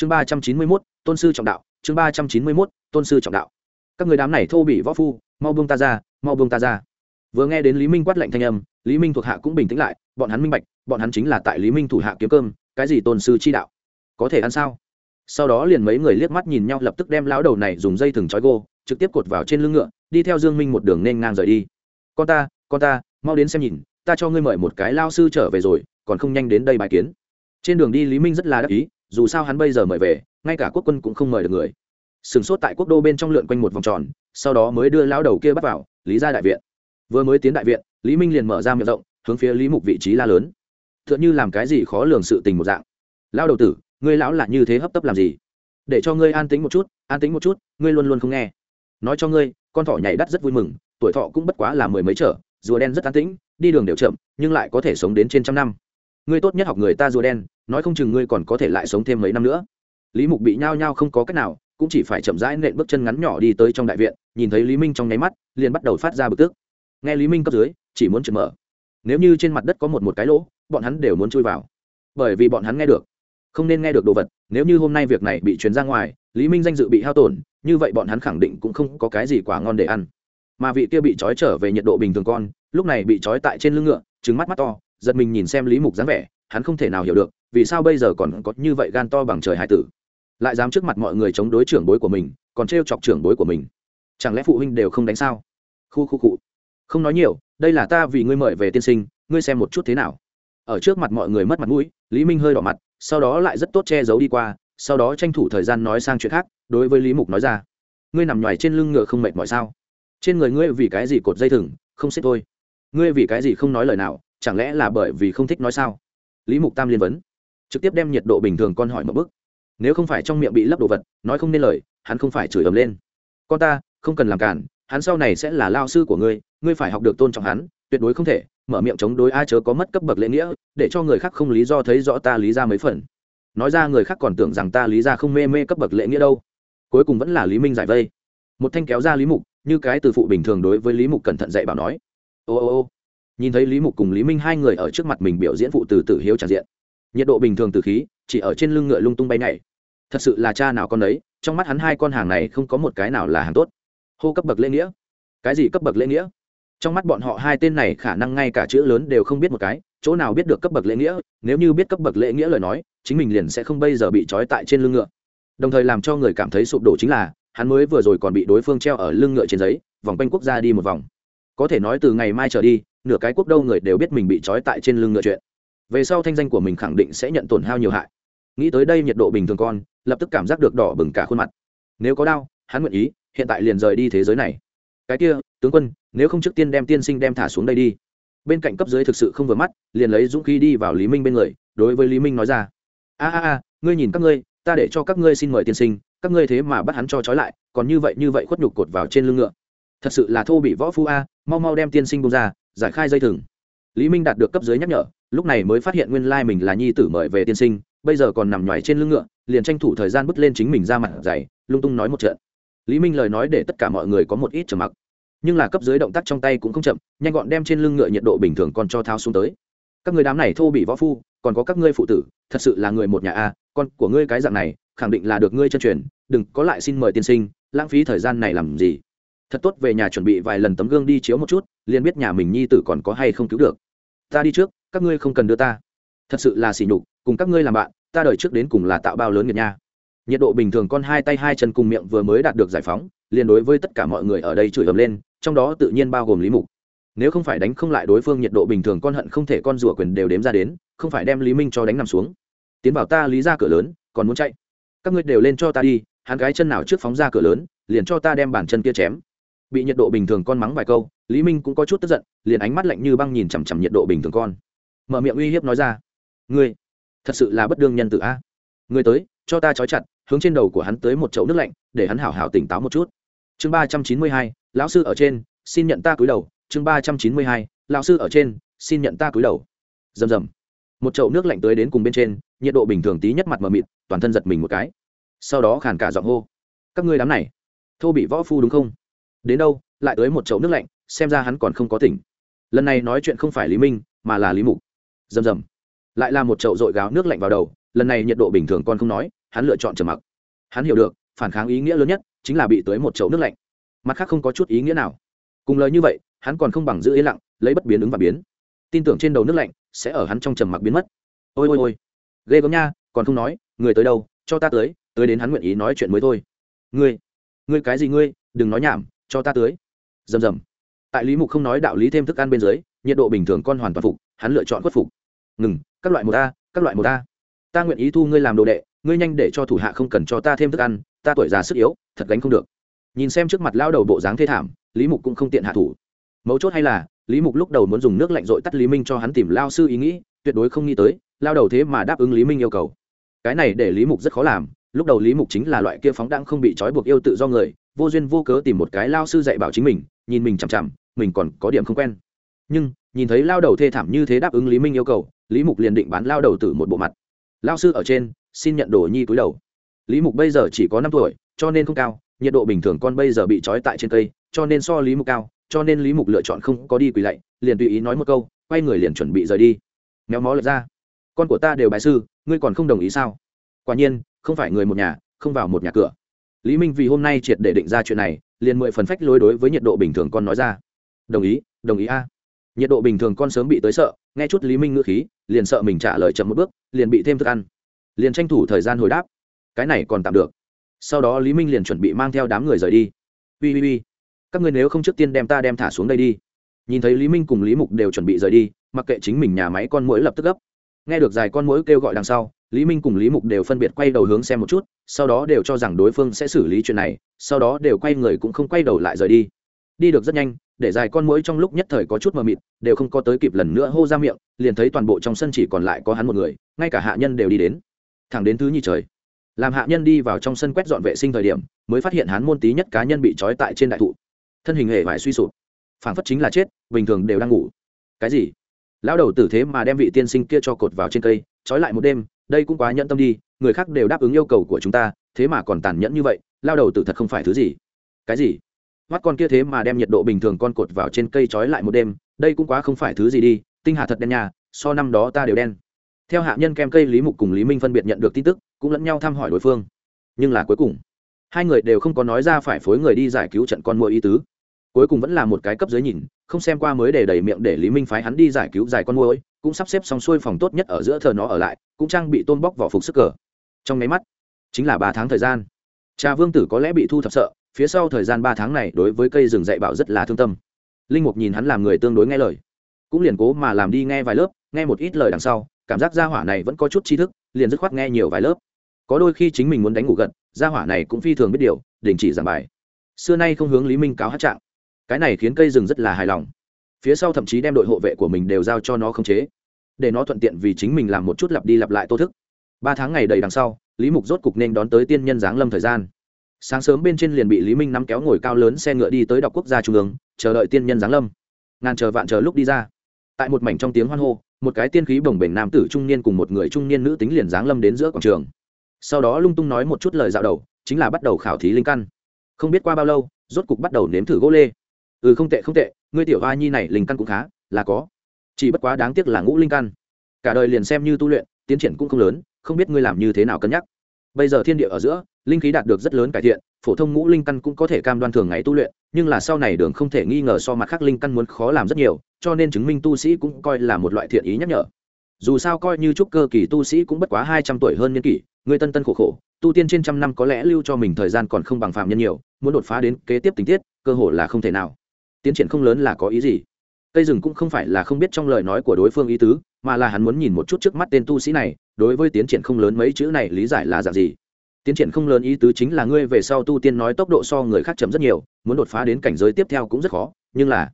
chương ba trăm chín mươi mốt, tôn sư trọng đạo. Chương ba trăm chín mươi mốt, tôn sư trọng đạo. Các người đám này thô bị võ phu, mau buông ta ra, mau buông ta ra. Vừa nghe đến lý minh quát lệnh thanh âm, lý minh thuộc hạ cũng bình tĩnh lại, bọn hắn minh bạch, bọn hắn chính là tại lý minh thủ hạ kiếm cơm, cái gì tôn sư chi đạo? Có thể ăn sao? Sau đó liền mấy người liếc mắt nhìn nhau lập tức đem lão đầu này dùng dây thừng trói gô, trực tiếp cột vào trên lưng ngựa, đi theo dương minh một đường nên ngang rời đi. Con ta con ta, mau đến xem nhìn, ta cho ngươi mời một cái lao sư trở về rồi, còn không nhanh đến đây bài kiến. Trên đường đi lý minh rất là đắc ý dù sao hắn bây giờ mời về, ngay cả quốc quân cũng không mời được người. Sừng sốt tại quốc đô bên trong lượn quanh một vòng tròn, sau đó mới đưa lão đầu kia bắt vào, lý ra đại viện. Vừa mới tiến đại viện, lý minh liền mở ra miệng rộng, hướng phía lý mục vị trí la lớn. T h ư ợ n h ư làm cái gì khó lường sự tình một dạng. Lão đầu tử, ngươi lão là như thế hấp tấp làm gì? Để cho ngươi an tính một chút, an tính một chút, ngươi luôn luôn không nghe. Nói cho ngươi, con thỏ nhảy đắt rất vui mừng, tuổi thọ cũng bất quá là mười mấy trở, rùa đen rất an tĩnh, đi đường đều chậm, nhưng lại có thể sống đến trên trăm năm. Ngươi tốt nhất học người ta rùa đen nói không chừng ngươi còn có thể lại sống thêm mấy năm nữa. Lý mục bị nhao nhao không có cách nào, cũng chỉ phải chậm rãi nện bước chân ngắn nhỏ đi tới trong đại viện, nhìn thấy lý minh trong nháy mắt, liền bắt đầu phát ra bực tức. Nghe lý minh cấp dưới, chỉ muốn chừng mở. Nếu như trên mặt đất có một một cái lỗ, bọn hắn đều muốn chui vào. Bởi vì bọn hắn nghe được, không nên nghe được đồ vật, nếu như hôm nay việc này bị truyền ra ngoài, lý minh danh dự bị hao tổn, như vậy bọn hắn khẳng định cũng không có cái gì quả ngon để ăn. Mà vị kia bị trói trở về nhiệt độ bình thường con, lúc này bị trói tại trên lưng ngựa trứng mắt mắt to giật mình nhìn xem lý mục dáng vẻ, hắn không thể nào hiểu được, vì sao bây giờ còn có như vậy gan to bằng trời hải tử. Lại dám trước mặt mọi người chống đối trưởng bối của mình, còn trêu chọc trưởng bối của mình. Chẳng lẽ phụ huynh đều không đánh sao? Khu khu cụ không nói nhiều, đây là ta vì ngươi mời về tiên sinh, ngươi xem một chút thế nào. Ở trước mặt mọi người mất mặt mũi, lý minh hơi đỏ mặt, sau đó lại rất tốt che giấu đi qua, sau đó tranh thủ thời gian nói sang chuyện khác, đối với lý mục nói ra. Ngươi nằm ngoài trên lưng ngựa không mệt mỏi sao? Trên người ngươi vì cái gì cột dây thừng, không xích thôi. Ngươi vì cái gì không nói lời nào chẳng lẽ là bởi vì không thích nói sao? Lý mục tam liên vấn. Trực tiếp đem nhiệt độ bình thường con hỏi một bức nếu không phải trong miệng bị lấp đồ vật, nói không nên lời, hắn không phải chửi ầm lên. Con ta, không cần làm cản, hắn sau này sẽ là lao sư của ngươi ngươi phải học được tôn trọng hắn, tuyệt đối không thể mở miệng chống đối ai chớ có mất cấp bậc lễ nghĩa, để cho người khác không lý do thấy rõ ta lý ra mấy phần. Nói ra người khác còn tưởng rằng ta lý ra không mê mê cấp bậc lễ nghĩa đâu. Cuối cùng vẫn là lý minh giải vây. Một thanh kéo ra lý mục, như cái từ phụ bình thường đối với lý mục cẩn thận dạy bảo nói. Ô ô ô nhìn thấy lý mục cùng lý minh hai người ở trước mặt mình biểu diễn phụ từ tử hiếu tràn diện. Nhiệt độ bình thường từ khí, chỉ ở trên lưng ngựa lung tung bay nhảy. Thật sự là cha nào con đấy trong mắt hắn hai con hàng này không có một cái nào là hàng tốt. Hô cấp bậc lễ nghĩa. Cái gì cấp bậc lễ nghĩa? Trong mắt bọn họ hai tên này khả năng ngay cả chữ lớn đều không biết một cái, chỗ nào biết được cấp bậc lễ nghĩa, nếu như biết cấp bậc lễ nghĩa lời nói, chính mình liền sẽ không bây giờ bị trói tại trên lưng ngựa. Đồng thời làm cho người cảm thấy sụp đổ chính là, hắn mới vừa rồi còn bị đối phương treo ở lưng ngựa trên giấy, vòng quanh quốc gia đi một vòng có thể nói từ ngày mai trở đi, nửa cái quốc đâu người đều biết mình bị trói tại trên lưng ngựa chuyện. Về sau thanh danh của mình khẳng định sẽ nhận tổn hao nhiều hại. Nghĩ tới đây nhiệt độ bình thường con, lập tức cảm giác được đỏ bừng cả khuôn mặt. Nếu có đau, hắn nguyện ý, hiện tại liền rời đi thế giới này. Cái kia, tướng quân, nếu không trước tiên đem tiên sinh đem thả xuống đây đi. Bên cạnh cấp dưới thực sự không vừa mắt, liền lấy dũng khí đi vào lý minh bên người, đối với lý minh nói ra. A a a, ngươi nhìn các ngươi, ta để cho các ngươi xin mời tiên sinh, các ngươi thế mà bắt hắn cho trói lại, còn như vậy như vậy khuất nhục cột vào trên lưng ngựa thật sự là thô bị võ phu a, mau mau đem tiên sinh bông ra, giải khai dây thừng. Lý minh đạt được cấp dưới nhắc nhở, lúc này mới phát hiện nguyên lai mình là nhi tử mời về tiên sinh, bây giờ còn nằm nhoài trên lưng ngựa, liền tranh thủ thời gian bứt lên chính mình ra mặt dày, lung tung nói một trận. Lý minh lời nói để tất cả mọi người có một ít trầm mặc. Nhưng là cấp dưới động tác trong tay cũng không chậm, nhanh gọn đem trên lưng ngựa nhiệt độ bình thường còn cho thao xuống tới. Các người đám này thô bị võ phu, còn có các ngươi phụ tử, thật sự là người một nhà a, con của ngươi cái dạng này, khẳng định là được ngươi chân truyền, đừng có lại xin mời tiên sinh, lãng phí thời gian này làm gì? Thật tốt về nhà chuẩn bị vài lần tấm gương đi chiếu một chút, liền biết nhà mình nhi tử còn có hay không cứu được. Ta đi trước, các ngươi không cần đưa ta. Thật sự là xỉ nhục, cùng các ngươi làm bạn, ta đợi trước đến cùng là tạo bao lớn nghiệt nha. Nhiệt độ bình thường con hai tay hai chân cùng miệng vừa mới đạt được giải phóng, liền đối với tất cả mọi người ở đây chửi ầm lên, trong đó tự nhiên bao gồm lý mục. Nếu không phải đánh không lại đối phương nhiệt độ bình thường con hận không thể con rủa quyền đều đếm ra đến, không phải đem lý minh cho đánh nằm xuống. Tiến vào ta lý ra cửa lớn, còn muốn chạy. Các ngươi đều lên cho ta đi, hắn gái chân nào trước phóng ra cửa lớn, liền cho ta đem bàn chân kia chém bị nhiệt độ bình thường con mắng vài câu, lý minh cũng có chút tức giận, liền ánh mắt lạnh như băng nhìn chằm chằm nhiệt độ bình thường con. Mở miệng uy hiếp nói ra, ngươi, thật sự là bất đương nhân tự a. Ngươi tới, cho ta trói chặt, hướng trên đầu của hắn tới một chậu nước lạnh, để hắn hảo hảo tỉnh táo một chút. Chương ba trăm chín mươi hai, lão sư ở trên, xin nhận ta cúi đầu. Chương ba trăm chín mươi hai, lão sư ở trên, xin nhận ta cúi đầu. Rầm rầm. Một chậu nước lạnh tới đến cùng bên trên, nhiệt độ bình thường tí nhất mặt mờ mịt, toàn thân giật mình một cái. Sau đó khàn cả giọng hô, các ngươi đám này, thô bị võ phu đúng không? Đến đâu, lại tới một chậu nước lạnh, xem ra hắn còn không có tỉnh. Lần này nói chuyện không phải lý minh, mà là lý mục. Rầm rầm. Lại là một chậu dội gáo nước lạnh vào đầu, lần này nhiệt độ bình thường còn không nói, hắn lựa chọn trầm mặc. Hắn hiểu được, phản kháng ý nghĩa lớn nhất chính là bị tới một chậu nước lạnh. Mặt khác không có chút ý nghĩa nào. Cùng lời như vậy, hắn còn không bằng giữ yên lặng, lấy bất biến ứng và biến. Tin tưởng trên đầu nước lạnh sẽ ở hắn trong trầm mặc biến mất. Ôi ôi ôi. Ghê gớm nha, còn không nói, người tới đâu, cho ta tới tới đến hắn nguyện ý nói chuyện mới thôi. Ngươi ngươi cái gì ngươi, đừng nói nhảm cho ta tưới. rầm rầm. Tại lý mục không nói đạo lý thêm thức ăn bên dưới nhiệt độ bình thường con hoàn toàn phục hắn lựa chọn khuất phục. Ngừng các loại một ta, các loại một ta. ta nguyện ý thu ngươi làm đồ đệ ngươi nhanh để cho thủ hạ không cần cho ta thêm thức ăn ta tuổi già sức yếu thật gánh không được. Nhìn xem trước mặt lao đầu bộ dáng thê thảm lý mục cũng không tiện hạ thủ. Mấu chốt hay là lý mục lúc đầu muốn dùng nước lạnh dội tắt lý minh cho hắn tìm lao sư ý nghĩ tuyệt đối không nghĩ tới lao đầu thế mà đáp ứng lý minh yêu cầu. Cái này để lý mục rất khó làm lúc đầu lý mục chính là loại kia phóng đãng không bị trói buộc yêu tự do người, vô duyên vô cớ tìm một cái lao sư dạy bảo chính mình, nhìn mình chằm chằm, mình còn có điểm không quen. Nhưng, nhìn thấy lao đầu thê thảm như thế đáp ứng lý minh yêu cầu, lý mục liền định bán lao đầu từ một bộ mặt. Lao sư ở trên, xin nhận đồ nhi túi đầu. Lý mục bây giờ chỉ có năm tuổi, cho nên không cao, nhiệt độ bình thường con bây giờ bị trói tại trên cây, cho nên so lý mục cao, cho nên lý mục lựa chọn không có đi quỳ lạy, liền tùy ý nói một câu, quay người liền chuẩn bị rời đi. Méo mó lật ra. Con của ta đều bài sư, ngươi còn không đồng ý sao? Quả nhiên không phải người một nhà, không vào một nhà cửa. Lý minh vì hôm nay triệt để định ra chuyện này, liền mười phần phách lối đối với nhiệt độ bình thường con nói ra. Đồng ý đồng ý a. Nhiệt độ bình thường con sớm bị tới sợ, nghe chút lý minh ngữ khí, liền sợ mình trả lời chậm một bước, liền bị thêm thức ăn. Liền tranh thủ thời gian hồi đáp. Cái này còn tạm được. Sau đó lý minh liền chuẩn bị mang theo đám người rời đi. Ui ui ui. Các người nếu không trước tiên đem ta đem thả xuống đây đi. Nhìn thấy lý minh cùng lý mục đều chuẩn bị rời đi, mặc kệ chính mình nhà máy con mũi lập tức gấp. Nghe được dài con mũi kêu gọi đằng sau lý minh cùng lý mục đều phân biệt quay đầu hướng xem một chút, sau đó đều cho rằng đối phương sẽ xử lý chuyện này, sau đó đều quay người cũng không quay đầu lại rời đi. Đi được rất nhanh, để dài con mũi trong lúc nhất thời có chút mờ mịt, đều không có tới kịp lần nữa hô ra miệng, liền thấy toàn bộ trong sân chỉ còn lại có hắn một người, ngay cả hạ nhân đều đi đến. Thẳng đến thứ nhì trời, làm hạ nhân đi vào trong sân quét dọn vệ sinh thời điểm, mới phát hiện hắn môn tí nhất cá nhân bị trói tại trên đại thụ. Thân hình hề vải suy sụp phản phất chính là chết, bình thường đều đang ngủ. Cái gì? Lão đầu tử thế mà đem vị tiên sinh kia cho cột vào trên cây, trói lại một đêm đây cũng quá nhẫn tâm đi, người khác đều đáp ứng yêu cầu của chúng ta, thế mà còn tàn nhẫn như vậy, lao đầu tử thật không phải thứ gì. Cái gì? Mắt con kia thế mà đem nhiệt độ bình thường con cột vào trên cây trói lại một đêm, đây cũng quá không phải thứ gì đi, tinh hà thật đen nhà so năm đó ta đều đen. Theo hạ nhân kem cây lý mục cùng lý minh phân biệt nhận được tin tức, cũng lẫn nhau thăm hỏi đối phương. Nhưng là cuối cùng, hai người đều không có nói ra phải phối người đi giải cứu trận con mua ý tứ cuối cùng vẫn là một cái cấp dưới nhìn, không xem qua mới để đầy miệng để lý minh phái hắn đi giải cứu giải con mua cũng sắp xếp xong xuôi phòng tốt nhất ở giữa thờ nó ở lại, cũng trang bị tôn bóc vỏ phục sức cờ. Trong máy mắt, chính là ba tháng thời gian. Cha vương tử có lẽ bị thu thập sợ, phía sau thời gian ba tháng này đối với cây rừng dạy bảo rất là thương tâm. Linh mục nhìn hắn làm người tương đối nghe lời, cũng liền cố mà làm đi nghe vài lớp, nghe một ít lời đằng sau, cảm giác gia hỏa này vẫn có chút tri thức, liền dứt khoát nghe nhiều vài lớp. Có đôi khi chính mình muốn đánh ngủ gật, gia hỏa này cũng phi thường biết điều, đình chỉ giảng bài. Xưa nay không hướng lý minh cáo hát trạng cái này khiến cây rừng rất là hài lòng. Phía sau thậm chí đem đội hộ vệ của mình đều giao cho nó khống chế, để nó thuận tiện vì chính mình làm một chút lặp đi lặp lại tô thức. Ba tháng ngày đầy đằng sau, lý mục rốt cục nên đón tới tiên nhân giáng lâm thời gian. Sáng sớm bên trên liền bị lý minh nắm kéo ngồi cao lớn xe ngựa đi tới đọc quốc gia trung ương, chờ đợi tiên nhân giáng lâm. Ngàn chờ vạn chờ lúc đi ra. Tại một mảnh trong tiếng hoan hô, một cái tiên khí bồng bềnh nam tử trung niên cùng một người trung niên nữ tính liền giáng lâm đến giữa quảng trường. Sau đó lung tung nói một chút lời dạo đầu, chính là bắt đầu khảo thí linh căn. Không biết qua bao lâu, rốt cục bắt đầu nếm thử gỗ lê ừ không tệ không tệ, ngươi tiểu hoa nhi này linh căn cũng khá, là có. Chỉ bất quá đáng tiếc là ngũ linh căn. Cả đời liền xem như tu luyện, tiến triển cũng không lớn, không biết ngươi làm như thế nào cân nhắc. Bây giờ thiên địa ở giữa, linh khí đạt được rất lớn cải thiện, phổ thông ngũ linh căn cũng có thể cam đoan thường ngày tu luyện, nhưng là sau này đường không thể nghi ngờ so mặt khác linh căn muốn khó làm rất nhiều, cho nên chứng minh tu sĩ cũng coi là một loại thiện ý nhắc nhở. Dù sao coi như trúc cơ kỳ tu sĩ cũng bất quá hai trăm tuổi hơn niên kỷ người tân tân khổ khổ, tu tiên trên trăm năm có lẽ lưu cho mình thời gian còn không bằng phạm nhân nhiều, muốn đột phá đến kế tiếp tình tiết, cơ hội là không thể nào tiến triển không lớn là có ý gì. Cây rừng cũng không phải là không biết trong lời nói của đối phương ý tứ, mà là hắn muốn nhìn một chút trước mắt tên tu sĩ này, đối với tiến triển không lớn mấy chữ này lý giải là dạng gì. Tiến triển không lớn ý tứ chính là ngươi về sau tu tiên nói tốc độ so người khác chậm rất nhiều, muốn đột phá đến cảnh giới tiếp theo cũng rất khó, nhưng là,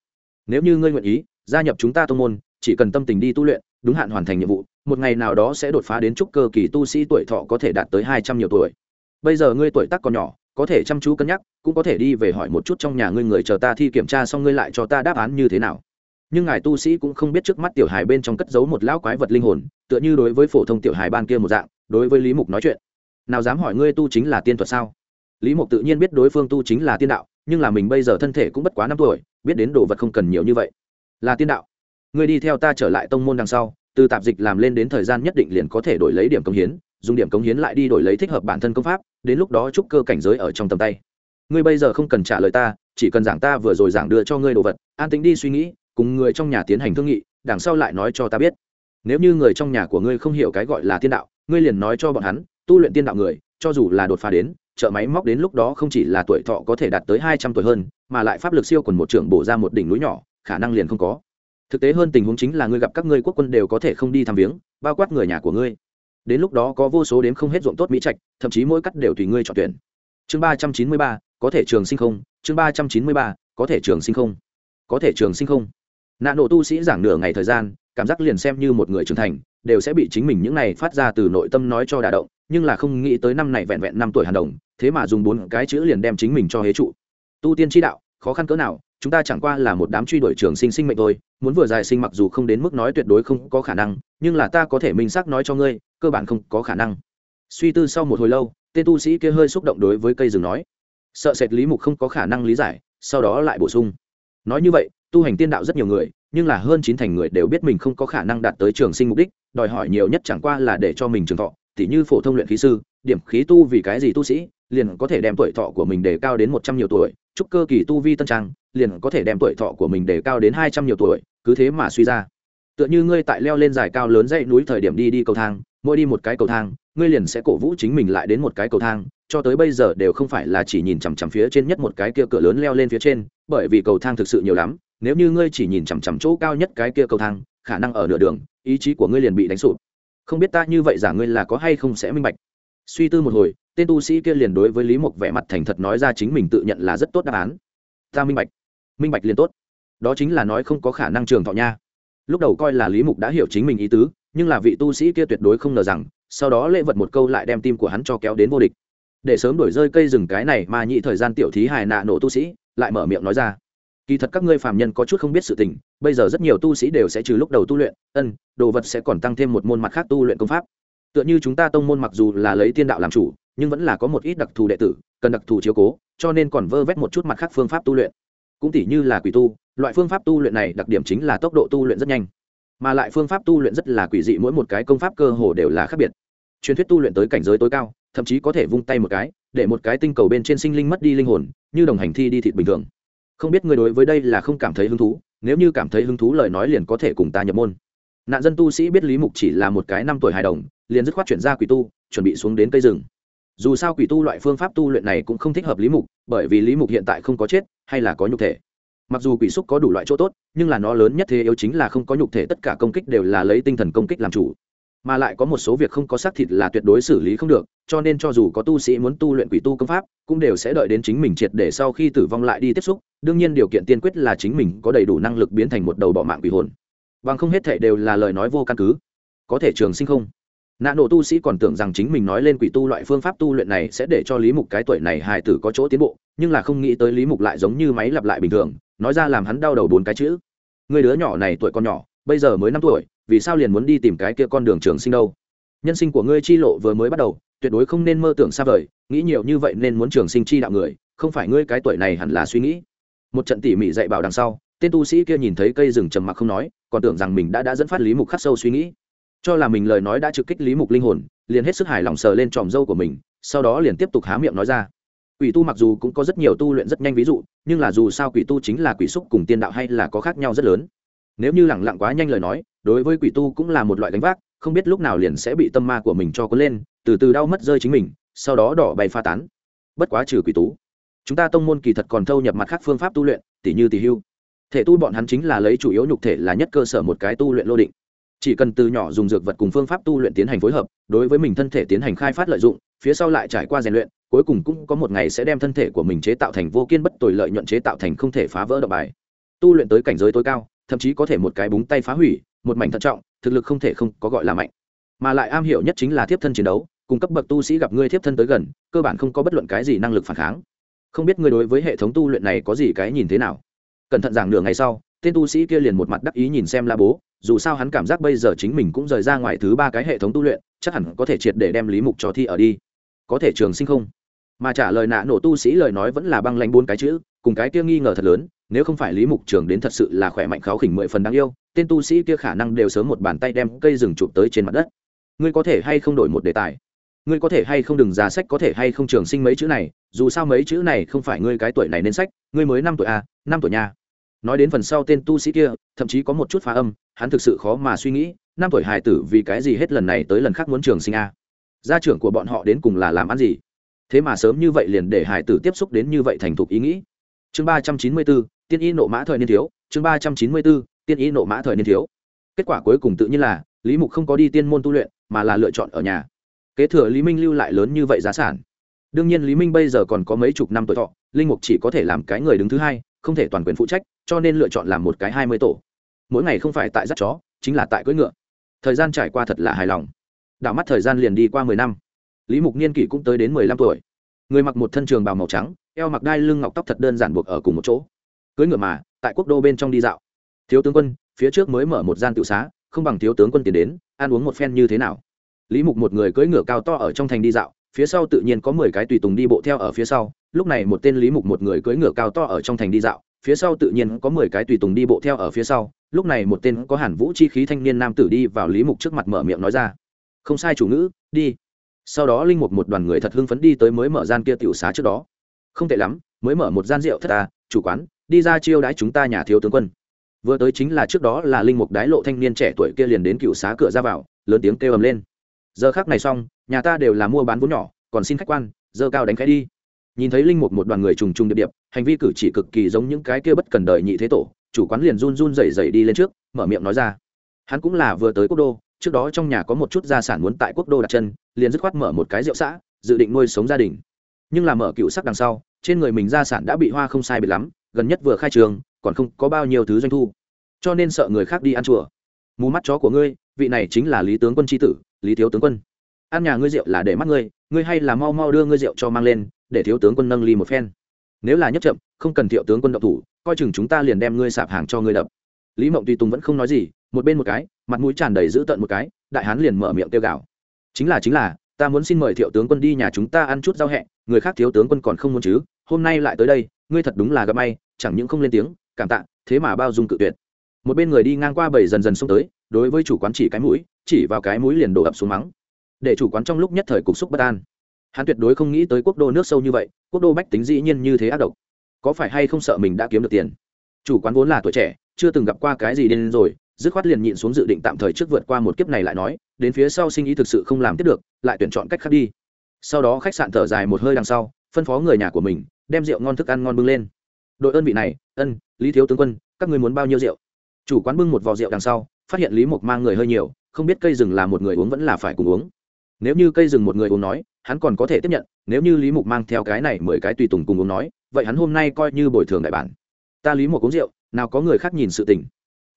nếu như ngươi nguyện ý, gia nhập chúng ta tô môn, chỉ cần tâm tình đi tu luyện, đúng hạn hoàn thành nhiệm vụ, một ngày nào đó sẽ đột phá đến trúc cơ kỳ tu sĩ tuổi thọ có thể đạt tới hai trăm nhiều tuổi. Bây giờ ngươi tuổi tác còn nhỏ có thể chăm chú cân nhắc, cũng có thể đi về hỏi một chút trong nhà ngươi người chờ ta thi kiểm tra xong ngươi lại cho ta đáp án như thế nào. Nhưng ngài tu sĩ cũng không biết trước mắt tiểu hài bên trong cất giấu một lão quái vật linh hồn, tựa như đối với phổ thông tiểu hài ban kia một dạng, đối với lý mục nói chuyện. Nào dám hỏi ngươi tu chính là tiên thuật sao? Lý mục tự nhiên biết đối phương tu chính là tiên đạo, nhưng là mình bây giờ thân thể cũng bất quá năm tuổi, biết đến đồ vật không cần nhiều như vậy. Là tiên đạo. Ngươi đi theo ta trở lại tông môn đằng sau, từ tạp dịch làm lên đến thời gian nhất định liền có thể đổi lấy điểm công hiến dùng điểm cống hiến lại đi đổi lấy thích hợp bản thân công pháp, đến lúc đó trúc cơ cảnh giới ở trong tầm tay. Ngươi bây giờ không cần trả lời ta, chỉ cần giảng ta vừa rồi giảng đưa cho ngươi đồ vật, an tính đi suy nghĩ, cùng người trong nhà tiến hành thương nghị, đằng sau lại nói cho ta biết. Nếu như người trong nhà của ngươi không hiểu cái gọi là tiên đạo, ngươi liền nói cho bọn hắn, tu luyện tiên đạo người, cho dù là đột phá đến chợ máy móc đến lúc đó không chỉ là tuổi thọ có thể đạt tới hai trăm tuổi hơn, mà lại pháp lực siêu quần một trưởng bổ ra một đỉnh núi nhỏ, khả năng liền không có. Thực tế hơn tình huống chính là ngươi gặp các ngươi quốc quân đều có thể không đi thăm viếng, bao quát người nhà của ngươi đến lúc đó có vô số đếm không hết ruộng tốt mỹ trạch, thậm chí mỗi cắt đều tùy ngươi chọn tuyển. Chương ba trăm chín mươi ba, có thể trường sinh không? Chương ba trăm chín mươi ba, có thể trường sinh không? Có thể trường sinh không? Nạn nộ tu sĩ giảng nửa ngày thời gian, cảm giác liền xem như một người trưởng thành, đều sẽ bị chính mình những này phát ra từ nội tâm nói cho đả động, nhưng là không nghĩ tới năm này vẹn vẹn năm tuổi hàn đồng, thế mà dùng bốn cái chữ liền đem chính mình cho hế trụ. Tu tiên tri đạo, khó khăn cỡ nào chúng ta chẳng qua là một đám truy đuổi trường sinh sinh mệnh thôi, muốn vừa dài sinh mặc dù không đến mức nói tuyệt đối không có khả năng, nhưng là ta có thể minh xác nói cho ngươi, cơ bản không có khả năng. Suy tư sau một hồi lâu, tên tu sĩ kia hơi xúc động đối với cây rừng nói, sợ sệt lý mục không có khả năng lý giải, sau đó lại bổ sung. Nói như vậy, tu hành tiên đạo rất nhiều người, nhưng là hơn chín thành người đều biết mình không có khả năng đạt tới trường sinh mục đích, đòi hỏi nhiều nhất chẳng qua là để cho mình trường thọ, tỉ như phổ thông luyện khí sư, điểm khí tu vì cái gì tu sĩ, liền có thể đem tuổi thọ của mình để cao đến một trăm nhiều tuổi, chúc cơ kỳ tu vi tân trang liền có thể đem tuổi thọ của mình để cao đến hai trăm nhiều tuổi, cứ thế mà suy ra. Tựa như ngươi tại leo lên dài cao lớn dãy núi thời điểm đi đi cầu thang, mỗi đi một cái cầu thang, ngươi liền sẽ cổ vũ chính mình lại đến một cái cầu thang, cho tới bây giờ đều không phải là chỉ nhìn chằm chằm phía trên nhất một cái kia cửa lớn leo lên phía trên, bởi vì cầu thang thực sự nhiều lắm, nếu như ngươi chỉ nhìn chằm chằm chỗ cao nhất cái kia cầu thang, khả năng ở nửa đường, ý chí của ngươi liền bị đánh sụp. Không biết ta như vậy giả ngươi là có hay không sẽ minh bạch. Suy tư một hồi, tên tu sĩ kia liền đối với lý mục vẻ mặt thành thật nói ra chính mình tự nhận là rất tốt đáp án. Ta minh bạch minh bạch liền tốt. Đó chính là nói không có khả năng trường thọ nha. Lúc đầu coi là lý mục đã hiểu chính mình ý tứ, nhưng là vị tu sĩ kia tuyệt đối không ngờ rằng, sau đó lễ vật một câu lại đem tim của hắn cho kéo đến vô địch. Để sớm đổi rơi cây rừng cái này mà nhị thời gian tiểu thí hài nạ nổ tu sĩ, lại mở miệng nói ra. Kỳ thật các ngươi phàm nhân có chút không biết sự tình, bây giờ rất nhiều tu sĩ đều sẽ trừ lúc đầu tu luyện, ân, đồ vật sẽ còn tăng thêm một môn mặt khác tu luyện công pháp. Tựa như chúng ta tông môn mặc dù là lấy tiên đạo làm chủ, nhưng vẫn là có một ít đặc thù đệ tử, cần đặc thù chiếu cố, cho nên còn vơ vét một chút mặt khác phương pháp tu luyện cũng tỉ như là quỷ tu, loại phương pháp tu luyện này đặc điểm chính là tốc độ tu luyện rất nhanh. Mà lại phương pháp tu luyện rất là quỷ dị, mỗi một cái công pháp cơ hồ đều là khác biệt. Truyền thuyết tu luyện tới cảnh giới tối cao, thậm chí có thể vung tay một cái, để một cái tinh cầu bên trên sinh linh mất đi linh hồn, như đồng hành thi đi thịt bình thường. Không biết người đối với đây là không cảm thấy hứng thú, nếu như cảm thấy hứng thú lời nói liền có thể cùng ta nhập môn. Nạn dân tu sĩ biết lý mục chỉ là một cái năm tuổi hài đồng, liền dứt khoát chuyển ra quỷ tu, chuẩn bị xuống đến cây rừng dù sao quỷ tu loại phương pháp tu luyện này cũng không thích hợp lý mục, bởi vì lý mục hiện tại không có chết, hay là có nhục thể. Mặc dù quỷ xúc có đủ loại chỗ tốt, nhưng là nó lớn nhất thế yếu chính là không có nhục thể, tất cả công kích đều là lấy tinh thần công kích làm chủ. Mà lại có một số việc không có xác thịt là tuyệt đối xử lý không được, cho nên cho dù có tu sĩ muốn tu luyện quỷ tu công pháp, cũng đều sẽ đợi đến chính mình triệt để sau khi tử vong lại đi tiếp xúc, đương nhiên điều kiện tiên quyết là chính mình có đầy đủ năng lực biến thành một đầu bọ mạng quỷ hồn. Bằng không hết thể đều là lời nói vô căn cứ. Có thể trường sinh không? Nạn nổ tu sĩ còn tưởng rằng chính mình nói lên quỷ tu loại phương pháp tu luyện này sẽ để cho lý mục cái tuổi này hài tử có chỗ tiến bộ, nhưng là không nghĩ tới lý mục lại giống như máy lặp lại bình thường, nói ra làm hắn đau đầu bốn cái chữ. Người đứa nhỏ này tuổi con nhỏ, bây giờ mới năm tuổi, vì sao liền muốn đi tìm cái kia con đường trường sinh đâu? Nhân sinh của ngươi chi lộ vừa mới bắt đầu, tuyệt đối không nên mơ tưởng xa vời, nghĩ nhiều như vậy nên muốn trường sinh chi đạo người, không phải ngươi cái tuổi này hẳn là suy nghĩ. Một trận tỉ mỉ dạy bảo đằng sau, tên tu sĩ kia nhìn thấy cây rừng trầm mặc không nói, còn tưởng rằng mình đã đã dẫn phát lý mục khắc sâu suy nghĩ cho là mình lời nói đã trực kích lý mục linh hồn, liền hết sức hài lòng sờ lên tròm dâu của mình, sau đó liền tiếp tục há miệng nói ra. Quỷ tu mặc dù cũng có rất nhiều tu luyện rất nhanh ví dụ, nhưng là dù sao quỷ tu chính là quỷ xúc cùng tiên đạo hay là có khác nhau rất lớn. Nếu như lẳng lặng quá nhanh lời nói, đối với quỷ tu cũng là một loại đánh vác, không biết lúc nào liền sẽ bị tâm ma của mình cho cuốn lên, từ từ đau mất rơi chính mình, sau đó đỏ bay pha tán. Bất quá trừ quỷ tú chúng ta tông môn kỳ thật còn thâu nhập mặt khác phương pháp tu luyện tỷ như tỷ hưu. Thể tu bọn hắn chính là lấy chủ yếu nhục thể là nhất cơ sở một cái tu luyện lô định chỉ cần từ nhỏ dùng dược vật cùng phương pháp tu luyện tiến hành phối hợp, đối với mình thân thể tiến hành khai phát lợi dụng, phía sau lại trải qua rèn luyện, cuối cùng cũng có một ngày sẽ đem thân thể của mình chế tạo thành vô kiên bất tồi lợi nhuận chế tạo thành không thể phá vỡ đ bài. Tu luyện tới cảnh giới tối cao, thậm chí có thể một cái búng tay phá hủy, một mảnh thận trọng, thực lực không thể không có gọi là mạnh. Mà lại am hiểu nhất chính là thiếp thân chiến đấu, cùng cấp bậc tu sĩ gặp ngươi thiếp thân tới gần, cơ bản không có bất luận cái gì năng lực phản kháng. Không biết ngươi đối với hệ thống tu luyện này có gì cái nhìn thế nào? Cẩn thận giảng nửa ngày sau, tên tu sĩ kia liền một mặt đắc ý nhìn xem la bố dù sao hắn cảm giác bây giờ chính mình cũng rời ra ngoài thứ ba cái hệ thống tu luyện, chắc hẳn có thể triệt để đem lý mục cho thi ở đi. Có thể trường sinh không? Mà trả lời nạ nổ tu sĩ lời nói vẫn là băng lanh bốn cái chữ, cùng cái kia nghi ngờ thật lớn, nếu không phải lý mục trường đến thật sự là khỏe mạnh kháo khỉnh mười phần đáng yêu, tên tu sĩ kia khả năng đều sớm một bàn tay đem cây rừng chụp tới trên mặt đất. Ngươi có thể hay không đổi một đề tài? Ngươi có thể hay không đừng ra sách, có thể hay không trường sinh mấy chữ này, dù sao mấy chữ này không phải ngươi cái tuổi này nên sách, ngươi mới năm tuổi à năm tuổi nhà nói đến phần sau tên tu sĩ kia, thậm chí có một chút phá âm, hắn thực sự khó mà suy nghĩ, năm tuổi hài tử vì cái gì hết lần này tới lần khác muốn trường sinh a? Gia trưởng của bọn họ đến cùng là làm ăn gì? Thế mà sớm như vậy liền để hài tử tiếp xúc đến như vậy thành thục ý nghĩ. Chương ba trăm chín mươi bốn, tiên y nộ mã thời niên thiếu. Chương ba trăm chín mươi bốn, tiên y nộ mã thời niên thiếu. Kết quả cuối cùng tự nhiên là, lý mục không có đi tiên môn tu luyện, mà là lựa chọn ở nhà. Kế thừa lý minh lưu lại lớn như vậy giá sản. Đương nhiên lý minh bây giờ còn có mấy chục năm tuổi thọ, linh mục chỉ có thể làm cái người đứng thứ hai không thể toàn quyền phụ trách, cho nên lựa chọn làm một cái hai mươi tổ. Mỗi ngày không phải tại dắt chó, chính là tại cưỡi ngựa. Thời gian trải qua thật là hài lòng. Đảo mắt thời gian liền đi qua mười năm. Lý mục niên kỷ cũng tới đến mười lăm tuổi. Người mặc một thân trường bào màu trắng, eo mặc đai lưng ngọc tóc thật đơn giản buộc ở cùng một chỗ. Cưỡi ngựa mà, tại quốc đô bên trong đi dạo. Thiếu tướng quân, phía trước mới mở một gian tự xá, không bằng thiếu tướng quân tiền đến, ăn uống một phen như thế nào? Lý mục một người cưỡi ngựa cao to ở trong thành đi dạo, phía sau tự nhiên có mười cái tùy tùng đi bộ theo ở phía sau lúc này một tên lý mục một người cưỡi ngựa cao to ở trong thành đi dạo, phía sau tự nhiên có mười cái tùy tùng đi bộ theo ở phía sau. Lúc này một tên có hàn vũ chi khí thanh niên nam tử đi vào lý mục trước mặt mở miệng nói ra, không sai chủ ngữ, đi. Sau đó linh mục một đoàn người thật hưng phấn đi tới mới mở gian kia tiểu xá trước đó. Không tệ lắm, mới mở một gian rượu thất à chủ quán, đi ra chiêu đãi chúng ta nhà thiếu tướng quân. Vừa tới chính là trước đó là linh mục đái lộ thanh niên trẻ tuổi kia liền đến cựu xá cửa ra vào, lớn tiếng kêu ầm lên. Giờ khác này xong, nhà ta đều là mua bán vốn nhỏ, còn xin khách quan, giờ cao đánh khẽ đi nhìn thấy linh mục một đoàn người trùng trùng điệp điệp, hành vi cử chỉ cực kỳ giống những cái kia bất cần đời nhị thế tổ, chủ quán liền run run rẩy rẩy đi lên trước, mở miệng nói ra. Hắn cũng là vừa tới quốc đô, trước đó trong nhà có một chút gia sản muốn tại quốc đô đặt chân, liền dứt khoát mở một cái rượu xã, dự định nuôi sống gia đình. Nhưng là mở cựu sắc đằng sau, trên người mình gia sản đã bị hoa không sai biệt lắm, gần nhất vừa khai trường, còn không có bao nhiêu thứ doanh thu. Cho nên sợ người khác đi ăn chùa. Mù mắt chó của ngươi, vị này chính là lý tướng quân tri tử, lý thiếu tướng quân. Ăn nhà ngươi rượu là để mắt ngươi ngươi hay là mau mau đưa ngươi rượu cho mang lên để thiếu tướng quân nâng ly một phen. Nếu là nhất chậm, không cần thiệu tướng quân động thủ, coi chừng chúng ta liền đem ngươi sạp hàng cho ngươi đập. Lý mộng tùy tùng vẫn không nói gì, một bên một cái, mặt mũi tràn đầy giữ tận một cái, đại hán liền mở miệng tiêu gạo chính là chính là, ta muốn xin mời thiệu tướng quân đi nhà chúng ta ăn chút giao hẹ, người khác thiếu tướng quân còn không muốn chứ, hôm nay lại tới đây, ngươi thật đúng là gặp may, chẳng những không lên tiếng, cảm tạ, thế mà bao dung cự tuyệt. Một bên người đi ngang qua bảy dần dần xông tới, đối với chủ quán chỉ cái mũi, chỉ vào cái mũi liền đổ ập xuống mắng. Để chủ quán trong lúc nhất thời cục xúc bất an hắn tuyệt đối không nghĩ tới quốc đô nước sâu như vậy, quốc đô bách tính dĩ nhiên như thế ác độc. Có phải hay không sợ mình đã kiếm được tiền? Chủ quán vốn là tuổi trẻ, chưa từng gặp qua cái gì đến rồi, dứt khoát liền nhịn xuống dự định tạm thời trước vượt qua một kiếp này lại nói, đến phía sau sinh ý thực sự không làm tiếp được, lại tuyển chọn cách khác đi. Sau đó khách sạn thở dài một hơi đằng sau, phân phó người nhà của mình, đem rượu ngon thức ăn ngon bưng lên. Đội ơn vị này, ân, lý thiếu tướng quân, các người muốn bao nhiêu rượu? Chủ quán bưng một vò rượu đằng sau, phát hiện lý mục mang người hơi nhiều, không biết cây rừng là một người uống vẫn là phải cùng uống. Nếu như cây rừng một người uống nói hắn còn có thể tiếp nhận, nếu như lý mục mang theo cái này mười cái tùy tùng cùng uống nói, vậy hắn hôm nay coi như bồi thường đại bản. Ta lý mục uống rượu, nào có người khác nhìn sự tình.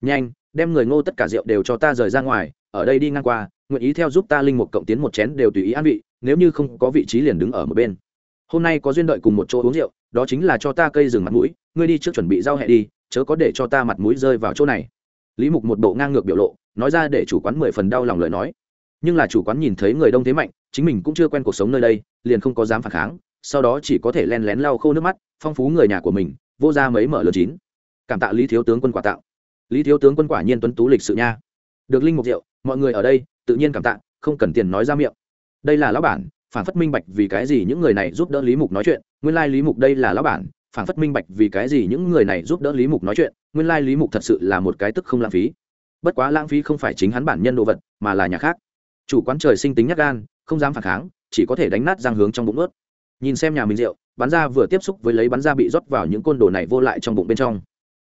Nhanh, đem người ngô tất cả rượu đều cho ta rời ra ngoài, ở đây đi ngang qua, nguyện ý theo giúp ta linh mục cộng tiến một chén đều tùy ý an vị, nếu như không có vị trí liền đứng ở một bên. Hôm nay có duyên đợi cùng một chỗ uống rượu, đó chính là cho ta cây rừng mặt mũi, ngươi đi trước chuẩn bị giao hẹ đi, chớ có để cho ta mặt mũi rơi vào chỗ này. Lý mục một bộ ngang ngược biểu lộ, nói ra để chủ quán mười phần đau lòng lời nói nhưng là chủ quán nhìn thấy người đông thế mạnh, chính mình cũng chưa quen cuộc sống nơi đây, liền không có dám phản kháng, sau đó chỉ có thể len lén lau khô nước mắt, phong phú người nhà của mình, vô ra mấy mở lớn chín. Cảm tạ lý thiếu tướng quân quả tạo lý thiếu tướng quân quả nhiên tuấn tú lịch sự nha. Được linh mục rượu, mọi người ở đây, tự nhiên cảm tạ, không cần tiền nói ra miệng. Đây là lão bản, phản phất minh bạch vì cái gì những người này giúp đỡ lý mục nói chuyện, nguyên lai lý mục đây là lão bản, phản phất minh bạch vì cái gì những người này giúp đỡ lý mục nói chuyện, nguyên lai lý mục thật sự là một cái tức không lãng phí. Bất quá lãng phí không phải chính hắn bản nhân đồ vật, mà là nhà khác chủ quán trời sinh tính nhắc gan, không dám phản kháng, chỉ có thể đánh nát răng hướng trong bụng ướt nhìn xem nhà mình rượu, bắn ra vừa tiếp xúc với lấy bắn ra bị rót vào những côn đồ này vô lại trong bụng bên trong.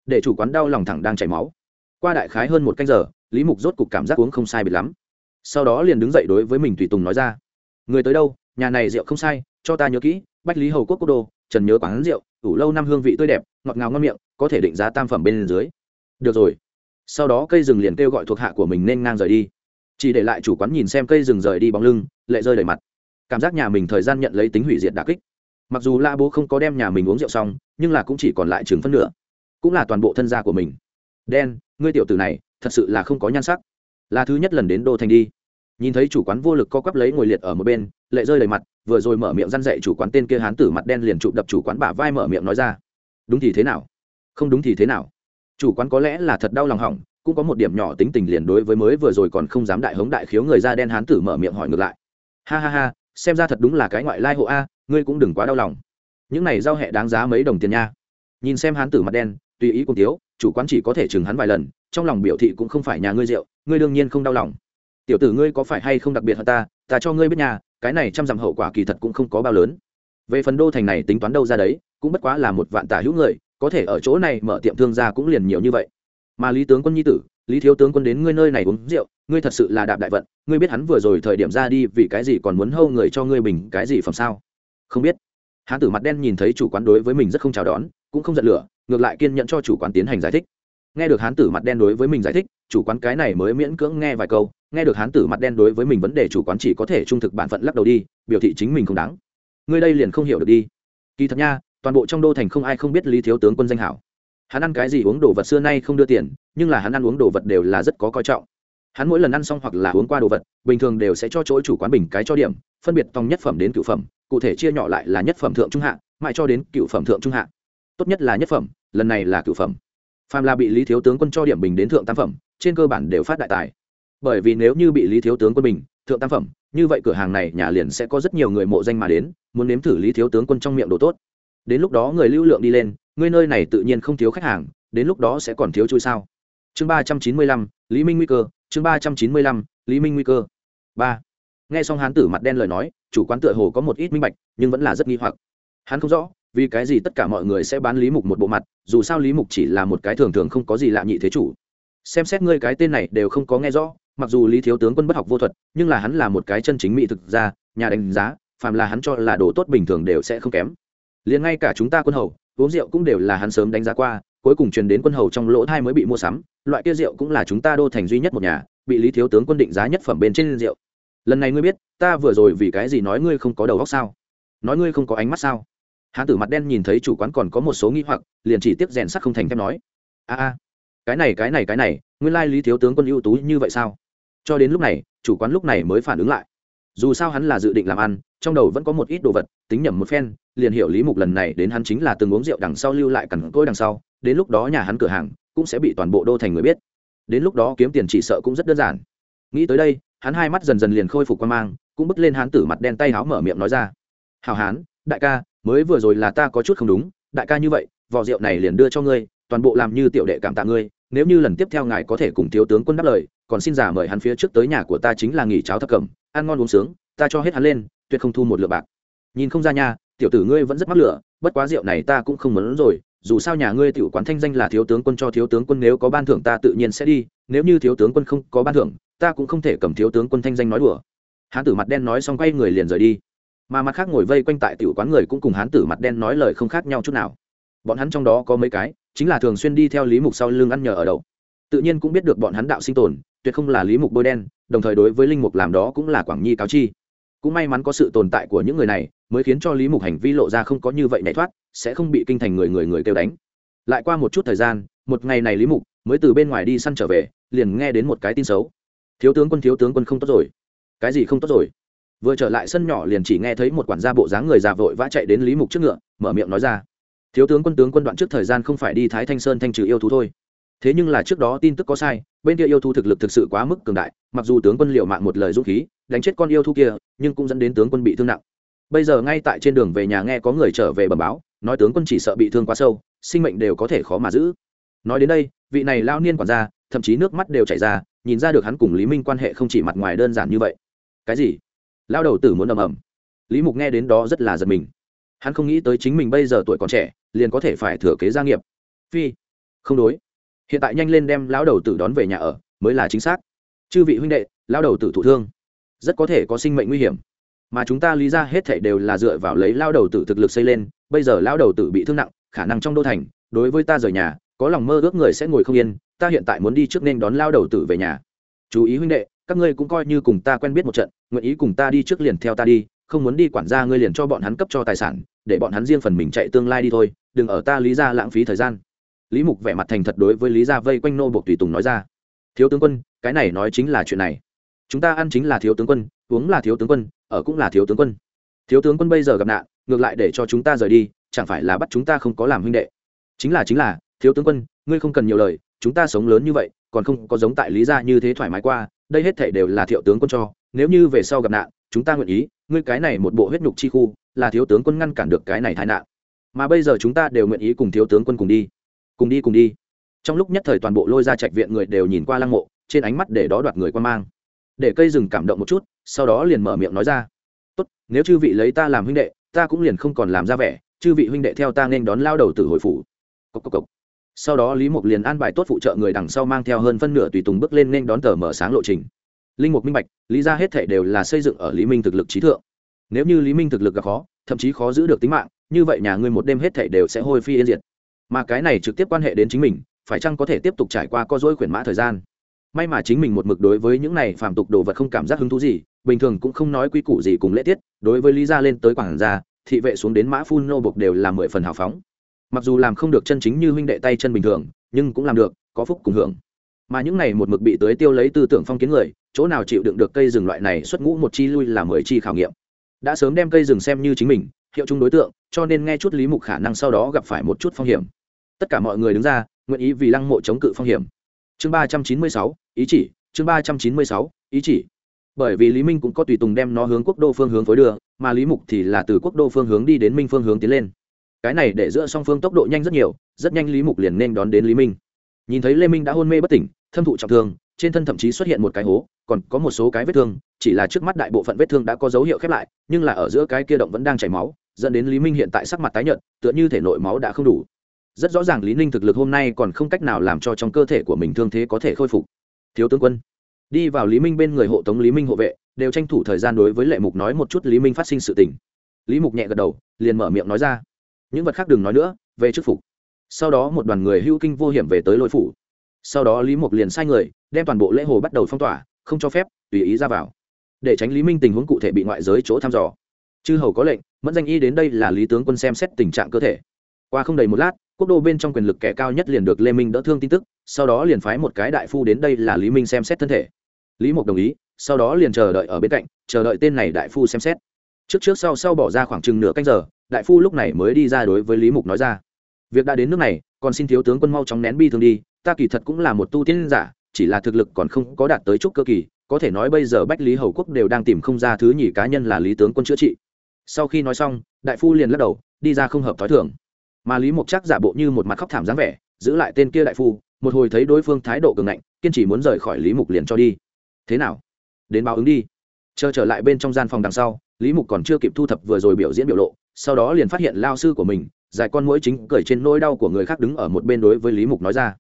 Để chủ quán đau lòng thẳng đang chảy máu. Qua đại khái hơn một canh giờ, lý mục rốt cục cảm giác uống không sai bịt lắm. Sau đó liền đứng dậy đối với mình tùy tùng nói ra. Người tới đâu? Nhà này rượu không sai, cho ta nhớ kỹ, bách lý hầu quốc quốc đô, trần nhớ quán rượu, ủ lâu năm hương vị tươi đẹp, ngọt ngào ngon miệng, có thể định giá tam phẩm bên dưới. Được rồi. Sau đó cây rừng liền kêu gọi thuộc hạ của mình nên ngang rời đi chỉ để lại chủ quán nhìn xem cây rừng rời đi bóng lưng, lệ rơi đầy mặt. Cảm giác nhà mình thời gian nhận lấy tính hủy diệt đà kích. Mặc dù la bố không có đem nhà mình uống rượu xong, nhưng là cũng chỉ còn lại chừng phân nửa. Cũng là toàn bộ thân gia của mình. Đen, ngươi tiểu tử này, thật sự là không có nhan sắc. Là thứ nhất lần đến đô thành đi. Nhìn thấy chủ quán vô lực co quắp lấy ngồi liệt ở một bên, lệ rơi đầy mặt, vừa rồi mở miệng răn dậy chủ quán tên kia hán tử mặt đen liền chụp đập chủ quán bả vai mở miệng nói ra. Đúng thì thế nào? Không đúng thì thế nào? Chủ quán có lẽ là thật đau lòng hỏng cũng có một điểm nhỏ tính tình liền đối với mới vừa rồi còn không dám đại hống đại khiếu người da đen hán tử mở miệng hỏi ngược lại. Ha ha ha, xem ra thật đúng là cái ngoại lai hộ a, ngươi cũng đừng quá đau lòng. Những này giao hẹ đáng giá mấy đồng tiền nha. Nhìn xem hán tử mặt đen, tùy ý cùng tiếu chủ quán chỉ có thể chừng hắn vài lần, trong lòng biểu thị cũng không phải nhà ngươi rượu, ngươi đương nhiên không đau lòng. Tiểu tử ngươi có phải hay không đặc biệt hơn ta ta cho ngươi biết nhà cái này trăm dặm hậu quả kỳ thật cũng không có bao lớn. Về phần đô thành này tính toán đâu ra đấy, cũng bất quá là một vạn tả hữu người, có thể ở chỗ này mở tiệm thương gia cũng liền nhiều như vậy mà lý tướng quân nhi tử, lý thiếu tướng quân đến ngươi nơi này uống rượu, ngươi thật sự là đạp đại vận, ngươi biết hắn vừa rồi thời điểm ra đi vì cái gì còn muốn hâu người cho ngươi bình cái gì phẩm sao? Không biết. Hán tử mặt đen nhìn thấy chủ quán đối với mình rất không chào đón, cũng không giận lửa, ngược lại kiên nhẫn cho chủ quán tiến hành giải thích. Nghe được hán tử mặt đen đối với mình giải thích, chủ quán cái này mới miễn cưỡng nghe vài câu, nghe được hán tử mặt đen đối với mình vấn đề chủ quán chỉ có thể trung thực bản phận lắc đầu đi, biểu thị chính mình không đáng. Ngươi đây liền không hiểu được đi. Kỳ thật nha, toàn bộ trong đô thành không ai không biết lý thiếu tướng quân danh hảo hắn ăn cái gì uống đồ vật xưa nay không đưa tiền, nhưng là hắn ăn uống đồ vật đều là rất có coi trọng. Hắn mỗi lần ăn xong hoặc là uống qua đồ vật, bình thường đều sẽ cho chỗ chủ quán bình cái cho điểm, phân biệt tòng nhất phẩm đến cựu phẩm, cụ thể chia nhỏ lại là nhất phẩm thượng trung hạ, mãi cho đến cựu phẩm thượng trung hạ. Tốt nhất là nhất phẩm, lần này là cựu phẩm. Phàm là bị lý thiếu tướng quân cho điểm bình đến thượng tam phẩm, trên cơ bản đều phát đại tài. Bởi vì nếu như bị lý thiếu tướng quân bình, thượng tam phẩm, như vậy cửa hàng này nhà liền sẽ có rất nhiều người mộ danh mà đến, muốn nếm thử lý thiếu tướng quân trong miệng đồ tốt. Đến lúc đó người lưu lượng đi lên ngươi nơi này tự nhiên không thiếu khách hàng, đến lúc đó sẽ còn thiếu chui sao? Chương ba trăm chín mươi lăm, lý minh nguy cơ, chương ba trăm chín mươi lăm, lý minh nguy cơ. Ba. Nghe xong hán tử mặt đen lời nói, chủ quán tựa hồ có một ít minh bạch, nhưng vẫn là rất nghi hoặc. Hắn không rõ, vì cái gì tất cả mọi người sẽ bán lý mục một bộ mặt, dù sao lý mục chỉ là một cái thường thường không có gì lạ nhị thế chủ. Xem xét ngươi cái tên này đều không có nghe rõ, mặc dù lý thiếu tướng quân bất học vô thuật, nhưng là hắn là một cái chân chính mỹ thực ra nhà đánh giá, phàm là hắn cho là đồ tốt bình thường đều sẽ không kém. Liền ngay cả chúng ta quân hầu uống rượu cũng đều là hắn sớm đánh giá qua, cuối cùng truyền đến quân hầu trong lỗ thai mới bị mua sắm, loại kia rượu cũng là chúng ta đô thành duy nhất một nhà, bị lý thiếu tướng quân định giá nhất phẩm bên trên rượu. Lần này ngươi biết, ta vừa rồi vì cái gì nói ngươi không có đầu óc sao? Nói ngươi không có ánh mắt sao? Hán tử mặt đen nhìn thấy chủ quán còn có một số nghi hoặc, liền chỉ tiếp rèn sắc không thành thép nói. A a, cái này cái này cái này, nguyên lai lý thiếu tướng quân ưu tú như vậy sao? Cho đến lúc này, chủ quán lúc này mới phản ứng lại dù sao hắn là dự định làm ăn, trong đầu vẫn có một ít đồ vật, tính nhầm một phen, liền hiểu lý mục lần này đến hắn chính là từng uống rượu đằng sau lưu lại cẳng cỗi đằng sau, đến lúc đó nhà hắn cửa hàng cũng sẽ bị toàn bộ đô thành người biết. Đến lúc đó kiếm tiền chỉ sợ cũng rất đơn giản. Nghĩ tới đây, hắn hai mắt dần dần liền khôi phục quan mang, cũng bứt lên hắn tử mặt đen tay háo mở miệng nói ra. Hào hán, đại ca, mới vừa rồi là ta có chút không đúng, đại ca như vậy, vò rượu này liền đưa cho ngươi, toàn bộ làm như tiểu đệ cảm tạ ngươi, nếu như lần tiếp theo ngài có thể cùng thiếu tướng quân đáp lời, còn xin giả mời hắn phía trước tới nhà của ta chính là nghỉ cháo thập cẩm ăn ngon uống sướng, ta cho hết hắn lên, tuyệt không thu một lượng bạc. Nhìn không ra nha, tiểu tử ngươi vẫn rất mắc lửa, bất quá rượu này ta cũng không muốn rồi, dù sao nhà ngươi tiểu quán thanh danh là thiếu tướng quân cho thiếu tướng quân, nếu có ban thưởng ta tự nhiên sẽ đi, nếu như thiếu tướng quân không có ban thưởng, ta cũng không thể cầm thiếu tướng quân thanh danh nói đùa. Hán tử mặt đen nói xong quay người liền rời đi. Mà mặt khác ngồi vây quanh tại tiểu quán người cũng cùng hán tử mặt đen nói lời không khác nhau chút nào. Bọn hắn trong đó có mấy cái, chính là thường xuyên đi theo lý mục sau lưng ăn nhờ ở đậu. Tự nhiên cũng biết được bọn hắn đạo sinh tồn tuyệt không là lý mục bôi đen, đồng thời đối với linh mục làm đó cũng là quảng nhi cáo chi. Cũng may mắn có sự tồn tại của những người này, mới khiến cho lý mục hành vi lộ ra không có như vậy nhảy thoát, sẽ không bị kinh thành người người người kêu đánh. Lại qua một chút thời gian, một ngày này lý mục mới từ bên ngoài đi săn trở về, liền nghe đến một cái tin xấu. Thiếu tướng quân, thiếu tướng quân không tốt rồi. Cái gì không tốt rồi? Vừa trở lại sân nhỏ liền chỉ nghe thấy một quản gia bộ dáng người già vội vã chạy đến lý mục trước ngựa, mở miệng nói ra. Thiếu tướng quân tướng quân, đoạn trước thời gian không phải đi thái thanh sơn thanh trừ yêu thú thôi thế nhưng là trước đó tin tức có sai, bên kia yêu thu thực lực thực sự quá mức cường đại, mặc dù tướng quân liệu mạng một lời dũng khí, đánh chết con yêu thu kia, nhưng cũng dẫn đến tướng quân bị thương nặng. Bây giờ ngay tại trên đường về nhà nghe có người trở về bẩm báo, nói tướng quân chỉ sợ bị thương quá sâu, sinh mệnh đều có thể khó mà giữ. Nói đến đây, vị này lao niên quản ra thậm chí nước mắt đều chảy ra, nhìn ra được hắn cùng lý minh quan hệ không chỉ mặt ngoài đơn giản như vậy. Cái gì? Lao đầu tử muốn ầm ầm. Lý mục nghe đến đó rất là giật mình. Hắn không nghĩ tới chính mình bây giờ tuổi còn trẻ, liền có thể phải thừa kế gia nghiệp. Phi. Không đối hiện tại nhanh lên đem lão đầu tử đón về nhà ở, mới là chính xác. Chư vị huynh đệ, lão đầu tử thụ thương, rất có thể có sinh mệnh nguy hiểm. Mà chúng ta lý ra hết thể đều là dựa vào lấy lao đầu tử thực lực xây lên, bây giờ lao đầu tử bị thương nặng, khả năng trong đô thành, đối với ta rời nhà, có lòng mơ ước người sẽ ngồi không yên, ta hiện tại muốn đi trước nên đón lao đầu tử về nhà. Chú ý huynh đệ, các ngươi cũng coi như cùng ta quen biết một trận, nguyện ý cùng ta đi trước liền theo ta đi, không muốn đi quản gia ngươi liền cho bọn hắn cấp cho tài sản, để bọn hắn riêng phần mình chạy tương lai đi thôi, đừng ở ta lý ra lãng phí thời gian lý mục vẻ mặt thành thật đối với lý gia vây quanh nô bộc tùy tùng nói ra. Thiếu tướng quân, cái này nói chính là chuyện này. Chúng ta ăn chính là thiếu tướng quân, uống là thiếu tướng quân, ở cũng là thiếu tướng quân. Thiếu tướng quân bây giờ gặp nạn, ngược lại để cho chúng ta rời đi, chẳng phải là bắt chúng ta không có làm huynh đệ. Chính là chính là, thiếu tướng quân, ngươi không cần nhiều lời, chúng ta sống lớn như vậy, còn không có giống tại lý gia như thế thoải mái qua, đây hết thể đều là thiệu tướng quân cho, nếu như về sau gặp nạn, chúng ta nguyện ý, ngươi cái này một bộ huyết nhục chi khu, là thiếu tướng quân ngăn cản được cái này tai nạn. Mà bây giờ chúng ta đều nguyện ý cùng thiếu tướng quân cùng đi cùng đi cùng đi. Trong lúc nhất thời toàn bộ lôi ra trạch viện người đều nhìn qua lăng mộ, trên ánh mắt để đó đoạt người quan mang. Để cây rừng cảm động một chút, sau đó liền mở miệng nói ra. Tốt, nếu chư vị lấy ta làm huynh đệ, ta cũng liền không còn làm ra vẻ, chư vị huynh đệ theo ta nên đón lao đầu từ hồi phủ. Cốc cốc cốc. sau đó lý mục liền an bài tốt phụ trợ người đằng sau mang theo hơn phân nửa tùy tùng bước lên nên đón tờ mở sáng lộ trình. Linh mục minh bạch, lý ra hết thể đều là xây dựng ở lý minh thực lực trí thượng. Nếu như lý minh thực lực gặp khó, thậm chí khó giữ được tính mạng, như vậy nhà ngươi một đêm hết thể đều sẽ hôi phi yên diệt mà cái này trực tiếp quan hệ đến chính mình, phải chăng có thể tiếp tục trải qua co dối khuyển mã thời gian? May mà chính mình một mực đối với những này phàm tục đồ vật không cảm giác hứng thú gì, bình thường cũng không nói quy củ gì cùng lễ tiết, đối với lý gia lên tới quảng gia, thị vệ xuống đến mã phun nô bộc đều là mười phần hào phóng. Mặc dù làm không được chân chính như huynh đệ tay chân bình thường, nhưng cũng làm được, có phúc cùng hưởng. Mà những này một mực bị tới tiêu lấy tư tưởng phong kiến người, chỗ nào chịu đựng được cây rừng loại này xuất ngũ một chi lui là mười chi khảo nghiệm. Đã sớm đem cây rừng xem như chính mình, hiệu chung đối tượng, cho nên nghe chút lý mục khả năng sau đó gặp phải một chút phong hiểm tất cả mọi người đứng ra, nguyện ý vì lăng mộ chống cự phong hiểm. Chương ba trăm chín mươi sáu, ý chỉ. Chương ba trăm chín mươi sáu, ý chỉ. Bởi vì lý minh cũng có tùy tùng đem nó hướng quốc đô phương hướng phối đưa, mà lý mục thì là từ quốc đô phương hướng đi đến minh phương hướng tiến lên. Cái này để giữa song phương tốc độ nhanh rất nhiều, rất nhanh lý mục liền nên đón đến lý minh. Nhìn thấy lê minh đã hôn mê bất tỉnh, thâm thụ trọng thương, trên thân thậm chí xuất hiện một cái hố, còn có một số cái vết thương, chỉ là trước mắt đại bộ phận vết thương đã có dấu hiệu khép lại, nhưng là ở giữa cái kia động vẫn đang chảy máu, dẫn đến lý minh hiện tại sắc mặt tái nhợt, tựa như thể nội máu đã không đủ rất rõ ràng lý ninh thực lực hôm nay còn không cách nào làm cho trong cơ thể của mình thương thế có thể khôi phục. Thiếu tướng quân, đi vào lý minh bên người hộ tống lý minh hộ vệ, đều tranh thủ thời gian đối với lệ mục nói một chút lý minh phát sinh sự tình. Lý mục nhẹ gật đầu, liền mở miệng nói ra. Những vật khác đừng nói nữa, về chức phục. Sau đó một đoàn người hưu kinh vô hiểm về tới lôi phủ. Sau đó lý mục liền sai người, đem toàn bộ lễ hồ bắt đầu phong tỏa, không cho phép, tùy ý ra vào. Để tránh lý minh tình huống cụ thể bị ngoại giới chỗ thăm dò. Chư hầu có lệnh, mẫn danh y đến đây là lý tướng quân xem xét tình trạng cơ thể. Qua không đầy một lát quốc đô bên trong quyền lực kẻ cao nhất liền được lê minh đỡ thương tin tức, sau đó liền phái một cái đại phu đến đây là lý minh xem xét thân thể. Lý mục đồng ý, sau đó liền chờ đợi ở bên cạnh, chờ đợi tên này đại phu xem xét. Trước trước sau sau bỏ ra khoảng chừng nửa canh giờ, đại phu lúc này mới đi ra đối với lý mục nói ra. Việc đã đến nước này, còn xin thiếu tướng quân mau chóng nén bi thương đi, ta kỳ thật cũng là một tu tiên giả, chỉ là thực lực còn không có đạt tới chút cơ kỳ, có thể nói bây giờ bách lý hầu quốc đều đang tìm không ra thứ nhì cá nhân là lý tướng quân chữa trị. Sau khi nói xong, đại phu liền lắc đầu, đi ra không hợp t h ó i thưởng mà lý mộc chắc giả bộ như một mặt khóc thảm dáng vẻ, giữ lại tên kia đại phu, một hồi thấy đối phương thái độ cường ngạnh, kiên trì muốn rời khỏi lý mục liền cho đi. Thế nào? Đến báo ứng đi. Chờ trở lại bên trong gian phòng đằng sau, lý mục còn chưa kịp thu thập vừa rồi biểu diễn biểu lộ, sau đó liền phát hiện lao sư của mình, dài con mũi chính cười trên nỗi đau của người khác đứng ở một bên đối với lý mục nói ra.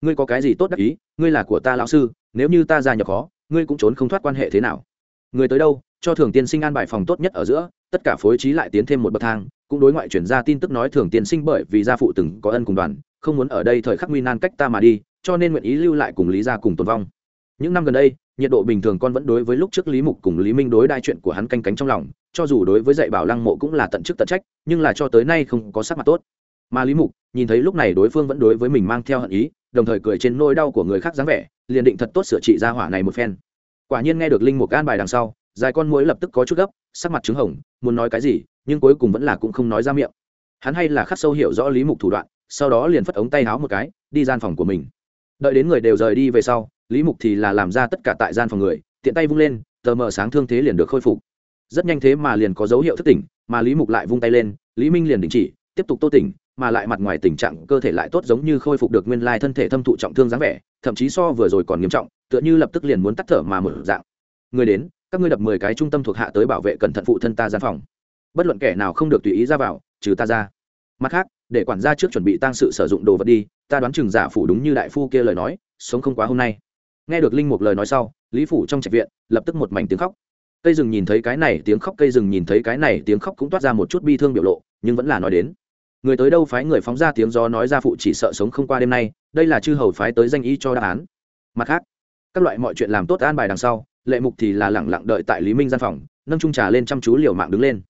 Ngươi có cái gì tốt đắc ý? Ngươi là của ta lão sư, nếu như ta ra nhập khó, ngươi cũng trốn không thoát quan hệ thế nào? Người tới đâu, cho thường tiên sinh an bài phòng tốt nhất ở giữa, tất cả phối trí lại tiến thêm một bậc thang cũng đối ngoại chuyển ra tin tức nói thường tiên sinh bởi vì gia phụ từng có ân cùng đoàn, không muốn ở đây thời khắc nguy nan cách ta mà đi, cho nên nguyện ý lưu lại cùng lý gia cùng tồn vong. Những năm gần đây, nhiệt độ bình thường con vẫn đối với lúc trước lý mục cùng lý minh đối đại chuyện của hắn canh cánh trong lòng, cho dù đối với dạy bảo lăng mộ cũng là tận chức tận trách, nhưng là cho tới nay không có sắc mặt tốt. Mà lý mục, nhìn thấy lúc này đối phương vẫn đối với mình mang theo hận ý, đồng thời cười trên nỗi đau của người khác dáng vẻ, liền định thật tốt sửa trị ra hỏa này một phen. Quả nhiên nghe được linh mục an bài đằng sau dài con mũi lập tức có chút gấp, sắc mặt trứng hồng, muốn nói cái gì, nhưng cuối cùng vẫn là cũng không nói ra miệng. Hắn hay là khắc sâu hiểu rõ lý mục thủ đoạn, sau đó liền phất ống tay háo một cái, đi gian phòng của mình. Đợi đến người đều rời đi về sau, lý mục thì là làm ra tất cả tại gian phòng người, tiện tay vung lên, tờ mờ sáng thương thế liền được khôi phục. Rất nhanh thế mà liền có dấu hiệu thất tỉnh, mà lý mục lại vung tay lên, lý minh liền đình chỉ, tiếp tục tô tỉnh, mà lại mặt ngoài tình trạng cơ thể lại tốt giống như khôi phục được nguyên lai thân thể thâm thụ trọng thương dáng vẻ, thậm chí so vừa rồi còn nghiêm trọng, tựa như lập tức liền muốn tắt thở mà mở dạng. Người đến các ngươi đập mười cái trung tâm thuộc hạ tới bảo vệ cẩn thận phụ thân ta gian phòng. Bất luận kẻ nào không được tùy ý ra vào, trừ ta ra. Mặt khác, để quản gia trước chuẩn bị tăng sự sử dụng đồ vật đi, ta đoán chừng giả phủ đúng như đại phu kia lời nói, sống không quá hôm nay. Nghe được linh mục lời nói sau, lý phủ trong trạch viện, lập tức một mảnh tiếng khóc. Cây rừng nhìn thấy cái này tiếng khóc, cây rừng nhìn thấy cái này tiếng khóc cũng toát ra một chút bi thương biểu lộ, nhưng vẫn là nói đến. Người tới đâu phái người phóng ra tiếng gió nói ra phụ chỉ sợ sống không qua đêm nay, đây là chư hầu phái tới danh y cho đáp án. Mặt khác các loại mọi chuyện làm tốt an bài đằng sau, lệ mục thì là lẳng lặng đợi tại lý minh gian phòng, nâng trung trà lên chăm chú liều mạng đứng lên.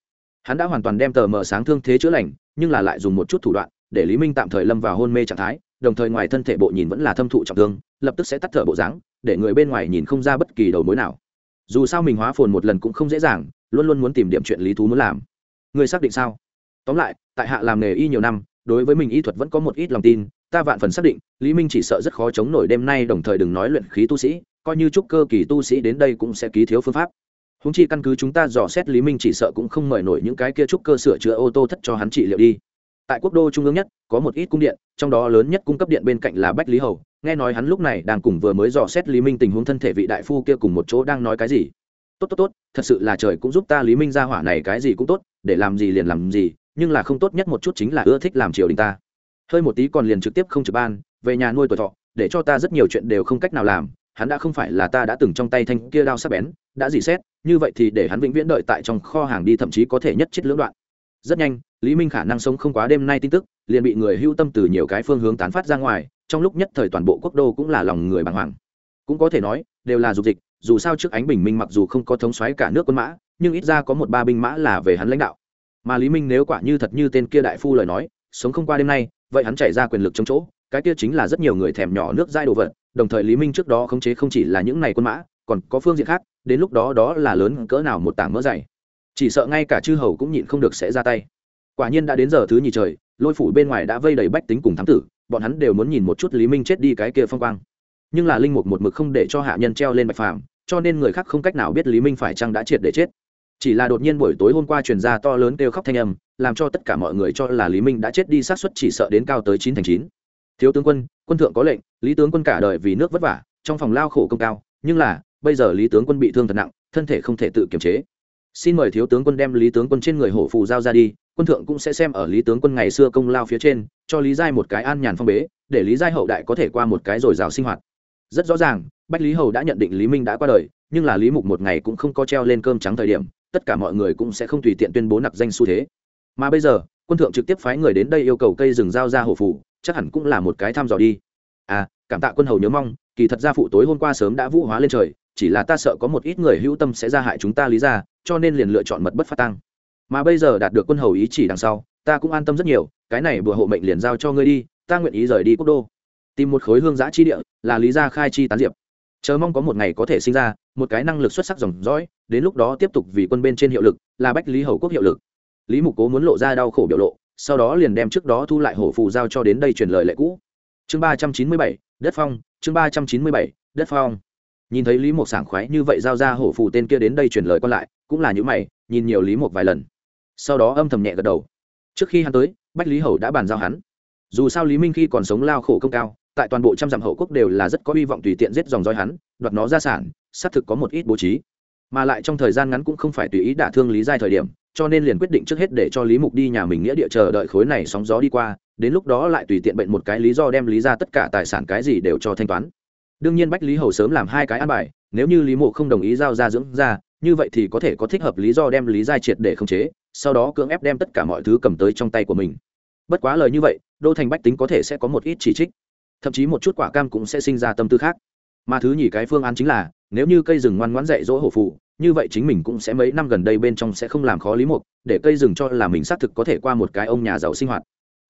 Hắn đã hoàn toàn đem tờ mờ sáng thương thế chữa lành, nhưng là lại dùng một chút thủ đoạn, để lý minh tạm thời lâm vào hôn mê trạng thái, đồng thời ngoài thân thể bộ nhìn vẫn là thâm thụ trọng thương, lập tức sẽ tắt thở bộ dáng, để người bên ngoài nhìn không ra bất kỳ đầu mối nào. Dù sao mình hóa phồn một lần cũng không dễ dàng, luôn luôn muốn tìm điểm chuyện lý thú muốn làm. Người xác định sao? Tóm lại, tại hạ làm nghề y nhiều năm, đối với mình y thuật vẫn có một ít lòng tin ta vạn phần xác định, lý minh chỉ sợ rất khó chống nổi đêm nay, đồng thời đừng nói luyện khí tu sĩ, coi như trúc cơ kỳ tu sĩ đến đây cũng sẽ ký thiếu phương pháp. Húng chi căn cứ chúng ta dò xét, lý minh chỉ sợ cũng không mời nổi những cái kia trúc cơ sửa chữa ô tô thất cho hắn trị liệu đi. Tại quốc đô trung ương nhất, có một ít cung điện, trong đó lớn nhất cung cấp điện bên cạnh là bách lý hầu. Nghe nói hắn lúc này đang cùng vừa mới dò xét lý minh tình huống thân thể vị đại phu kia cùng một chỗ đang nói cái gì. Tốt tốt tốt, thật sự là trời cũng giúp ta lý minh ra hỏa này cái gì cũng tốt, để làm gì liền làm gì, nhưng là không tốt nhất một chút chính là ưa thích làm triều đình ta hơi một tí còn liền trực tiếp không trực ban, về nhà nuôi tuổi thọ, để cho ta rất nhiều chuyện đều không cách nào làm, hắn đã không phải là ta đã từng trong tay thanh kia đao sắc bén, đã dì xét, như vậy thì để hắn vĩnh viễn đợi tại trong kho hàng đi thậm chí có thể nhất chết lưỡng đoạn. Rất nhanh, lý minh khả năng sống không quá đêm nay tin tức, liền bị người hưu tâm từ nhiều cái phương hướng tán phát ra ngoài, trong lúc nhất thời toàn bộ quốc đô cũng là lòng người bàng hoàng. Cũng có thể nói, đều là dục dịch, dù sao trước ánh bình minh mặc dù không có thống xoáy cả nước quân mã, nhưng ít ra có một ba binh mã là về hắn lãnh đạo. Mà lý minh nếu quả như thật như tên kia đại phu lời nói, sống không qua đêm nay vậy hắn chạy ra quyền lực trong chỗ, cái kia chính là rất nhiều người thèm nhỏ nước dai đồ vật, đồng thời lý minh trước đó khống chế không chỉ là những này quân mã, còn có phương diện khác, đến lúc đó đó là lớn cỡ nào một tảng mỡ dày. Chỉ sợ ngay cả chư hầu cũng nhịn không được sẽ ra tay. Quả nhiên đã đến giờ thứ nhì trời, lôi phủ bên ngoài đã vây đầy bách tính cùng thám tử, bọn hắn đều muốn nhìn một chút lý minh chết đi cái kia phong quang. Nhưng là linh mục một mực không để cho hạ nhân treo lên bạch phàm, cho nên người khác không cách nào biết lý minh phải chăng đã triệt để chết chỉ là đột nhiên buổi tối hôm qua truyền ra to lớn kêu khóc thanh âm, làm cho tất cả mọi người cho là lý minh đã chết đi sát xuất chỉ sợ đến cao tới chín thành chín. Thiếu tướng quân quân thượng có lệnh, lý tướng quân cả đời vì nước vất vả, trong phòng lao khổ công cao, nhưng là, bây giờ lý tướng quân bị thương thật nặng, thân thể không thể tự kiềm chế. Xin mời thiếu tướng quân đem lý tướng quân trên người hổ phù giao ra đi, quân thượng cũng sẽ xem ở lý tướng quân ngày xưa công lao phía trên, cho lý giai một cái an nhàn phong bế, để lý giai hậu đại có thể qua một cái dồi dào sinh hoạt. Rất rõ ràng, bách lý hầu đã nhận định lý minh đã qua đời, nhưng là lý mục một ngày cũng không có treo lên cơm trắng thời điểm tất cả mọi người cũng sẽ không tùy tiện tuyên bố nặc danh xu thế. Mà bây giờ, quân thượng trực tiếp phái người đến đây yêu cầu cây rừng giao ra hổ phủ, chắc hẳn cũng là một cái thăm dò đi. À cảm tạ quân hầu nhớ mong, kỳ thật ra phụ tối hôm qua sớm đã vũ hóa lên trời, chỉ là ta sợ có một ít người hữu tâm sẽ ra hại chúng ta lý ra, cho nên liền lựa chọn mật bất phát tăng mà bây giờ đạt được quân hầu ý chỉ đằng sau, ta cũng an tâm rất nhiều, cái này vừa hộ mệnh liền giao cho ngươi đi, ta nguyện ý rời đi quốc đô. Tìm một khối hương giã chi địa, là lý gia khai chi tán diệp chờ mong có một ngày có thể sinh ra, một cái năng lực xuất sắc dòng dõi, đến lúc đó tiếp tục vì quân bên trên hiệu lực, là bách lý hầu quốc hiệu lực. Lý mục cố muốn lộ ra đau khổ biểu lộ, sau đó liền đem trước đó thu lại hổ phù giao cho đến đây truyền lời lệ cũ. Chương ba trăm chín mươi bảy, đất phong, chương ba trăm chín mươi bảy, đất phong. Nhìn thấy lý mục sảng khoái như vậy giao ra hổ phù tên kia đến đây truyền lời còn lại, cũng là những mày, nhìn nhiều lý mục vài lần. Sau đó âm thầm nhẹ gật đầu. Trước khi hắn tới, bách lý hầu đã bàn giao hắn. Dù sao lý minh khi còn sống lao khổ công cao tại toàn bộ trăm dặm hậu quốc đều là rất có hy vọng tùy tiện giết dòng roi hắn, đoạt nó ra sản, xác thực có một ít bố trí. Mà lại trong thời gian ngắn cũng không phải tùy ý đả thương lý giai thời điểm, cho nên liền quyết định trước hết để cho lý mục đi nhà mình nghĩa địa chờ đợi khối này sóng gió đi qua, đến lúc đó lại tùy tiện bệnh một cái lý do đem lý ra tất cả tài sản cái gì đều cho thanh toán. Đương nhiên bách lý hầu sớm làm hai cái ăn bài, nếu như lý mộ không đồng ý giao ra dưỡng ra, như vậy thì có thể có thích hợp lý do đem lý giai triệt để khống chế, sau đó cưỡng ép đem tất cả mọi thứ cầm tới trong tay của mình. Bất quá lời như vậy, đô thành bách tính có thể sẽ có một ít chỉ trích thậm chí một chút quả cam cũng sẽ sinh ra tâm tư khác. Mà thứ nhì cái phương án chính là, nếu như cây rừng ngoan ngoãn dạy dỗ hổ phụ như vậy chính mình cũng sẽ mấy năm gần đây bên trong sẽ không làm khó lý mục, để cây rừng cho là mình xác thực có thể qua một cái ông nhà giàu sinh hoạt.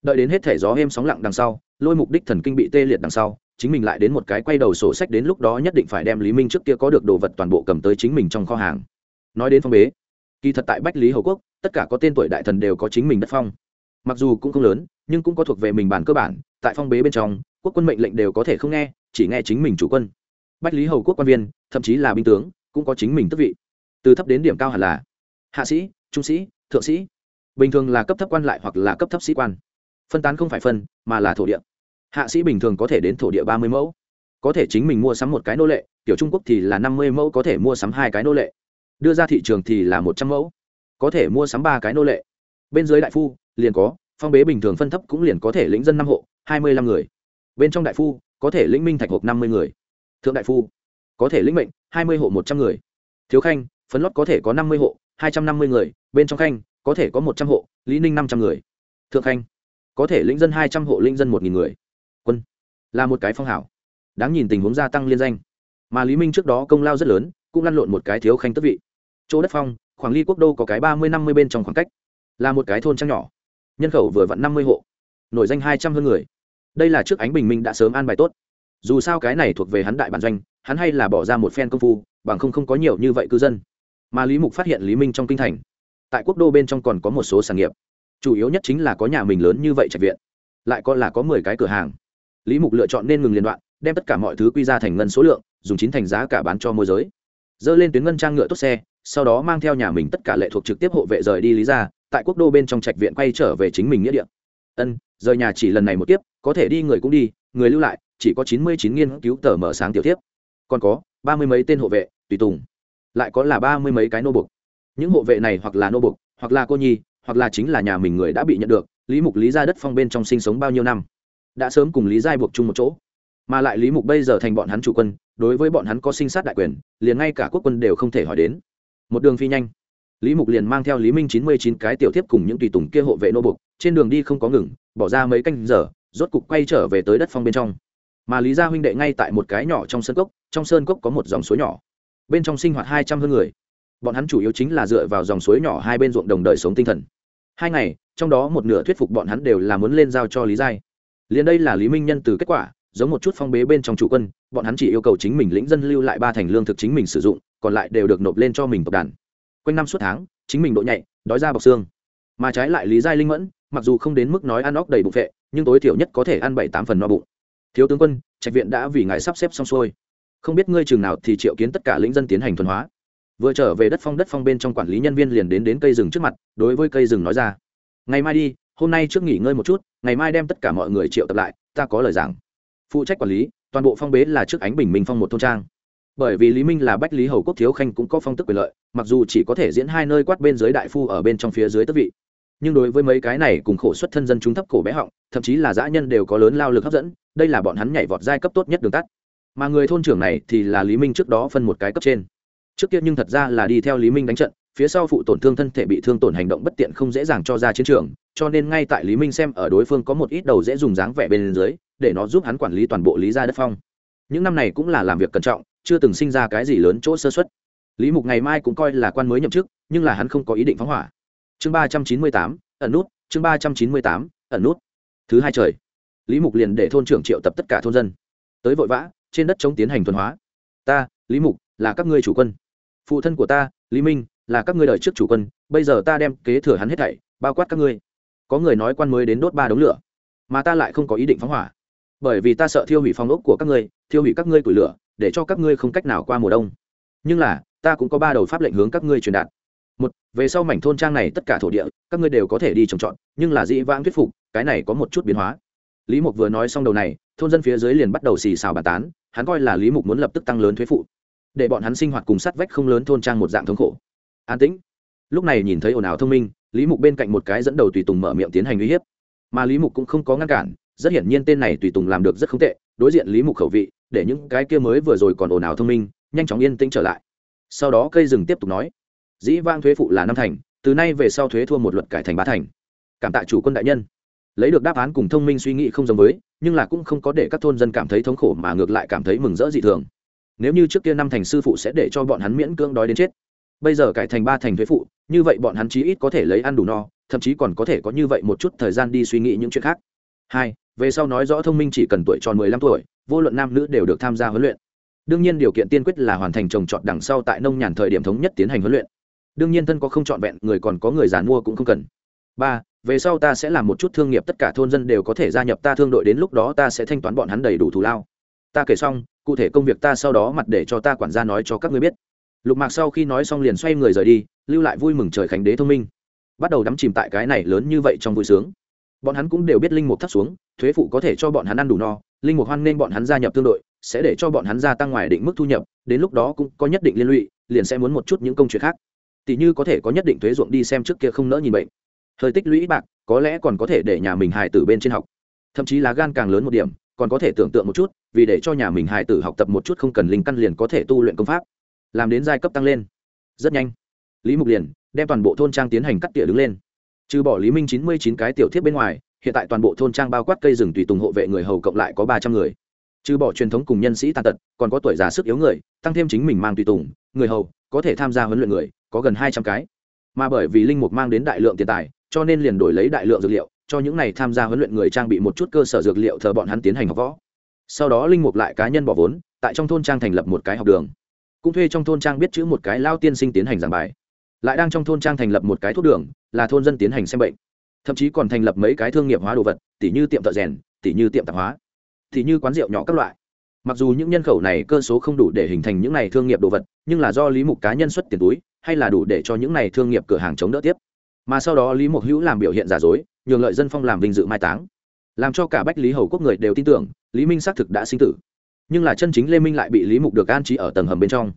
Đợi đến hết thể gió êm sóng lặng đằng sau, lôi mục đích thần kinh bị tê liệt đằng sau, chính mình lại đến một cái quay đầu sổ sách đến lúc đó nhất định phải đem lý minh trước kia có được đồ vật toàn bộ cầm tới chính mình trong kho hàng. Nói đến phong bế, kỳ thật tại bách lý hầu quốc, tất cả có tên tuổi đại thần đều có chính mình đất phong. Mặc dù cũng không lớn, nhưng cũng có thuộc về mình bản cơ bản, tại phong bế bên trong quốc quân mệnh lệnh đều có thể không nghe, chỉ nghe chính mình chủ quân. Bách lý hầu quốc quan viên, thậm chí là binh tướng, cũng có chính mình tức vị. Từ thấp đến điểm cao hẳn là hạ sĩ, trung sĩ, thượng sĩ. Bình thường là cấp thấp quan lại hoặc là cấp thấp sĩ quan. Phân tán không phải phân, mà là thổ địa. Hạ sĩ bình thường có thể đến thổ địa ba mươi mẫu. Có thể chính mình mua sắm một cái nô lệ tiểu trung quốc thì là năm mươi mẫu có thể mua sắm hai cái nô lệ. Đưa ra thị trường thì là một trăm mẫu. Có thể mua sắm ba cái nô lệ. Bên dưới đại phu, liền có, phong bế bình thường phân thấp cũng liền có thể lĩnh dân năm hộ, hai mươi lăm người bên trong đại phu, có thể lĩnh minh thạch hộp năm mươi người. Thượng đại phu, có thể lĩnh mệnh hai mươi hộ một trăm người. Thiếu khanh, phấn lót có thể có năm mươi hộ, hai trăm năm mươi người. Bên trong khanh, có thể có một trăm hộ, lý ninh năm trăm người. Thượng khanh, có thể lĩnh dân hai trăm hộ, lĩnh dân một nghìn người. Quân, là một cái phong hảo. Đáng nhìn tình huống gia tăng liên danh. Mà lý minh trước đó công lao rất lớn, cũng lăn lộn một cái thiếu khanh tức vị. Chỗ đất phong khoảng ly quốc đô có cái ba mươi, năm mươi bên trong khoảng cách. Là một cái thôn trăng nhỏ. Nhân khẩu vừa vặn năm mươi hộ. Nổi danh hai trăm hơn người đây là trước ánh bình minh đã sớm an bài tốt. Dù sao cái này thuộc về hắn đại bản doanh, hắn hay là bỏ ra một phen công phu, bằng không không có nhiều như vậy cư dân. Mà lý mục phát hiện lý minh trong kinh thành, tại quốc đô bên trong còn có một số sản nghiệp. Chủ yếu nhất chính là có nhà mình lớn như vậy trạch viện, lại còn là có mười cái cửa hàng. Lý mục lựa chọn nên ngừng liên đoạn, đem tất cả mọi thứ quy ra thành ngân số lượng, dùng chín thành giá cả bán cho môi giới. Dơ lên tuyến ngân trang ngựa tốt xe, sau đó mang theo nhà mình tất cả lệ thuộc trực tiếp hộ vệ rời đi lý ra tại quốc đô bên trong trạch viện quay trở về chính mình nghĩa địa. Ân rời nhà chỉ lần này một tiếp có thể đi người cũng đi, người lưu lại, chỉ có chín mươi chín nghiên cứu tờ mở sáng tiểu tiếp còn có, ba mươi mấy tên hộ vệ, tùy tùng. Lại có là ba mươi mấy cái nô bục những hộ vệ này hoặc là nô bục hoặc là cô nhi, hoặc là chính là nhà mình người đã bị nhận được, lý mục lý ra đất phong bên trong sinh sống bao nhiêu năm? Đã sớm cùng lý giai buộc chung một chỗ. Mà lại lý mục bây giờ thành bọn hắn chủ quân, đối với bọn hắn có sinh sát đại quyền, liền ngay cả quốc quân đều không thể hỏi đến. Một đường phi nhanh lý mục liền mang theo lý minh chín mươi chín cái tiểu tiếp cùng những tùy tùng kia hộ vệ nô bục trên đường đi không có ngừng, bỏ ra mấy canh giờ, rốt cục quay trở về tới đất phong bên trong. Mà lý gia huynh đệ ngay tại một cái nhỏ trong sơn cốc, trong sơn cốc có một dòng suối nhỏ. Bên trong sinh hoạt hai trăm hơn người. Bọn hắn chủ yếu chính là dựa vào dòng suối nhỏ hai bên ruộng đồng đời sống tinh thần. Hai ngày, trong đó một nửa thuyết phục bọn hắn đều là muốn lên giao cho lý giai liền đây là lý minh nhân từ kết quả, giống một chút phong bế bên trong chủ quân, bọn hắn chỉ yêu cầu chính mình lĩnh dân lưu lại ba thành lương thực chính mình sử dụng, còn lại đều được nộp lên cho mình tộc đàn quanh năm suốt tháng, chính mình độ nhạy, đói ra bọc xương. Mà trái lại lý giai linh mẫn, mặc dù không đến mức nói ăn óc đầy bụng vệ nhưng tối thiểu nhất có thể ăn bảy tám phần no bụng. Thiếu tướng quân, trạch viện đã vì ngài sắp xếp xong xuôi. Không biết ngươi chừng nào thì triệu kiến tất cả lĩnh dân tiến hành thuần hóa. Vừa trở về đất phong đất phong bên trong quản lý nhân viên liền đến đến cây rừng trước mặt, đối với cây rừng nói ra. Ngày mai đi, hôm nay trước nghỉ ngơi một chút, ngày mai đem tất cả mọi người triệu tập lại, ta có lời giảng. Phụ trách quản lý, toàn bộ phong bế là trước ánh bình minh phong một thôn trang bởi vì lý minh là bách lý hầu quốc thiếu khanh cũng có phong tức quyền lợi, mặc dù chỉ có thể diễn hai nơi quát bên dưới đại phu ở bên trong phía dưới tước vị. Nhưng đối với mấy cái này cùng khổ xuất thân dân chúng thấp cổ bé họng, thậm chí là dã nhân đều có lớn lao lực hấp dẫn, đây là bọn hắn nhảy vọt giai cấp tốt nhất đường tắt. Mà người thôn trưởng này thì là lý minh trước đó phân một cái cấp trên. Trước kia nhưng thật ra là đi theo lý minh đánh trận, phía sau phụ tổn thương thân thể bị thương tổn hành động bất tiện không dễ dàng cho ra chiến trường, cho nên ngay tại lý minh xem ở đối phương có một ít đầu dễ dùng dáng vẻ bên dưới, để nó giúp hắn quản lý toàn bộ lý gia đất phong. Những năm này cũng là làm việc cẩn trọng chưa từng sinh ra cái gì lớn chỗ sơ xuất lý mục ngày mai cũng coi là quan mới nhậm chức, nhưng là hắn không có ý định phóng hỏa. Chương ba trăm chín mươi tám, ẩn nút, chương ba trăm chín mươi tám, ẩn nút. Thứ hai trời. Lý mục liền để thôn trưởng triệu tập tất cả thôn dân. Tới vội vã, trên đất chống tiến hành thuần hóa. Ta, lý mục, là các ngươi chủ quân. Phụ thân của ta, lý minh, là các ngươi đời trước chủ quân, bây giờ ta đem kế thừa hắn hết thảy, bao quát các ngươi. Có người nói quan mới đến đốt ba đống lửa, mà ta lại không có ý định phóng hỏa. Bởi vì ta sợ thiêu hủy phong ốc của các ngươi, thiêu hủy các ngươi củi lửa để cho các ngươi không cách nào qua mùa đông. Nhưng là, ta cũng có ba đầu pháp lệnh hướng các ngươi truyền đạt. Một, về sau mảnh thôn trang này tất cả thổ địa, các ngươi đều có thể đi trồng trọt, nhưng là dĩ vãng thuyết phục, cái này có một chút biến hóa. Lý mục vừa nói xong đầu này, thôn dân phía dưới liền bắt đầu xì xào bàn tán, hắn coi là lý mục muốn lập tức tăng lớn thuế phụ, để bọn hắn sinh hoạt cùng sát vách không lớn thôn trang một dạng thống khổ. An tĩnh. Lúc này nhìn thấy ồn ào thông minh, lý mục bên cạnh một cái dẫn đầu tùy tùng mở miệng tiến hành uy hiếp. Mà lý mục cũng không có ngăn cản, rất hiển nhiên tên này tùy tùng làm được rất không tệ, đối diện lý mục khẩu vị để những cái kia mới vừa rồi còn ồn ào thông minh, nhanh chóng yên tĩnh trở lại. Sau đó cây rừng tiếp tục nói, dĩ vang thuế phụ là năm thành, từ nay về sau thuế thua một luật cải thành ba thành. Cảm tạ chủ quân đại nhân. Lấy được đáp án cùng thông minh suy nghĩ không giống với, nhưng là cũng không có để các thôn dân cảm thấy thống khổ mà ngược lại cảm thấy mừng rỡ dị thường. Nếu như trước kia năm thành sư phụ sẽ để cho bọn hắn miễn cưỡng đói đến chết, bây giờ cải thành ba thành thuế phụ, như vậy bọn hắn chí ít có thể lấy ăn đủ no, thậm chí còn có thể có như vậy một chút thời gian đi suy nghĩ những chuyện khác. Hai, về sau nói rõ thông minh chỉ cần tuổi tròn mười lăm tuổi vô luận nam nữ đều được tham gia huấn luyện. Đương nhiên điều kiện tiên quyết là hoàn thành trồng trọt đằng sau tại nông nhàn thời điểm thống nhất tiến hành huấn luyện. Đương nhiên thân có không trọn vẹn, người còn có người giàn mua cũng không cần. Ba, về sau ta sẽ làm một chút thương nghiệp, tất cả thôn dân đều có thể gia nhập ta thương đội, đến lúc đó ta sẽ thanh toán bọn hắn đầy đủ thù lao. Ta kể xong, cụ thể công việc ta sau đó mặt để cho ta quản gia nói cho các ngươi biết. Lục mạc sau khi nói xong liền xoay người rời đi, lưu lại vui mừng trời khánh đế thông minh. Bắt đầu đắm chìm tại cái này lớn như vậy trong vui sướng. Bọn hắn cũng đều biết linh mục thấp xuống thuế phụ có thể cho bọn hắn ăn đủ no, linh mục hoan nên bọn hắn gia nhập tương đội, sẽ để cho bọn hắn gia tăng ngoài định mức thu nhập, đến lúc đó cũng có nhất định liên lụy, liền sẽ muốn một chút những công chuyện khác. Tỷ như có thể có nhất định thuế ruộng đi xem trước kia không nỡ nhìn bệnh. Hơi tích lũy bạc, có lẽ còn có thể để nhà mình hài tử bên trên học. Thậm chí là gan càng lớn một điểm, còn có thể tưởng tượng một chút, vì để cho nhà mình hài tử học tập một chút không cần linh căn liền có thể tu luyện công pháp. Làm đến giai cấp tăng lên. Rất nhanh, lý mục liền đem toàn bộ thôn trang tiến hành cắt tỉa đứng lên. Trừ bỏ lý minh chín mươi chín cái tiểu thiết bên ngoài hiện tại toàn bộ thôn trang bao quát cây rừng tùy tùng hộ vệ người hầu cộng lại có ba trăm người. Trừ bỏ truyền thống cùng nhân sĩ tàn tật, còn có tuổi già sức yếu người, tăng thêm chính mình mang tùy tùng, người hầu, có thể tham gia huấn luyện người, có gần hai trăm cái. Mà bởi vì linh mục mang đến đại lượng tiền tài, cho nên liền đổi lấy đại lượng dược liệu, cho những này tham gia huấn luyện người trang bị một chút cơ sở dược liệu thờ bọn hắn tiến hành học võ. Sau đó linh mục lại cá nhân bỏ vốn, tại trong thôn trang thành lập một cái học đường. Cũng thuê trong thôn trang biết chữ một cái lao tiên sinh tiến hành giảng bài. Lại đang trong thôn trang thành lập một cái thuốc đường, là thôn dân tiến hành xem bệnh thậm chí còn thành lập mấy cái thương nghiệp hóa đồ vật, tỉ như tiệm thợ rèn, tỉ như tiệm tạp hóa, tỉ như quán rượu nhỏ các loại. Mặc dù những nhân khẩu này cơ số không đủ để hình thành những này thương nghiệp đồ vật, nhưng là do lý mục cá nhân xuất tiền túi, hay là đủ để cho những này thương nghiệp cửa hàng chống đỡ tiếp. Mà sau đó lý mục hữu làm biểu hiện giả dối, nhường lợi dân phong làm vinh dự mai táng. Làm cho cả bách lý hầu quốc người đều tin tưởng, lý minh xác thực đã sinh tử. Nhưng là chân chính lê minh lại bị lý mục được an trí ở tầng hầm bên trong.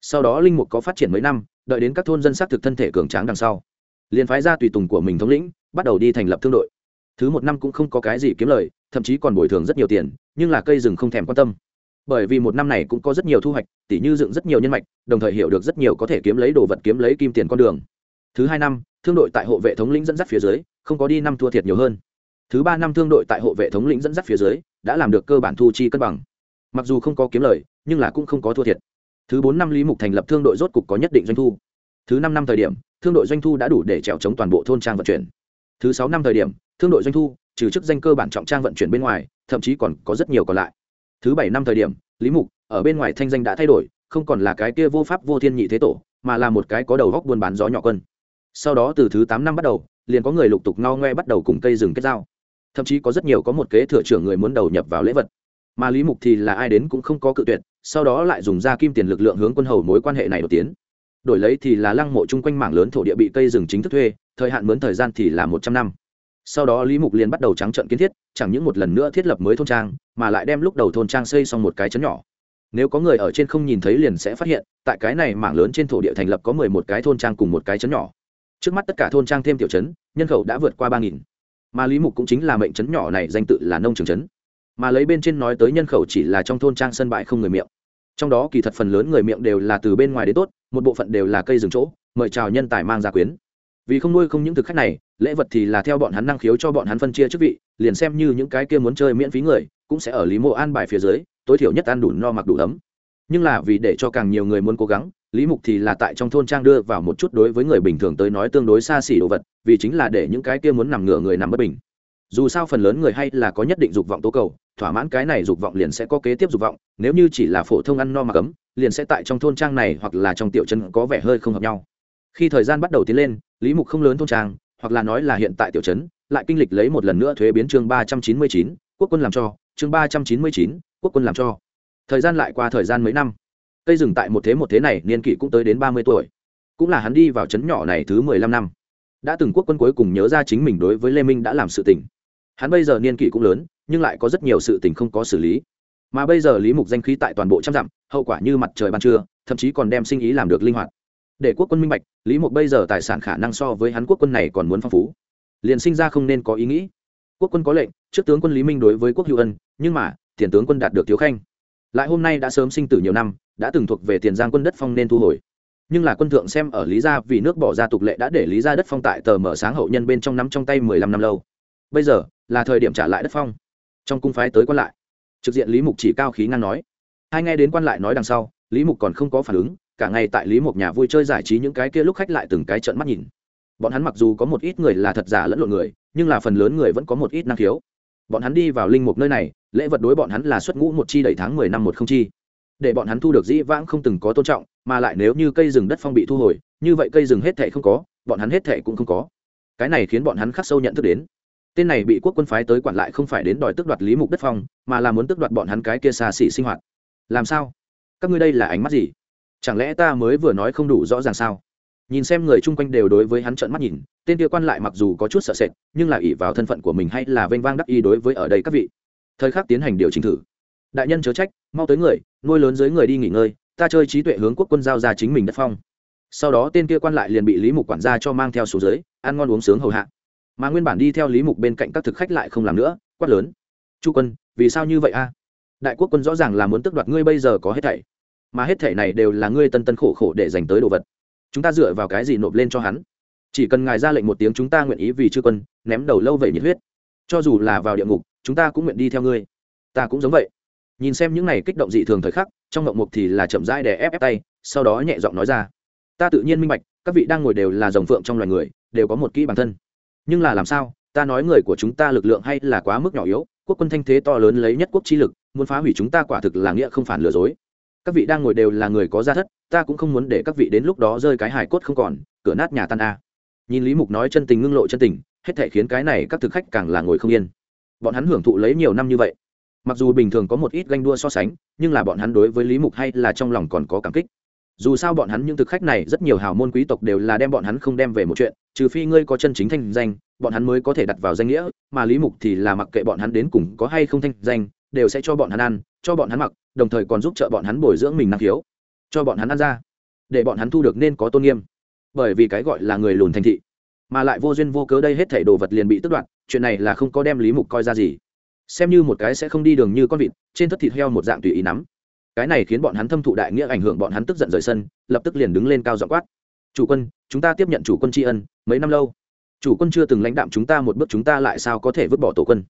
Sau đó linh mục có phát triển mấy năm, đợi đến các thôn dân xác thực thân thể cường tráng đằng sau, liền phái ra tùy tùng của mình thống lĩnh bắt đầu đi thành lập thương đội. Thứ một năm cũng không có cái gì kiếm lời, thậm chí còn bồi thường rất nhiều tiền, nhưng là cây rừng không thèm quan tâm. Bởi vì một năm này cũng có rất nhiều thu hoạch, tỉ như dựng rất nhiều nhân mạch, đồng thời hiểu được rất nhiều có thể kiếm lấy đồ vật kiếm lấy kim tiền con đường. Thứ hai năm, thương đội tại hộ vệ thống lĩnh dẫn dắt phía dưới, không có đi năm thua thiệt nhiều hơn. Thứ ba năm thương đội tại hộ vệ thống lĩnh dẫn dắt phía dưới, đã làm được cơ bản thu chi cân bằng. Mặc dù không có kiếm lời, nhưng là cũng không có thua thiệt. Thứ bốn năm lý mục thành lập thương đội rốt cục có nhất định doanh thu. Thứ năm năm thời điểm, thương đội doanh thu đã đủ để trèo chống toàn bộ thôn trang vận chuyển thứ sáu năm thời điểm, thương đội doanh thu, trừ chức danh cơ bản trọng trang vận chuyển bên ngoài, thậm chí còn có rất nhiều còn lại. Thứ bảy năm thời điểm, lý mục, ở bên ngoài thanh danh đã thay đổi, không còn là cái kia vô pháp vô thiên nhị thế tổ, mà là một cái có đầu góc buôn bán gió nhỏ quân sau đó từ thứ tám năm bắt đầu, liền có người lục tục ngao ngoe bắt đầu cùng cây rừng kết giao. Thậm chí có rất nhiều có một kế thừa trưởng người muốn đầu nhập vào lễ vật. Mà lý mục thì là ai đến cũng không có cự tuyệt, sau đó lại dùng ra kim tiền lực lượng hướng quân hầu mối quan hệ này đột tiến. Đổi lấy thì là lăng mộ chung quanh mảng lớn thổ địa bị cây rừng chính thức thuê thời hạn mướn thời gian thì là một trăm năm. Sau đó lý mục liền bắt đầu trắng trận kiến thiết, chẳng những một lần nữa thiết lập mới thôn trang, mà lại đem lúc đầu thôn trang xây xong một cái chấn nhỏ. Nếu có người ở trên không nhìn thấy liền sẽ phát hiện, tại cái này mảng lớn trên thổ địa thành lập có mười một cái thôn trang cùng một cái chấn nhỏ. Trước mắt tất cả thôn trang thêm tiểu chấn nhân khẩu đã vượt qua ba nghìn. Mà lý mục cũng chính là mệnh chấn nhỏ này danh tự là nông trường chấn mà lấy bên trên nói tới nhân khẩu chỉ là trong thôn trang sân bãi không người miệng. Trong đó kỳ thật phần lớn người miệng đều là từ bên ngoài đến tốt, một bộ phận đều là cây rừng chỗ, mời chào nhân tài mang ra quyến vì không nuôi không những thực khách này, lễ vật thì là theo bọn hắn năng khiếu cho bọn hắn phân chia chức vị, liền xem như những cái kia muốn chơi miễn phí người, cũng sẽ ở lý mộ an bài phía dưới, tối thiểu nhất ăn đủ no mặc đủ ấm. Nhưng là vì để cho càng nhiều người muốn cố gắng, lý mục thì là tại trong thôn trang đưa vào một chút đối với người bình thường tới nói tương đối xa xỉ đồ vật, vì chính là để những cái kia muốn nằm ngửa người nằm bất bình. Dù sao phần lớn người hay là có nhất định dục vọng tố cầu, thỏa mãn cái này dục vọng liền sẽ có kế tiếp dục vọng, nếu như chỉ là phổ thông ăn no mặc ấm, liền sẽ tại trong thôn trang này hoặc là trong tiểu chân có vẻ hơi không hợp nhau khi thời gian bắt đầu tiến lên, lý mục không lớn thôn trang, hoặc là nói là hiện tại tiểu trấn, lại kinh lịch lấy một lần nữa thuế biến chương ba trăm chín mươi chín, quốc quân làm cho, chương ba trăm chín mươi chín, quốc quân làm cho. Thời gian lại qua thời gian mấy năm. Cây rừng tại một thế một thế này, niên kỷ cũng tới đến ba mươi tuổi. Cũng là hắn đi vào trấn nhỏ này thứ mười lăm năm. Đã từng quốc quân cuối cùng nhớ ra chính mình đối với lê minh đã làm sự tình. Hắn bây giờ niên kỷ cũng lớn, nhưng lại có rất nhiều sự tình không có xử lý. Mà bây giờ lý mục danh khí tại toàn bộ trăm dặm, hậu quả như mặt trời ban trưa, thậm chí còn đem sinh ý làm được linh hoạt để quốc quân minh bạch, lý mục bây giờ tài sản khả năng so với hắn quốc quân này còn muốn phong phú. Liền sinh ra không nên có ý nghĩ. Quốc quân có lệnh, trước tướng quân lý minh đối với quốc hữu ân, nhưng mà, tiền tướng quân đạt được thiếu khanh. Lại hôm nay đã sớm sinh tử nhiều năm, đã từng thuộc về tiền giang quân đất phong nên thu hồi. Nhưng là quân thượng xem ở lý gia vì nước bỏ ra tục lệ đã để lý gia đất phong tại tờ mở sáng hậu nhân bên trong nắm trong tay mười lăm năm lâu. Bây giờ, là thời điểm trả lại đất phong. Trong cung phái tới quan lại. Trực diện lý mục chỉ cao khí ngang nói. Hai nghe đến quan lại nói đằng sau, lý mục còn không có phản ứng cả ngày tại lý một nhà vui chơi giải trí những cái kia lúc khách lại từng cái trận mắt nhìn. Bọn hắn mặc dù có một ít người là thật giả lẫn lộn người, nhưng là phần lớn người vẫn có một ít năng khiếu. Bọn hắn đi vào linh mục nơi này, lễ vật đối bọn hắn là xuất ngũ một chi đầy tháng mười năm một không chi. Để bọn hắn thu được dĩ vãng không từng có tôn trọng, mà lại nếu như cây rừng đất phong bị thu hồi, như vậy cây rừng hết thệ không có, bọn hắn hết thệ cũng không có. Cái này khiến bọn hắn khắc sâu nhận thức đến. Tên này bị quốc quân phái tới quản lại không phải đến đòi tước đoạt lý mục đất phong, mà là muốn tước đoạt bọn hắn cái kia xa xỉ sinh hoạt. Làm sao? Các ngươi đây là ánh mắt gì? Chẳng lẽ ta mới vừa nói không đủ rõ ràng sao? Nhìn xem người chung quanh đều đối với hắn trợn mắt nhìn, tên kia quan lại mặc dù có chút sợ sệt, nhưng là ỷ vào thân phận của mình hay là vênh vang đắc y đối với ở đây các vị. Thời khắc tiến hành điều chỉnh thử. Đại nhân chớ trách, mau tới người, nuôi lớn dưới người đi nghỉ ngơi, ta chơi trí tuệ hướng quốc quân giao ra chính mình đất phong. Sau đó tên kia quan lại liền bị lý mục quản gia cho mang theo số dưới, ăn ngon uống sướng hầu hạ. Mà nguyên bản đi theo lý mục bên cạnh các thực khách lại không làm nữa, quát lớn. Chu quân, vì sao như vậy a? Đại quốc quân rõ ràng là muốn tước đoạt ngươi bây giờ có hết thảy mà hết thảy này đều là ngươi tân tân khổ khổ để dành tới đồ vật. Chúng ta dựa vào cái gì nộp lên cho hắn? Chỉ cần ngài ra lệnh một tiếng chúng ta nguyện ý vì chư quân ném đầu lâu vậy nhiệt huyết. Cho dù là vào địa ngục, chúng ta cũng nguyện đi theo ngươi. Ta cũng giống vậy. Nhìn xem những này kích động dị thường thời khắc, trong ngộng mục thì là chậm rãi để ép ép tay, sau đó nhẹ giọng nói ra. Ta tự nhiên minh bạch, các vị đang ngồi đều là dòng phượng trong loài người, đều có một kỹ bản thân. Nhưng là làm sao, ta nói người của chúng ta lực lượng hay là quá mức nhỏ yếu, quốc quân thanh thế to lớn lấy nhất quốc chi lực, muốn phá hủy chúng ta quả thực là nghĩa không phản lừa dối các vị đang ngồi đều là người có gia thất, ta cũng không muốn để các vị đến lúc đó rơi cái hài cốt không còn, cửa nát nhà tan a. Nhìn lý mục nói chân tình ngưng lộ chân tình, hết thể khiến cái này các thực khách càng là ngồi không yên. Bọn hắn hưởng thụ lấy nhiều năm như vậy. Mặc dù bình thường có một ít ganh đua so sánh, nhưng là bọn hắn đối với lý mục hay là trong lòng còn có cảm kích. Dù sao bọn hắn những thực khách này rất nhiều hào môn quý tộc đều là đem bọn hắn không đem về một chuyện, trừ phi ngươi có chân chính thanh danh, bọn hắn mới có thể đặt vào danh nghĩa, mà lý mục thì là mặc kệ bọn hắn đến cùng có hay không thanh danh, đều sẽ cho bọn hắn ăn, cho bọn hắn mặc đồng thời còn giúp trợ bọn hắn bồi dưỡng mình năng khiếu, cho bọn hắn ăn ra, để bọn hắn thu được nên có tôn nghiêm. Bởi vì cái gọi là người lùn thành thị, mà lại vô duyên vô cớ đây hết thảy đồ vật liền bị tước đoạt, chuyện này là không có đem lý mục coi ra gì. Xem như một cái sẽ không đi đường như con vịt, trên thất thịt heo một dạng tùy ý nắm. Cái này khiến bọn hắn thâm thụ đại nghĩa ảnh hưởng bọn hắn tức giận rời sân, lập tức liền đứng lên cao dọ quát. Chủ quân, chúng ta tiếp nhận chủ quân tri ân, mấy năm lâu, chủ quân chưa từng lãnh đạm chúng ta một bước chúng ta lại sao có thể vứt bỏ tổ quân?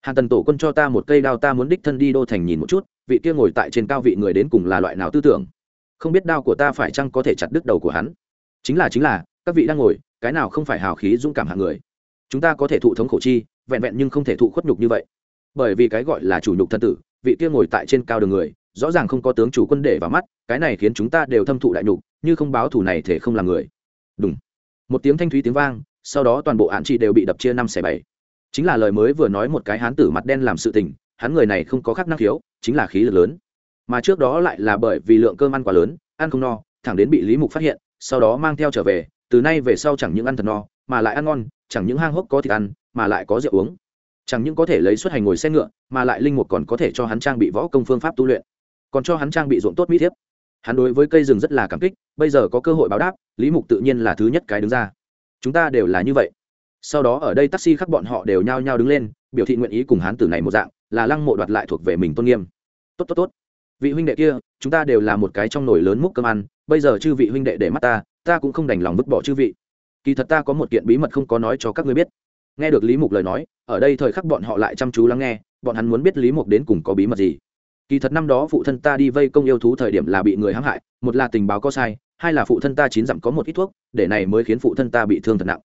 Hàn tần tổ quân cho ta một cây đao, ta muốn đích thân đi đô thành nhìn một chút, vị kia ngồi tại trên cao vị người đến cùng là loại nào tư tưởng? Không biết đao của ta phải chăng có thể chặt đứt đầu của hắn? Chính là chính là, các vị đang ngồi, cái nào không phải hào khí dũng cảm hạng người? Chúng ta có thể thụ thống khổ chi, vẹn vẹn nhưng không thể thụ khuất nhục như vậy. Bởi vì cái gọi là chủ nhục thân tử, vị kia ngồi tại trên cao đường người, rõ ràng không có tướng chủ quân để vào mắt, cái này khiến chúng ta đều thâm thụ đại nhục, như không báo thủ này thể không làm người. Đúng một tiếng thanh thúy tiếng vang, sau đó toàn bộ hạn trị đều bị đập chia năm xẻ bảy chính là lời mới vừa nói một cái hán tử mặt đen làm sự tình, hắn người này không có khắc năng khiếu, chính là khí lực lớn. Mà trước đó lại là bởi vì lượng cơm ăn quá lớn, ăn không no, thẳng đến bị lý mục phát hiện, sau đó mang theo trở về, từ nay về sau chẳng những ăn thật no, mà lại ăn ngon, chẳng những hang hốc có thịt ăn, mà lại có rượu uống. Chẳng những có thể lấy xuất hành ngồi xe ngựa, mà lại linh mục còn có thể cho hắn trang bị võ công phương pháp tu luyện. Còn cho hắn trang bị ruộng tốt mỹ thiếp. Hắn đối với cây rừng rất là cảm kích, bây giờ có cơ hội báo đáp, lý mục tự nhiên là thứ nhất cái đứng ra. Chúng ta đều là như vậy sau đó ở đây taxi khắc bọn họ đều nhao nhao đứng lên, biểu thị nguyện ý cùng hán tử này một dạng, là lăng mộ đoạt lại thuộc về mình tôn nghiêm. Tốt tốt tốt. Vị huynh đệ kia, chúng ta đều là một cái trong nồi lớn múc cơm ăn, bây giờ chư vị huynh đệ để mắt ta ta cũng không đành lòng vứt bỏ chư vị. Kỳ thật ta có một kiện bí mật không có nói cho các ngươi biết. Nghe được lý mục lời nói, ở đây thời khắc bọn họ lại chăm chú lắng nghe, bọn hắn muốn biết lý mục đến cùng có bí mật gì. Kỳ thật năm đó phụ thân ta đi vây công yêu thú thời điểm là bị người hãm hại, một là tình báo có sai, hai là phụ thân ta chín dặm có một ít thuốc, để này mới khiến phụ thân ta bị thương thật nặng.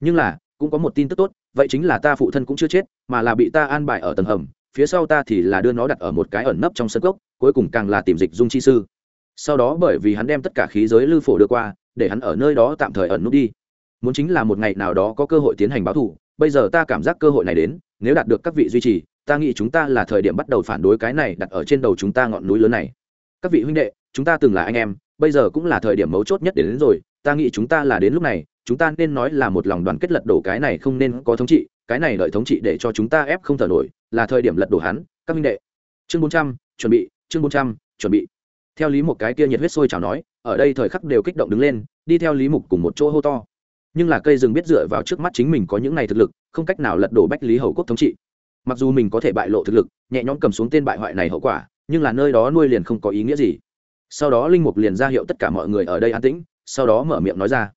Nhưng là cũng có một tin tức tốt vậy chính là ta phụ thân cũng chưa chết mà là bị ta an bài ở tầng hầm phía sau ta thì là đưa nó đặt ở một cái ẩn nấp trong sân cốc cuối cùng càng là tìm dịch dung chi sư. Sau đó bởi vì hắn đem tất cả khí giới lưu phổ đưa qua để hắn ở nơi đó tạm thời ẩn nút đi. Muốn chính là một ngày nào đó có cơ hội tiến hành báo thù bây giờ ta cảm giác cơ hội này đến nếu đạt được các vị duy trì ta nghĩ chúng ta là thời điểm bắt đầu phản đối cái này đặt ở trên đầu chúng ta ngọn núi lớn này. Các vị huynh đệ chúng ta từng là anh em bây giờ cũng là thời điểm mấu chốt nhất đến, đến rồi ta nghĩ chúng ta là đến lúc này chúng ta nên nói là một lòng đoàn kết lật đổ cái này không nên có thống trị, cái này đợi thống trị để cho chúng ta ép không thở nổi, là thời điểm lật đổ hắn, các minh đệ. Chương bốn trăm, chuẩn bị, chương bốn trăm, chuẩn bị. Theo lý một cái kia nhiệt huyết sôi chào nói, ở đây thời khắc đều kích động đứng lên, đi theo lý mục cùng một chỗ hô to. Nhưng là cây rừng biết dựa vào trước mắt chính mình có những này thực lực, không cách nào lật đổ bách lý hầu quốc thống trị. Mặc dù mình có thể bại lộ thực lực, nhẹ nhõm cầm xuống tên bại hoại này hậu quả, nhưng là nơi đó nuôi liền không có ý nghĩa gì. Sau đó linh mục liền ra hiệu tất cả mọi người ở đây an tĩnh, sau đó mở miệng nói ra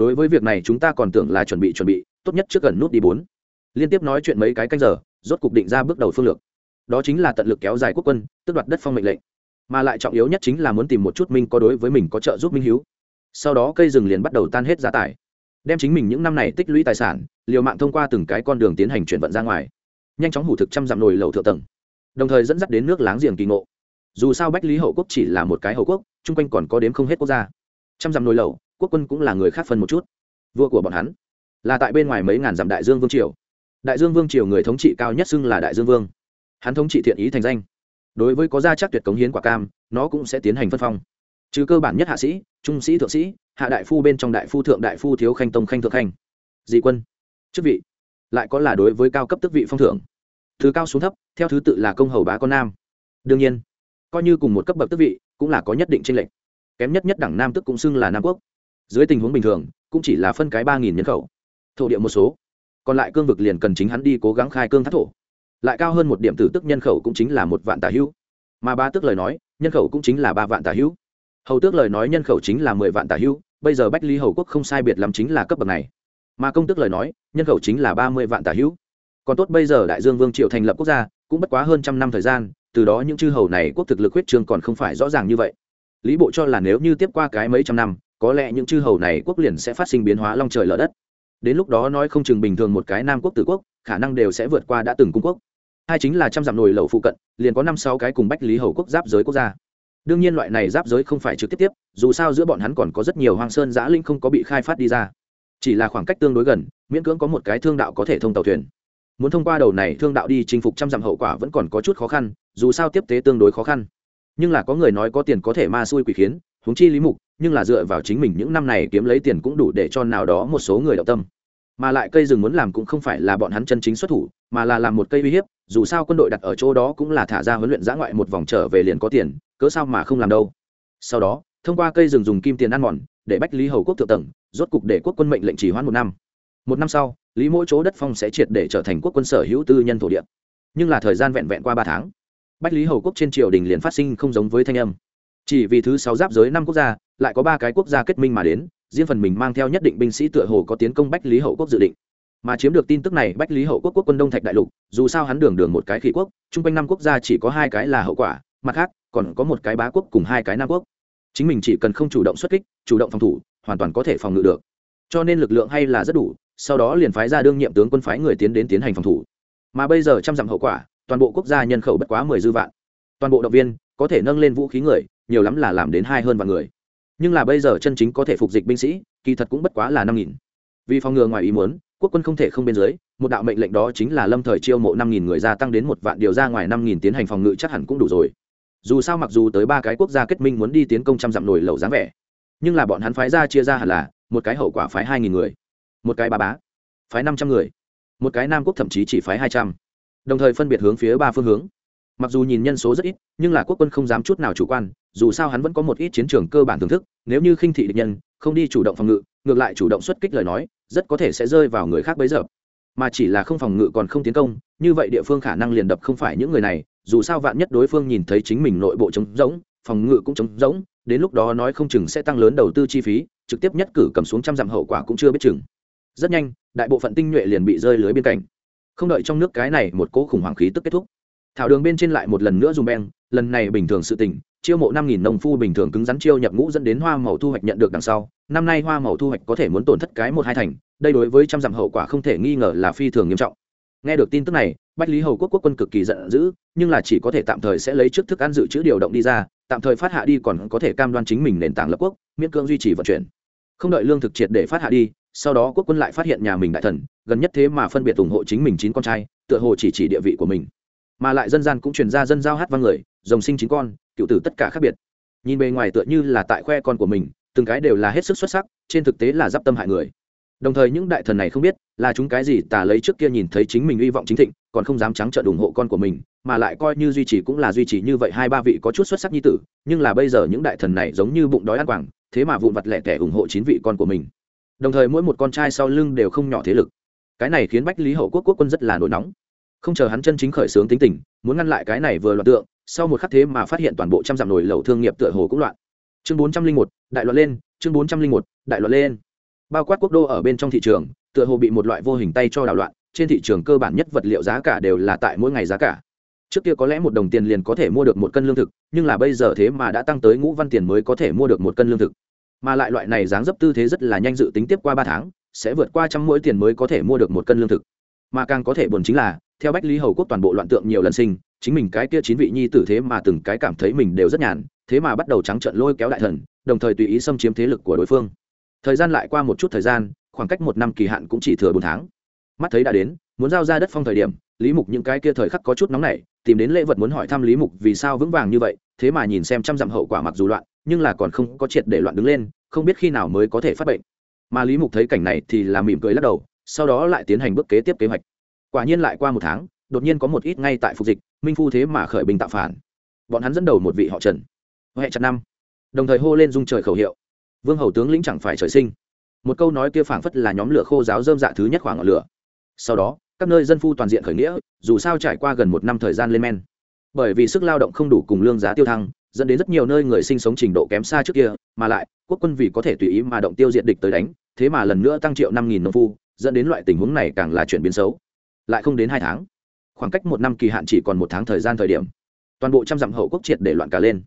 đối với việc này chúng ta còn tưởng là chuẩn bị chuẩn bị, tốt nhất trước gần nút đi bốn. Liên tiếp nói chuyện mấy cái canh giờ, rốt cục định ra bước đầu phương lược. Đó chính là tận lực kéo dài quốc quân tức đoạt đất phong mệnh lệnh. Mà lại trọng yếu nhất chính là muốn tìm một chút minh có đối với mình có trợ giúp minh hiếu. Sau đó cây rừng liền bắt đầu tan hết giá tải đem chính mình những năm này tích lũy tài sản, liều mạng thông qua từng cái con đường tiến hành chuyển vận ra ngoài. Nhanh chóng hủ thực trăm dặm nồi lầu thượng tầng. Đồng thời dẫn dắt đến nước láng giềng kỳ ngộ. Dù sao bách lý hậu quốc chỉ là một cái hậu quốc, chung quanh còn có đếm không hết quốc gia. Trăm dặm nồi lầu quốc quân cũng là người khác phân một chút. Vua của bọn hắn là tại bên ngoài mấy ngàn dặm đại dương vương triều. Đại dương vương triều người thống trị cao nhất xưng là đại dương vương. Hắn thống trị thiện ý thành danh. Đối với có gia chắc tuyệt cống hiến quả cam, nó cũng sẽ tiến hành phân phong. Trừ cơ bản nhất hạ sĩ, trung sĩ thượng sĩ, hạ đại phu bên trong đại phu thượng đại phu thiếu khanh tông khanh thượng khanh. Dị quân, chức vị lại có là đối với cao cấp tức vị phong thưởng Thứ cao xuống thấp, theo thứ tự là công hầu bá con nam. Đương nhiên, coi như cùng một cấp bậc tức vị, cũng là có nhất định tranh lệch. Kém nhất nhất đẳng nam tức cũng xưng là nam quốc dưới tình huống bình thường, cũng chỉ là phân cái ba nghìn nhân khẩu. Thổ địa một số. Còn lại cương vực liền cần chính hắn đi cố gắng khai cương thác thổ. Lại cao hơn một điểm tử tức nhân khẩu cũng chính là một vạn tà hữu. Mà ba tức lời nói, nhân khẩu cũng chính là ba vạn tà hữu. Hầu tước lời nói nhân khẩu chính là mười vạn tà hữu, bây giờ bách lý hầu quốc không sai biệt lắm chính là cấp bậc này. Mà công tước lời nói, nhân khẩu chính là ba mươi vạn tà hữu. Còn tốt bây giờ đại dương vương triệu thành lập quốc gia, cũng bất quá hơn trăm năm thời gian, từ đó những chư hầu này quốc thực lực huyết trương còn không phải rõ ràng như vậy. Lý bộ cho là nếu như tiếp qua cái mấy trăm năm có lẽ những chư hầu này quốc liền sẽ phát sinh biến hóa long trời lở đất. Đến lúc đó nói không chừng bình thường một cái nam quốc tử quốc, khả năng đều sẽ vượt qua đã từng cung quốc. Hai chính là trăm dặm nồi lẩu phụ cận, liền có năm sáu cái cùng bách lý hầu quốc giáp giới quốc gia. Đương nhiên loại này giáp giới không phải trực tiếp tiếp, dù sao giữa bọn hắn còn có rất nhiều hoang sơn giã linh không có bị khai phát đi ra. Chỉ là khoảng cách tương đối gần, miễn cưỡng có một cái thương đạo có thể thông tàu thuyền. Muốn thông qua đầu này thương đạo đi chinh phục trăm dặm hậu quả vẫn còn có chút khó khăn, dù sao tiếp tế tương đối khó khăn. Nhưng là có người nói có tiền có thể ma xui quỷ khiến huống chi lý mục, nhưng là dựa vào chính mình những năm này kiếm lấy tiền cũng đủ để cho nào đó một số người động tâm. Mà lại cây rừng muốn làm cũng không phải là bọn hắn chân chính xuất thủ, mà là làm một cây uy hiếp, dù sao quân đội đặt ở chỗ đó cũng là thả ra huấn luyện giã ngoại một vòng trở về liền có tiền, cớ sao mà không làm đâu. Sau đó, thông qua cây rừng dùng kim tiền ăn mòn, để bách lý hầu quốc thượng tầng, rốt cục để quốc quân mệnh lệnh chỉ hoãn một năm. Một năm sau, lý mỗi chỗ đất phong sẽ triệt để trở thành quốc quân sở hữu tư nhân thổ địa. Nhưng là thời gian vẹn vẹn qua ba tháng, bách lý hầu quốc trên triều đình liền phát sinh không giống với thanh âm chỉ vì thứ sáu giáp giới năm quốc gia, lại có ba cái quốc gia kết minh mà đến, riêng phần mình mang theo nhất định binh sĩ tựa hồ có tiến công bách lý hậu quốc dự định. Mà chiếm được tin tức này, bách lý hậu quốc quốc quân đông thạch đại lục, dù sao hắn đường đường một cái khỉ quốc, chung quanh năm quốc gia chỉ có hai cái là hậu quả, mặt khác, còn có một cái bá quốc cùng hai cái nam quốc. Chính mình chỉ cần không chủ động xuất kích, chủ động phòng thủ, hoàn toàn có thể phòng ngự được. Cho nên lực lượng hay là rất đủ, sau đó liền phái ra đương nhiệm tướng quân phái người tiến đến tiến hành phòng thủ. Mà bây giờ trăm dặm hậu quả, toàn bộ quốc gia nhân khẩu bất quá mười dư vạn. Toàn bộ động viên, có thể nâng lên vũ khí người nhiều lắm là làm đến hai hơn vạn người. Nhưng là bây giờ chân chính có thể phục dịch binh sĩ, kỳ thật cũng bất quá là năm nghìn. Vì phòng ngừa ngoài ý muốn, quốc quân không thể không bên dưới, một đạo mệnh lệnh đó chính là lâm thời chiêu mộ năm nghìn người gia tăng đến một vạn điều ra ngoài năm nghìn tiến hành phòng ngự chắc hẳn cũng đủ rồi. Dù sao mặc dù tới ba cái quốc gia kết minh muốn đi tiến công trăm dặm nổi lầu dáng vẻ, nhưng là bọn hắn phái ra chia ra hẳn là, một cái hậu quả phái hai nghìn người, một cái ba bá, phái năm trăm người, một cái nam quốc thậm chí chỉ phái hai trăm. Đồng thời phân biệt hướng phía ba phương hướng mặc dù nhìn nhân số rất ít, nhưng là quốc quân không dám chút nào chủ quan, dù sao hắn vẫn có một ít chiến trường cơ bản thưởng thức, nếu như khinh thị địch nhân, không đi chủ động phòng ngự, ngược lại chủ động xuất kích lời nói, rất có thể sẽ rơi vào người khác bấy giờ. Mà chỉ là không phòng ngự còn không tiến công, như vậy địa phương khả năng liền đập không phải những người này, dù sao vạn nhất đối phương nhìn thấy chính mình nội bộ trống rỗng, phòng ngự cũng trống rỗng, đến lúc đó nói không chừng sẽ tăng lớn đầu tư chi phí, trực tiếp nhất cử cầm xuống trăm dặm hậu quả cũng chưa biết chừng. Rất nhanh, đại bộ phận tinh nhuệ liền bị rơi lưới bên cạnh. Không đợi trong nước cái này một cỗ khủng hoảng khí tức kết thúc thảo đường bên trên lại một lần nữa dùng beng, lần này bình thường sự tình, chiêu mộ năm nghìn nông phu bình thường cứng rắn chiêu nhập ngũ dẫn đến hoa màu thu hoạch nhận được đằng sau, năm nay hoa màu thu hoạch có thể muốn tổn thất cái một hai thành, đây đối với trăm dặm hậu quả không thể nghi ngờ là phi thường nghiêm trọng. Nghe được tin tức này, bách lý hầu quốc quốc quân cực kỳ giận dữ, nhưng là chỉ có thể tạm thời sẽ lấy trước thức ăn dự trữ điều động đi ra, tạm thời phát hạ đi còn có thể cam đoan chính mình nền tảng lập quốc, miễn cưỡng duy trì vận chuyển. Không đợi lương thực triệt để phát hạ đi, sau đó quốc quân lại phát hiện nhà mình đại thần, gần nhất thế mà phân biệt ủng hộ chính mình chín con trai, tựa hồ chỉ chỉ địa vị của mình mà lại dân gian cũng truyền ra dân giao hát vang người, rồng sinh chính con, cựu tử tất cả khác biệt. Nhìn bề ngoài tựa như là tại khoe con của mình, từng cái đều là hết sức xuất sắc, trên thực tế là d i p tâm hại người. Đồng thời những đại thần này không biết là chúng cái gì tà lấy trước kia nhìn thấy chính mình hy vọng chính thịnh, còn không dám trắng trợn ủng hộ con của mình, mà lại coi như duy trì cũng là duy trì như vậy hai ba vị có chút xuất sắc như tử, nhưng là bây giờ những đại thần này giống như bụng đói ăn quảng, thế mà vụn vặt lẻ tẻ ủng hộ chín vị con của mình. Đồng thời mỗi một con trai sau lưng đều không nhỏ thế lực. Cái này khiến bách lý hậu quốc quốc quân rất là nổi nóng không chờ hắn chân chính khởi xướng tính tình, muốn ngăn lại cái này vừa loạn tượng, sau một khắc thế mà phát hiện toàn bộ trăm dặm nổi lầu thương nghiệp tựa hồ cũng loạn. Chương bốn trăm linh một, đại loạn lên, chương bốn trăm linh một, đại loạn lên. Bao quát quốc đô ở bên trong thị trường, tựa hồ bị một loại vô hình tay cho đảo loạn, trên thị trường cơ bản nhất vật liệu giá cả đều là tại mỗi ngày giá cả. Trước kia có lẽ một đồng tiền liền có thể mua được một cân lương thực, nhưng là bây giờ thế mà đã tăng tới ngũ văn tiền mới có thể mua được một cân lương thực. Mà lại loại này dáng dấp tư thế rất là nhanh dự tính tiếp qua ba tháng, sẽ vượt qua trăm mỗi tiền mới có thể mua được một cân lương thực. Mà càng có thể buồn chính là theo bách lý hầu quốc toàn bộ loạn tượng nhiều lần sinh, chính mình cái kia chín vị nhi tử thế mà từng cái cảm thấy mình đều rất nhàn, thế mà bắt đầu trắng trận lôi kéo đại thần, đồng thời tùy ý xâm chiếm thế lực của đối phương. Thời gian lại qua một chút thời gian, khoảng cách một năm kỳ hạn cũng chỉ thừa bốn tháng. Mắt thấy đã đến, muốn giao ra đất phong thời điểm, lý mục những cái kia thời khắc có chút nóng nảy, tìm đến lễ vật muốn hỏi thăm lý mục vì sao vững vàng như vậy, thế mà nhìn xem trăm dặm hậu quả mặc dù loạn, nhưng là còn không có triệt để loạn đứng lên, không biết khi nào mới có thể phát bệnh. Mà lý mục thấy cảnh này thì là mỉm cười lắc đầu, sau đó lại tiến hành bước kế tiếp kế hoạch quả nhiên lại qua một tháng, đột nhiên có một ít ngay tại phục dịch, minh phu thế mà khởi bình tạo phản. Bọn hắn dẫn đầu một vị họ trần. Huệ chặt năm. Đồng thời hô lên dung trời khẩu hiệu. Vương hầu tướng lĩnh chẳng phải trời sinh. Một câu nói kia phảng phất là nhóm lửa khô giáo dơm dạ thứ nhất khoảng ngọn lửa. Sau đó, các nơi dân phu toàn diện khởi nghĩa, dù sao trải qua gần một năm thời gian lên men. Bởi vì sức lao động không đủ cùng lương giá tiêu thăng, dẫn đến rất nhiều nơi người sinh sống trình độ kém xa trước kia, mà lại, quốc quân vì có thể tùy ý mà động tiêu diệt địch tới đánh, thế mà lần nữa tăng triệu năm nghìn nông phu, dẫn đến loại tình huống này càng là chuyển biến xấu lại không đến hai tháng. Khoảng cách một năm kỳ hạn chỉ còn một tháng thời gian thời điểm. Toàn bộ trăm dặm hậu quốc triệt để loạn cả lên.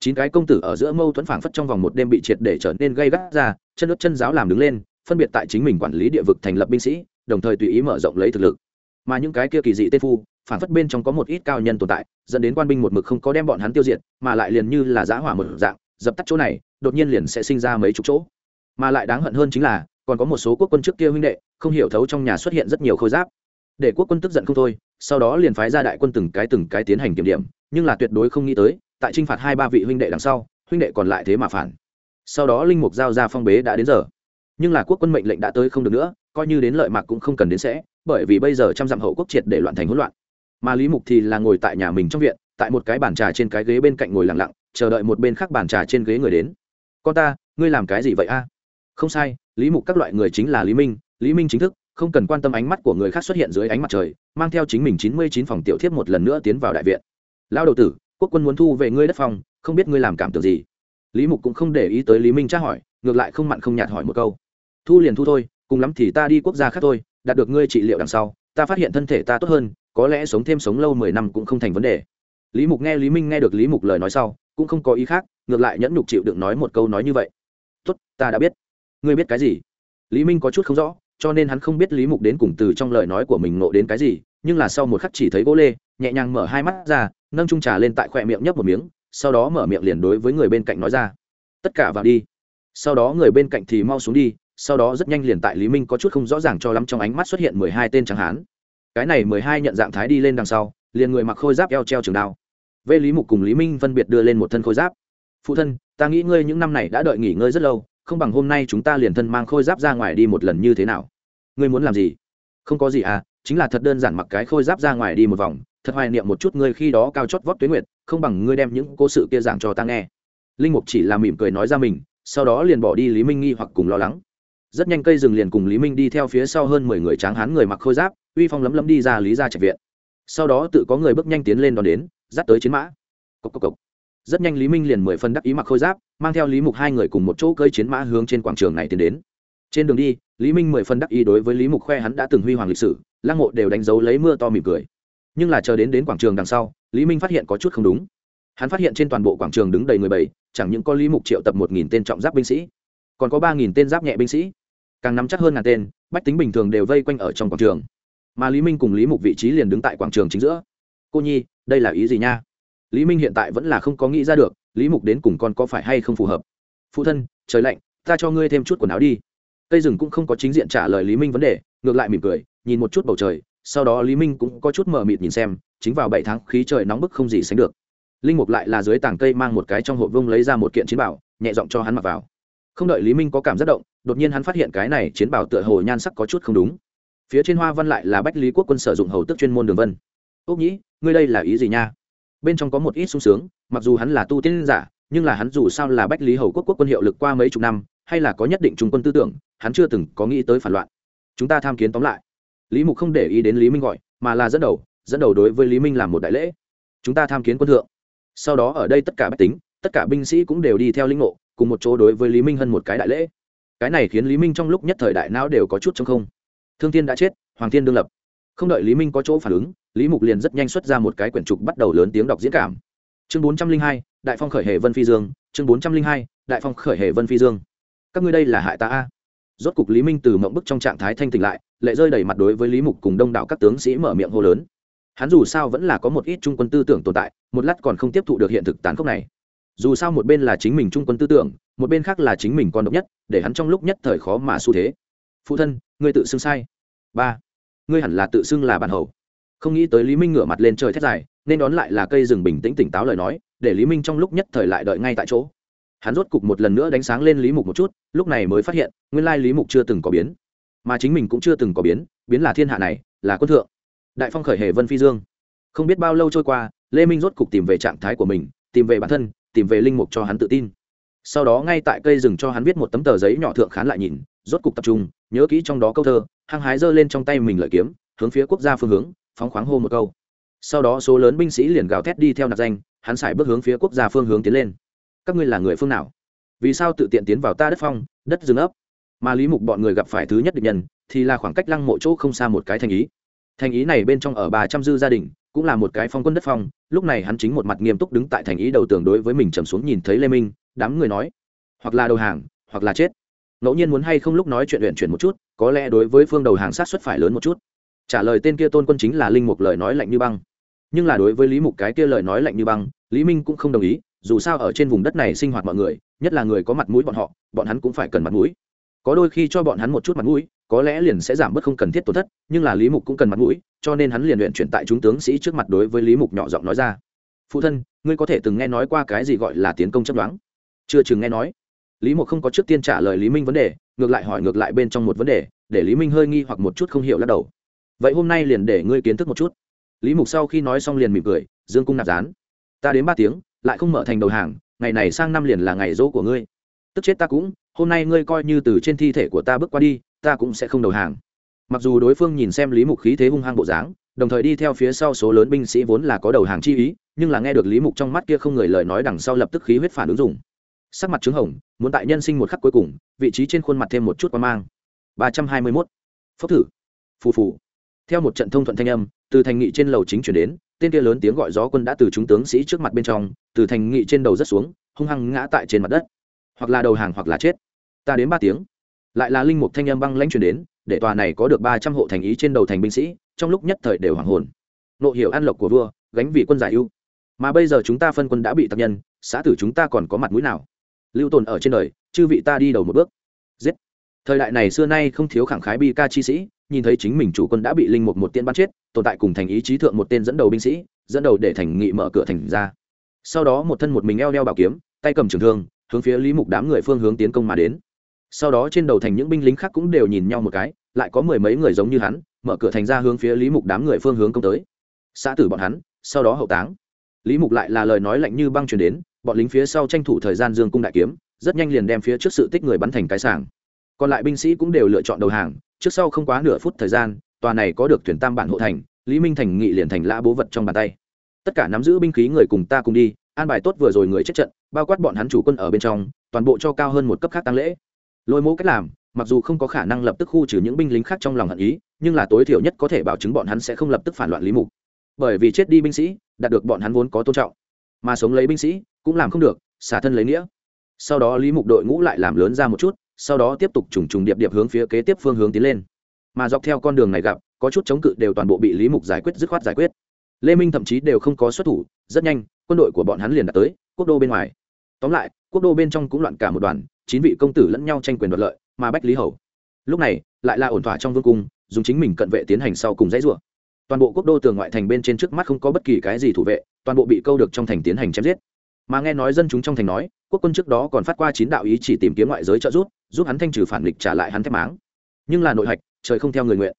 Chín cái công tử ở giữa mâu thuẫn phảng phất trong vòng một đêm bị triệt để trở nên gây gắt ra, chân ướt chân giáo làm đứng lên, phân biệt tại chính mình quản lý địa vực thành lập binh sĩ, đồng thời tùy ý mở rộng lấy thực lực. Mà những cái kia kỳ dị tên phu phản phất bên trong có một ít cao nhân tồn tại, dẫn đến quan binh một mực không có đem bọn hắn tiêu diệt, mà lại liền như là giã hỏa một dạng, dập tắt chỗ này, đột nhiên liền sẽ sinh ra mấy chục chỗ. Mà lại đáng hận hơn chính là, còn có một số quốc quân trước kia huynh đệ, không hiểu thấu trong nhà xuất hiện rất nhiều khôi giáp để quốc quân tức giận không thôi, sau đó liền phái ra đại quân từng cái từng cái tiến hành kiểm điểm, nhưng là tuyệt đối không nghĩ tới, tại t r i n h phạt hai ba vị huynh đệ đằng sau, huynh đệ còn lại thế mà phản. Sau đó linh mục giao ra phong bế đã đến giờ. Nhưng là quốc quân mệnh lệnh đã tới không được nữa, coi như đến lợi mạc cũng không cần đến sẽ, bởi vì bây giờ trăm dặm hậu quốc triệt để loạn thành hỗn loạn. Mà lý mục thì là ngồi tại nhà mình trong viện, tại một cái bàn trà trên cái ghế bên cạnh ngồi lặng lặng, chờ đợi một bên khác bàn trà trên ghế người đến. Con ta, ngươi làm cái gì vậy a? Không sai, lý mục các loại người chính là lý minh lý minh chính thức không cần quan tâm ánh mắt của người khác xuất hiện dưới ánh mặt trời, mang theo chính mình chín mươi chín phòng tiểu thiếp một lần nữa tiến vào đại viện. Lao đầu tử, quốc quân muốn thu về ngươi đất phòng không biết ngươi làm cảm tưởng gì. Lý mục cũng không để ý tới lý minh tra hỏi, ngược lại không mặn không nhạt hỏi một câu. Thu liền thu thôi, cùng lắm thì ta đi quốc gia khác thôi, đạt được ngươi trị liệu đằng sau, ta phát hiện thân thể ta tốt hơn, có lẽ sống thêm sống lâu mười năm cũng không thành vấn đề. Lý mục nghe lý minh nghe được lý mục lời nói sau, cũng không có ý khác, ngược lại nhẫn nhục chịu đựng nói một câu nói như vậy. Tốt, ta đã biết. Ngươi biết cái gì? Lý minh có chút không rõ cho nên hắn không biết lý mục đến cùng từ trong lời nói của mình nộ đến cái gì, nhưng là sau một khắc chỉ thấy gỗ lê, nhẹ nhàng mở hai mắt ra, nâng trung trà lên tại khoe miệng nhấp một miếng, sau đó mở miệng liền đối với người bên cạnh nói ra. Tất cả vào đi. Sau đó người bên cạnh thì mau xuống đi, sau đó rất nhanh liền tại lý minh có chút không rõ ràng cho lắm trong ánh mắt xuất hiện mười hai tên trắng hán. Cái này mười hai nhận dạng thái đi lên đằng sau, liền người mặc khôi giáp eo treo trường đao. Vê lý mục cùng lý minh phân biệt đưa lên một thân khôi giáp. Phụ thân, ta nghĩ ngươi những năm này đã đợi nghỉ ngơi rất lâu không bằng hôm nay chúng ta liền thân mang khôi giáp ra ngoài đi một lần như thế nào? Ngươi muốn làm gì? Không có gì à chính là thật đơn giản mặc cái khôi giáp ra ngoài đi một vòng, thật hoài niệm một chút ngươi khi đó cao chót vót tuyến nguyệt, không bằng ngươi đem những cố sự kia giảng cho ta nghe. Linh mục chỉ là mỉm cười nói ra mình, sau đó liền bỏ đi lý minh nghi hoặc cùng lo lắng. Rất nhanh cây rừng liền cùng lý minh đi theo phía sau hơn mười người tráng hán người mặc khôi giáp, uy phong lấm lấm đi ra lý ra trạch viện. Sau đó tự có người bước nhanh tiến lên đón đến, dắt tới chiến mã. Cốc cốc cốc rất nhanh lý minh liền mười phân đắc ý mặc khôi giáp mang theo lý mục hai người cùng một chỗ cơi chiến mã hướng trên quảng trường này tiến đến. Trên đường đi, lý minh mười phân đắc ý đối với lý mục khoe hắn đã từng huy hoàng lịch sử, lăng mộ đều đánh dấu lấy mưa to mỉm cười. Nhưng là chờ đến đến quảng trường đằng sau, lý minh phát hiện có chút không đúng. Hắn phát hiện trên toàn bộ quảng trường đứng đầy người bảy chẳng những có lý mục triệu tập một nghìn tên trọng giáp binh sĩ, còn có ba nghìn tên giáp nhẹ binh sĩ. Càng nắm chắc hơn ngàn tên, bách tính bình thường đều vây quanh ở trong quảng trường. Mà lý minh cùng lý mục vị trí liền đứng tại quảng trường chính giữa. Cô nhi, đây là ý gì nha? Lý minh hiện tại vẫn là không có nghĩ ra được lý mục đến cùng con có phải hay không phù hợp? Phụ thân, trời lạnh, ta cho ngươi thêm chút quần áo đi. Cây rừng cũng không có chính diện trả lời lý minh vấn đề, ngược lại mỉm cười, nhìn một chút bầu trời, sau đó lý minh cũng có chút mờ mịt nhìn xem, chính vào bảy tháng khí trời nóng bức không gì sánh được. Linh mục lại là dưới tảng cây mang một cái trong hộp vông lấy ra một kiện chiến bảo, nhẹ giọng cho hắn mặc vào. Không đợi lý minh có cảm giác động, đột nhiên hắn phát hiện cái này chiến bảo tựa hồ nhan sắc có chút không đúng. Phía trên hoa văn lại là bách lý quốc quân sử dụng hầu tức chuyên môn đường vân. Úc nhĩ, ngươi đây là ý gì nha? Bên trong có một ít sung sướng mặc dù hắn là tu tiên giả, nhưng là hắn dù sao là bách lý hầu quốc quốc quân hiệu lực qua mấy chục năm, hay là có nhất định trung quân tư tưởng, hắn chưa từng có nghĩ tới phản loạn. Chúng ta tham kiến tóm lại. Lý mục không để ý đến lý minh gọi, mà là dẫn đầu dẫn đầu đối với lý minh làm một đại lễ. Chúng ta tham kiến quân thượng. Sau đó ở đây tất cả bách tính, tất cả binh sĩ cũng đều đi theo linh ngộ, cùng một chỗ đối với lý minh hơn một cái đại lễ. Cái này khiến lý minh trong lúc nhất thời đại não đều có chút trong không. Thương thiên đã chết, hoàng thiên đương lập. Không đợi lý minh có chỗ phản ứng, lý mục liền rất nhanh xuất ra một cái quyển trục bắt đầu lớn tiếng đọc diễn cảm chương bốn trăm linh hai, đại phong khởi hệ vân phi dương. Chương bốn trăm linh hai, đại phong khởi hệ vân phi dương. Các ngươi đây là hại ta a? Rốt cục lý minh từ mộng bức trong trạng thái thanh tỉnh lại, lệ rơi đầy mặt đối với lý mục cùng đông đảo các tướng sĩ mở miệng hô lớn. Hắn dù sao vẫn là có một ít trung quân tư tưởng tồn tại, một lát còn không tiếp thụ được hiện thực tán khốc này. Dù sao một bên là chính mình trung quân tư tưởng, một bên khác là chính mình con độc nhất, để hắn trong lúc nhất thời khó mà xu thế. Phụ thân, ngươi tự xưng sai. Ba, ngươi hẳn là tự xưng là bản hầu. Không nghĩ tới lý minh ngửa mặt lên trời thét dài nên đón lại là cây rừng bình tĩnh tỉnh táo lời nói, để lý minh trong lúc nhất thời lại đợi ngay tại chỗ. Hắn rốt cục một lần nữa đánh sáng lên lý mục một chút, lúc này mới phát hiện, nguyên lai lý mục chưa từng có biến. Mà chính mình cũng chưa từng có biến biến là thiên hạ này, là quân thượng. Đại phong khởi hề vân phi dương. Không biết bao lâu trôi qua, lê minh rốt cục tìm về trạng thái của mình, tìm về bản thân, tìm về linh mục cho hắn tự tin. Sau đó ngay tại cây rừng cho hắn viết một tấm tờ giấy nhỏ thượng khán lại nhìn, rốt cục tập trung, nhớ kỹ trong đó câu thơ, hăng hái giơ lên trong tay mình lợi kiếm, hướng phía quốc gia phương hướng, phóng khoáng hô một câu sau đó số lớn binh sĩ liền gào thét đi theo nạp danh, hắn xài bước hướng phía quốc gia phương hướng tiến lên. Các ngươi là người phương nào? Vì sao tự tiện tiến vào ta đất phong, đất rừng ấp? Mà lý mục bọn người gặp phải thứ nhất định nhân, thì là khoảng cách lăng mộ chỗ không xa một cái thành ý. Thành ý này bên trong ở bà trăm dư gia đình, cũng là một cái phong quân đất phong, lúc này hắn chính một mặt nghiêm túc đứng tại thành ý đầu tường đối với mình trầm xuống nhìn thấy lê minh, đám người nói, hoặc là đầu hàng, hoặc là chết. Ngẫu nhiên muốn hay không lúc nói chuyện luyện chuyển một chút, có lẽ đối với phương đầu hàng sát xuất phải lớn một chút trả lời tên kia tôn quân chính là linh mục lời nói lạnh như băng. Nhưng là đối với lý mục cái kia lời nói lạnh như băng, lý minh cũng không đồng ý, dù sao ở trên vùng đất này sinh hoạt mọi người, nhất là người có mặt mũi bọn họ, bọn hắn cũng phải cần mặt mũi. Có đôi khi cho bọn hắn một chút mặt mũi, có lẽ liền sẽ giảm bớt không cần thiết tổn thất, nhưng là lý mục cũng cần mặt mũi, cho nên hắn liền luyện chuyển tại chúng tướng sĩ trước mặt đối với lý mục nhỏ giọng nói ra. Phụ thân, ngươi có thể từng nghe nói qua cái gì gọi là tiến công chấp đoán? Chưa chừng nghe nói. Lý mục không có trước tiên trả lời lý minh vấn đề, ngược lại hỏi ngược lại bên trong một vấn đề, để lý minh hơi nghi hoặc một chút không hiểu lắc đầu vậy hôm nay liền để ngươi kiến thức một chút. Lý mục sau khi nói xong liền mỉm cười, dương cung nạp rán. ta đến ba tiếng, lại không mở thành đầu hàng, ngày này sang năm liền là ngày dỗ của ngươi. Tức chết ta cũng, hôm nay ngươi coi như từ trên thi thể của ta bước qua đi, ta cũng sẽ không đầu hàng. Mặc dù đối phương nhìn xem lý mục khí thế hung hăng bộ dáng, đồng thời đi theo phía sau số lớn binh sĩ vốn là có đầu hàng chi ý, nhưng là nghe được lý mục trong mắt kia không người lời nói đằng sau lập tức khí huyết phản ứng dùng. Sắc mặt trứng hồng, muốn tại nhân sinh một khắc cuối cùng, vị trí trên khuôn mặt thêm một chút qua mang. Ba trăm hai mươi mốt. Phốc thử. Phù phù theo một trận thông thuận thanh âm, từ thành nghị trên lầu chính chuyển đến, tên kia lớn tiếng gọi gió quân đã từ chúng tướng sĩ trước mặt bên trong, từ thành nghị trên đầu rất xuống, hung hăng ngã tại trên mặt đất. Hoặc là đầu hàng hoặc là chết. Ta đến ba tiếng. Lại là linh mục thanh âm băng lãnh chuyển đến, để tòa này có được ba trăm hộ thành ý trên đầu thành binh sĩ, trong lúc nhất thời đều hoàng hồn. Nộ hiểu an lộc của vua, gánh vị quân giải ưu. Mà bây giờ chúng ta phân quân đã bị tập nhân, xã tử chúng ta còn có mặt mũi nào? Lưu tồn ở trên đời, chư vị ta đi đầu một bước. Giết. Thời đại này xưa nay không thiếu khẳng khái bi ca chi sĩ nhìn thấy chính mình chủ quân đã bị linh mục một tiên bắn chết, tồn tại cùng thành ý chí thượng một tên dẫn đầu binh sĩ, dẫn đầu để thành nghị mở cửa thành ra. Sau đó một thân một mình eo đeo bảo kiếm, tay cầm trường thương, hướng phía lý mục đám người phương hướng tiến công mà đến. Sau đó trên đầu thành những binh lính khác cũng đều nhìn nhau một cái, lại có mười mấy người giống như hắn, mở cửa thành ra hướng phía lý mục đám người phương hướng công tới. Xã tử bọn hắn, sau đó hậu táng. Lý mục lại là lời nói lạnh như băng truyền đến, bọn lính phía sau tranh thủ thời gian dương cung đại kiếm, rất nhanh liền đem phía trước sự tích người bắn thành cái sảng. Còn lại binh sĩ cũng đều lựa chọn đầu hàng trước sau không quá nửa phút thời gian, tòa này có được thuyền tam bản hộ thành, lý minh thành nghị liền thành lã bố vật trong bàn tay. Tất cả nắm giữ binh khí người cùng ta cùng đi, an bài tốt vừa rồi người chết trận, bao quát bọn hắn chủ quân ở bên trong, toàn bộ cho cao hơn một cấp khác tăng lễ. Lôi mẫu cách làm, mặc dù không có khả năng lập tức khu trừ những binh lính khác trong lòng hận ý, nhưng là tối thiểu nhất có thể bảo chứng bọn hắn sẽ không lập tức phản loạn lý mục. Bởi vì chết đi binh sĩ, đạt được bọn hắn vốn có tôn trọng. Mà sống lấy binh sĩ, cũng làm không được, xả thân lấy nghĩa. Sau đó lý mục đội ngũ lại làm lớn ra một chút sau đó tiếp tục trùng trùng điệp điệp hướng phía kế tiếp phương hướng tiến lên. Mà dọc theo con đường này gặp, có chút chống cự đều toàn bộ bị lý mục giải quyết, dứt khoát giải quyết. Lê minh thậm chí đều không có xuất thủ, rất nhanh, quân đội của bọn hắn liền đã tới, quốc đô bên ngoài. Tóm lại, quốc đô bên trong cũng loạn cả một đoàn, chín vị công tử lẫn nhau tranh quyền đoạt lợi, mà bách lý hầu. Lúc này, lại là ổn thỏa trong vương cung, dùng chính mình cận vệ tiến hành sau cùng dãy rủa. Toàn bộ quốc đô tường ngoại thành bên trên trước mắt không có bất kỳ cái gì thủ vệ, toàn bộ bị câu được trong thành tiến hành chém giết. Mà nghe nói dân chúng trong thành nói, quốc quân trước đó còn phát qua chín đạo ý chỉ tìm kiếm ngoại giới trợ giúp giúp hắn thanh trừ phản địch trả lại hắn thép máng. Nhưng là nội hạch, trời không theo người nguyện.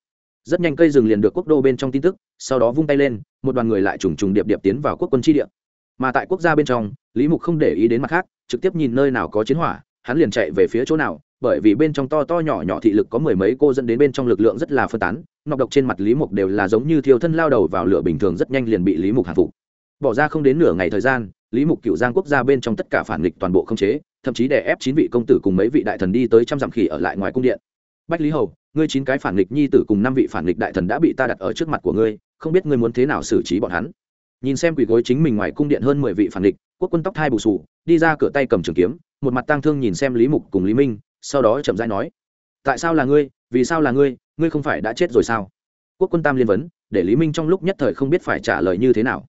Rất nhanh cây rừng liền được quốc đô bên trong tin tức, sau đó vung tay lên, một đoàn người lại trùng trùng điệp điệp tiến vào quốc quân tri địa. Mà tại quốc gia bên trong, lý mục không để ý đến mặt khác, trực tiếp nhìn nơi nào có chiến hỏa, hắn liền chạy về phía chỗ nào, bởi vì bên trong to to nhỏ nhỏ thị lực có mười mấy cô dẫn đến bên trong lực lượng rất là phân tán, nọc độc trên mặt lý mục đều là giống như thiêu thân lao đầu vào lửa bình thường rất nhanh liền bị lý mục hạ phục bỏ ra không đến nửa ngày thời gian, lý mục cựu giang quốc gia bên trong tất cả phản nghịch toàn bộ không chế, thậm chí đè ép chín vị công tử cùng mấy vị đại thần đi tới trăm dặm khỉ ở lại ngoài cung điện. Bách lý hầu, ngươi chín cái phản nghịch nhi tử cùng năm vị phản nghịch đại thần đã bị ta đặt ở trước mặt của ngươi, không biết ngươi muốn thế nào xử trí bọn hắn. Nhìn xem quỷ gối chính mình ngoài cung điện hơn mười vị phản nghịch, quốc quân tóc thai bù sù, đi ra cửa tay cầm trường kiếm, một mặt tang thương nhìn xem lý mục cùng lý minh, sau đó chậm rãi nói, tại sao là ngươi? Vì sao là ngươi? Ngươi không phải đã chết rồi sao? Quốc quân tam liên vấn, để lý minh trong lúc nhất thời không biết phải trả lời như thế nào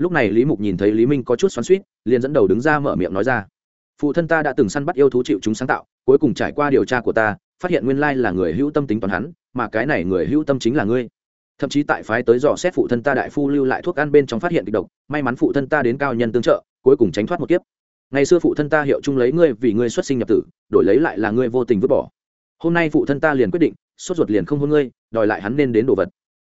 lúc này lý mục nhìn thấy lý minh có chút xoắn suýt liền dẫn đầu đứng ra mở miệng nói ra. Phụ thân ta đã từng săn bắt yêu thú chịu chúng sáng tạo, cuối cùng trải qua điều tra của ta, phát hiện nguyên lai là người hữu tâm tính toán hắn, mà cái này người hữu tâm chính là ngươi. Thậm chí tại phái tới dò xét phụ thân ta đại phu lưu lại thuốc ăn bên trong phát hiện kịch độc, may mắn phụ thân ta đến cao nhân tương trợ, cuối cùng tránh thoát một kiếp. Ngày xưa phụ thân ta hiệu chung lấy ngươi vì ngươi xuất sinh nhập tử, đổi lấy lại là ngươi vô tình vứt bỏ. Hôm nay phụ thân ta liền quyết định, sốt ruột liền không hôn ngươi, đòi lại hắn nên đến đồ vật.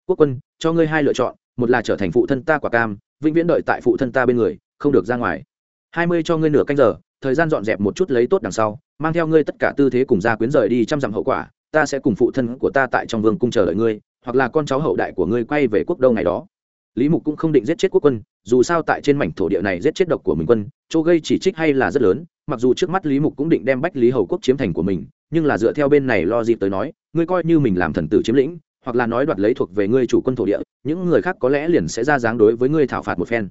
Quốc quân, cho ngươi hai lựa chọn, một là trở thành phụ thân ta quả cam vĩnh viễn đợi tại phụ thân ta bên người, không được ra ngoài. Hai mươi cho ngươi nửa canh giờ, thời gian dọn dẹp một chút lấy tốt đằng sau, mang theo ngươi tất cả tư thế cùng gia quyến rời đi trăm dặm hậu quả, ta sẽ cùng phụ thân của ta tại trong vương cung chờ đợi ngươi, hoặc là con cháu hậu đại của ngươi quay về quốc đâu ngày đó. Lý mục cũng không định giết chết quốc quân, dù sao tại trên mảnh thổ địa này giết chết độc của mình quân, chỗ gây chỉ trích hay là rất lớn, mặc dù trước mắt lý mục cũng định đem bách lý hầu quốc chiếm thành của mình, nhưng là dựa theo bên này lo dịp tới nói, ngươi coi như mình làm thần tử chiếm lĩnh hoặc là nói đoạt lấy thuộc về ngươi chủ quân thổ địa, những người khác có lẽ liền sẽ ra dáng đối với ngươi thảo phạt một phen.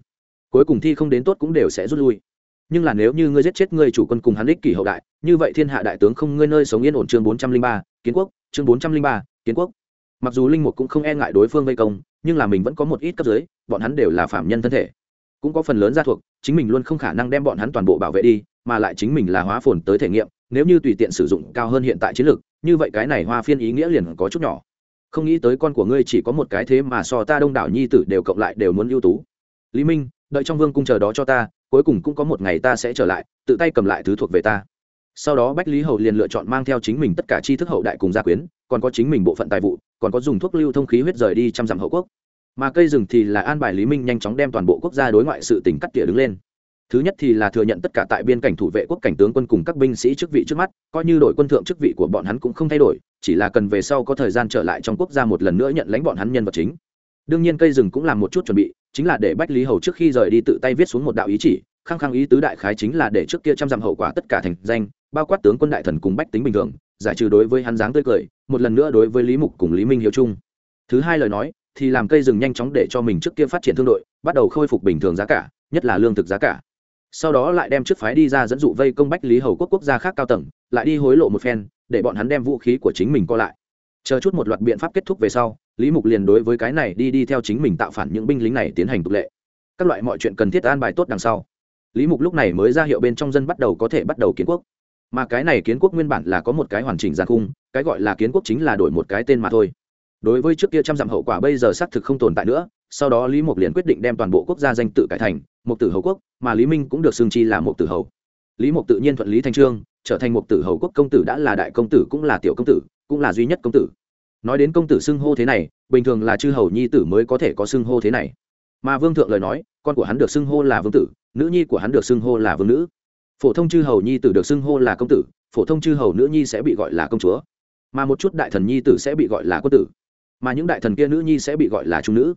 Cuối cùng thi không đến tốt cũng đều sẽ rút lui. Nhưng là nếu như ngươi giết chết ngươi chủ quân cùng hắn ích kỷ hậu đại, như vậy thiên hạ đại tướng không ngươi nơi sống yên ổn chương bốn trăm linh ba, kiến quốc, chương bốn trăm linh ba, kiến quốc. Mặc dù linh mục cũng không e ngại đối phương vây công, nhưng là mình vẫn có một ít cấp dưới, bọn hắn đều là phạm nhân thân thể. Cũng có phần lớn gia thuộc, chính mình luôn không khả năng đem bọn hắn toàn bộ bảo vệ đi, mà lại chính mình là hóa phồn tới thể nghiệm, nếu như tùy tiện sử dụng cao hơn hiện tại chiến lược, như vậy cái này hoa phiên ý nghĩa liền có chút nhỏ không nghĩ tới con của ngươi chỉ có một cái thế mà so ta đông đảo nhi tử đều cộng lại đều muốn ưu tú. Lý minh, đợi trong vương cung chờ đó cho ta, cuối cùng cũng có một ngày ta sẽ trở lại, tự tay cầm lại thứ thuộc về ta. Sau đó bách lý hầu liền lựa chọn mang theo chính mình tất cả tri thức hậu đại cùng gia quyến, còn có chính mình bộ phận tài vụ, còn có dùng thuốc lưu thông khí huyết rời đi trăm dặm hậu quốc. Mà cây rừng thì là an bài lý minh nhanh chóng đem toàn bộ quốc gia đối ngoại sự tỉnh cắt tỉa đứng lên thứ nhất thì là thừa nhận tất cả tại biên cảnh thủ vệ quốc cảnh tướng quân cùng các binh sĩ chức vị trước mắt, coi như đội quân thượng chức vị của bọn hắn cũng không thay đổi, chỉ là cần về sau có thời gian trở lại trong quốc gia một lần nữa nhận lãnh bọn hắn nhân vật chính. Đương nhiên cây rừng cũng làm một chút chuẩn bị, chính là để bách lý hầu trước khi rời đi tự tay viết xuống một đạo ý chỉ, khăng khăng ý tứ đại khái chính là để trước kia trăm dặm hậu quả tất cả thành danh, bao quát tướng quân đại thần cùng bách tính bình thường, giải trừ đối với hắn dáng tươi cười, một lần nữa đối với lý mục cùng lý minh hiếu trung thứ hai lời nói, thì làm cây rừng nhanh chóng để cho mình trước kia phát triển thương đội, bắt đầu khôi phục bình thường giá cả, nhất là lương thực giá cả sau đó lại đem trước phái đi ra dẫn dụ vây công bách lý hầu quốc quốc gia khác cao tầng, lại đi hối lộ một phen, để bọn hắn đem vũ khí của chính mình co lại. Chờ chút một loạt biện pháp kết thúc về sau, lý mục liền đối với cái này đi đi theo chính mình tạo phản những binh lính này tiến hành tục lệ. Các loại mọi chuyện cần thiết an bài tốt đằng sau. Lý mục lúc này mới ra hiệu bên trong dân bắt đầu có thể bắt đầu kiến quốc. Mà cái này kiến quốc nguyên bản là có một cái hoàn chỉnh giàn khung, cái gọi là kiến quốc chính là đổi một cái tên mà thôi. Đối với trước kia trăm dặm hậu quả bây giờ xác thực không tồn tại nữa, sau đó lý mục liền quyết định đem toàn bộ quốc gia danh tự cải thành một tử hầu quốc, mà lý minh cũng được xưng chi là một tử hầu. Lý mục tự nhiên thuận lý thanh trương, trở thành một tử hầu quốc công tử đã là đại công tử cũng là tiểu công tử, cũng là duy nhất công tử. Nói đến công tử xưng hô thế này, bình thường là chư hầu nhi tử mới có thể có xưng hô thế này. Mà vương thượng lời nói, con của hắn được xưng hô là vương tử, nữ nhi của hắn được xưng hô là vương nữ. Phổ thông chư hầu nhi tử được xưng hô là công tử, phổ thông chư hầu nữ nhi sẽ bị gọi là công chúa. Mà một chút đại thần nhi tử sẽ bị gọi là quân tử. Mà những đại thần kia nữ nhi sẽ bị gọi là trung nữ.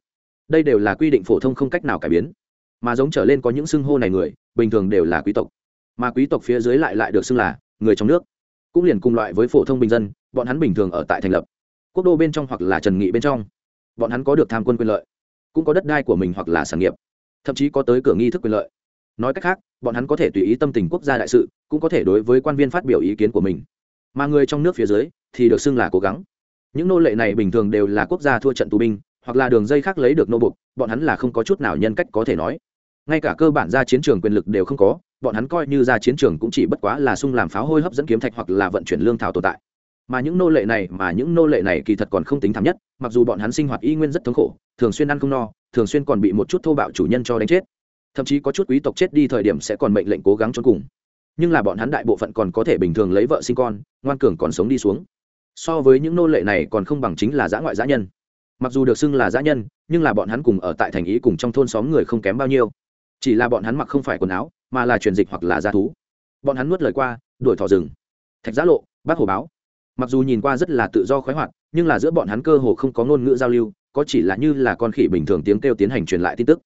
Đây đều là quy định phổ thông không cách nào cải biến mà giống trở lên có những xưng hô này người, bình thường đều là quý tộc. Mà quý tộc phía dưới lại lại được xưng là người trong nước. Cũng liền cùng loại với phổ thông bình dân, bọn hắn bình thường ở tại thành lập. Quốc đô bên trong hoặc là trần nghị bên trong, bọn hắn có được tham quân quyền lợi, cũng có đất đai của mình hoặc là sản nghiệp, thậm chí có tới cửa nghi thức quyền lợi. Nói cách khác, bọn hắn có thể tùy ý tâm tình quốc gia đại sự, cũng có thể đối với quan viên phát biểu ý kiến của mình. Mà người trong nước phía dưới thì được xưng là cố gắng. Những nô lệ này bình thường đều là quốc gia thua trận tù binh, hoặc là đường dây khác lấy được nô bục bọn hắn là không có chút nào nhân cách có thể nói ngay cả cơ bản ra chiến trường quyền lực đều không có, bọn hắn coi như ra chiến trường cũng chỉ bất quá là sung làm pháo hôi hấp dẫn kiếm thạch hoặc là vận chuyển lương thảo tồn tại. Mà những nô lệ này, mà những nô lệ này kỳ thật còn không tính thảm nhất, mặc dù bọn hắn sinh hoạt y nguyên rất thống khổ, thường xuyên ăn không no, thường xuyên còn bị một chút thô bạo chủ nhân cho đánh chết. Thậm chí có chút quý tộc chết đi thời điểm sẽ còn mệnh lệnh cố gắng cho cùng. Nhưng là bọn hắn đại bộ phận còn có thể bình thường lấy vợ sinh con, ngoan cường còn sống đi xuống. So với những nô lệ này còn không bằng chính là giã ngoại giã nhân. Mặc dù được xưng là giã nhân, nhưng là bọn hắn cùng ở tại thành ý cùng trong thôn xóm người không kém bao nhiêu chỉ là bọn hắn mặc không phải quần áo, mà là truyền dịch hoặc là g thú. Bọn hắn nuốt lời qua, đuổi thỏ rừng. Thạch giã lộ, bác hồ báo. Mặc dù nhìn qua rất là tự do khoái hoạt, nhưng là giữa bọn hắn cơ hồ không có ngôn ngữ giao lưu, có chỉ là như là con khỉ bình thường tiếng kêu tiến hành truyền lại tin tức.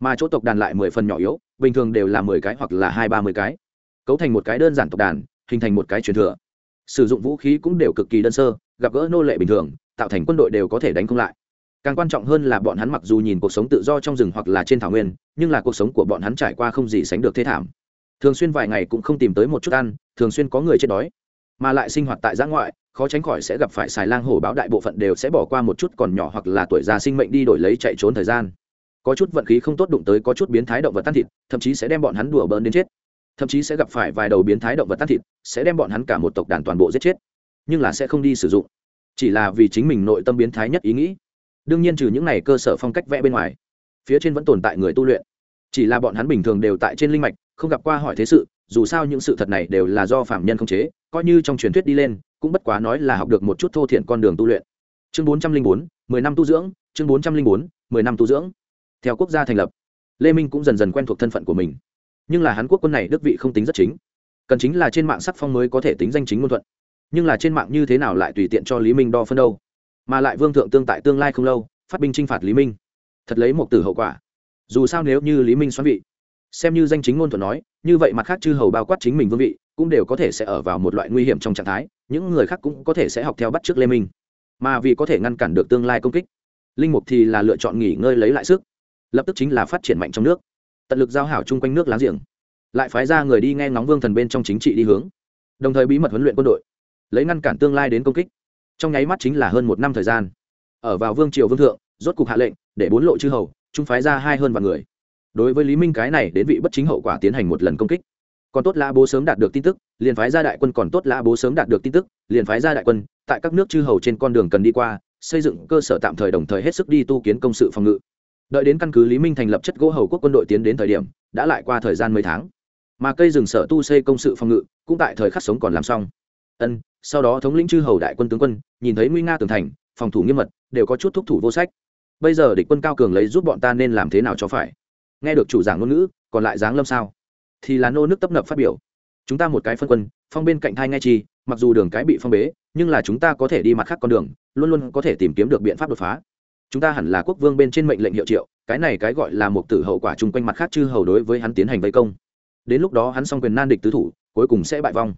Mà chỗ tộc đàn lại mười phần nhỏ yếu, bình thường đều là mười cái hoặc là hai ba mươi cái. Cấu thành một cái đơn giản tộc đàn, hình thành một cái truyền thừa. Sử dụng vũ khí cũng đều cực kỳ đơn sơ, gặp gỡ nô lệ bình thường, tạo thành quân đội đều có thể đánh không lại càng quan trọng hơn là bọn hắn mặc dù nhìn cuộc sống tự do trong rừng hoặc là trên thảo nguyên, nhưng là cuộc sống của bọn hắn trải qua không gì sánh được thế thảm. Thường xuyên vài ngày cũng không tìm tới một chút ăn, thường xuyên có người chết đói. Mà lại sinh hoạt tại giã ngoại, khó tránh khỏi sẽ gặp phải xài lang hổ báo đại bộ phận đều sẽ bỏ qua một chút còn nhỏ hoặc là tuổi già sinh mệnh đi đổi lấy chạy trốn thời gian. Có chút vận khí không tốt đụng tới có chút biến thái động vật tan thịt, thậm chí sẽ đem bọn hắn đùa bỡn đến chết. Thậm chí sẽ gặp phải vài đầu biến thái động vật tan thịt, sẽ đem bọn hắn cả một tộc đàn toàn bộ giết chết. Nhưng là sẽ không đi sử dụng. Chỉ là vì chính mình nội tâm biến thái nhất ý nghĩ đương nhiên trừ những này cơ sở phong cách vẽ bên ngoài, phía trên vẫn tồn tại người tu luyện. Chỉ là bọn hắn bình thường đều tại trên linh mạch, không gặp qua hỏi thế sự, dù sao những sự thật này đều là do phạm nhân không chế, coi như trong truyền thuyết đi lên, cũng bất quá nói là học được một chút thô thiện con đường tu luyện. Chương bốn trăm linh bốn, mười năm tu dưỡng, chương bốn trăm linh bốn, mười năm tu dưỡng. Theo quốc gia thành lập, lê minh cũng dần dần quen thuộc thân phận của mình. Nhưng là hắn quốc quân này đức vị không tính rất chính. Cần chính là trên mạng sắc phong mới có thể tính danh chính ngôn thuận. Nhưng là trên mạng như thế nào lại tùy tiện cho lý minh đo phân đâu? Mà lại vương thượng tương tại tương lai không lâu, phát binh chinh phạt lý minh. Thật lấy một từ hậu quả. Dù sao nếu như lý minh xoắn vị, xem như danh chính ngôn thuận nói, như vậy mặt khác chư hầu bao quát chính mình vương vị, cũng đều có thể sẽ ở vào một loại nguy hiểm trong trạng thái, những người khác cũng có thể sẽ học theo bắt t lê minh. Mà vì có thể ngăn cản được tương lai công kích, linh mục thì là lựa chọn nghỉ ngơi lấy lại sức, lập tức chính là phát triển mạnh trong nước. Tận lực giao hảo chung quanh nước láng giềng, lại phái ra người đi nghe ngóng vương thần bên trong chính trị đi hướng, đồng thời bí mật huấn luyện quân đội, lấy ngăn cản tương lai đến công kích trong nháy mắt chính là hơn một năm thời gian. Ở vào vương triều vương thượng, rốt cục hạ lệnh, để bốn lộ chư hầu, chúng phái ra hai hơn vạn người. Đối với lý minh cái này đến vị bất chính hậu quả tiến hành một lần công kích. Còn tốt lã bố sớm đạt được tin tức, liền phái ra đại quân, còn tốt lã bố sớm đạt được tin tức, liền phái ra đại quân, tại các nước chư hầu trên con đường cần đi qua, xây dựng cơ sở tạm thời đồng thời hết sức đi tu kiến công sự phòng ngự. Đợi đến căn cứ lý minh thành lập chất gỗ hầu quốc quân đội tiến đến thời điểm, đã lại qua thời gian mấy tháng. Mà cây rừng sở tu xây công sự phòng ngự, cũng tại thời khắc sống còn làm xong. Ân sau đó thống lĩnh chư hầu đại quân tướng quân, nhìn thấy nguy nga tường thành, phòng thủ nghiêm mật, đều có chút thúc thủ vô sách. Bây giờ địch quân cao cường lấy giúp bọn ta nên làm thế nào cho phải? Nghe được chủ giảng ngôn ngữ, còn lại giáng lâm sao? Thì là nô nước tấp nập phát biểu. Chúng ta một cái phân quân, phong bên cạnh thai ngay chi, mặc dù đường cái bị phong bế, nhưng là chúng ta có thể đi mặt khác con đường, luôn luôn có thể tìm kiếm được biện pháp đột phá. Chúng ta hẳn là quốc vương bên trên mệnh lệnh hiệu triệu, cái này cái gọi là một tử hậu quả chung quanh mặt khác chư hầu đối với hắn tiến hành vây công. Đến lúc đó hắn xong quyền nan địch tứ thủ, cuối cùng sẽ bại vong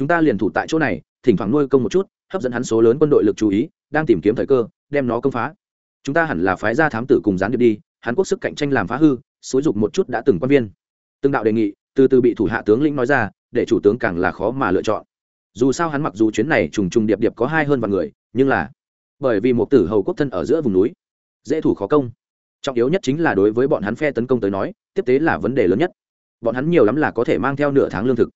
chúng ta liền thủ tại chỗ này, thỉnh thoảng nuôi công một chút, hấp dẫn hắn số lớn quân đội lực chú ý, đang tìm kiếm thời cơ, đem nó công phá. Chúng ta hẳn là phái gia thám tử cùng gián điệp đi hắn quốc sức cạnh tranh làm phá hư, xúi dục một chút đã từng quan viên. Từng đạo đề nghị, từ từ bị thủ hạ tướng lĩnh nói ra, để chủ tướng càng là khó mà lựa chọn. Dù sao hắn mặc dù chuyến này trùng trùng điệp điệp có hai hơn vạn người, nhưng là bởi vì một tử hầu quốc thân ở giữa vùng núi, dễ thủ khó công. Trọng yếu nhất chính là đối với bọn hắn phe tấn công tới nói, tiếp tế là vấn đề lớn nhất. Bọn hắn nhiều lắm là có thể mang theo nửa tháng lương thực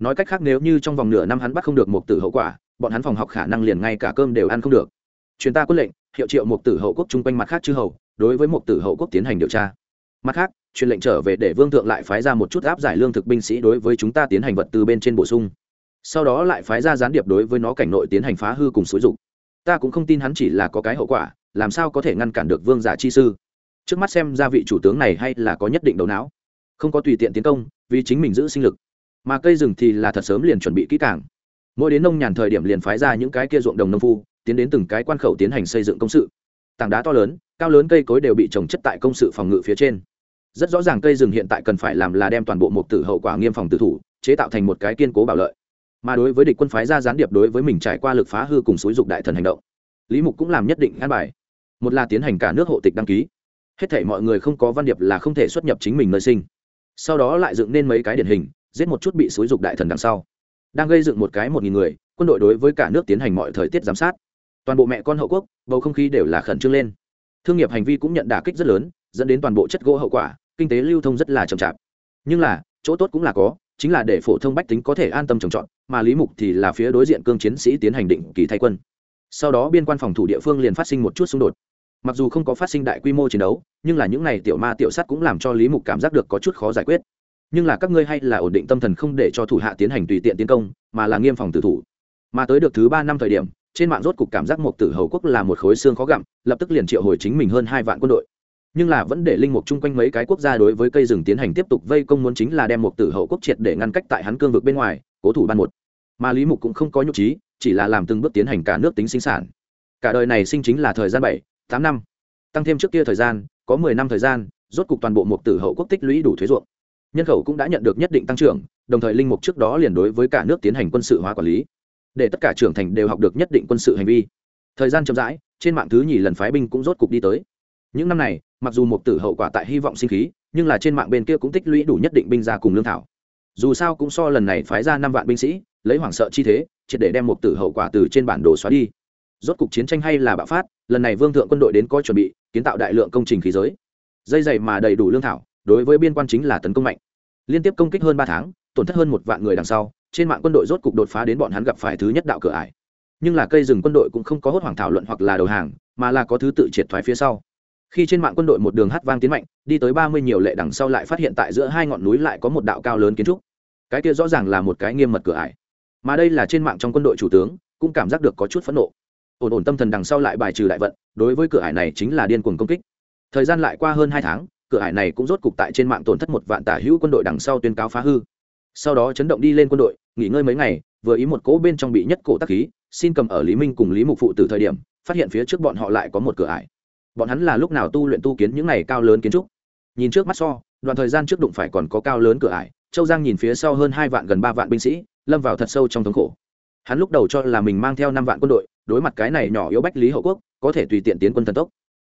nói cách khác nếu như trong vòng nửa năm hắn bắt không được một tử hậu quả, bọn hắn phòng học khả năng liền ngay cả cơm đều ăn không được. Chuyên ta quyết lệnh, hiệu triệu một tử hậu quốc chung quanh mặt khác chư hầu, đối với một tử hậu quốc tiến hành điều tra. Mặt khác, truyền lệnh trở về để vương thượng lại phái ra một chút áp giải lương thực binh sĩ đối với chúng ta tiến hành vật từ bên trên bổ sung. Sau đó lại phái ra gián điệp đối với nó cảnh nội tiến hành phá hư cùng xúi dục. Ta cũng không tin hắn chỉ là có cái hậu quả, làm sao có thể ngăn cản được vương giả chi sư? Trước mắt xem ra vị chủ tướng này hay là có nhất định đầu não. Không có tùy tiện tiến công, vì chính mình giữ sinh lực mà cây rừng thì là thật sớm liền chuẩn bị kỹ càng. Mỗi đến nông nhàn thời điểm liền phái ra những cái kia ruộng đồng nông phu, tiến đến từng cái quan khẩu tiến hành xây dựng công sự. Tảng đá to lớn, cao lớn cây cối đều bị trồng chất tại công sự phòng ngự phía trên. Rất rõ ràng cây rừng hiện tại cần phải làm là đem toàn bộ một tử hậu quả nghiêm phòng tự thủ, chế tạo thành một cái kiên cố bảo lợi. Mà đối với địch quân phái ra gián điệp đối với mình trải qua lực phá hư cùng xúi dục đại thần hành động, lý mục cũng làm nhất định an bài. Một là tiến hành cả nước hộ tịch đăng ký. Hết thể mọi người không có văn điệp là không thể xuất nhập chính mình nơi sinh. Sau đó lại dựng nên mấy cái điển hình giết một chút bị xúi dục đại thần đằng sau. Đang gây dựng một cái một nghìn người, quân đội đối với cả nước tiến hành mọi thời tiết giám sát. Toàn bộ mẹ con hậu quốc, bầu không khí đều là khẩn trương lên. Thương nghiệp hành vi cũng nhận đả kích rất lớn, dẫn đến toàn bộ chất gỗ hậu quả, kinh tế lưu thông rất là chậm chạp. Nhưng là, chỗ tốt cũng là có, chính là để phổ thông bách tính có thể an tâm trồng trọt, mà lý mục thì là phía đối diện cương chiến sĩ tiến hành định kỳ thay quân. Sau đó biên quan phòng thủ địa phương liền phát sinh một chút xung đột. Mặc dù không có phát sinh đại quy mô chiến đấu, nhưng là những n à y tiểu ma tiểu sắt cũng làm cho lý mục cảm giác được có chút khó giải quyết nhưng là các ngươi hay là ổn định tâm thần không để cho thủ hạ tiến hành tùy tiện tiến công, mà là nghiêm phòng tử thủ. Mà tới được thứ ba năm thời điểm, trên mạng rốt cục cảm giác một tử hầu quốc là một khối xương khó gặm, lập tức liền triệu hồi chính mình hơn hai vạn quân đội. Nhưng là vẫn để linh mục chung quanh mấy cái quốc gia đối với cây rừng tiến hành tiếp tục vây công muốn chính là đem một tử hậu quốc triệt để ngăn cách tại hắn cương vực bên ngoài, cố thủ ban một. Mà lý mục cũng không có nhục trí, chỉ là làm từng bước tiến hành cả nước tính sinh sản. Cả đời này sinh chính là thời gian bảy, tám năm. Tăng thêm trước kia thời gian, có mười năm thời gian, rốt cục toàn bộ một tử hậu quốc tích lũy đủ thuế ruộng nhân khẩu cũng đã nhận được nhất định tăng trưởng, đồng thời linh mục trước đó liền đối với cả nước tiến hành quân sự hóa quản lý. Để tất cả trưởng thành đều học được nhất định quân sự hành vi. Thời gian chậm rãi, trên mạng thứ nhì lần phái binh cũng rốt cục đi tới. Những năm này, mặc dù một tử hậu quả tại hy vọng sinh khí, nhưng là trên mạng bên kia cũng tích lũy đủ nhất định binh ra cùng lương thảo. Dù sao cũng so lần này phái ra năm vạn binh sĩ, lấy hoảng sợ chi thế, triệt để đem một tử hậu quả từ trên bản đồ xóa đi. Rốt cục chiến tranh hay là bạo phát, lần này vương thượng quân đội đến có chuẩn bị, kiến tạo đại lượng công trình khí giới. Dây dày mà đầy đủ lương thảo đối với biên quan chính là tấn công mạnh. Liên tiếp công kích hơn ba tháng, tổn thất hơn một vạn người đằng sau, trên mạng quân đội rốt cục đột phá đến bọn hắn gặp phải thứ nhất đạo cửa ải. Nhưng là cây rừng quân đội cũng không có hốt hoảng thảo luận hoặc là đầu hàng, mà là có thứ tự triệt thoái phía sau. Khi trên mạng quân đội một đường hát vang tiến mạnh, đi tới ba mươi nhiều lệ đằng sau lại phát hiện tại giữa hai ngọn núi lại có một đạo cao lớn kiến trúc. Cái kia rõ ràng là một cái nghiêm mật cửa ải. Mà đây là trên mạng trong quân đội chủ tướng, cũng cảm giác được có chút phẫn nộ. Ổn ổn tâm thần đằng sau lại bài trừ đại vận, đối với cửa ải này chính là điên cuồng công kích. Thời gian lại qua hơn hai tháng cửa ải này cũng rốt cục tại trên mạng tổn thất một vạn tả hữu quân đội đằng sau tuyên cáo phá hư. Sau đó chấn động đi lên quân đội, nghỉ ngơi mấy ngày, vừa ý một cỗ bên trong bị nhất cổ tắc khí, xin cầm ở lý minh cùng lý mục phụ từ thời điểm, phát hiện phía trước bọn họ lại có một cửa ải. Bọn hắn là lúc nào tu luyện tu kiến những này cao lớn kiến trúc? Nhìn trước mắt so, đoạn thời gian trước đụng phải còn có cao lớn cửa ải, châu giang nhìn phía sau hơn hai vạn gần ba vạn binh sĩ, lâm vào thật sâu trong thống khổ. Hắn lúc đầu cho là mình mang theo năm vạn quân đội, đối mặt cái này nhỏ yếu bách lý hậu quốc, có thể tùy tiện tiến quân thần tốc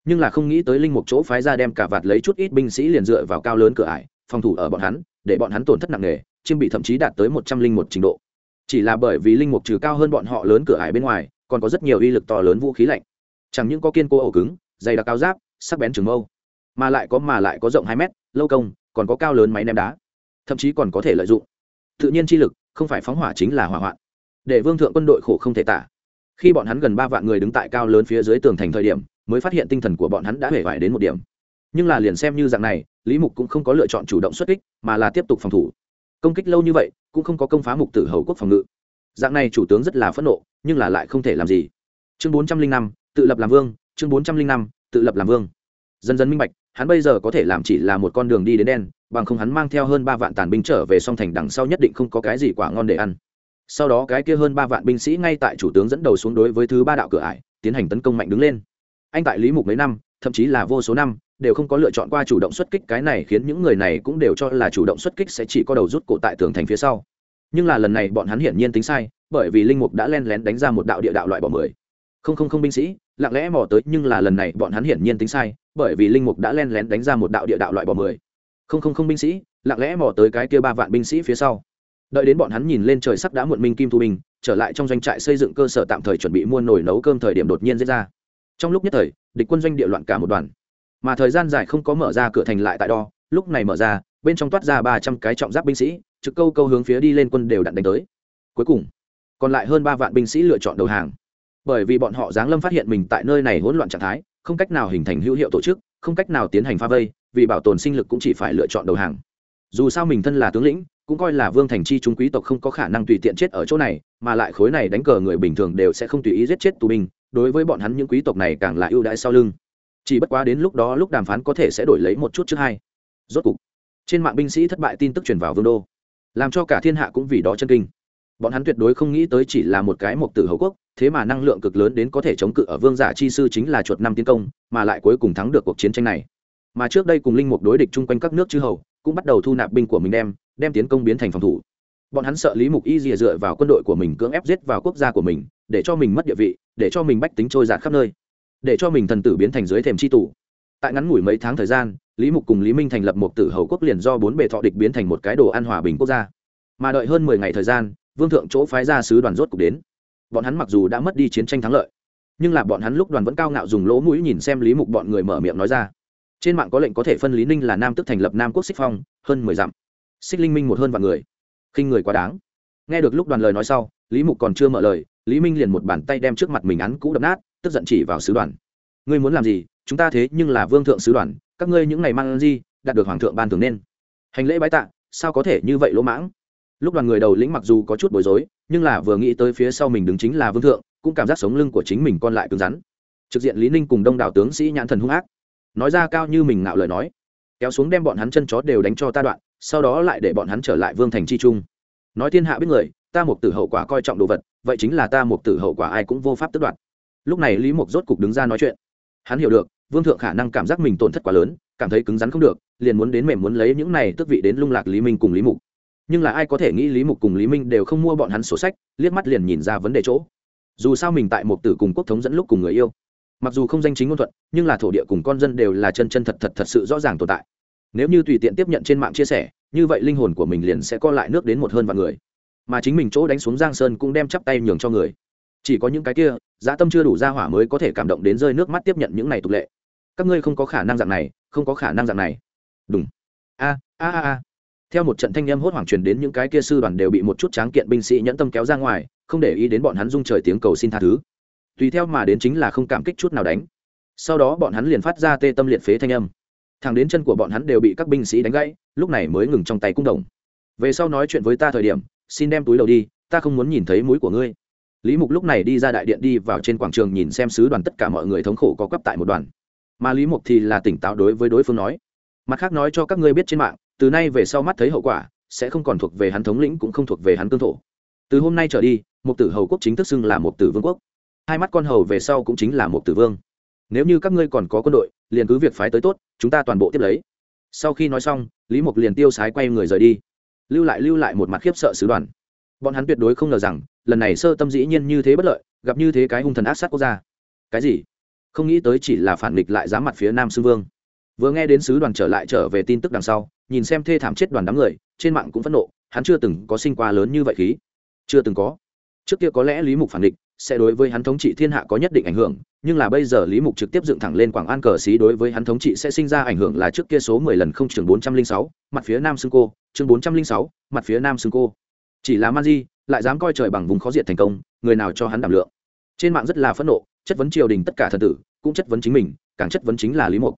nhưng là không nghĩ tới linh mục chỗ phái ra đem cả vạt lấy chút ít binh sĩ liền dựa vào cao lớn cửa ải, phòng thủ ở bọn hắn, để bọn hắn tổn thất nặng nề, chiêm bị thậm chí đạt tới một trăm linh một trình độ. Chỉ là bởi vì linh mục trừ cao hơn bọn họ lớn cửa ải bên ngoài, còn có rất nhiều uy lực to lớn vũ khí lạnh. Chẳng những có kiên cố ổ cứng, dày đặc cao giáp, sắc bén trường mâu, mà lại có mà lại có rộng hai mét, lâu công, còn có cao lớn máy ném đá, thậm chí còn có thể lợi dụng. Tự nhiên chi lực, không phải phóng hỏa chính là hỏa hoạn. Để vương thượng quân đội khổ không thể tả. Khi bọn hắn gần ba vạn người đứng tại cao lớn phía dưới tường thành thời điểm mới phát hiện tinh thần của bọn hắn đã hề vải đến một điểm. Nhưng là liền xem như dạng này, lý mục cũng không có lựa chọn chủ động xuất kích, mà là tiếp tục phòng thủ. Công kích lâu như vậy, cũng không có công phá mục tử hầu quốc phòng ngự. Dạng này chủ tướng rất là phẫn nộ, nhưng là lại không thể làm gì. Chương bốn trăm linh năm, tự lập làm vương, chương bốn trăm linh năm, tự lập làm vương. Dần dần minh bạch, hắn bây giờ có thể làm chỉ là một con đường đi đến đen, bằng không hắn mang theo hơn ba vạn tàn binh trở về song thành đằng sau nhất định không có cái gì quả ngon để ăn. Sau đó cái kia hơn ba vạn binh sĩ ngay tại chủ tướng dẫn đầu xuống đối với thứ ba đạo cửa ải, tiến hành tấn công mạnh đứng lên anh tại lý mục mấy năm, thậm chí là vô số năm, đều không có lựa chọn qua chủ động xuất kích cái này khiến những người này cũng đều cho là chủ động xuất kích sẽ chỉ có đầu rút cổ tại tường thành phía sau. Nhưng là lần này bọn hắn hiển nhiên tính sai, bởi vì linh mục đã len lén đánh ra một đạo địa đạo loại bỏ mười. Không không không binh sĩ, lặng lẽ mò tới, nhưng là lần này bọn hắn hiển nhiên tính sai, bởi vì linh mục đã len lén đánh ra một đạo địa đạo loại bỏ mười. Không không không binh sĩ, lặng lẽ mò tới cái kia ba vạn binh sĩ phía sau. Đợi đến bọn hắn nhìn lên trời sắc đã muộn minh kim thu binh, trở lại trong doanh trại xây dựng cơ sở tạm thời chuẩn bị mua nồi nấu cơm thời điểm đột nhiên diễn ra trong lúc nhất thời, địch quân doanh địa loạn cả một đoàn. Mà thời gian dài không có mở ra cửa thành lại tại đo, lúc này mở ra, bên trong toát ra ba trăm cái trọng giáp binh sĩ, trực câu câu hướng phía đi lên quân đều đặn đánh tới. Cuối cùng, còn lại hơn ba vạn binh sĩ lựa chọn đầu hàng. Bởi vì bọn họ giáng lâm phát hiện mình tại nơi này hỗn loạn trạng thái, không cách nào hình thành hữu hiệu tổ chức, không cách nào tiến hành pha vây, vì bảo tồn sinh lực cũng chỉ phải lựa chọn đầu hàng. Dù sao mình thân là tướng lĩnh, cũng coi là vương thành chi chúng quý tộc không có khả năng tùy tiện chết ở chỗ này mà lại khối này đánh cờ người bình thường đều sẽ không tùy ý giết chết tù binh, đối với bọn hắn những quý tộc này càng là ưu đãi sau lưng. Chỉ bất quá đến lúc đó lúc đàm phán có thể sẽ đổi lấy một chút trước hai. Rốt cục, trên mạng binh sĩ thất bại tin tức truyền vào vương đô, làm cho cả thiên hạ cũng vì đó chân kinh. Bọn hắn tuyệt đối không nghĩ tới chỉ là một cái mộc tử hầu quốc, thế mà năng lượng cực lớn đến có thể chống cự ở vương giả chi sư chính là chuột năm tiến công, mà lại cuối cùng thắng được cuộc chiến tranh này. Mà trước đây cùng linh mục đối địch chung quanh các nước chư hầu, cũng bắt đầu thu nạp binh của mình đem đem tiến công biến thành phòng thủ bọn hắn sợ lý mục y dìa dựa vào quân đội của mình cưỡng ép giết vào quốc gia của mình, để cho mình mất địa vị, để cho mình bách tính trôi giạt khắp nơi, để cho mình thần tử biến thành dưới thềm c h i tủ tại ngắn ngủi mấy tháng thời gian, lý mục cùng lý minh thành lập một tử hầu quốc liền do bốn bề thọ địch biến thành một cái đồ ăn hòa bình quốc gia. Mà đợi hơn mười ngày thời gian, vương thượng chỗ phái ra sứ đoàn rốt cục đến. Bọn hắn mặc dù đã mất đi chiến tranh thắng lợi, nhưng là bọn hắn lúc đoàn vẫn cao ngạo dùng lỗ mũi nhìn xem lý mục bọn người mở miệng nói ra. Trên mạng có lệnh có thể phân lý ninh là nam tức thành lập nam quốc xích phong, hơn mười dặm. Xích linh minh một hơn vạn người khinh người quá đáng. Nghe được lúc đoàn lời nói sau, lý mục còn chưa mở lời, lý minh liền một bàn tay đem trước mặt mình án cũ đập nát, tức giận chỉ vào sứ đoàn. Ngươi muốn làm gì? Chúng ta thế nhưng là vương thượng sứ đoàn, các ngươi những ngày mang gì, đạt được hoàng thượng ban thường nên. Hành lễ bái tạ, sao có thể như vậy lỗ mãng? Lúc đoàn người đầu lĩnh mặc dù có chút bối rối, nhưng là vừa nghĩ tới phía sau mình đứng chính là vương thượng, cũng cảm giác sống lưng của chính mình còn lại cứng rắn. Trực diện lý ninh cùng đông đảo tướng sĩ nhãn thần hung ác. Nói ra cao như mình ngạo lời nói, kéo xuống đem bọn hắn chân chó đều đánh cho ta đoạn sau đó lại để bọn hắn trở lại vương thành chi trung. Nói thiên hạ biết người, ta mục tử hậu quả coi trọng đồ vật, vậy chính là ta mục tử hậu quả ai cũng vô pháp tức đoạt. Lúc này lý mục rốt cục đứng ra nói chuyện. Hắn hiểu được, vương thượng khả năng cảm giác mình tổn thất quá lớn, cảm thấy cứng rắn không được, liền muốn đến mềm muốn lấy những này tước vị đến lung lạc lý minh cùng lý mục. Nhưng là ai có thể nghĩ lý mục cùng lý minh đều không mua bọn hắn sổ sách, liếc mắt liền nhìn ra vấn đề chỗ. Dù sao mình tại một tử cùng quốc thống dẫn lúc cùng người yêu. Mặc dù không danh chính ngôn thuận, nhưng là thổ địa cùng con dân đều là chân chân thật thật thật sự rõ ràng tồn tại nếu như tùy tiện tiếp nhận trên mạng chia sẻ, như vậy linh hồn của mình liền sẽ co lại nước đến một hơn vạn người. Mà chính mình chỗ đánh xuống giang sơn cũng đem chắp tay nhường cho người. Chỉ có những cái kia, giá tâm chưa đủ ra hỏa mới có thể cảm động đến rơi nước mắt tiếp nhận những này tục lệ. Các ngươi không có khả năng dạng này, không có khả năng dạng này. Đúng a a a a. Theo một trận thanh âm hốt hoảng truyền đến những cái kia sư đoàn đều bị một chút tráng kiện binh sĩ nhẫn tâm kéo ra ngoài, không để ý đến bọn hắn dung trời tiếng cầu xin tha thứ. Tùy theo mà đến chính là không cảm kích chút nào đánh. Sau đó bọn hắn liền phát ra tê tâm liệt phế thanh âm. Thằng đến chân của bọn hắn đều bị các binh sĩ đánh gãy, lúc này mới ngừng trong tay cung đồng. Về sau nói chuyện với ta thời điểm, xin đem túi đầu đi, ta không muốn nhìn thấy mũi của ngươi. Lý mục lúc này đi ra đại điện đi vào trên quảng trường nhìn xem sứ đoàn tất cả mọi người thống khổ có quắp tại một đoàn. Mà lý mục thì là tỉnh táo đối với đối phương nói, mặt khác nói cho các ngươi biết trên mạng, từ nay về sau mắt thấy hậu quả, sẽ không còn thuộc về hắn thống lĩnh cũng không thuộc về hắn cương thổ. Từ hôm nay trở đi một tử hầu quốc chính thức xưng là một tử vương quốc. Hai mắt con hầu về sau cũng chính là một tử vương nếu như các ngươi còn có quân đội, liền cứ việc phái tới tốt, chúng ta toàn bộ tiếp lấy. Sau khi nói xong, lý mục liền tiêu sái quay người rời đi. Lưu lại lưu lại một mặt khiếp sợ sứ đoàn. Bọn hắn tuyệt đối không ngờ rằng, lần này sơ tâm dĩ nhiên như thế bất lợi, gặp như thế cái hung thần ác sát quốc gia. Cái gì? Không nghĩ tới chỉ là phản nghịch lại dám mặt phía nam sư vương. Vừa nghe đến sứ đoàn trở lại trở về tin tức đằng sau, nhìn xem thê thảm chết đoàn đám người, trên mạng cũng phẫn nộ, hắn chưa từng có sinh qua lớn như vậy khí. Chưa từng có. Trước kia có lẽ lý mục phản địch sẽ đối với hắn thống trị thiên hạ có nhất định ảnh hưởng, nhưng là bây giờ lý mục trực tiếp dựng thẳng lên quảng an cờ xí đối với hắn thống trị sẽ sinh ra ảnh hưởng là trước kia số mười lần không trường bốn trăm linh sáu, mặt phía nam xưng cô, chương bốn trăm linh sáu, mặt phía nam xưng cô. Chỉ là man di, lại dám coi trời bằng vùng khó diệt thành công, người nào cho hắn đảm lượng? Trên mạng rất là phẫn nộ, chất vấn triều đình tất cả thần tử, cũng chất vấn chính mình, càng chất vấn chính là lý mục.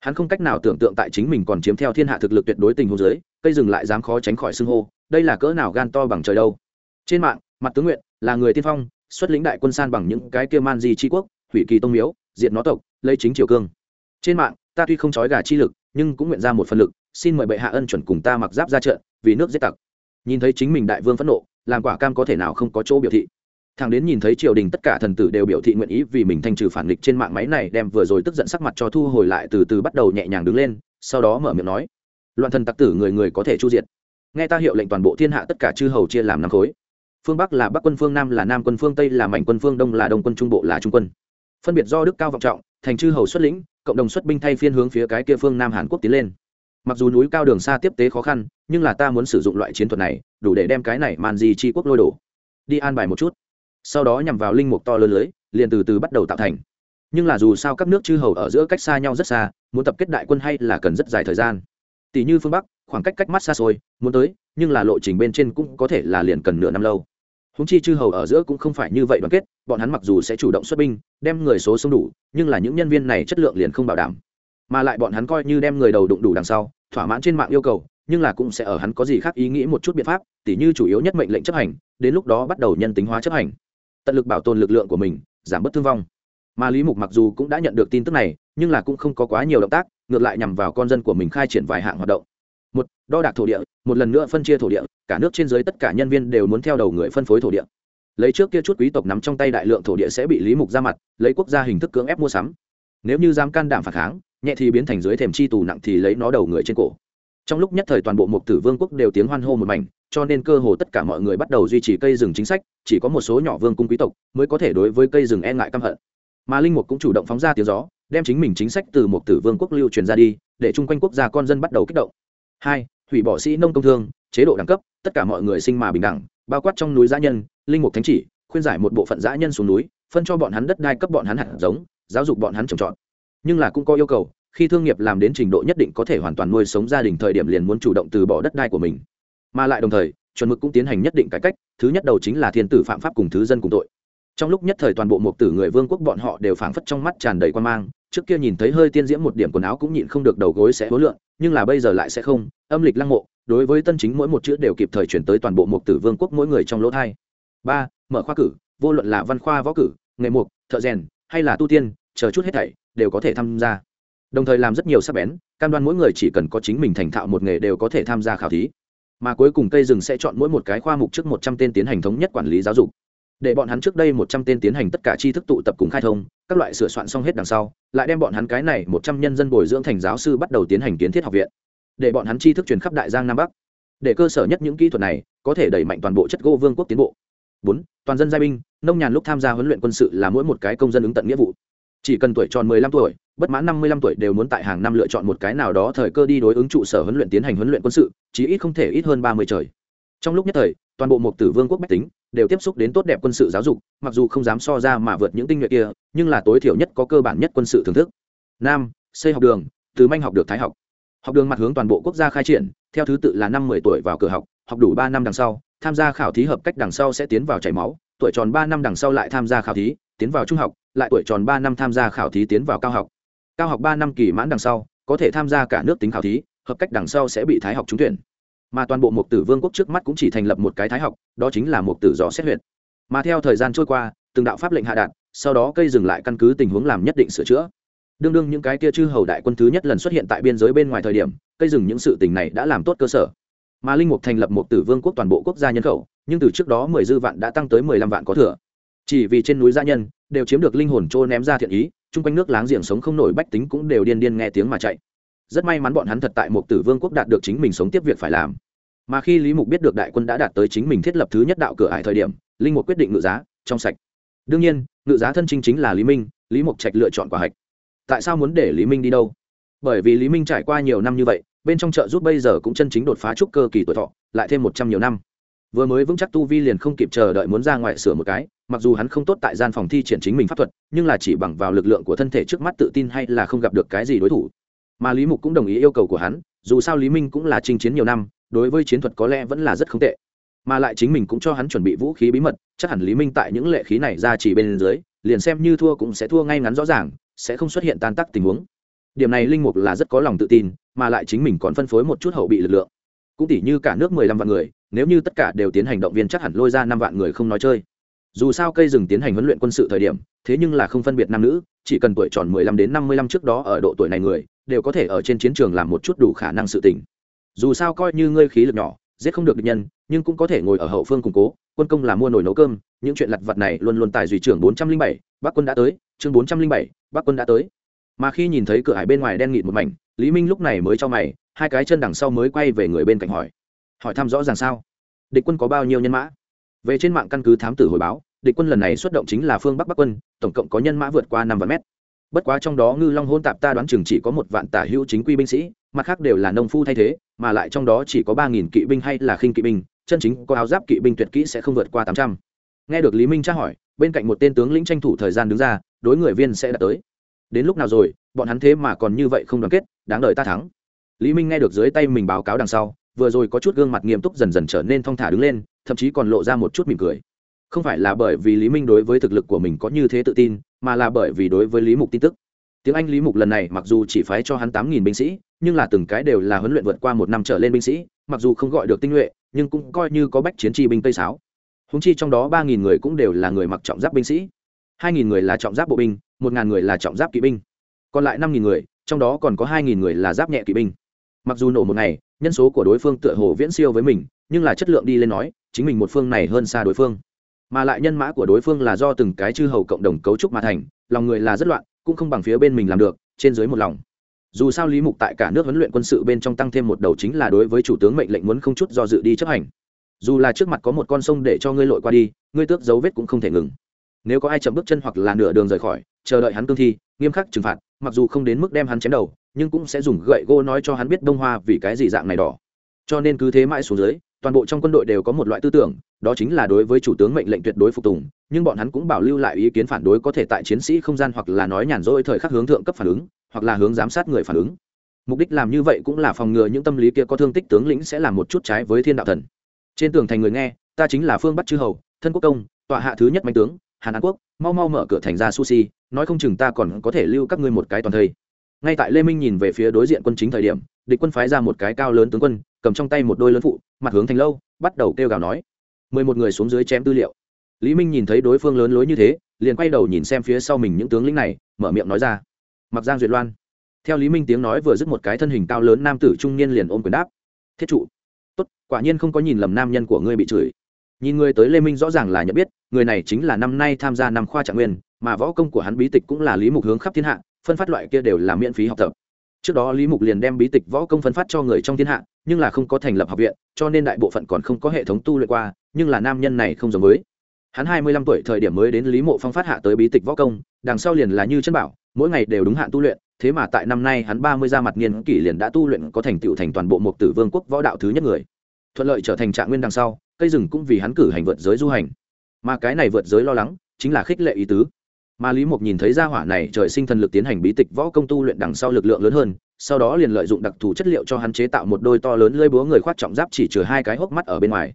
Hắn không cách nào tưởng tượng tại chính mình còn chiếm theo thiên hạ thực lực tuyệt đối tình hồ dưới, cây rừng lại dám khó tránh khỏi xưng hô, đây là cỡ nào gan to bằng trời đâu. Trên mạng, mặt tướng nguyện là người tiên phong xuất lĩnh đại quân san bằng những cái kia man di tri quốc, hủy kỳ tông miếu diện nó tộc, lấy chính triều cương. Trên mạng, ta tuy không trói gà chi lực, nhưng cũng nguyện ra một phần lực, xin mời bệ hạ ân chuẩn cùng ta mặc giáp ra trận, vì nước giết tặc. Nhìn thấy chính mình đại vương phẫn nộ, làm quả cam có thể nào không có chỗ biểu thị. Thằng đến nhìn thấy triều đình tất cả thần tử đều biểu thị nguyện ý vì mình thanh trừ phản nghịch trên mạng máy này, đem vừa rồi tức giận sắc mặt cho thu hồi lại từ từ bắt đầu nhẹ nhàng đứng lên, sau đó mở miệng nói, loạn thần tặc tử người người có thể chu diệt. Nghe ta hiệu lệnh toàn bộ thiên hạ tất cả chư hầu chia làm năm khối phương bắc là bắc quân phương nam là nam quân phương tây là Mạnh quân phương đông là đông quân trung bộ là trung quân phân biệt do đức cao vọng trọng thành chư hầu xuất lĩnh cộng đồng xuất binh thay phiên hướng phía cái kia phương nam hàn quốc tiến lên mặc dù núi cao đường xa tiếp tế khó khăn nhưng là ta muốn sử dụng loại chiến thuật này đủ để đem cái này man di chi quốc lôi đổ đi an bài một chút sau đó nhằm vào linh mục to lớn lưới liền từ từ bắt đầu tạo thành nhưng là dù sao các nước chư hầu ở giữa cách xa nhau rất xa muốn tập kết đại quân hay là cần rất dài thời gian tỷ như phương bắc khoảng cách cách mắt xa xôi muốn tới nhưng là lộ trình bên trên cũng có thể là liền cần nửa năm lâu húng chi chư hầu ở giữa cũng không phải như vậy đoàn kết, bọn hắn mặc dù sẽ chủ động xuất binh, đem người số sông đủ, nhưng là những nhân viên này chất lượng liền không bảo đảm. Mà lại bọn hắn coi như đem người đầu đụng đủ đằng sau, thỏa mãn trên mạng yêu cầu, nhưng là cũng sẽ ở hắn có gì khác ý nghĩ một chút biện pháp, tỉ như chủ yếu nhất mệnh lệnh chấp hành, đến lúc đó bắt đầu nhân tính hóa chấp hành. Tận lực bảo tồn lực lượng của mình, giảm bớt thương vong. Mà lý mục mặc dù cũng đã nhận được tin tức này, nhưng là cũng không có quá nhiều động tác, ngược lại nhằm vào con dân của mình khai triển vài hạng hoạt động. Một, đo đạc thổ địa một lần nữa phân chia thổ địa, cả nước trên dưới tất cả nhân viên đều muốn theo đầu người phân phối thổ địa. Lấy trước kia chút quý tộc nắm trong tay đại lượng thổ địa sẽ bị lý mục ra mặt, lấy quốc gia hình thức cưỡng ép mua sắm. Nếu như dám can đảm phản kháng, nhẹ thì biến thành dưới thềm chi tù nặng thì lấy nó đầu người trên cổ. Trong lúc nhất thời toàn bộ mục tử vương quốc đều tiếng hoan hô một mảnh, cho nên cơ hồ tất cả mọi người bắt đầu duy trì cây rừng chính sách, chỉ có một số nhỏ vương cung quý tộc mới có thể đối với cây rừng e ngại căm hận. Mà linh mục cũng chủ động phóng ra tiếng gió, đem chính mình chính sách từ một tử vương quốc lưu truyền ra đi, để chung quanh quốc gia con dân bắt đầu kích động. Hai hủy bỏ sĩ nông công thương, chế độ đẳng cấp, tất cả mọi người sinh mà bình đẳng, bao quát trong núi giã nhân, linh mục thánh chỉ, khuyên giải một bộ phận giã nhân xuống núi, phân cho bọn hắn đất đai cấp bọn hắn hạt giống, giáo dục bọn hắn trồng trọt. Nhưng là cũng có yêu cầu, khi thương nghiệp làm đến trình độ nhất định có thể hoàn toàn nuôi sống gia đình thời điểm liền muốn chủ động từ bỏ đất đai của mình. Mà lại đồng thời, chuẩn mực cũng tiến hành nhất định cải cách, thứ nhất đầu chính là thiên tử phạm pháp cùng thứ dân cùng tội. Trong lúc nhất thời toàn bộ một tử người vương quốc bọn họ đều phảng phất trong mắt tràn đầy quan mang, trước kia nhìn thấy hơi tiên diễm một điểm quần áo cũng nhịn không được đầu gối sẽ hối lượng nhưng là bây giờ lại sẽ không, âm lịch lăng mộ, đối với tân chính mỗi một chữ đều kịp thời chuyển tới toàn bộ một tử vương quốc mỗi người trong lỗ thai. Ba, mở khoa cử, vô luận là văn khoa võ cử, nghề mục, thợ rèn, hay là tu tiên, chờ chút hết thảy đều có thể tham gia. Đồng thời làm rất nhiều sắc bén, cam đoan mỗi người chỉ cần có chính mình thành thạo một nghề đều có thể tham gia khảo thí. Mà cuối cùng cây rừng sẽ chọn mỗi một cái khoa mục trước một trăm tên tiến hành thống nhất quản lý giáo dục để bọn hắn trước đây một trăm tên tiến hành tất cả tri thức tụ tập cùng khai thông, các loại sửa soạn xong hết đằng sau, lại đem bọn hắn cái này một trăm nhân dân bồi dưỡng thành giáo sư bắt đầu tiến hành kiến thiết học viện. Để bọn hắn tri thức truyền khắp đại giang nam bắc. Để cơ sở nhất những kỹ thuật này có thể đẩy mạnh toàn bộ chất gỗ vương quốc tiến bộ. Bốn, toàn dân giai binh, nông nhàn lúc tham gia huấn luyện quân sự là mỗi một cái công dân ứng tận nghĩa vụ. Chỉ cần tuổi tròn 15 tuổi, bất mãn 55 tuổi đều muốn tại hàng năm lựa chọn một cái nào đó thời cơ đi đối ứng trụ sở huấn luyện tiến hành huấn luyện quân sự, chí ít không thể ít hơn 30 trời trong lúc nhất thời, toàn bộ một tử vương quốc bách tính đều tiếp xúc đến tốt đẹp quân sự giáo dục, mặc dù không dám so ra mà vượt những tinh nhuệ kia, nhưng là tối thiểu nhất có cơ bản nhất quân sự thưởng thức. Nam, xây học đường, từ manh học được thái học. Học đường mặt hướng toàn bộ quốc gia khai triển, theo thứ tự là năm 10 tuổi vào cửa học học đủ ba năm đằng sau, tham gia khảo thí hợp cách đằng sau sẽ tiến vào chảy máu, tuổi tròn ba năm đằng sau lại tham gia khảo thí, tiến vào trung học, lại tuổi tròn ba năm tham gia khảo thí tiến vào cao học. Cao học ba năm kỳ mãn đằng sau, có thể tham gia cả nước tính khảo thí, hợp cách đằng sau sẽ bị thái học trúng tuyển mà toàn bộ mục tử vương quốc trước mắt cũng chỉ thành lập một cái thái học, đó chính là mục tử gió xét huyện mà theo thời gian trôi qua, từng đạo pháp lệnh hạ đạt, sau đó cây dừng lại căn cứ tình huống làm nhất định sửa chữa. Đương đương những cái kia chư hầu đại quân thứ nhất lần xuất hiện tại biên giới bên ngoài thời điểm, cây rừng những sự tình này đã làm tốt cơ sở. Mà linh mục thành lập một tử vương quốc toàn bộ quốc gia nhân khẩu, nhưng từ trước đó mười dư vạn đã tăng tới mười lăm vạn có thừa. Chỉ vì trên núi gia nhân, đều chiếm được linh hồn trô ném ra thiện ý, chung quanh nước láng giềng sống không nổi bách tính cũng đều điên điên nghe tiếng mà chạy rất may mắn bọn hắn thật tại một tử vương quốc đạt được chính mình sống tiếp việc phải làm. Mà khi lý mục biết được đại quân đã đạt tới chính mình thiết lập thứ nhất đạo cửa ải thời điểm, linh mục quyết định ngự giá, trong sạch. Đương nhiên, ngự giá thân chính chính là lý minh, lý mục trạch lựa chọn quả hạch. Tại sao muốn để lý minh đi đâu? Bởi vì lý minh trải qua nhiều năm như vậy, bên trong chợ giúp bây giờ cũng chân chính đột phá trúc cơ kỳ tuổi thọ, lại thêm một trăm nhiều năm. Vừa mới vững chắc tu vi liền không kịp chờ đợi muốn ra ngoài sửa một cái, mặc dù hắn không tốt tại gian phòng thi triển chính mình pháp thuật, nhưng là chỉ bằng vào lực lượng của thân thể trước mắt tự tin hay là không gặp được cái gì đối thủ mà lý mục cũng đồng ý yêu cầu của hắn, dù sao lý minh cũng là chinh chiến nhiều năm, đối với chiến thuật có lẽ vẫn là rất không tệ. Mà lại chính mình cũng cho hắn chuẩn bị vũ khí bí mật, chắc hẳn lý minh tại những lệ khí này ra chỉ bên dưới, liền xem như thua cũng sẽ thua ngay ngắn rõ ràng, sẽ không xuất hiện tan tắc tình huống. Điểm này linh mục là rất có lòng tự tin, mà lại chính mình còn phân phối một chút hậu bị lực lượng. Cũng tỷ như cả nước mười lăm vạn người, nếu như tất cả đều tiến hành động viên chắc hẳn lôi ra năm vạn người không nói chơi. Dù sao cây rừng tiến hành huấn luyện quân sự thời điểm, thế nhưng là không phân biệt nam nữ, chỉ cần tuổi tròn mười lăm đến năm mươi lăm trước đó ở độ tuổi này người đều có thể ở trên chiến trường làm một chút đủ khả năng sự tình. Dù sao coi như ngươi khí lực nhỏ, giết không được địch nhân, nhưng cũng có thể ngồi ở hậu phương củng cố, quân công là mua nồi nấu cơm, những chuyện lặt vặt này luôn luôn tài duy trưởng bốn trăm linh bảy, bắc quân đã tới, chương bốn trăm linh bảy, bắc quân đã tới. Mà khi nhìn thấy cửa hải bên ngoài đen nghịt một mảnh, lý minh lúc này mới cho mày, hai cái chân đằng sau mới quay về người bên cạnh hỏi. Hỏi thăm rõ ràng sao? Địch quân có bao nhiêu nhân mã? Về trên mạng căn cứ thám tử hồi báo, địch quân lần này xuất động chính là phương bắc bắc quân, tổng cộng có nhân mã vượt qua năm vạn mét bất quá trong đó ngư long hôn tạp ta đoán chừng chỉ có một vạn tả hữu chính quy binh sĩ, mặt khác đều là nông phu thay thế, mà lại trong đó chỉ có ba nghìn kỵ binh hay là khinh kỵ binh, chân chính có áo giáp kỵ binh tuyệt kỹ sẽ không vượt qua tám trăm. Nghe được lý minh tra hỏi, bên cạnh một tên tướng lĩnh tranh thủ thời gian đứng ra, đối người viên sẽ đã tới. Đến lúc nào rồi, bọn hắn thế mà còn như vậy không đoàn kết, đáng đợi ta thắng. Lý minh nghe được dưới tay mình báo cáo đằng sau, vừa rồi có chút gương mặt nghiêm túc dần dần trở nên thong thả đứng lên, thậm chí còn lộ ra một chút mỉm cười. Không phải là bởi vì lý minh đối với thực lực của mình có như thế tự tin mà là bởi vì đối với lý mục tin tức. Tiếng anh lý mục lần này mặc dù chỉ phái cho hắn tám nghìn binh sĩ, nhưng là từng cái đều là huấn luyện vượt qua một năm trở lên binh sĩ, mặc dù không gọi được tinh nhuệ, nhưng cũng coi như có bách chiến tri binh tây sáo. Húng chi trong đó ba nghìn người cũng đều là người mặc trọng giáp binh sĩ. hai nghìn người là trọng giáp bộ binh, một ngàn người là trọng giáp kỵ binh. Còn lại năm nghìn người, trong đó còn có hai nghìn người là giáp nhẹ kỵ binh. Mặc dù nổ một ngày, nhân số của đối phương tựa hồ viễn siêu với mình, nhưng là chất lượng đi lên nói, chính mình một phương này hơn xa đối phương mà lại nhân mã của đối phương là do từng cái chư hầu cộng đồng cấu trúc mà thành, lòng người là rất loạn, cũng không bằng phía bên mình làm được, trên dưới một lòng. Dù sao lý mục tại cả nước huấn luyện quân sự bên trong tăng thêm một đầu chính là đối với chủ tướng mệnh lệnh muốn không chút do dự đi chấp hành. Dù là trước mặt có một con sông để cho ngươi lội qua đi, ngươi tước dấu vết cũng không thể ngừng. Nếu có ai chậm bước chân hoặc là nửa đường rời khỏi, chờ đợi hắn cương thi, nghiêm khắc trừng phạt, mặc dù không đến mức đem hắn chém đầu, nhưng cũng sẽ dùng gậy gỗ nói cho hắn biết đông hoa vì cái gì dạng này đỏ. Cho nên cứ thế mãi xuống dưới toàn bộ trong quân đội đều có một loại tư tưởng, đó chính là đối với chủ tướng mệnh lệnh tuyệt đối phục tùng, nhưng bọn hắn cũng bảo lưu lại ý kiến phản đối có thể tại chiến sĩ không gian hoặc là nói nhàn rỗi thời khắc hướng thượng cấp phản ứng, hoặc là hướng giám sát người phản ứng. Mục đích làm như vậy cũng là phòng ngừa những tâm lý kia có thương tích tướng lĩnh sẽ làm một chút trái với thiên đạo thần. Trên tường thành người nghe, ta chính là phương bắt chư hầu, thân quốc công, tọa hạ thứ nhất mạnh tướng, hàn an quốc, mau mau mở cửa thành ra sushi nói không chừng ta còn có thể lưu các ngươi một cái toàn thây. Ngay tại lê minh nhìn về phía đối diện quân chính thời điểm, địch quân phái ra một cái cao lớn tướng quân cầm trong tay một đôi lớn phụ, mặt hướng thành lâu, bắt đầu kêu gào nói. Mười một người xuống dưới chém tư liệu. Lý minh nhìn thấy đối phương lớn lối như thế, liền quay đầu nhìn xem phía sau mình những tướng lĩnh này, mở miệng nói ra. Mặc giang duyệt loan. Theo lý minh tiếng nói vừa dứt một cái thân hình cao lớn nam tử trung niên liền ôm quyền đáp. Thiết trụ. Tốt, quả nhiên không có nhìn lầm nam nhân của ngươi bị chửi. Nhìn người tới lê minh rõ ràng là nhận biết, người này chính là năm nay tham gia năm khoa trạng nguyên, mà võ công của hắn bí tịch cũng là lý mục hướng khắp thiên hạ, phân phát loại kia đều là miễn phí học tập trước đó lý mục liền đem bí tịch võ công phân phát cho người trong thiên hạ, nhưng là không có thành lập học viện, cho nên đại bộ phận còn không có hệ thống tu luyện qua, nhưng là nam nhân này không giống với. Hắn hai mươi lăm tuổi thời điểm mới đến lý mộ phong phát hạ tới bí tịch võ công, đằng sau liền là như chân bảo, mỗi ngày đều đúng hạn tu luyện, thế mà tại năm nay hắn ba mươi ra mặt niên kỷ liền đã tu luyện có thành tựu thành toàn bộ mục tử vương quốc võ đạo thứ nhất người. Thuận lợi trở thành trạng nguyên đằng sau, cây rừng cũng vì hắn cử hành vượt giới du hành. Mà cái này vượt giới lo lắng, chính là khích lệ ý tứ mà lý mục nhìn thấy gia hỏa này trời sinh thần lực tiến hành bí tịch võ công tu luyện đằng sau lực lượng lớn hơn, sau đó liền lợi dụng đặc thù chất liệu cho hắn chế tạo một đôi to lớn lơi búa người khoác trọng giáp chỉ trừ hai cái hốc mắt ở bên ngoài.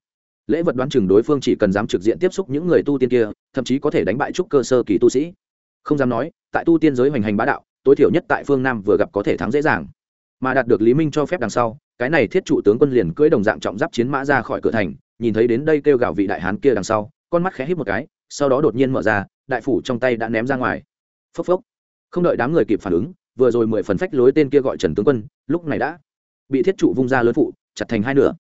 Lễ vật đoán chừng đối phương chỉ cần dám trực diện tiếp xúc những người tu tiên kia, thậm chí có thể đánh bại trúc cơ sơ kỳ tu sĩ. Không dám nói, tại tu tiên giới hoành hành bá đạo, tối thiểu nhất tại phương nam vừa gặp có thể thắng dễ dàng. Mà đạt được lý minh cho phép đằng sau, cái này thiết trụ tướng quân liền cưỡi đồng dạng trọng giáp chiến mã ra khỏi cửa thành, nhìn thấy đến đây kêu gào vị đại hán kia đằng sau, con mắt khẽ hít một cái, sau đó đột nhiên mở ra đại phủ trong tay đã ném ra ngoài. Phốc phốc. Không đợi đám người kịp phản ứng, vừa rồi mười phần phách lối tên kia gọi trần tướng quân, lúc này đã bị thiết trụ vung ra lớn phụ, chặt thành hai nửa.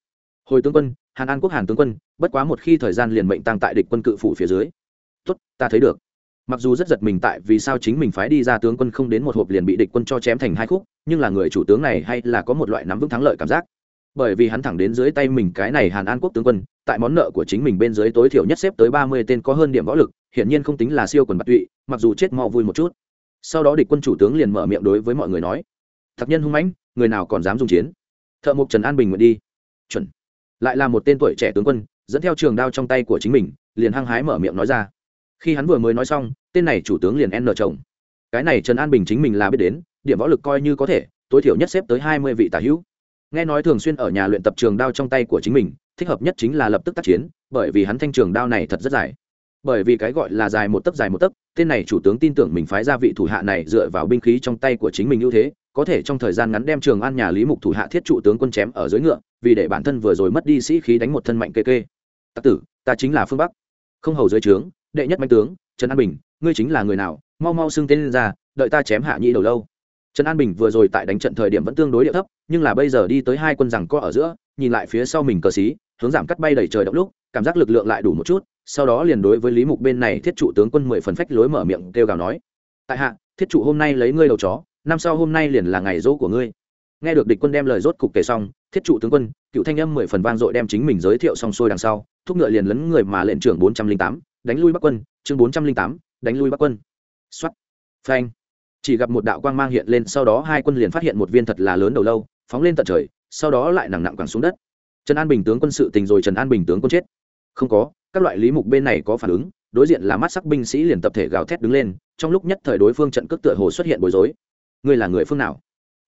Hồi tướng quân, hàn an quốc hàn tướng quân, bất quá một khi thời gian liền mệnh tăng tại địch quân cự phủ phía dưới. Tốt, ta thấy được. Mặc dù rất giật mình tại vì sao chính mình phái đi ra tướng quân không đến một hộp liền bị địch quân cho chém thành hai khúc, nhưng là người chủ tướng này hay là có một loại nắm vững thắng lợi cảm giác. Bởi vì hắn thẳng đến dưới tay mình cái này hàn an quốc tướng quân, tại món nợ của chính mình bên dưới tối thiểu nhất xếp tới ba mươi tên có hơn điểm võ lực hiển nhiên không tính là siêu quần bạc tụy, mặc dù chết mau vui một chút. Sau đó địch quân chủ tướng liền mở miệng đối với mọi người nói thật nhân hung mãnh, người nào còn dám dùng chiến? Thợ mục trần an bình nguyện đi. Chuẩn. Lại là một tên tuổi trẻ tướng quân, dẫn theo trường đao trong tay của chính mình, liền hăng hái mở miệng nói ra. Khi hắn vừa mới nói xong, tên này chủ tướng liền n chồng. Cái này trần an bình chính mình là biết đến, điểm võ lực coi như có thể, tối thiểu nhất xếp tới hai mươi vị tả hữu. Nghe nói thường xuyên ở nhà luyện tập trường đao trong tay của chính mình, thích hợp nhất chính là lập tức tác chiến, bởi vì hắn thanh trường đao này thật rất dài bởi vì cái gọi là dài một tấc dài một tấc, tên này chủ tướng tin tưởng mình phái ra vị thủ hạ này dựa vào binh khí trong tay của chính mình ưu thế, có thể trong thời gian ngắn đem trường an nhà lý mục thủ hạ thiết trụ tướng quân chém ở dưới ngựa, vì để bản thân vừa rồi mất đi sĩ khí đánh một thân mạnh kê kê. Tặc tử, ta chính là phương bắc. Không hầu dưới trướng, đệ nhất mạnh tướng, trần an bình, ngươi chính là người nào? Mau mau xưng tên lên ra, đợi ta chém hạ nhĩ đầu lâu. Trần an bình vừa rồi tại đánh trận thời điểm vẫn tương đối địa thấp, nhưng là bây giờ đi tới hai quân rằng co ở giữa, nhìn lại phía sau mình cờ xí, hướng giảm cắt bay đầy trời động lúc, cảm giác lực lượng lại đủ một chút sau đó liền đối với lý mục bên này thiết trụ tướng quân mười phần phách lối mở miệng kêu gào nói, tại hạ, thiết trụ hôm nay lấy ngươi đầu chó, năm sau hôm nay liền là ngày dỗ của ngươi. Nghe được địch quân đem lời rốt cục kể xong, thiết trụ tướng quân, cựu thanh âm mười phần vang dội đem chính mình giới thiệu xong xuôi đằng sau, thúc ngựa liền lấn người mà lệnh trưởng bốn trăm linh tám, đánh lui bắc quân, chương bốn trăm linh tám, đánh lui bắc quân. Xuất phanh. Chỉ gặp một đạo quang mang hiện lên, sau đó hai quân liền phát hiện một viên thật là lớn đầu lâu, phóng lên tận trời, sau đó lại nặng nặng quẳng xuống đất. Trần an bình tướng quân sự tình rồi trần an bình tướng quân chết. Không có các loại lý mục bên này có phản ứng, đối diện là mắt sắc binh sĩ liền tập thể gào thét đứng lên, trong lúc nhất thời đối phương trận cước tựa hồ xuất hiện bối rối. Ngươi là người phương nào?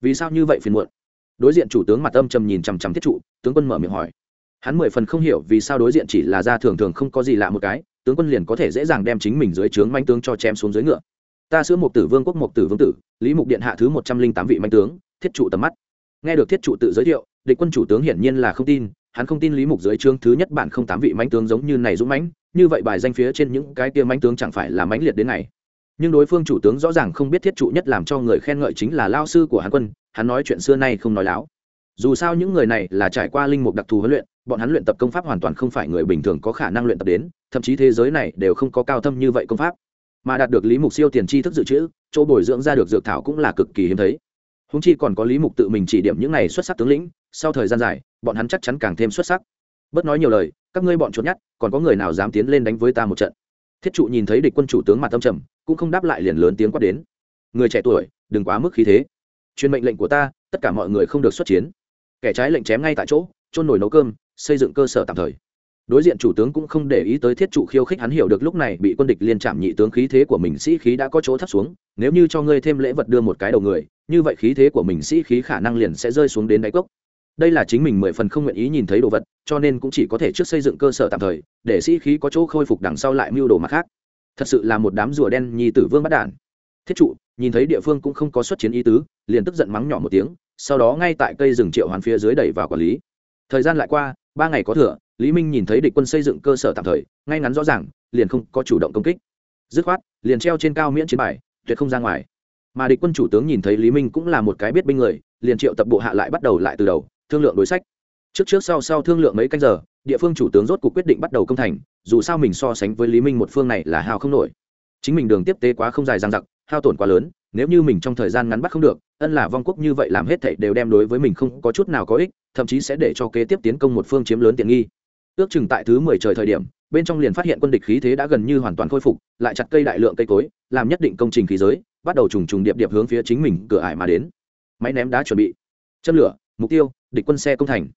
Vì sao như vậy phiền muộn? Đối diện chủ tướng mặt âm trầm nhìn chằm chằm thiết trụ, tướng quân mở miệng hỏi. Hắn mười phần không hiểu vì sao đối diện chỉ là ra thường thường không có gì lạ một cái, tướng quân liền có thể dễ dàng đem chính mình dưới trướng manh tướng cho chém xuống dưới ngựa. Ta sữa một tử vương quốc một tử vương tử, lý mục điện hạ thứ một trăm linh tám vị manh tướng, thiết trụ tầm mắt. Nghe được thiết trụ tự giới thiệu, địch quân chủ tướng hiển nhiên là không tin hắn không tin lý mục dưới chương thứ nhất bản không tám vị mánh tướng giống như này dũng mãnh, như vậy bài danh phía trên những cái kia mánh tướng chẳng phải là mãnh liệt đến này nhưng đối phương chủ tướng rõ ràng không biết thiết trụ nhất làm cho người khen ngợi chính là lao sư của hắn quân, hắn nói chuyện xưa nay không nói láo. Dù sao những người này là trải qua linh mục đặc thù huấn luyện, bọn hắn luyện tập công pháp hoàn toàn không phải người bình thường có khả năng luyện tập đến, thậm chí thế giới này đều không có cao thâm như vậy công pháp. Mà đạt được lý mục siêu tiền tri thức dự trữ, chỗ bồi dưỡng ra được dược thảo cũng là cực kỳ hiếm thấy. Húng chi còn có lý mục tự mình chỉ điểm những này xuất sắc tướng lĩnh, sau thời gian dài bọn hắn chắc chắn càng thêm xuất sắc. Bớt nói nhiều lời, các ngươi bọn trốn nhát, còn có người nào dám tiến lên đánh với ta một trận? Thiết trụ nhìn thấy địch quân chủ tướng mặt tâm trầm, cũng không đáp lại liền lớn tiếng quát đến. Người trẻ tuổi, đừng quá mức khí thế. Truyền mệnh lệnh của ta, tất cả mọi người không được xuất chiến. Kẻ trái lệnh chém ngay tại chỗ trôn nổi nấu cơm, xây dựng cơ sở tạm thời. Đối diện chủ tướng cũng không để ý tới thiết trụ khiêu khích hắn hiểu được lúc này bị quân địch liên chạm nhị tướng khí thế của mình sĩ khí đã có chỗ thấp xuống, nếu như cho ngươi thêm lễ vật đưa một cái đầu người, như vậy khí thế của mình sĩ khí khả năng liền sẽ rơi xuống đến đáy cốc đây là chính mình mười phần không nguyện ý nhìn thấy đồ vật, cho nên cũng chỉ có thể trước xây dựng cơ sở tạm thời, để sĩ khí có chỗ khôi phục đằng sau lại mưu đồ mặt khác. Thật sự là một đám rùa đen nhi tử vương bắt đản. Thiết trụ, nhìn thấy địa phương cũng không có xuất chiến ý tứ, liền tức giận mắng nhỏ một tiếng, sau đó ngay tại cây rừng triệu hoàn phía dưới đẩy vào quản lý. Thời gian lại qua, ba ngày có thừa, lý minh nhìn thấy địch quân xây dựng cơ sở tạm thời, ngay ngắn rõ ràng, liền không có chủ động công kích. Dứt khoát, liền treo trên cao miễn chiến bài, tuyệt không ra ngoài. Mà địch quân chủ tướng nhìn thấy lý minh cũng là một cái biết binh người, liền triệu tập bộ hạ lại bắt đầu lại từ đầu thương lượng đối sách. Trước trước sau sau thương lượng mấy canh giờ, địa phương chủ tướng rốt cuộc quyết định bắt đầu công thành, dù sao mình so sánh với lý minh một phương này là hao không nổi. Chính mình đường tiếp tế quá không dài dang dặc, hao tổn quá lớn, nếu như mình trong thời gian ngắn bắt không được, ân là vong quốc như vậy làm hết thảy đều đem đối với mình không có chút nào có ích, thậm chí sẽ để cho kế tiếp tiến công một phương chiếm lớn tiện nghi. Ước chừng tại thứ mười trời thời điểm, bên trong liền phát hiện quân địch khí thế đã gần như hoàn toàn khôi phục, lại chặt cây đại lượng cây cối, làm nhất định công trình khí giới, bắt đầu trùng trùng điệp điệp hướng phía chính mình cửa ải mà đến. Máy ném đá chuẩn bị. Châm lửa, mục tiêu địch quân xe công thành.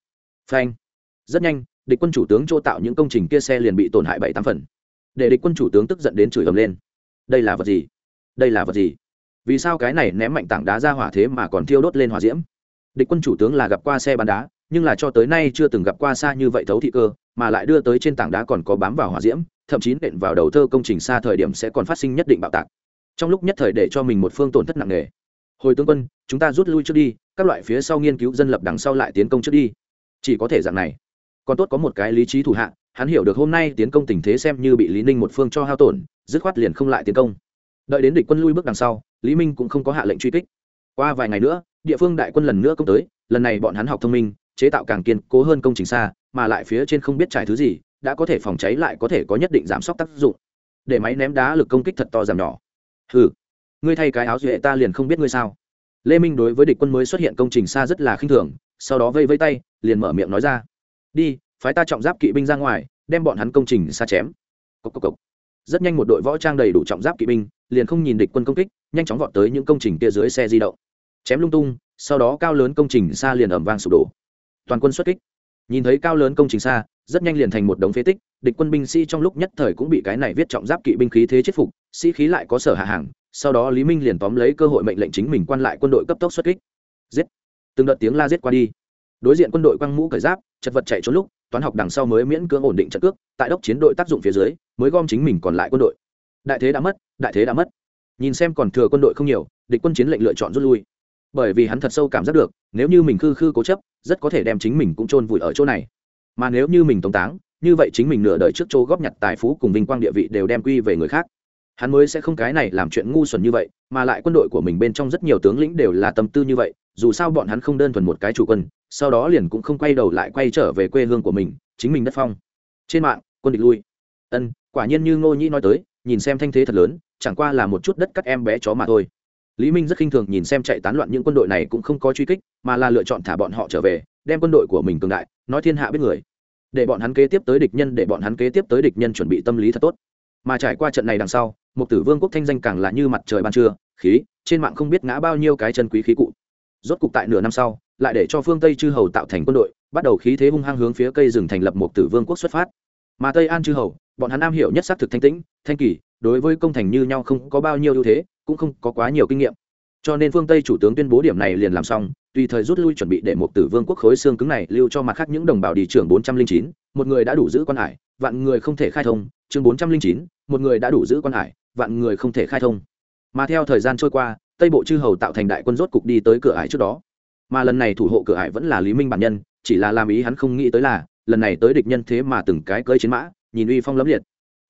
Phanh. Rất nhanh, địch quân chủ tướng chỗ tạo những công trình kia xe liền bị tổn hại bảy tám phần. Để địch quân chủ tướng tức giận đến chửi ầm lên. Đây là vật gì? Đây là vật gì? Vì sao cái này ném mạnh tảng đá ra hỏa thế mà còn thiêu đốt lên hỏa diễm? Địch quân chủ tướng là gặp qua xe bắn đá, nhưng là cho tới nay chưa từng gặp qua xa như vậy thấu thị cơ, mà lại đưa tới trên tảng đá còn có bám vào hỏa diễm, thậm chí nện vào đầu thơ công trình xa thời điểm sẽ còn phát sinh nhất định bạo tạc. Trong lúc nhất thời để cho mình một phương tổn thất nặng nề. Hồi tướng quân chúng ta rút lui trước đi, các loại phía sau nghiên cứu dân lập đằng sau lại tiến công trước đi. Chỉ có thể dạng này. Còn tốt có một cái lý trí thủ hạ, hắn hiểu được hôm nay tiến công tình thế xem như bị lý ninh một phương cho hao tổn, dứt khoát liền không lại tiến công. Đợi đến địch quân lui bước đằng sau, lý minh cũng không có hạ lệnh truy kích. Qua vài ngày nữa, địa phương đại quân lần nữa công tới, lần này bọn hắn học thông minh, chế tạo càng kiên cố hơn công trình xa, mà lại phía trên không biết trải thứ gì, đã có thể phòng cháy lại có thể có nhất định giảm sốc tác dụng. Để máy ném đá lực công kích thật to giảm nhỏ. Ừ ngươi thay cái áo duệ ta liền không biết ngươi sao lê minh đối với địch quân mới xuất hiện công trình xa rất là khinh thường, sau đó vây vây tay, liền mở miệng nói ra. Đi, phái ta trọng giáp kỵ binh ra ngoài, đem bọn hắn công trình xa chém. Cốc cốc cốc. rất nhanh một đội võ trang đầy đủ trọng giáp kỵ binh, liền không nhìn địch quân công kích, nhanh chóng vọt tới những công trình kia dưới xe di động. Chém lung tung, sau đó cao lớn công trình xa liền ẩm vang sụp đổ. Toàn quân xuất kích. Nhìn thấy cao lớn công trình xa, rất nhanh liền thành một đống phế tích, địch quân binh sĩ trong lúc nhất thời cũng bị cái này viết trọng giáp kỵ binh khí thế chết phục, sĩ khí lại có sở hạ hàng sau đó lý minh liền tóm lấy cơ hội mệnh lệnh chính mình quan lại quân đội cấp tốc xuất kích. Giết! Từng đợt tiếng la giết qua đi. Đối diện quân đội quăng mũ cởi giáp, chật vật chạy trốn lúc, toán học đằng sau mới miễn cưỡng ổn định trận cước, tại đốc chiến đội tác dụng phía dưới, mới gom chính mình còn lại quân đội. Đại thế đã mất, đại thế đã mất. Nhìn xem còn thừa quân đội không nhiều, địch quân chiến lệnh lựa chọn rút lui. Bởi vì hắn thật sâu cảm giác được, nếu như mình khư khư cố chấp, rất có thể đem chính mình cũng chôn vùi ở chỗ này. Mà nếu như mình tống táng, như vậy chính mình nửa đời trước chỗ góp nhặt tài phú cùng vinh quang địa vị đều đem quy về người khác hắn mới sẽ không cái này làm chuyện ngu xuẩn như vậy, mà lại quân đội của mình bên trong rất nhiều tướng lĩnh đều là tâm tư như vậy, dù sao bọn hắn không đơn thuần một cái chủ quân, sau đó liền cũng không quay đầu lại quay trở về quê hương của mình, chính mình đất phong. Trên mạng, quân địch lui. Ân, quả nhiên như ngô nhĩ nói tới, nhìn xem thanh thế thật lớn, chẳng qua là một chút đất cắt em bé chó mà thôi. Lý minh rất khinh thường nhìn xem chạy tán loạn những quân đội này cũng không có truy kích, mà là lựa chọn thả bọn họ trở về, đem quân đội của mình cường đại, nói thiên hạ biết người. Để bọn hắn kế tiếp tới địch nhân, để bọn hắn kế tiếp tới địch nhân chuẩn bị tâm lý thật tốt. Mà trải qua trận này đằng sau một tử vương quốc thanh danh càng là như mặt trời ban trưa, khí, trên mạng không biết ngã bao nhiêu cái chân quý khí cụ. Rốt cục tại nửa năm sau, lại để cho phương tây chư hầu tạo thành quân đội, bắt đầu khí thế hung hăng hướng phía cây rừng thành lập một tử vương quốc xuất phát. Mà tây an chư hầu, bọn hắn am hiểu nhất xác thực thanh tĩnh, thanh kỳ, đối với công thành như nhau không có bao nhiêu ưu thế, cũng không có quá nhiều kinh nghiệm. Cho nên phương tây chủ tướng tuyên bố điểm này liền làm xong, tùy thời rút lui chuẩn bị để một tử vương quốc khối xương cứng này lưu cho mặt khác những đồng bào đi trưởng bốn trăm linh chín, một người đã đủ giữ quan hải, vạn người không thể khai thông, chương bốn trăm linh chín một người đã đủ giữ quan hải, vạn người không thể khai thông. Mà theo thời gian trôi qua, tây bộ chư hầu tạo thành đại quân rốt cục đi tới cửa ải trước đó. Mà lần này thủ hộ cửa ải vẫn là lý minh bản nhân, chỉ là làm ý hắn không nghĩ tới là, lần này tới địch nhân thế mà từng cái cơi chiến mã, nhìn uy phong lẫm liệt.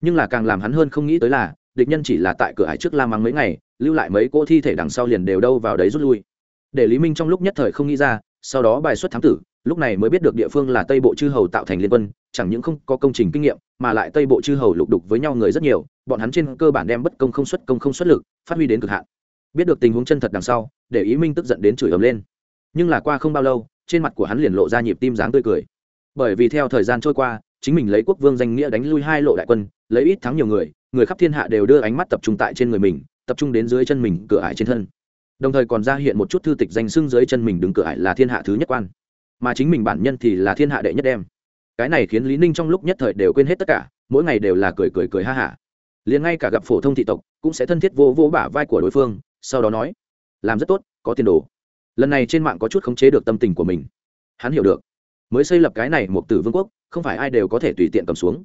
Nhưng là càng làm hắn hơn không nghĩ tới là, địch nhân chỉ là tại cửa ải trước la mắng mấy ngày, lưu lại mấy cỗ thi thể đằng sau liền đều đâu vào đấy rút lui. Để lý minh trong lúc nhất thời không nghĩ ra sau đó bài xuất thám tử, lúc này mới biết được địa phương là tây bộ chư hầu tạo thành liên quân, chẳng những không có công trình kinh nghiệm, mà lại tây bộ chư hầu lục đục với nhau người rất nhiều, bọn hắn trên cơ bản đem bất công không xuất công không xuất lực, phát huy đến cực hạn. Biết được tình huống chân thật đằng sau, để ý minh tức giận đến chửi ấm lên. Nhưng là qua không bao lâu, trên mặt của hắn liền lộ ra nhịp tim dáng tươi cười. Bởi vì theo thời gian trôi qua, chính mình lấy quốc vương danh nghĩa đánh lui hai lộ đại quân, lấy ít thắng nhiều người người khắp thiên hạ đều đưa ánh mắt tập trung tại trên người mình, tập trung đến dưới chân mình, cửa ải trên thân đồng thời còn ra hiện một chút thư tịch danh xưng dưới chân mình đứng cửa ải là thiên hạ thứ nhất quan. Mà chính mình bản nhân thì là thiên hạ đệ nhất đem. Cái này khiến lý ninh trong lúc nhất thời đều quên hết tất cả, mỗi ngày đều là cười cười cười ha hả. Liền ngay cả gặp phổ thông thị tộc, cũng sẽ thân thiết vô vô bả vai của đối phương, sau đó nói, làm rất tốt, có tiền đồ. Lần này trên mạng có chút khống chế được tâm tình của mình. Hắn hiểu được. Mới xây lập cái này một tử vương quốc, không phải ai đều có thể tùy tiện cầm xuống.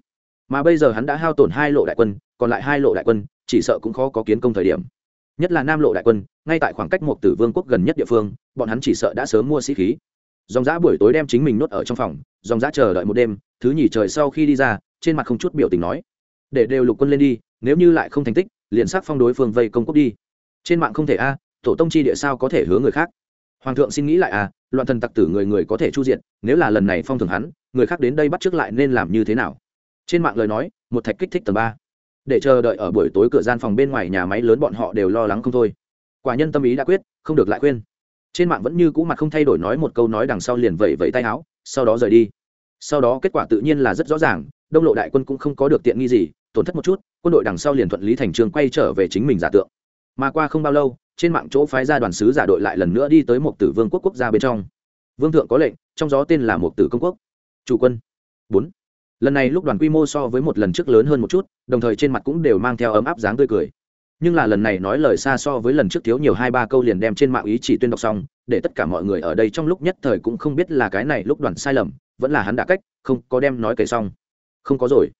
Mà bây giờ hắn đã hao tổn hai lộ đại quân, còn lại hai lộ đại quân, chỉ sợ cũng khó có kiến công thời điểm nhất là nam lộ đại quân, ngay tại khoảng cách một tử vương quốc gần nhất địa phương, bọn hắn chỉ sợ đã sớm mua sĩ khí. Dòng giã buổi tối đem chính mình nuốt ở trong phòng, dòng giã chờ đợi một đêm, thứ nhì trời sau khi đi ra, trên mặt không chút biểu tình nói, để đều lục quân lên đi, nếu như lại không thành tích, liền sắc phong đối phương vây công quốc đi. Trên mạng không thể a à, tổ tông chi địa sao có thể hứa người khác? Hoàng thượng xin nghĩ lại à loạn thần tặc tử người người có thể chu diện nếu là lần này phong thường hắn, người khác đến đây bắt trước lại nên làm như thế nào? Trên mạng lời nói, một thạch kích thích tầng ba để chờ đợi ở buổi tối cửa gian phòng bên ngoài nhà máy lớn bọn họ đều lo lắng không thôi. Quả nhân tâm ý đã quyết, không được lại khuyên. Trên mạng vẫn như cũ mặt không thay đổi nói một câu nói đằng sau liền vẩy vẫy tay áo, sau đó rời đi. Sau đó kết quả tự nhiên là rất rõ ràng, đông lộ đại quân cũng không có được tiện nghi gì, tổn thất một chút, quân đội đằng sau liền thuận lý thành trường quay trở về chính mình giả tượng. Mà qua không bao lâu, trên mạng chỗ phái ra đoàn sứ giả đội lại lần nữa đi tới một tử vương quốc quốc gia bên trong. Vương thượng có lệnh, trong gió tên là một tử công quốc. Chủ quân. Bốn lần này lúc đoàn quy mô so với một lần trước lớn hơn một chút, đồng thời trên mặt cũng đều mang theo ấm áp dáng tươi cười. Nhưng là lần này nói lời xa so với lần trước thiếu nhiều hai ba câu liền đem trên mạng ý chỉ tuyên đọc xong, để tất cả mọi người ở đây trong lúc nhất thời cũng không biết là cái này lúc đoàn sai lầm, vẫn là hắn đã cách, không có đem nói kể xong. Không có rồi.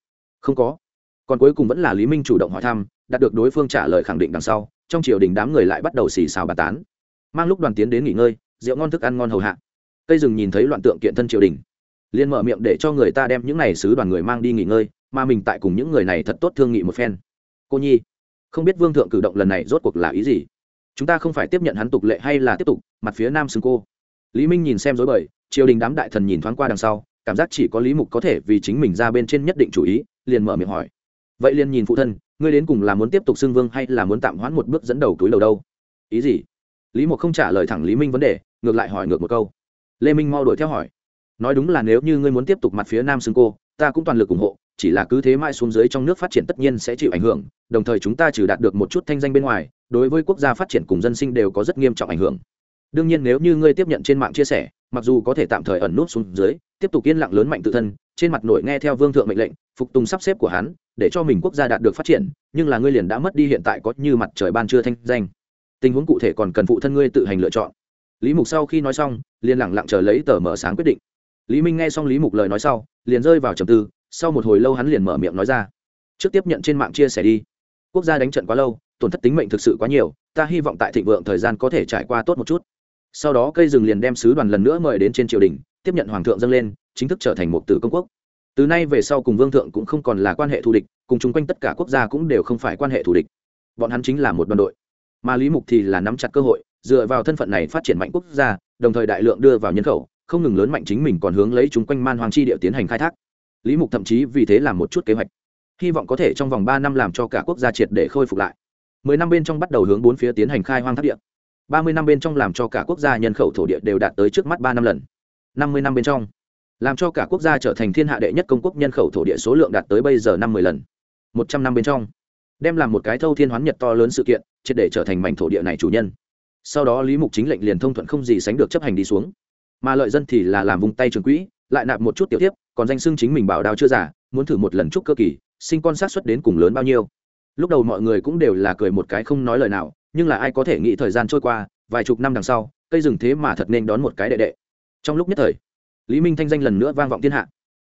Không có. Còn cuối cùng vẫn là lý minh chủ động hỏi thăm, đạt được đối phương trả lời khẳng định đằng sau, trong triều đình đám người lại bắt đầu xì xào bà tán. Mang lúc đoàn tiến đến nghỉ ngơi, rượu ngon thức ăn ngon hầu hạ. Cây rừng nhìn thấy loạn tượng kiện thân triều đình liền mở miệng để cho người ta đem những này sứ đoàn người mang đi nghỉ ngơi, mà mình tại cùng những người này thật tốt thương nghị một phen. Cô nhi, không biết vương thượng cử động lần này rốt cuộc là ý gì? Chúng ta không phải tiếp nhận hắn tục lệ hay là tiếp tục, mặt phía nam xưng cô. Lý minh nhìn xem dối bời, triều đình đám đại thần nhìn thoáng qua đằng sau, cảm giác chỉ có lý mục có thể vì chính mình ra bên trên nhất định chủ ý, liền mở miệng hỏi. Vậy liền nhìn phụ thân, ngươi đến cùng là muốn tiếp tục xưng vương hay là muốn tạm hoãn một bước dẫn đầu túi đầu đâu? Ý gì? Lý mục không trả lời thẳng lý minh vấn đề, ngược lại hỏi ngược một câu. Lê minh mau đuổi theo hỏi nói đúng là nếu như ngươi muốn tiếp tục mặt phía nam xưng cô, ta cũng toàn lực ủng hộ, chỉ là cứ thế mãi xuống dưới trong nước phát triển tất nhiên sẽ chịu ảnh hưởng, đồng thời chúng ta trừ đạt được một chút thanh danh bên ngoài, đối với quốc gia phát triển cùng dân sinh đều có rất nghiêm trọng ảnh hưởng. Đương nhiên nếu như ngươi tiếp nhận trên mạng chia sẻ, mặc dù có thể tạm thời ẩn nút xuống dưới, tiếp tục yên lặng lớn mạnh tự thân, trên mặt nổi nghe theo vương thượng mệnh lệnh, phục tùng sắp xếp của hắn, để cho mình quốc gia đạt được phát triển, nhưng là ngươi liền đã mất đi hiện tại có như mặt trời ban chưa thanh danh. Tình huống cụ thể còn cần phụ thân ngươi tự hành lựa chọn. Lý mục sau khi nói xong, liền lẳng lặng chờ lấy tờ mở sáng quyết định lý minh nghe xong lý mục lời nói sau, liền rơi vào trầm tư, sau một hồi lâu hắn liền mở miệng nói ra. Trước tiếp nhận trên mạng chia sẻ đi. Quốc gia đánh trận quá lâu, tổn thất tính mệnh thực sự quá nhiều, ta hy vọng tại thịnh vượng thời gian có thể trải qua tốt một chút. Sau đó cây rừng liền đem sứ đoàn lần nữa mời đến trên triều đình, tiếp nhận hoàng thượng dâng lên, chính thức trở thành một tử công quốc. Từ nay về sau cùng vương thượng cũng không còn là quan hệ thù địch, cùng chung quanh tất cả quốc gia cũng đều không phải quan hệ thù địch. Bọn hắn chính là một đoàn đội. Mà lý mục thì là nắm chặt cơ hội, dựa vào thân phận này phát triển mạnh quốc gia, đồng thời đại lượng đưa vào nhân khẩu không ngừng lớn mạnh chính mình còn hướng lấy chúng quanh man hoàng chi địa tiến hành khai thác. Lý mục thậm chí vì thế làm một chút kế hoạch, hy vọng có thể trong vòng ba năm làm cho cả quốc gia triệt để khôi phục lại. Mười năm bên trong bắt đầu hướng bốn phía tiến hành khai hoang thác địa. Ba mươi năm bên trong làm cho cả quốc gia nhân khẩu thổ địa đều đạt tới trước mắt ba năm lần. Năm mươi năm bên trong, làm cho cả quốc gia trở thành thiên hạ đệ nhất công quốc nhân khẩu thổ địa số lượng đạt tới bây giờ năm mươi lần. Một trăm năm bên trong, đem làm một cái thâu thiên hoán nhật to lớn sự kiện, triệt để trở thành mảnh thổ địa này chủ nhân. Sau đó lý mục chính lệnh liền thông thuận không gì sánh được chấp hành đi xuống mà lợi dân thì là làm vùng tay trường quỹ, lại nạp một chút tiểu tiếp còn danh xưng chính mình bảo đào chưa giả muốn thử một lần chúc cơ kỳ, sinh con sát xuất đến cùng lớn bao nhiêu. Lúc đầu mọi người cũng đều là cười một cái không nói lời nào, nhưng là ai có thể nghĩ thời gian trôi qua, vài chục năm đằng sau, cây rừng thế mà thật nên đón một cái đệ đệ. Trong lúc nhất thời, lý minh thanh danh lần nữa vang vọng thiên hạ.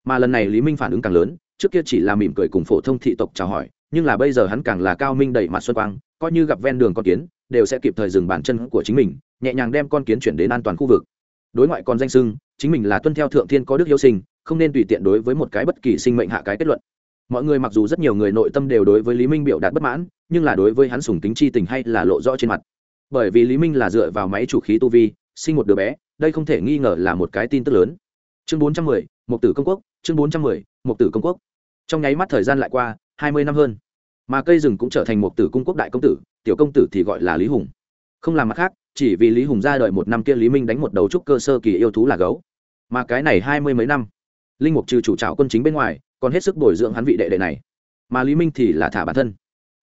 Mà lần này lý minh phản ứng càng lớn, trước kia chỉ là mỉm cười cùng phổ thông thị tộc chào hỏi, nhưng là bây giờ hắn càng là cao minh đẩy mặt xuân quang, coi như gặp ven đường con kiến, đều sẽ kịp thời dừng bàn chân của chính mình, nhẹ nhàng đem con kiến chuyển đến an toàn khu vực đối ngoại còn danh sưng, chính mình là tuân theo thượng thiên có đức yêu sinh, không nên tùy tiện đối với một cái bất kỳ sinh mệnh hạ cái kết luận. Mọi người mặc dù rất nhiều người nội tâm đều đối với lý minh biểu đạt bất mãn, nhưng là đối với hắn sùng tính chi tình hay là lộ rõ trên mặt. Bởi vì lý minh là dựa vào máy chủ khí tu vi, sinh một đứa bé, đây không thể nghi ngờ là một cái tin tức lớn. Chương bốn trăm mười một tử công quốc, chương bốn trăm mười một tử công quốc. Trong nháy mắt thời gian lại qua, hai mươi năm hơn, mà cây rừng cũng trở thành một tử cung quốc đại công tử, tiểu công tử thì gọi là lý hùng. Không làm mặt khác chỉ vì lý hùng ra đời một năm kia lý minh đánh một đầu trúc cơ sơ kỳ yêu thú là gấu. Mà cái này hai mươi mấy năm, linh mục trừ chủ trào quân chính bên ngoài, còn hết sức bồi dưỡng hắn vị đệ đệ này. Mà lý minh thì là thả bản thân,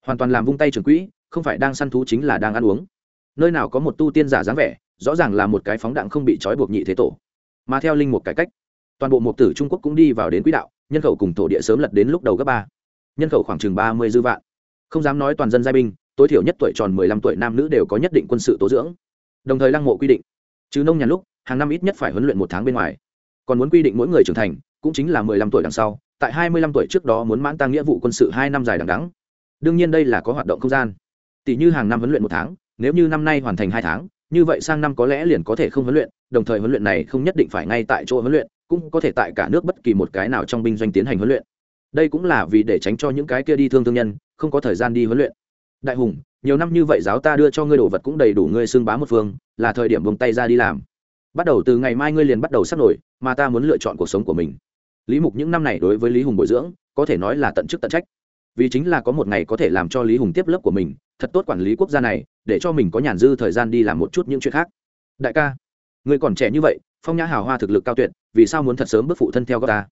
hoàn toàn làm vung tay trường quỹ, không phải đang săn thú chính là đang ăn uống. Nơi nào có một tu tiên giả dáng vẻ, rõ ràng là một cái phóng đạn không bị trói buộc nhị thế tổ. Mà theo linh mục cải cách, toàn bộ mục tử trung quốc cũng đi vào đến quỹ đạo, nhân khẩu cùng thổ địa sớm lật đến lúc đầu cấp ba. Nhân khẩu khoảng chừng ba mươi dư vạn. Không dám nói toàn dân giai binh tối thiểu nhất tuổi tròn mười lăm tuổi nam nữ đều có nhất định quân sự tố dưỡng. Đồng thời lăng mộ quy định, chứ nông nhàn lúc, hàng năm ít nhất phải huấn luyện một tháng bên ngoài. Còn muốn quy định mỗi người trưởng thành, cũng chính là mười lăm tuổi đằng sau, tại hai mươi lăm tuổi trước đó muốn mãn tăng nghĩa vụ quân sự hai năm dài đằng đẵng. Đương nhiên đây là có hoạt động không gian. Tỷ như hàng năm huấn luyện một tháng, nếu như năm nay hoàn thành hai tháng, như vậy sang năm có lẽ liền có thể không huấn luyện, đồng thời huấn luyện này không nhất định phải ngay tại chỗ huấn luyện, cũng có thể tại cả nước bất kỳ một cái nào trong binh doanh tiến hành huấn luyện. Đây cũng là vì để tránh cho những cái kia đi thương thương nhân, không có thời gian đi huấn luyện đại hùng, nhiều năm như vậy giáo ta đưa cho ngươi đồ vật cũng đầy đủ ngươi xương bá một phương, là thời điểm vung tay ra đi làm. Bắt đầu từ ngày mai ngươi liền bắt đầu sắp nổi, mà ta muốn lựa chọn cuộc sống của mình. Lý mục những năm này đối với lý hùng bồi dưỡng, có thể nói là tận chức tận trách. Vì chính là có một ngày có thể làm cho lý hùng tiếp lớp của mình, thật tốt quản lý quốc gia này, để cho mình có nhàn dư thời gian đi làm một chút những chuyện khác. Đại ca người còn trẻ như vậy, phong nhã hào hoa thực lực cao tuyệt, vì sao muốn thật sớm bước phụ thân theo các ta?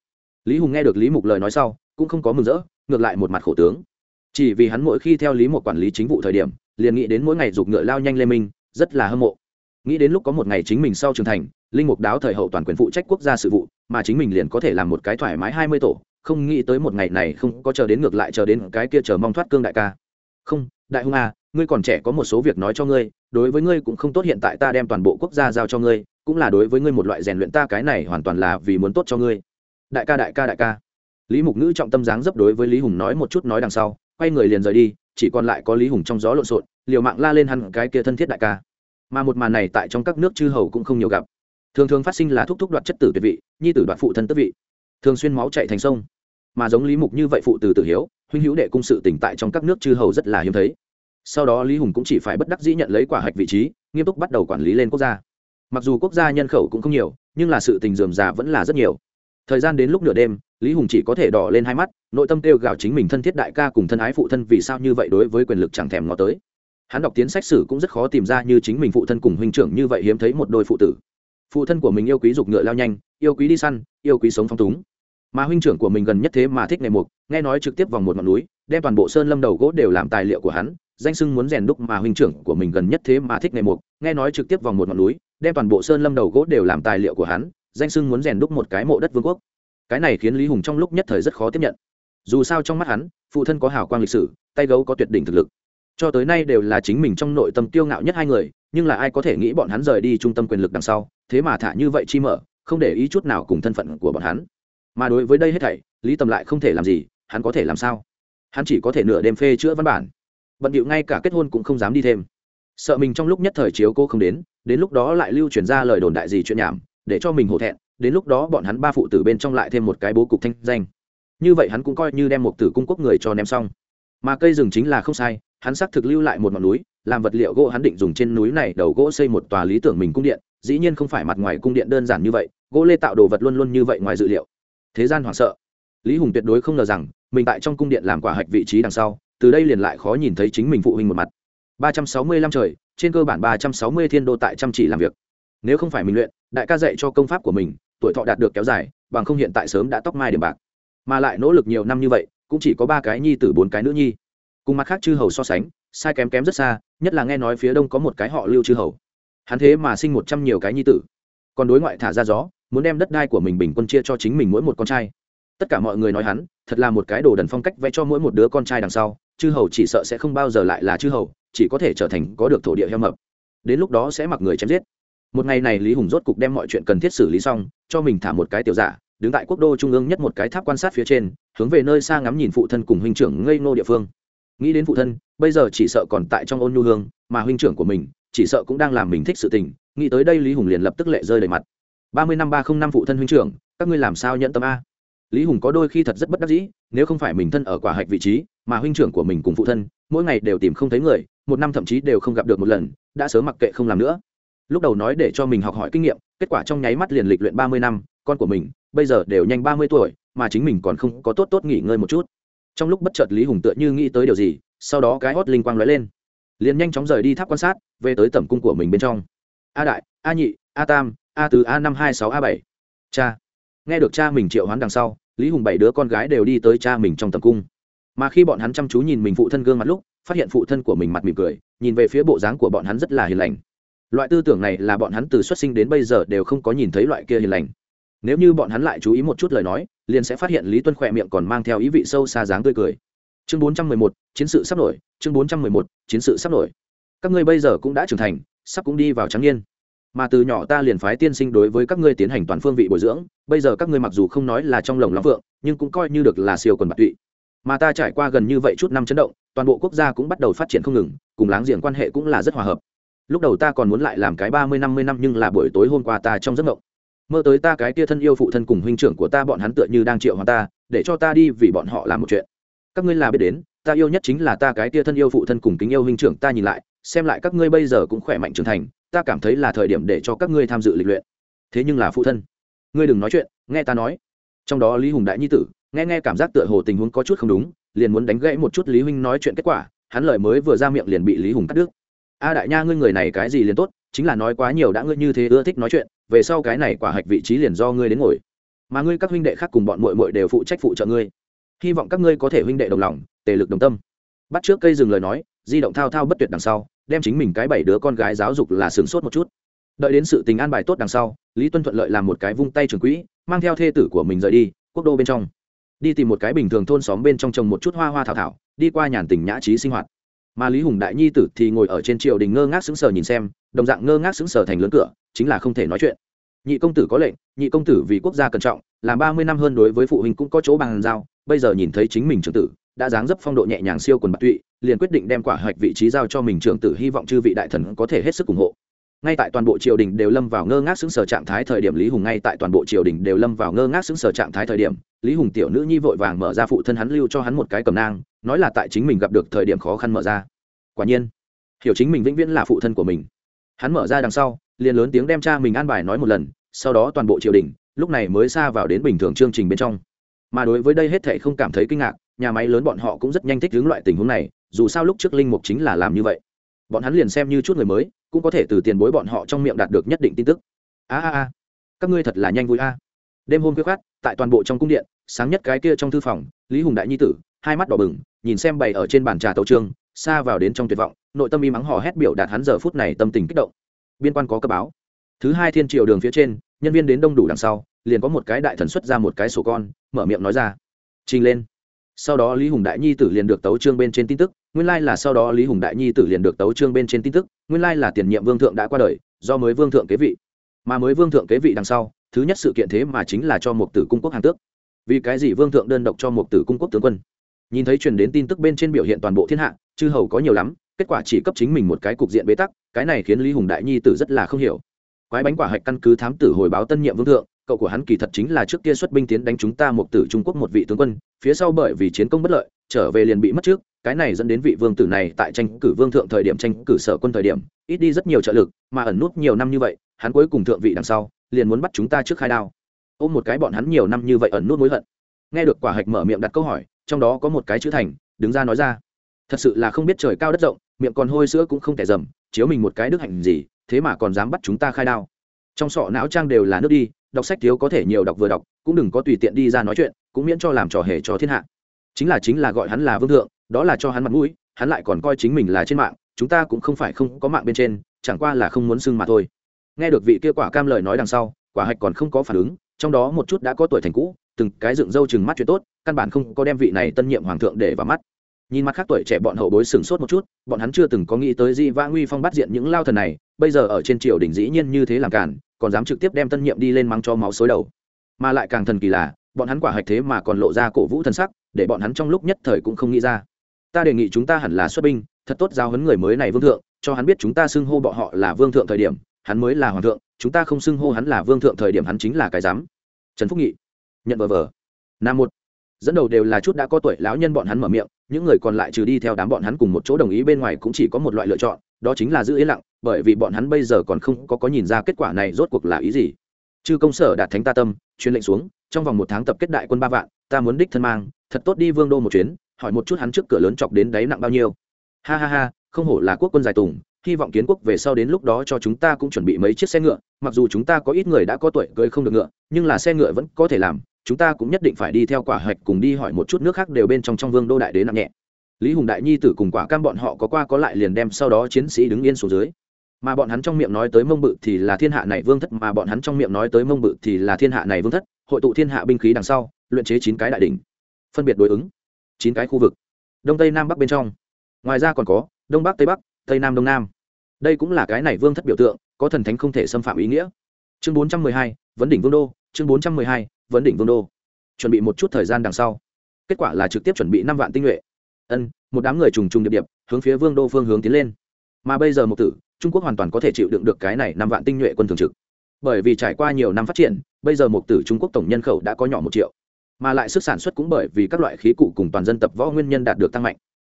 Lý hùng nghe được lý mục lời nói sau, cũng không có mừng rỡ, ngược lại một mặt khổ tướng chỉ vì hắn mỗi khi theo lý một quản lý chính vụ thời điểm, liền nghĩ đến mỗi ngày giục ngựa lao nhanh lê minh, rất là hâm mộ. Nghĩ đến lúc có một ngày chính mình sau trưởng thành, linh mục đáo thời hậu toàn quyền phụ trách quốc gia sự vụ, mà chính mình liền có thể làm một cái thoải mái hai mươi tổ, không nghĩ tới một ngày này không có chờ đến ngược lại chờ đến cái kia chờ mong thoát cương đại ca. Không, đại hung à ngươi còn trẻ có một số việc nói cho ngươi, đối với ngươi cũng không tốt hiện tại ta đem toàn bộ quốc gia giao cho ngươi, cũng là đối với ngươi một loại rèn luyện ta cái này hoàn toàn là vì muốn tốt cho ngươi. Đại ca đại ca đại ca. Lý mục ngữ trọng tâm dáng dấp đối với lý hùng nói một chút nói đằng sau quay người liền rời đi, chỉ còn lại có lý hùng trong gió lộn xộn, liều mạng la lên hẳn cái kia thân thiết đại ca. Mà một màn này tại trong các nước chư hầu cũng không nhiều gặp. Thường thường phát sinh là thúc thúc đoạt chất tử tuyệt vị, nhi tử đoạt phụ thân tức vị. Thường xuyên máu chạy thành sông. Mà giống lý mục như vậy phụ từ tử hiếu, huynh hữu đệ cung sự tỉnh tại trong các nước chư hầu rất là hiếm thấy. Sau đó lý hùng cũng chỉ phải bất đắc dĩ nhận lấy quả hạch vị trí, nghiêm túc bắt đầu quản lý lên quốc gia. Mặc dù quốc gia nhân khẩu cũng không nhiều, nhưng là sự tình dườm già vẫn là rất nhiều thời gian đến lúc nửa đêm, lý hùng chỉ có thể đỏ lên hai mắt, nội tâm kêu gào chính mình thân thiết đại ca cùng thân ái phụ thân vì sao như vậy đối với quyền lực chẳng thèm ngó tới. Hắn đọc tiến sách sử cũng rất khó tìm ra như chính mình phụ thân cùng huynh trưởng như vậy hiếm thấy một đôi phụ tử. Phụ thân của mình yêu quý dục ngựa lao nhanh, yêu quý đi săn, yêu quý sống phong túng. Mà huynh trưởng của mình gần nhất thế mà thích ngày mục, nghe nói trực tiếp vòng một ngọn núi, đem toàn bộ sơn lâm đầu gỗ đều làm tài liệu của hắn, danh sưng muốn rèn đúc mà huynh trưởng của mình gần nhất thế mà thích ngày mục, nghe nói trực tiếp vòng một ngọn núi, đem toàn bộ sơn lâm đầu gỗ đều làm tài liệu của hắn danh sưng muốn rèn đúc một cái mộ đất vương quốc. Cái này khiến lý hùng trong lúc nhất thời rất khó tiếp nhận. Dù sao trong mắt hắn, phụ thân có hào quang lịch sử, tay gấu có tuyệt đỉnh thực lực. Cho tới nay đều là chính mình trong nội tâm tiêu ngạo nhất hai người, nhưng là ai có thể nghĩ bọn hắn rời đi trung tâm quyền lực đằng sau, thế mà thả như vậy chi mở, không để ý chút nào cùng thân phận của bọn hắn. Mà đối với đây hết thảy, lý tầm lại không thể làm gì, hắn có thể làm sao? Hắn chỉ có thể nửa đêm phê chữa văn bản. Bận điệu ngay cả kết hôn cũng không dám đi thêm. Sợ mình trong lúc nhất thời chiếu cô không đến đến lúc đó lại lưu truyền ra lời đồn đại gì chuyện nhảm để cho mình hổ thẹn, đến lúc đó bọn hắn ba phụ tử bên trong lại thêm một cái bố cục thanh danh. Như vậy hắn cũng coi như đem một tử cung quốc người cho ném xong. Mà cây rừng chính là không sai, hắn xác thực lưu lại một ngọn núi, làm vật liệu gỗ hắn định dùng trên núi này đầu gỗ xây một tòa lý tưởng mình cung điện, dĩ nhiên không phải mặt ngoài cung điện đơn giản như vậy, gỗ lê tạo đồ vật luôn luôn như vậy ngoài dự liệu. Thế gian hoảng sợ. Lý hùng tuyệt đối không ngờ rằng, mình tại trong cung điện làm quả hạch vị trí đằng sau, từ đây liền lại khó nhìn thấy chính mình phụ huynh một mặt. Ba trăm sáu mươi lăm trời, trên cơ bản ba trăm sáu mươi thiên đô tại chăm chỉ làm việc nếu không phải mình luyện, đại ca dạy cho công pháp của mình, tuổi thọ đạt được kéo dài, bằng không hiện tại sớm đã tóc mai điểm bạc. Mà lại nỗ lực nhiều năm như vậy, cũng chỉ có ba cái nhi từ bốn cái nữ nhi. Cùng mặt khác chư hầu so sánh, sai kém kém rất xa, nhất là nghe nói phía đông có một cái họ lưu chư hầu. Hắn thế mà sinh một trăm nhiều cái nhi tử. Còn đối ngoại thả ra gió, muốn đem đất đai của mình bình quân chia cho chính mình mỗi một con trai. Tất cả mọi người nói hắn, thật là một cái đồ đần phong cách vẽ cho mỗi một đứa con trai đằng sau, chư hầu chỉ sợ sẽ không bao giờ lại là chư hầu, chỉ có thể trở thành có được thổ địa heo mập. Đến lúc đó sẽ mặc người chém giết một ngày này lý hùng rốt cục đem mọi chuyện cần thiết xử lý xong, cho mình thả một cái tiểu giả, đứng tại quốc đô trung ương nhất một cái tháp quan sát phía trên, hướng về nơi xa ngắm nhìn phụ thân cùng huynh trưởng ngây nô địa phương. Nghĩ đến phụ thân, bây giờ chỉ sợ còn tại trong ôn nhu hương, mà huynh trưởng của mình, chỉ sợ cũng đang làm mình thích sự tình, nghĩ tới đây lý hùng liền lập tức lệ rơi đầy mặt. Ba mươi năm ba không năm phụ thân huynh trưởng, các ngươi làm sao nhận tâm a? Lý hùng có đôi khi thật rất bất đắc dĩ, nếu không phải mình thân ở quả hạch vị trí, mà huynh trưởng của mình cùng phụ thân, mỗi ngày đều tìm không thấy người, một năm thậm chí đều không gặp được một lần, đã sớm mặc kệ không làm nữa lúc đầu nói để cho mình học hỏi kinh nghiệm, kết quả trong nháy mắt liền lịch luyện ba mươi năm, con của mình, bây giờ đều nhanh ba mươi tuổi, mà chính mình còn không có tốt tốt nghỉ ngơi một chút. Trong lúc bất chợt lý hùng tựa như nghĩ tới điều gì, sau đó cái hót linh quang lóe lên. Liền nhanh chóng rời đi tháp quan sát, về tới tầm cung của mình bên trong. A đại, a nhị, a tam, a từ a năm, hai, sáu, a bảy. Cha. Nghe được cha mình triệu hoán đằng sau, lý hùng bảy đứa con gái đều đi tới cha mình trong tầm cung. Mà khi bọn hắn chăm chú nhìn mình phụ thân gương mặt lúc, phát hiện phụ thân của mình mặt mỉm cười, nhìn về phía bộ dáng của bọn hắn rất là hiền lành loại tư tưởng này là bọn hắn từ xuất sinh đến bây giờ đều không có nhìn thấy loại kia hiền lành. Nếu như bọn hắn lại chú ý một chút lời nói, liền sẽ phát hiện lý tuân khỏe miệng còn mang theo ý vị sâu xa dáng tươi cười. Chương bốn trăm mười một, chiến sự sắp nổi, chương bốn trăm mười một, chiến sự sắp nổi. Các ngươi bây giờ cũng đã trưởng thành, sắp cũng đi vào trắng niên. Mà từ nhỏ ta liền phái tiên sinh đối với các ngươi tiến hành toàn phương vị bồi dưỡng, bây giờ các ngươi mặc dù không nói là trong lồng lắm vượng, nhưng cũng coi như được là siêu quần bạc tụy. Mà ta trải qua gần như vậy chút năm chấn động, toàn bộ quốc gia cũng bắt đầu phát triển không ngừng, cùng láng giềng quan hệ cũng là rất hòa hợp lúc đầu ta còn muốn lại làm cái ba mươi, năm mươi năm nhưng là buổi tối hôm qua ta trong giấc mộng. Mơ tới ta cái kia thân yêu phụ thân cùng huynh trưởng của ta bọn hắn tựa như đang triệu hoàng ta, để cho ta đi vì bọn họ làm một chuyện. Các ngươi là biết đến, ta yêu nhất chính là ta cái kia thân yêu phụ thân cùng kính yêu huynh trưởng ta nhìn lại, xem lại các ngươi bây giờ cũng khỏe mạnh trưởng thành, ta cảm thấy là thời điểm để cho các ngươi tham dự lịch luyện. Thế nhưng là phụ thân, ngươi đừng nói chuyện, nghe ta nói. Trong đó lý hùng đại nhi tử, nghe nghe cảm giác tựa hồ tình huống có chút không đúng, liền muốn đánh gãy một chút lý huynh nói chuyện kết quả, hắn lời mới vừa ra miệng liền bị lý hùng cắt đứt a đại nha, ngươi người này cái gì liền tốt, chính là nói quá nhiều đã ngươi như thế ưa thích nói chuyện, về sau cái này quả hạch vị trí liền do ngươi đến ngồi. Mà ngươi các huynh đệ khác cùng bọn muội muội đều phụ trách phụ trợ ngươi. Hy vọng các ngươi có thể huynh đệ đồng lòng, tề lực đồng tâm. Bắt trước cây dừng lời nói, di động thao thao bất tuyệt đằng sau, đem chính mình cái bảy đứa con gái giáo dục là sướng sốt một chút. Đợi đến sự tình an bài tốt đằng sau, lý tuân thuận lợi làm một cái vung tay trường quỹ, mang theo thê tử của mình rời đi, quốc đô bên trong. Đi tìm một cái bình thường thôn xóm bên trong trồng một chút hoa hoa thảo thảo, đi qua nhàn tình nhã trí sinh hoạt mà lý hùng đại nhi tử thì ngồi ở trên triều đình ngơ ngác sững sờ nhìn xem, đồng dạng ngơ ngác sững sờ thành lớn cửa, chính là không thể nói chuyện. Nhị công tử có lệnh, nhị công tử vì quốc gia cẩn trọng, làm ba mươi năm hơn đối với phụ huynh cũng có chỗ bằng giao, bây giờ nhìn thấy chính mình trưởng tử, đã dáng dấp phong độ nhẹ nhàng siêu quần bạc tụy, liền quyết định đem quả hoạch vị trí giao cho mình trưởng tử hy vọng chư vị đại thần có thể hết sức ủng hộ. Ngay tại toàn bộ triều đình đều lâm vào ngơ ngác xứng sở trạng thái thời điểm, lý hùng ngay tại toàn bộ triều đình đều lâm vào ngơ ngác xứng sở trạng thái thời điểm lý hùng tiểu nữ nhi vội vàng mở ra phụ thân hắn lưu cho hắn một cái cầm nang, nói là tại chính mình gặp được thời điểm khó khăn mở ra. Quả nhiên, hiểu chính mình vĩnh viễn là phụ thân của mình. Hắn mở ra đằng sau, liền lớn tiếng đem cha mình an bài nói một lần, sau đó toàn bộ triều đình, lúc này mới xa vào đến bình thường chương trình bên trong. Mà đối với đây hết thệ không cảm thấy kinh ngạc, nhà máy lớn bọn họ cũng rất nhanh thích hướng loại tình huống này, dù sao lúc trước linh mục chính là làm như vậy. Bọn hắn liền xem như chút người mới, cũng có thể từ tiền bối bọn họ trong miệng đạt được nhất định tin tức. A a a, các ngươi thật là nhanh vui a đêm hôm khuya khát tại toàn bộ trong cung điện, sáng nhất cái kia trong thư phòng, lý hùng đại nhi tử, hai mắt đỏ bừng, nhìn xem bày ở trên bàn trà tấu trương xa vào đến trong tuyệt vọng, nội tâm im mắng hò hét biểu đạt hắn giờ phút này tâm tình kích động. Biên quan có cấp báo. Thứ hai thiên triều đường phía trên, nhân viên đến đông đủ đằng sau, liền có một cái đại thần xuất ra một cái sổ con, mở miệng nói ra. Trình lên. Sau đó lý hùng đại nhi tử liền được tấu trương bên trên tin tức, nguyên lai là sau đó lý hùng đại nhi tử liền được tấu trương bên trên tin tức, nguyên lai là tiền nhiệm vương thượng đã qua đời, do mới vương thượng kế vị. Mà mới vương thượng kế vị đằng sau thứ nhất sự kiện thế mà chính là cho một tử cung quốc hàng tước. Vì cái gì vương thượng đơn độc cho một tử cung quốc tướng quân? Nhìn thấy truyền đến tin tức bên trên biểu hiện toàn bộ thiên hạ, chư hầu có nhiều lắm, kết quả chỉ cấp chính mình một cái cục diện bế tắc, cái này khiến lý hùng đại nhi tử rất là không hiểu. Quái bánh quả hạch căn cứ thám tử hồi báo tân nhiệm vương thượng, cậu của hắn kỳ thật chính là trước kia xuất binh tiến đánh chúng ta một tử trung quốc một vị tướng quân, phía sau bởi vì chiến công bất lợi, trở về liền bị mất trước, cái này dẫn đến vị vương tử này tại tranh cử vương thượng thời điểm tranh cử sở quân thời điểm, ít đi rất nhiều trợ lực, mà ẩn nút nhiều năm như vậy, hắn cuối cùng thượng vị đằng sau liền muốn bắt chúng ta trước khai đao. Ôm một cái bọn hắn nhiều năm như vậy ẩn nút mối hận. Nghe được quả hạch mở miệng đặt câu hỏi, trong đó có một cái chữ thành, đứng ra nói ra. Thật sự là không biết trời cao đất rộng, miệng còn hôi sữa cũng không thể dầm, chiếu mình một cái đức hạnh gì, thế mà còn dám bắt chúng ta khai đao. Trong sọ não trang đều là nước đi, đọc sách thiếu có thể nhiều đọc vừa đọc, cũng đừng có tùy tiện đi ra nói chuyện, cũng miễn cho làm trò hề cho thiên hạ. Chính là chính là gọi hắn là vương thượng, đó là cho hắn mặt mũi, hắn lại còn coi chính mình là trên mạng, chúng ta cũng không phải không có mạng bên trên, chẳng qua là không muốn xưng mà thôi nghe được vị kia quả cam lời nói đằng sau, quả hạch còn không có phản ứng, trong đó một chút đã có tuổi thành cũ, từng cái dựng râu chừng mắt chuyện tốt, căn bản không có đem vị này tân nhiệm hoàng thượng để vào mắt. Nhìn mặt khác tuổi trẻ bọn hậu bối sửng sốt một chút, bọn hắn chưa từng có nghĩ tới di vã nguy phong bắt diện những lao thần này, bây giờ ở trên triều đình dĩ nhiên như thế làm cản còn dám trực tiếp đem tân nhiệm đi lên mắng cho máu xối đầu. Mà lại càng thần kỳ là, bọn hắn quả hạch thế mà còn lộ ra cổ vũ thần sắc, để bọn hắn trong lúc nhất thời cũng không nghĩ ra. Ta đề nghị chúng ta hẳn là xuất binh, thật tốt giao hấn người mới này vương thượng, cho hắn biết chúng ta xưng hô bọn họ là vương thượng thời điểm hắn mới là hoàng thượng, chúng ta không xưng hô hắn là vương thượng thời điểm hắn chính là cái dám trần phúc nghị, nhận vờ vờ. Nam một. Dẫn đầu đều là chút đã có tuổi lão nhân bọn hắn mở miệng, những người còn lại trừ đi theo đám bọn hắn cùng một chỗ đồng ý bên ngoài cũng chỉ có một loại lựa chọn, đó chính là giữ yên lặng, bởi vì bọn hắn bây giờ còn không có có nhìn ra kết quả này rốt cuộc là ý gì. Chư công sở đạt thánh ta tâm, truyền lệnh xuống, trong vòng một tháng tập kết đại quân ba vạn, ta muốn đích thân mang, thật tốt đi vương đô một chuyến, hỏi một chút hắn trước cửa lớn chọc đến đáy nặng bao nhiêu. Ha ha ha, không hổ là quốc quân giải tùng hy vọng kiến quốc về sau đến lúc đó cho chúng ta cũng chuẩn bị mấy chiếc xe ngựa, mặc dù chúng ta có ít người đã có tuổi cưới không được ngựa, nhưng là xe ngựa vẫn có thể làm, chúng ta cũng nhất định phải đi theo quả hạch cùng đi hỏi một chút nước khác đều bên trong trong vương đô đại đế nặng nhẹ. Lý hùng đại nhi tử cùng quả cam bọn họ có qua có lại liền đem sau đó chiến sĩ đứng yên xuống dưới. Mà bọn hắn trong miệng nói tới mông bự thì là thiên hạ này vương thất, mà bọn hắn trong miệng nói tới mông bự thì là thiên hạ này vương thất, hội tụ thiên hạ binh khí đằng sau, luyện chế chín cái đại đ ỉ n h phân biệt đối ứng chín cái khu vực. Đông tây nam bắc bên trong. Ngoài ra còn có đông bắc tây bắc tây nam đông nam. Đây cũng là cái này vương thất biểu tượng, có thần thánh không thể xâm phạm ý nghĩa. Chương bốn trăm mười hai, vấn đỉnh vương đô. Chương bốn trăm mười hai, vấn đỉnh vương đô. Chuẩn bị một chút thời gian đằng sau. Kết quả là trực tiếp chuẩn bị năm vạn tinh nhuệ. Ân, một đám người trùng trùng điệp điệp, hướng phía vương đô phương hướng tiến lên. Mà bây giờ một tử, trung quốc hoàn toàn có thể chịu đựng được cái này năm vạn tinh nhuệ quân thường trực. Bởi vì trải qua nhiều năm phát triển, bây giờ một tử trung quốc tổng nhân khẩu đã có nhỏ một triệu. Mà lại sức sản xuất cũng bởi vì các loại khí cụ cùng toàn dân tập võ nguyên nhân đạt được tăng mạnh.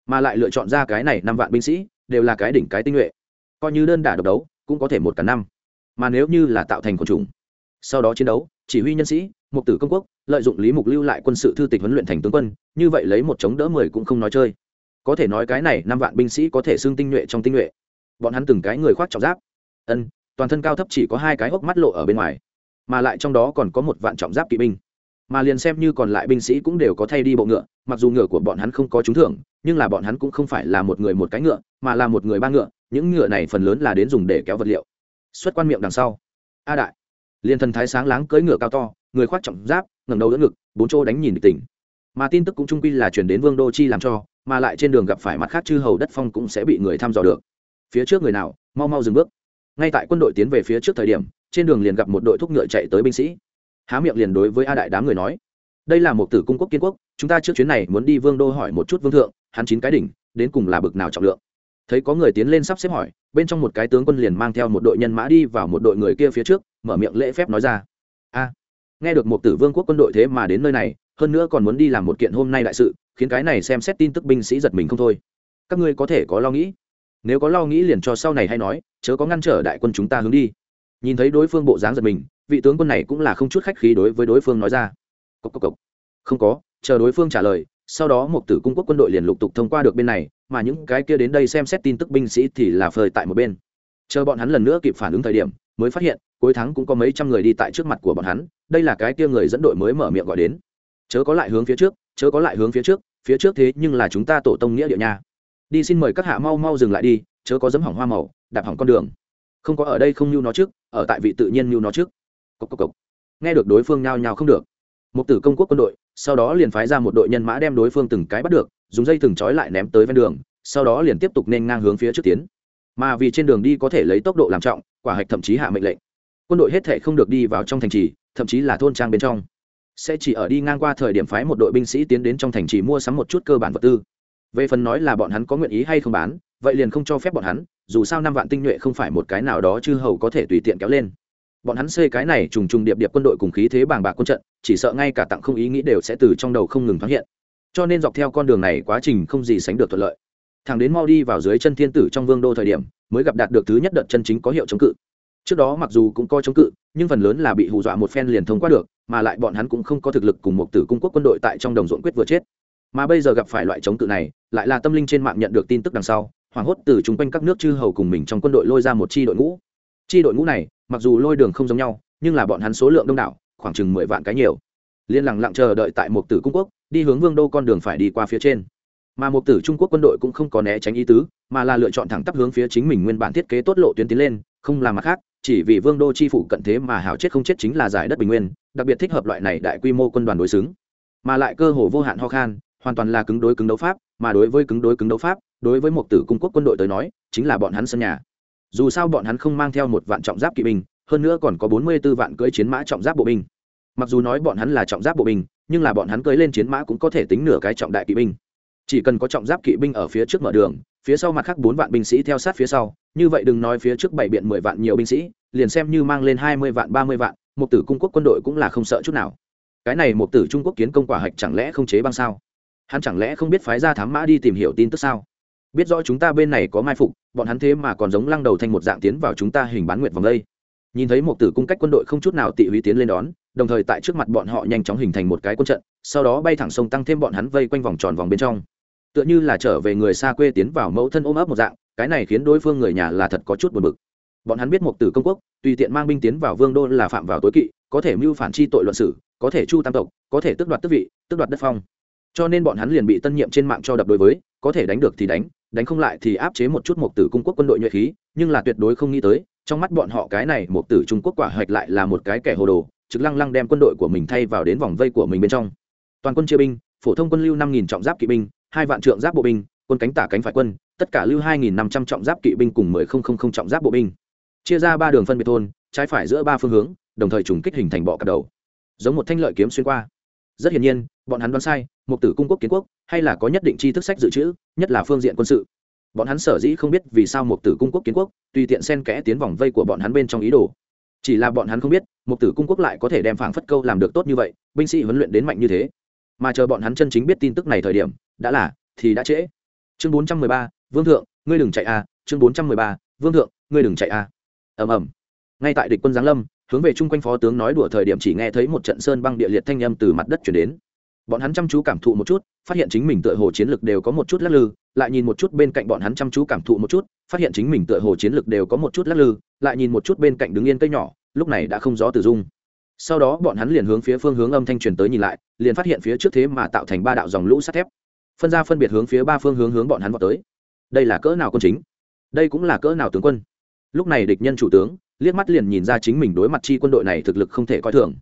Mà lại lựa chọn ra cái này năm vạn binh sĩ đều là cái đỉnh cái tinh nhuệ. Coi như đơn đả độc đấu, cũng có thể một cả năm. Mà nếu như là tạo thành quần trùng sau đó chiến đấu, chỉ huy nhân sĩ, mục tử công quốc, lợi dụng lý mục lưu lại quân sự thư tịch huấn luyện thành tướng quân, như vậy lấy một chống đỡ mười cũng không nói chơi. Có thể nói cái này, năm vạn binh sĩ có thể xưng tinh nhuệ trong tinh nhuệ. Bọn hắn từng cái người khoác trọng giáp. Ân, toàn thân cao thấp chỉ có hai cái hốc mắt lộ ở bên ngoài, mà lại trong đó còn có một vạn trọng giáp kỵ binh mà liền xem như còn lại binh sĩ cũng đều có thay đi bộ ngựa, mặc dù ngựa của bọn hắn không có trúng thưởng, nhưng là bọn hắn cũng không phải là một người một cái ngựa, mà là một người ba ngựa, những ngựa này phần lớn là đến dùng để kéo vật liệu. Xuất quan miệng đằng sau. A đại. Liền thần thái sáng láng cưỡi ngựa cao to, người khoác trọng giáp, ngẩng đầu đỡ ngực, bốn chỗ đánh nhìn tỉnh. Mà tin tức cũng trung quy là chuyển đến vương đô chi làm cho, mà lại trên đường gặp phải mặt khác chư hầu đất phong cũng sẽ bị người thăm dò được. Phía trước người nào, mau mau dừng bước. Ngay tại quân đội tiến về phía trước thời điểm, trên đường liền gặp một đội thúc ngựa chạy tới binh sĩ há miệng liền đối với a đại đám người nói, đây là một tử cung quốc kiên quốc, chúng ta trước chuyến này muốn đi vương đô hỏi một chút vương thượng, hắn chín cái đỉnh, đến cùng là bực nào trọng lượng? Thấy có người tiến lên sắp xếp hỏi, bên trong một cái tướng quân liền mang theo một đội nhân mã đi vào một đội người kia phía trước, mở miệng lễ phép nói ra, a, nghe được một tử vương quốc quân đội thế mà đến nơi này, hơn nữa còn muốn đi làm một kiện hôm nay đại sự, khiến cái này xem xét tin tức binh sĩ giật mình không thôi. Các ngươi có thể có lo nghĩ. Nếu có lo nghĩ liền cho sau này hay nói, chớ có ngăn trở đại quân chúng ta hướng đi. Nhìn thấy đối phương bộ dáng giật mình vị tướng quân này cũng là không chút khách khí đối với đối phương nói ra. Cốc cốc cốc. không có, chờ đối phương trả lời, sau đó một tử cung quốc quân đội liền lục tục thông qua được bên này, mà những cái kia đến đây xem xét tin tức binh sĩ thì là phơi tại một bên. Chờ bọn hắn lần nữa kịp phản ứng thời điểm, mới phát hiện, cuối tháng cũng có mấy trăm người đi tại trước mặt của bọn hắn, đây là cái kia người dẫn đội mới mở miệng gọi đến. Chớ có lại hướng phía trước, chớ có lại hướng phía trước phía trước thế nhưng là chúng ta tổ tông nghĩa địa nha. Đi xin mời các hạ mau mau dừng lại đi, chớ có dấm hỏng hoa màu, đạp hỏng con đường. Không có ở đây không mưu nó trước, ở tại vị tự nhiên mưu nó trước cốc cốc cốc. nghe được đối phương nhao nhao không được một tử công quốc quân đội, sau đó liền phái ra một đội nhân mã đem đối phương từng cái bắt được, dùng dây thừng trói lại ném tới ven đường, sau đó liền tiếp tục nên ngang hướng phía trước tiến. Mà vì trên đường đi có thể lấy tốc độ làm trọng, quả hạch thậm chí hạ mệnh lệnh. Quân đội hết thể không được đi vào trong thành trì, thậm chí là thôn trang bên trong. Sẽ chỉ ở đi ngang qua thời điểm phái một đội binh sĩ tiến đến trong thành trì mua sắm một chút cơ bản vật tư. Về phần nói là bọn hắn có nguyện ý hay không bán, vậy liền không cho phép bọn hắn, dù sao năm vạn tinh nhuệ không phải một cái nào đó chư hầu có thể tùy tiện kéo lên bọn hắn xây cái này trùng trùng điệp điệp quân đội cùng khí thế bàng bạc quân trận, chỉ sợ ngay cả tặng không ý nghĩ đều sẽ từ trong đầu không ngừng thoáng hiện. Cho nên dọc theo con đường này quá trình không gì sánh được thuận lợi. Thằng đến mau đi vào dưới chân thiên tử trong vương đô thời điểm, mới gặp đạt được thứ nhất đợt chân chính có hiệu chống cự. Trước đó mặc dù cũng có chống cự, nhưng phần lớn là bị hù dọa một phen liền thông qua được, mà lại bọn hắn cũng không có thực lực cùng một tử cung quốc quân đội tại trong đồng ruộng quyết vừa chết. Mà bây giờ gặp phải loại chống cự này, lại là tâm linh trên mạng nhận được tin tức đằng sau, hoảng hốt từ chung quanh các nước chư hầu cùng mình trong quân đội lôi ra một chi đội ngũ chi đội ngũ này, mặc dù lôi đường không giống nhau, nhưng là bọn hắn số lượng đông đảo, khoảng chừng mười vạn cái nhiều. Liên lặng lặng chờ đợi tại một tử cung quốc, đi hướng vương đô con đường phải đi qua phía trên. Mà một tử trung quốc quân đội cũng không có né tránh ý tứ, mà là lựa chọn thẳng tắp hướng phía chính mình nguyên bản thiết kế tốt lộ tuyến tiến lên, không làm mặt khác, chỉ vì vương đô chi phủ cận thế mà hảo chết không chết chính là giải đất bình nguyên, đặc biệt thích hợp loại này đại quy mô quân đoàn đối xứng. Mà lại cơ hồ vô hạn ho khan, hoàn toàn là cứng đối cứng đấu pháp, mà đối với cứng đối cứng đấu pháp, đối với một tử cung quốc quân đội tới nói, chính là bọn hắn sân nhà dù sao bọn hắn không mang theo một vạn trọng giáp kỵ binh, hơn nữa còn có bốn mươi 44 vạn cưỡi chiến mã trọng giáp bộ binh. Mặc dù nói bọn hắn là trọng giáp bộ binh, nhưng là bọn hắn cưỡi lên chiến mã cũng có thể tính nửa cái trọng đại kỵ binh. Chỉ cần có trọng giáp kỵ binh ở phía trước mở đường, phía sau mặt khác bốn vạn binh sĩ theo sát phía sau, như vậy đừng nói phía trước bảy biện mười vạn nhiều binh sĩ, liền xem như mang lên hai mươi vạn, ba mươi vạn, một tử cung quốc quân đội cũng là không sợ chút nào. Cái này một tử trung quốc kiến công quả hạch chẳng lẽ không chế băng sao? Hắn chẳng lẽ không biết phái ra thám mã đi tìm hiểu tin tức sao? Biết rõ chúng ta bên này có mai phục, bọn hắn thế mà còn giống lăng đầu thành một dạng tiến vào chúng ta hình bán nguyệt vòng đây. Nhìn thấy một tử cung cách quân đội không chút nào tị húy tiến lên đón, đồng thời tại trước mặt bọn họ nhanh chóng hình thành một cái quân trận, sau đó bay thẳng sông tăng thêm bọn hắn vây quanh vòng tròn vòng bên trong. Tựa như là trở về người xa quê tiến vào mẫu thân ôm ấp một dạng, cái này khiến đối phương người nhà là thật có chút buồn bực. Bọn hắn biết một tử công quốc, tùy tiện mang binh tiến vào vương đô là phạm vào tối kỵ, có thể mưu phản chi tội luận sử có thể chu tam tộc, có thể tước đoạt tước vị, tước đoạt đất phong. Cho nên bọn hắn liền bị tân nhiệm trên mạng cho đập đối với, có thể đánh được thì đánh đánh không lại thì áp chế một chút một tử cung quốc quân đội nhuệ khí, nhưng là tuyệt đối không nghĩ tới, trong mắt bọn họ cái này một tử trung quốc quả hoạch lại là một cái kẻ hồ đồ, trực lăng lăng đem quân đội của mình thay vào đến vòng vây của mình bên trong. Toàn quân chia binh, phổ thông quân lưu năm nghìn trọng giáp kỵ binh, hai vạn trượng giáp bộ binh, quân cánh tả cánh phải quân, tất cả lưu hai nghìn năm trăm trọng giáp kỵ binh cùng mười không không không trọng giáp bộ binh. Chia ra ba đường phân biệt thôn, trái phải giữa ba phương hướng, đồng thời trùng kích hình thành bọ cặp đầu. Giống một thanh lợi kiếm xuyên qua. Rất hiển nhiên, bọn hắn đoán sai một tử cung quốc kiến quốc, hay là có nhất định tri thức sách dự trữ nhất là phương diện quân sự. Bọn hắn sở dĩ không biết vì sao một tử cung quốc kiến quốc, tùy tiện xen kẽ tiến vòng vây của bọn hắn bên trong ý đồ. Chỉ là bọn hắn không biết một tử cung quốc lại có thể đem phảng phất câu làm được tốt như vậy, binh sĩ huấn luyện đến mạnh như thế. Mà chờ bọn hắn chân chính biết tin tức này thời điểm, đã là, thì đã trễ. Chương bốn trăm mười ba, vương thượng, ngươi đừng chạy a. Chương bốn trăm mười ba, vương thượng, ngươi đừng chạy a. Ầm ầm. Ngay tại địch quân giáng lâm, hướng về chung quanh phó tướng nói đùa thời điểm chỉ nghe thấy một trận sơn băng địa liệt thanh âm từ mặt đất chuyển đến bọn hắn chăm chú cảm thụ một chút, phát hiện chính mình tựa hồ chiến lực đều có một chút lắc lư, lại nhìn một chút bên cạnh bọn hắn chăm chú cảm thụ một chút, phát hiện chính mình tựa hồ chiến lực đều có một chút lắc lư, lại nhìn một chút bên cạnh đứng yên cây nhỏ, lúc này đã không gió từ dung. Sau đó bọn hắn liền hướng phía phương hướng âm thanh truyền tới nhìn lại, liền phát hiện phía trước thế mà tạo thành ba đạo dòng lũ sắt thép. Phân ra phân biệt hướng phía ba phương hướng hướng bọn hắn vào tới. Đây là cỡ nào quân chính? Đây cũng là cỡ nào tướng quân? Lúc này địch nhân chủ tướng, liếc mắt liền nhìn ra chính mình đối mặt chi quân đội này thực lực không thể coi thường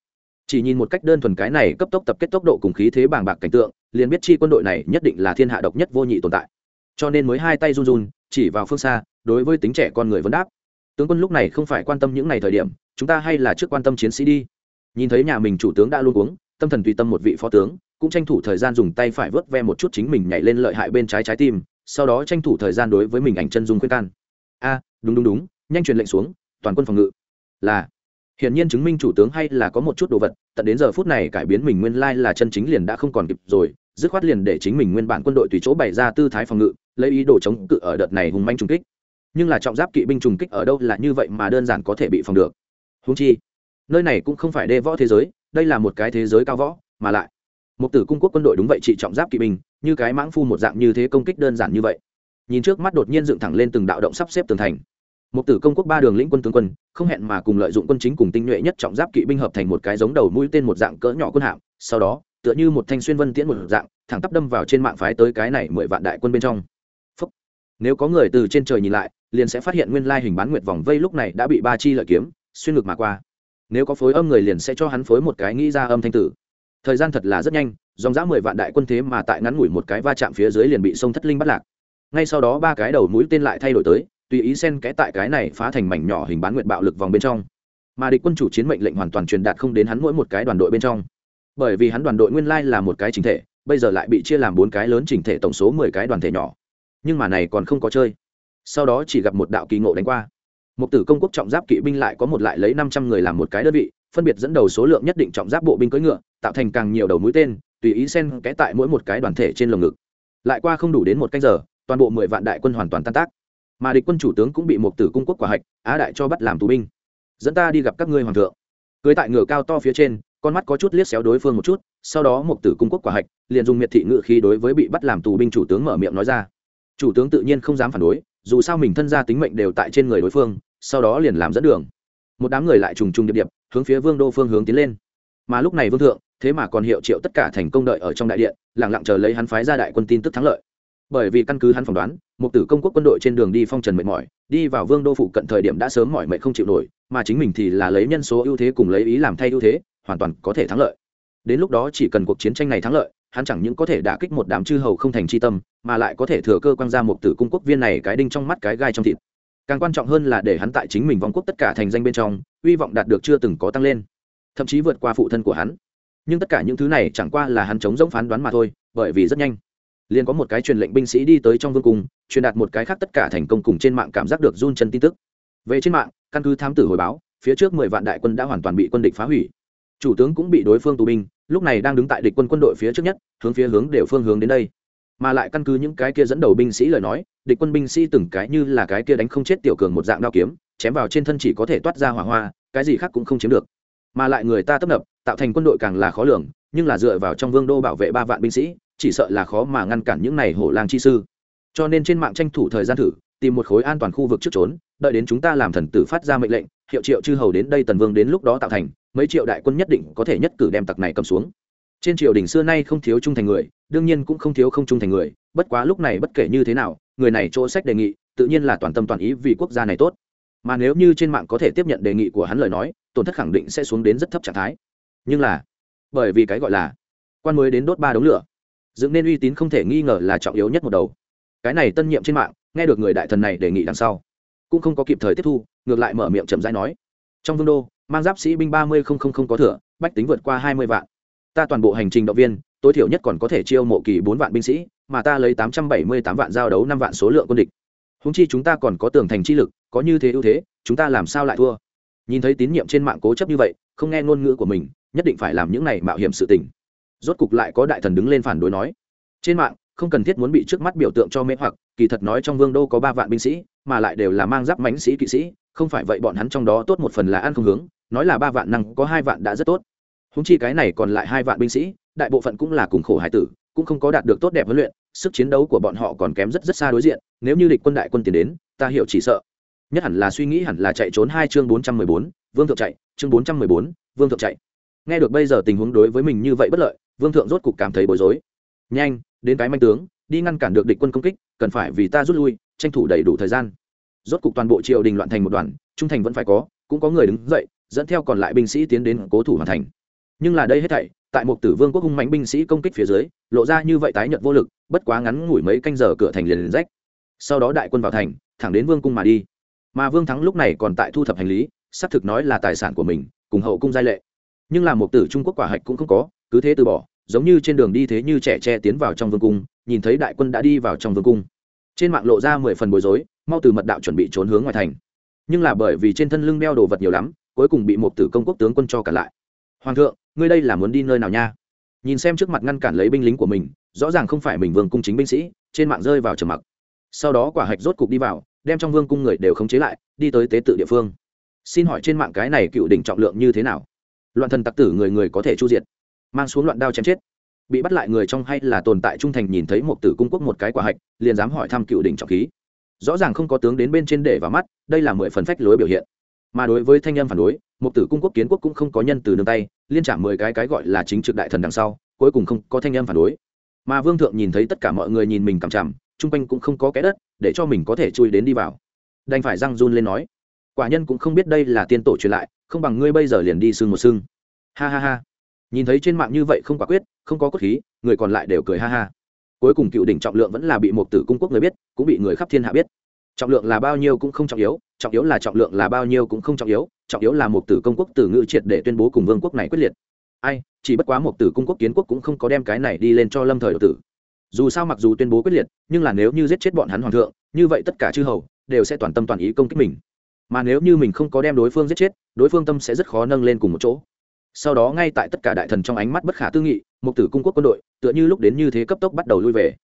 chỉ nhìn một cách đơn thuần cái này cấp tốc tập kết tốc độ cùng khí thế bàng bạc cảnh tượng, liền biết chi quân đội này nhất định là thiên hạ độc nhất vô nhị tồn tại. Cho nên mới hai tay run run, chỉ vào phương xa, đối với tính trẻ con người vấn đáp. Tướng quân lúc này không phải quan tâm những ngày thời điểm, chúng ta hay là trước quan tâm chiến sĩ đi. Nhìn thấy nhà mình chủ tướng đã luôn uống tâm thần tùy tâm một vị phó tướng, cũng tranh thủ thời gian dùng tay phải vớt ve một chút chính mình nhảy lên lợi hại bên trái trái tim, sau đó tranh thủ thời gian đối với mình ảnh chân dung khuyên can. A, đúng đúng đúng, nhanh truyền lệnh xuống, toàn quân phòng ngự. Là, hiển nhiên chứng minh chủ tướng hay là có một chút đồ vật tận đến giờ phút này cải biến mình nguyên lai là chân chính liền đã không còn kịp rồi, dứt khoát liền để chính mình nguyên bản quân đội tùy chỗ bày ra tư thái phòng ngự, lấy ý đồ chống cự ở đợt này hùng manh trùng kích. Nhưng là trọng giáp kỵ binh trùng kích ở đâu là như vậy mà đơn giản có thể bị phòng được. Húng chi, nơi này cũng không phải đê võ thế giới, đây là một cái thế giới cao võ, mà lại, một tử cung quốc quân đội đúng vậy trị trọng giáp kỵ binh, như cái mãng phu một dạng như thế công kích đơn giản như vậy. Nhìn trước mắt đột nhiên dựng thẳng lên từng đạo động sắp xếp tường thành một tử công quốc ba đường lĩnh quân tướng quân, không hẹn mà cùng lợi dụng quân chính cùng tinh nhuệ nhất trọng giáp kỵ binh hợp thành một cái giống đầu mũi tên một dạng cỡ nhỏ quân hạm, sau đó, tựa như một thanh xuyên vân tiễn một dạng, thẳng tắp đâm vào trên mạng phái tới cái này mười vạn đại quân bên trong. Phúc. nếu có người từ trên trời nhìn lại, liền sẽ phát hiện nguyên lai hình bán nguyệt vòng vây lúc này đã bị ba chi lợi kiếm, xuyên ngược mà qua. Nếu có phối âm người liền sẽ cho hắn phối một cái nghĩ ra âm thanh tử. Thời gian thật là rất nhanh, dòng dã mười vạn đại quân thế mà tại ngắn ngủi một cái va chạm phía dưới liền bị sông thất linh bắt lạc. Ngay sau đó ba cái đầu mũi tên lại thay đổi tới tùy ý xen kẽ tại cái này phá thành mảnh nhỏ hình bán nguyện bạo lực vòng bên trong. Mà địch quân chủ chiến mệnh lệnh hoàn toàn truyền đạt không đến hắn mỗi một cái đoàn đội bên trong. Bởi vì hắn đoàn đội nguyên lai là một cái chính thể, bây giờ lại bị chia làm bốn cái lớn chỉnh thể tổng số mười cái đoàn thể nhỏ. Nhưng mà này còn không có chơi. Sau đó chỉ gặp một đạo kỳ ngộ đánh qua. Một tử công quốc trọng giáp kỵ binh lại có một lại lấy năm trăm người làm một cái đơn vị, phân biệt dẫn đầu số lượng nhất định trọng giáp bộ binh cưỡi ngựa, tạo thành càng nhiều đầu mũi tên, tùy ý xen kẽ tại mỗi một cái đoàn thể trên lồng ngực. Lại qua không đủ đến một canh giờ, toàn bộ mười vạn đại quân hoàn toàn tan tác mà địch quân chủ tướng cũng bị một tử cung quốc quả hạch, á đại cho bắt làm tù binh. Dẫn ta đi gặp các ngươi hoàng thượng. Cưới tại ngựa cao to phía trên, con mắt có chút liếc xéo đối phương một chút, sau đó một tử cung quốc quả hạch, liền dùng miệt thị ngự khi đối với bị bắt làm tù binh chủ tướng mở miệng nói ra. Chủ tướng tự nhiên không dám phản đối, dù sao mình thân gia tính mệnh đều tại trên người đối phương, sau đó liền làm dẫn đường. Một đám người lại trùng trùng điệp điệp, hướng phía vương đô phương hướng tiến lên. Mà lúc này vương thượng, thế mà còn hiệu triệu tất cả thành công đợi ở trong đại điện lẳng lặng chờ lấy hắn phái ra đại quân tin tức thắng lợi bởi vì căn cứ hắn phỏng đoán một tử công quốc quân đội trên đường đi phong trần mệt mỏi, đi vào vương đô phụ cận thời điểm đã sớm mỏi mệt không chịu nổi, mà chính mình thì là lấy nhân số ưu thế cùng lấy ý làm thay ưu thế, hoàn toàn có thể thắng lợi. Đến lúc đó chỉ cần cuộc chiến tranh này thắng lợi, hắn chẳng những có thể đả kích một đám chư hầu không thành chi tâm, mà lại có thể thừa cơ quang ra một tử cung quốc viên này cái đinh trong mắt cái gai trong thịt. Càng quan trọng hơn là để hắn tại chính mình vong quốc tất cả thành danh bên trong, hy vọng đạt được chưa từng có tăng lên, thậm chí vượt qua phụ thân của hắn. Nhưng tất cả những thứ này chẳng qua là hắn chống giống phán đoán mà thôi, bởi vì rất nhanh liền có một cái truyền lệnh binh sĩ đi tới trong vương cung, truyền đạt một cái khác tất cả thành công cùng trên mạng cảm giác được run chân tin tức. Về trên mạng, căn cứ thám tử hồi báo, phía trước mười vạn đại quân đã hoàn toàn bị quân địch phá hủy. Chủ tướng cũng bị đối phương tù binh, lúc này đang đứng tại địch quân quân đội phía trước nhất, hướng phía hướng đều phương hướng đến đây. Mà lại căn cứ những cái kia dẫn đầu binh sĩ lời nói, địch quân binh sĩ từng cái như là cái kia đánh không chết tiểu cường một dạng đao kiếm, chém vào trên thân chỉ có thể toát ra hỏa hoa, cái gì khác cũng không chiếm được. Mà lại người ta tấp nập, tạo thành quân đội càng là khó lường, nhưng là dựa vào trong vương đô bảo vệ ba vạn binh sĩ chỉ sợ là khó mà ngăn cản những này hổ lang chi sư. Cho nên trên mạng tranh thủ thời gian thử, tìm một khối an toàn khu vực trước trốn, đợi đến chúng ta làm thần tử phát ra mệnh lệnh, hiệu triệu chư hầu đến đây tần vương đến lúc đó tạo thành, mấy triệu đại quân nhất định có thể nhất cử đem tặc này cầm xuống. Trên triều đình xưa nay không thiếu trung thành người, đương nhiên cũng không thiếu không trung thành người, bất quá lúc này bất kể như thế nào, người này chỗ sách đề nghị, tự nhiên là toàn tâm toàn ý vì quốc gia này tốt. Mà nếu như trên mạng có thể tiếp nhận đề nghị của hắn lời nói, tổn thất khẳng định sẽ xuống đến rất thấp trạng thái. Nhưng là, bởi vì cái gọi là quan mới đến đốt ba đống lửa dựng nên uy tín không thể nghi ngờ là trọng yếu nhất một đầu. Cái này tân nhiệm trên mạng, nghe được người đại thần này đề nghị đằng sau, cũng không có kịp thời tiếp thu, ngược lại mở miệng chậm rãi nói. Trong vương đô, mang giáp sĩ binh ba mươi không không không có thừa, bách tính vượt qua hai mươi vạn. Ta toàn bộ hành trình động viên, tối thiểu nhất còn có thể chiêu mộ kỳ bốn vạn binh sĩ, mà ta lấy tám trăm bảy mươi tám vạn giao đấu năm vạn số lượng quân địch. Húng chi chúng ta còn có tường thành chi lực, có như thế ưu thế, chúng ta làm sao lại thua? Nhìn thấy tín nhiệm trên mạng cố chấp như vậy, không nghe ngôn ngữ của mình, nhất định phải làm những này mạo hiểm sự tình rốt cục lại có đại thần đứng lên phản đối nói, trên mạng, không cần thiết muốn bị trước mắt biểu tượng cho mê hoặc, kỳ thật nói trong vương đô có ba vạn binh sĩ, mà lại đều là mang giáp mãnh sĩ kỵ sĩ, không phải vậy bọn hắn trong đó tốt một phần là ăn không hướng, nói là ba vạn năng, có hai vạn đã rất tốt. Húng chi cái này còn lại hai vạn binh sĩ, đại bộ phận cũng là cùng khổ hải tử, cũng không có đạt được tốt đẹp huấn luyện, sức chiến đấu của bọn họ còn kém rất rất xa đối diện, nếu như địch quân đại quân tiến đến, ta hiểu chỉ sợ. Nhất hẳn là suy nghĩ hẳn là chạy trốn hai chương bốn trăm mười bốn, vương thượng chạy, chương bốn trăm mười bốn, vương thượng chạy. Nghe được bây giờ tình huống đối với mình như vậy bất lợi vương thượng rốt cục cảm thấy bối rối. Nhanh, đến cái manh tướng, đi ngăn cản được địch quân công kích, cần phải vì ta rút lui, tranh thủ đầy đủ thời gian. Rốt cục toàn bộ triều đình loạn thành một đoàn, trung thành vẫn phải có, cũng có người đứng dậy, dẫn theo còn lại binh sĩ tiến đến cố thủ hoàn thành. Nhưng là đây hết thảy, tại một tử vương quốc hung mạnh binh sĩ công kích phía dưới, lộ ra như vậy tái nhợt vô lực, bất quá ngắn ngủi mấy canh giờ cửa thành liền liền rách. Sau đó đại quân vào thành, thẳng đến vương cung mà đi. Mà vương thắng lúc này còn tại thu thập hành lý, xác thực nói là tài sản của mình, cùng hậu cung giai lệ. Nhưng là một tử trung quốc quả hạch cũng không có cứ thế từ bỏ, giống như trên đường đi thế như trẻ tre tiến vào trong vương cung, nhìn thấy đại quân đã đi vào trong vương cung. Trên mạng lộ ra mười phần bối rối, mau từ mật đạo chuẩn bị trốn hướng ngoài thành. Nhưng là bởi vì trên thân lưng đeo đồ vật nhiều lắm, cuối cùng bị một tử công quốc tướng quân cho cả lại. Hoàng thượng, ngươi đây là muốn đi nơi nào nha? Nhìn xem trước mặt ngăn cản lấy binh lính của mình, rõ ràng không phải mình vương cung chính binh sĩ, trên mạng rơi vào trầm mặc. Sau đó quả hạch rốt cục đi vào, đem trong vương cung người đều khống chế lại, đi tới tế tự địa phương. Xin hỏi trên mạng cái này cựu đỉnh trọng lượng như thế nào? Loạn thần tặc tử người người có thể chu diệt mang xuống loạn đao chém chết. Bị bắt lại người trong hay là tồn tại trung thành nhìn thấy một tử cung quốc một cái quả hạch, liền dám hỏi thăm cựu đỉnh trọng khí. Rõ ràng không có tướng đến bên trên để vào mắt, đây là mười phần phách lối biểu hiện. Mà đối với thanh âm phản đối, một tử cung quốc kiến quốc cũng không có nhân từ nương tay, liên trả mười cái cái gọi là chính trực đại thần đằng sau, cuối cùng không có thanh âm phản đối. Mà vương thượng nhìn thấy tất cả mọi người nhìn mình cằm chằm, chung quanh cũng không có cái đất, để cho mình có thể chui đến đi vào. Đành phải răng run lên nói, quả nhân cũng không biết đây là tiên tổ truyền lại, không bằng ngươi bây giờ liền đi sưng một sưng ha ha ha nhìn thấy trên mạng như vậy không quả quyết, không có cốt khí, người còn lại đều cười ha ha. Cuối cùng cựu đỉnh trọng lượng vẫn là bị một tử cung quốc người biết, cũng bị người khắp thiên hạ biết. Trọng lượng là bao nhiêu cũng không trọng yếu trọng yếu là trọng lượng là bao nhiêu cũng không trọng yếu trọng yếu là một tử công quốc tử ngữ triệt để tuyên bố cùng vương quốc này quyết liệt. Ai, chỉ bất quá một tử cung quốc kiến quốc cũng không có đem cái này đi lên cho lâm thời đầu tử. Dù sao mặc dù tuyên bố quyết liệt, nhưng là nếu như giết chết bọn hắn hoàng thượng, như vậy tất cả chư hầu đều sẽ toàn tâm toàn ý công kích mình. Mà nếu như mình không có đem đối phương giết chết, đối phương tâm sẽ rất khó nâng lên cùng một chỗ sau đó ngay tại tất cả đại thần trong ánh mắt bất khả tư nghị, mục tử cung quốc quân đội, tựa như lúc đến như thế cấp tốc bắt đầu lui về.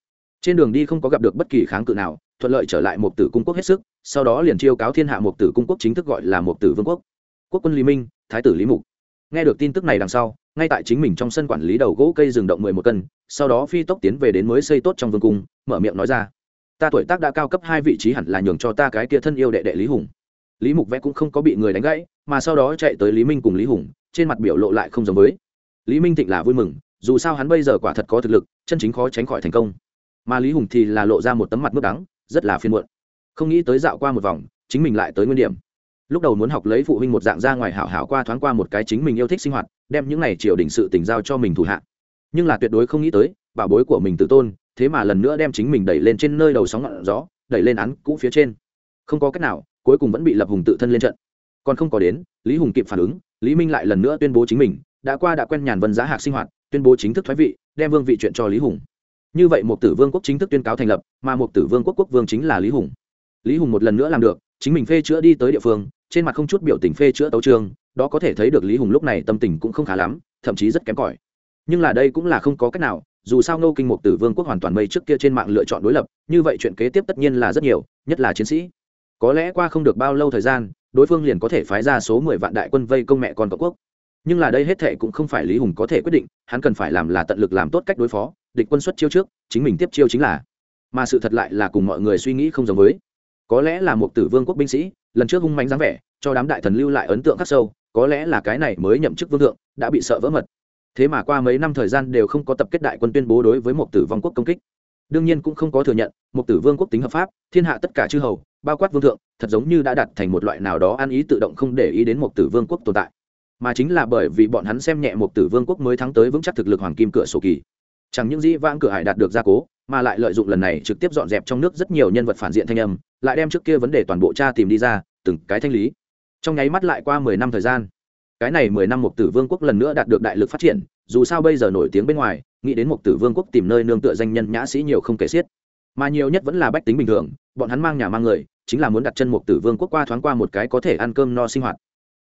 Trên đường đi không có gặp được bất kỳ kháng cự nào, thuận lợi trở lại mục tử cung quốc hết sức, sau đó liền chiêu cáo thiên hạ mục tử cung quốc chính thức gọi là mục tử vương quốc. Quốc quân lý minh, thái tử lý mục. Nghe được tin tức này đằng sau, ngay tại chính mình trong sân quản lý đầu gỗ cây rừng động mười một cân, sau đó phi tốc tiến về đến mới xây tốt trong vương cung, mở miệng nói ra. Ta tuổi tác đã cao cấp hai vị trí hẳn là nhường cho ta cái kia thân yêu đệ đệ lý hùng. Lý mục vẽ cũng không có bị người đánh gãy, mà sau đó chạy tới lý minh cùng lý hùng trên mặt biểu lộ lại không giống với. Lý minh thịnh là vui mừng, dù sao hắn bây giờ quả thật có thực lực, chân chính khó tránh khỏi thành công. Mà lý hùng thì là lộ ra một tấm mặt mức đắng, rất là phiên muộn. Không nghĩ tới dạo qua một vòng, chính mình lại tới nguyên điểm. Lúc đầu muốn học lấy phụ huynh một dạng ra ngoài hảo hảo qua thoáng qua một cái chính mình yêu thích sinh hoạt, đem những n à y triều đình sự tình giao cho mình thủ hạ. Nhưng là tuyệt đối không nghĩ tới, bảo bối của mình tự tôn, thế mà lần nữa đem chính mình đẩy lên trên nơi đầu sóng ngọn gió, đẩy lên án cũ phía trên. Không có cách nào, cuối cùng vẫn bị lập hùng tự thân lên trận. Còn không có đến, lý hùng kịp phản ứng lý minh lại lần nữa tuyên bố chính mình, đã qua đã quen nhàn vân giá hạc sinh hoạt, tuyên bố chính thức thoái vị, đem vương vị chuyện cho lý hùng. Như vậy một tử vương quốc chính thức tuyên cáo thành lập, mà một tử vương quốc quốc vương chính là lý hùng. Lý hùng một lần nữa làm được, chính mình phê chữa đi tới địa phương, trên mặt không chút biểu tình phê chữa tấu trương đó có thể thấy được lý hùng lúc này tâm tình cũng không khá lắm, thậm chí rất kém cỏi. Nhưng là đây cũng là không có cách nào, dù sao ngô kinh mục tử vương quốc hoàn toàn mây trước kia trên mạng lựa chọn đối lập, như vậy chuyện kế tiếp tất nhiên là rất nhiều, nhất là chiến sĩ. Có lẽ qua không được bao lâu thời gian đối phương liền có thể phái ra số mười vạn đại quân vây công mẹ con cả quốc. Nhưng là đây hết thệ cũng không phải lý hùng có thể quyết định, hắn cần phải làm là tận lực làm tốt cách đối phó, địch quân xuất chiêu trước, chính mình tiếp chiêu chính là. Mà sự thật lại là cùng mọi người suy nghĩ không giống với. Có lẽ là một tử vương quốc binh sĩ, lần trước hung mạnh dáng vẻ, cho đám đại thần lưu lại ấn tượng khắc sâu, có lẽ là cái này mới nhậm chức vương thượng, đã bị sợ vỡ mật. Thế mà qua mấy năm thời gian đều không có tập kết đại quân tuyên bố đối với một tử vong quốc công kích đương nhiên cũng không có thừa nhận một tử vương quốc tính hợp pháp, thiên hạ tất cả chư hầu, bao quát vương thượng, thật giống như đã đặt thành một loại nào đó ăn ý tự động không để ý đến một tử vương quốc tồn tại. Mà chính là bởi vì bọn hắn xem nhẹ một tử vương quốc mới thắng tới vững chắc thực lực hoàng kim cửa sổ kỳ. Chẳng những dĩ vãng cửa hải đạt được gia cố, mà lại lợi dụng lần này trực tiếp dọn dẹp trong nước rất nhiều nhân vật phản diện thanh âm, lại đem trước kia vấn đề toàn bộ cha tìm đi ra, từng cái thanh lý. Trong nháy mắt lại qua mười năm thời gian. Cái này mười năm một tử vương quốc lần nữa đạt được đại lực phát triển dù sao bây giờ nổi tiếng bên ngoài, nghĩ đến một tử vương quốc tìm nơi nương tựa danh nhân nhã sĩ nhiều không kể xiết. Mà nhiều nhất vẫn là bách tính bình thường, bọn hắn mang nhà mang người, chính là muốn đặt chân một tử vương quốc qua thoáng qua một cái có thể ăn cơm no sinh hoạt.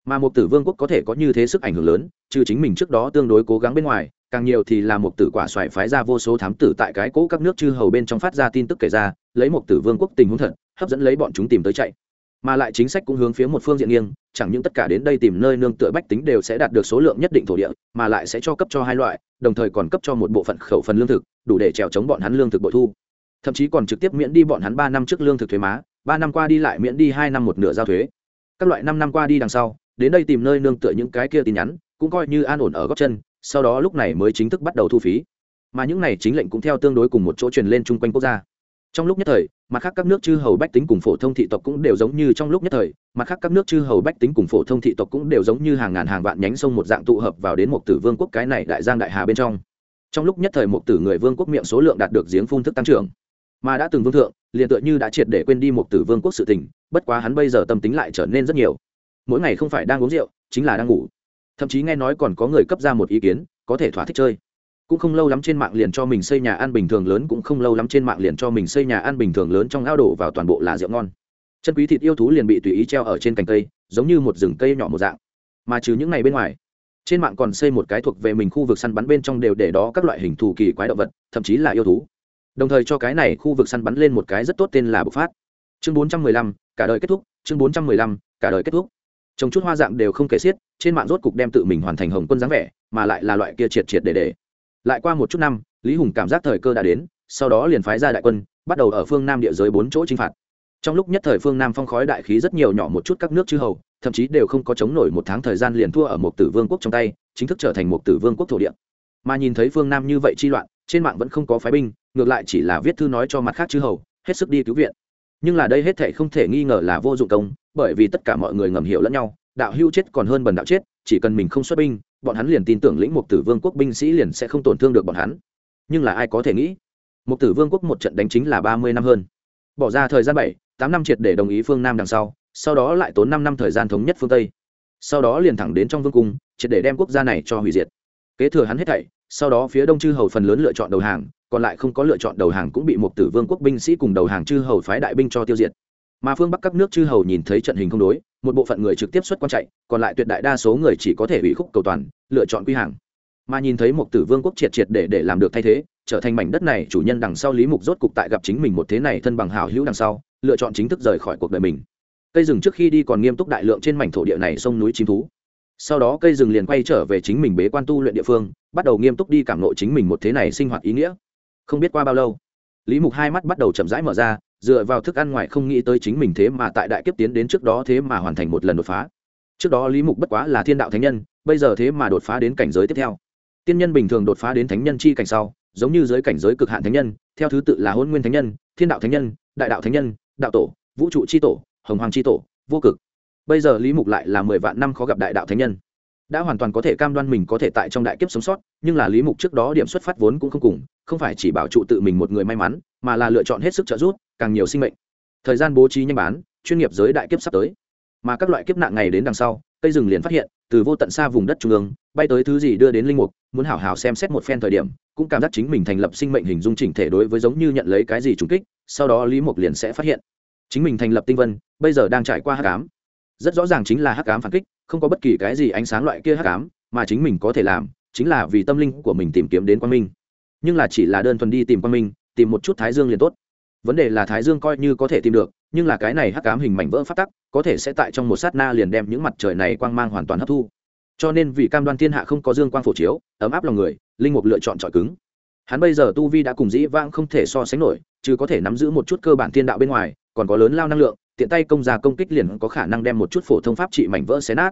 Mà một tử vương quốc có thể có như thế sức ảnh hưởng lớn, trừ chính mình trước đó tương đối cố gắng bên ngoài, càng nhiều thì là một tử quả xoài phái ra vô số thám tử tại cái cỗ các nước chư hầu bên trong phát ra tin tức kể ra, lấy một tử vương quốc tình huống thật, hấp dẫn lấy bọn chúng tìm tới chạy mà lại chính sách cũng hướng phía một phương diện nghiêng, chẳng những tất cả đến đây tìm nơi nương tựa bách tính đều sẽ đạt được số lượng nhất định thổ địa, mà lại sẽ cho cấp cho hai loại, đồng thời còn cấp cho một bộ phận khẩu phần lương thực, đủ để trèo chống bọn hắn lương thực bội thu. Thậm chí còn trực tiếp miễn đi bọn hắn ba năm trước lương thực thuế má, ba năm qua đi lại miễn đi hai năm một nửa giao thuế. Các loại năm năm qua đi đằng sau, đến đây tìm nơi nương tựa những cái kia tin nhắn, cũng coi như an ổn ở góc chân, sau đó lúc này mới chính thức bắt đầu thu phí. Mà những này chính lệnh cũng theo tương đối cùng một chỗ truyền lên chung quanh quốc gia trong lúc nhất thời, mặt khác các nước chư hầu bách tính cùng phổ thông thị tộc cũng đều giống như trong lúc nhất thời, mặt khác các nước chư hầu bách tính cùng phổ thông thị tộc cũng đều giống như hàng ngàn hàng vạn nhánh sông một dạng tụ hợp vào đến một tử vương quốc cái này đại giang đại hà bên trong. Trong lúc nhất thời một tử người vương quốc miệng số lượng đạt được giếng phun thức tăng trưởng. Mà đã từng vương thượng, liền tựa như đã triệt để quên đi một tử vương quốc sự tình, bất quá hắn bây giờ tâm tính lại trở nên rất nhiều. Mỗi ngày không phải đang uống rượu, chính là đang ngủ. Thậm chí nghe nói còn có người cấp ra một ý kiến, có thể thỏa thích chơi cũng không lâu lắm trên mạng liền cho mình xây nhà ăn bình thường lớn, cũng không lâu lắm trên mạng liền cho mình xây nhà ăn bình thường lớn trong ao đổ vào toàn bộ là rượu ngon. Chân quý thịt yêu thú liền bị tùy ý treo ở trên cành cây, giống như một rừng cây nhỏ một dạng. Mà trừ những ngày bên ngoài, trên mạng còn xây một cái thuộc về mình khu vực săn bắn bên trong đều để đó các loại hình thù kỳ quái động vật, thậm chí là yêu thú. Đồng thời cho cái này khu vực săn bắn lên một cái rất tốt tên là bộc phát. Chương bốn trăm mười lăm, cả đời kết thúc, chương bốn trăm mười lăm, cả đời kết thúc. Trồng chút hoa dạng đều không kể xiết, trên mạng rốt cục đem tự mình hoàn thành hồng quân dáng vẻ, mà lại là loại kia triệt triệt để để lại qua một chút năm, lý hùng cảm giác thời cơ đã đến, sau đó liền phái ra đại quân, bắt đầu ở phương nam địa giới bốn chỗ chinh phạt. Trong lúc nhất thời phương nam phong khói đại khí rất nhiều nhỏ một chút các nước chư hầu, thậm chí đều không có chống nổi một tháng thời gian liền thua ở một tử vương quốc trong tay, chính thức trở thành một tử vương quốc thổ địa. Mà nhìn thấy phương nam như vậy chi loạn, trên mạng vẫn không có phái binh, ngược lại chỉ là viết thư nói cho mặt khác chư hầu, hết sức đi cứu viện. Nhưng là đây hết thể không thể nghi ngờ là vô dụng công, bởi vì tất cả mọi người ngầm hiểu lẫn nhau, đạo hưu chết còn hơn bần đạo chết chỉ cần mình không xuất binh, bọn hắn liền tin tưởng lĩnh mục tử vương quốc binh sĩ liền sẽ không tổn thương được bọn hắn. Nhưng là ai có thể nghĩ một tử vương quốc một trận đánh chính là ba mươi năm hơn. Bỏ ra thời gian bảy, tám năm triệt để đồng ý phương nam đằng sau sau đó lại tốn năm năm thời gian thống nhất phương tây. Sau đó liền thẳng đến trong vương cung, triệt để đem quốc gia này cho hủy diệt. Kế thừa hắn hết thảy, sau đó phía đông chư hầu phần lớn lựa chọn đầu hàng, còn lại không có lựa chọn đầu hàng cũng bị một tử vương quốc binh sĩ cùng đầu hàng chư hầu phái đại binh cho tiêu diệt mà phương bắc các nước chư hầu nhìn thấy trận hình không đối, một bộ phận người trực tiếp xuất quan chạy, còn lại tuyệt đại đa số người chỉ có thể bị khúc cầu toàn, lựa chọn quy hàng. Mà nhìn thấy một tử vương quốc triệt triệt để để làm được thay thế, trở thành mảnh đất này chủ nhân đằng sau lý mục rốt cục tại gặp chính mình một thế này thân bằng hảo hữu đằng sau, lựa chọn chính thức rời khỏi cuộc đời mình. Cây rừng trước khi đi còn nghiêm túc đại lượng trên mảnh thổ địa này sông núi chim thú. Sau đó cây rừng liền quay trở về chính mình bế quan tu luyện địa phương, bắt đầu nghiêm túc đi cảm nộ chính mình một thế này sinh hoạt ý nghĩa. Không biết qua bao lâu, lý mục hai mắt bắt đầu chậm rãi mở ra dựa vào thức ăn ngoài không nghĩ tới chính mình thế mà tại đại kiếp tiến đến trước đó thế mà hoàn thành một lần đột phá. Trước đó lý mục bất quá là thiên đạo thánh nhân, bây giờ thế mà đột phá đến cảnh giới tiếp theo. Tiên nhân bình thường đột phá đến thánh nhân chi cảnh sau, giống như giới cảnh giới cực hạn thánh nhân, theo thứ tự là hôn nguyên thánh nhân, thiên đạo thánh nhân, đại đạo thánh nhân, đạo tổ, vũ trụ c tổ, hồng hoàng c tổ, vô cực. Bây giờ lý mục lại là mười vạn năm khó gặp đại đạo thánh nhân. Đã hoàn toàn có thể cam đoan mình có thể tại trong đại kiếp sống sót, nhưng là lý mục trước đó điểm xuất phát vốn cũng không cùng, không phải chỉ bảo trụ tự mình một người may mắn, mà là lựa chọn hết sức trợ giúp càng nhiều sinh mệnh. Thời gian bố trí nhanh bán, chuyên nghiệp giới đại kiếp sắp tới. Mà các loại kiếp nạn ngày đến đằng sau, cây rừng liền phát hiện, từ vô tận xa vùng đất trung ương, bay tới thứ gì đưa đến linh mục, muốn hảo hảo xem xét một phen thời điểm, cũng cảm giác chính mình thành lập sinh mệnh hình dung chỉnh thể đối với giống như nhận lấy cái gì trùng kích, sau đó lý mục liền sẽ phát hiện. Chính mình thành lập tinh vân, bây giờ đang trải qua hắc ám. Rất rõ ràng chính là hắc ám phản kích, không có bất kỳ cái gì ánh sáng loại kia hắc ám, mà chính mình có thể làm, chính là vì tâm linh của mình tìm kiếm đến quang minh. Nhưng là chỉ là đơn thuần đi tìm quang minh, tìm một chút thái dương liền tốt vấn đề là thái dương coi như có thể tìm được, nhưng là cái này hắc ám hình mảnh vỡ phát tắc, có thể sẽ tại trong một sát na liền đem những mặt trời này quang mang hoàn toàn hấp thu. Cho nên vì cam đoan thiên hạ không có dương quang phổ chiếu, ấm áp lòng người, linh mục lựa chọn trọi cứng. Hắn bây giờ tu vi đã cùng dĩ vãng không thể so sánh nổi chứ có thể nắm giữ một chút cơ bản thiên đạo bên ngoài, còn có lớn lao năng lượng, tiện tay công gia công kích liền có khả năng đem một chút phổ thông pháp trị mảnh vỡ xé nát.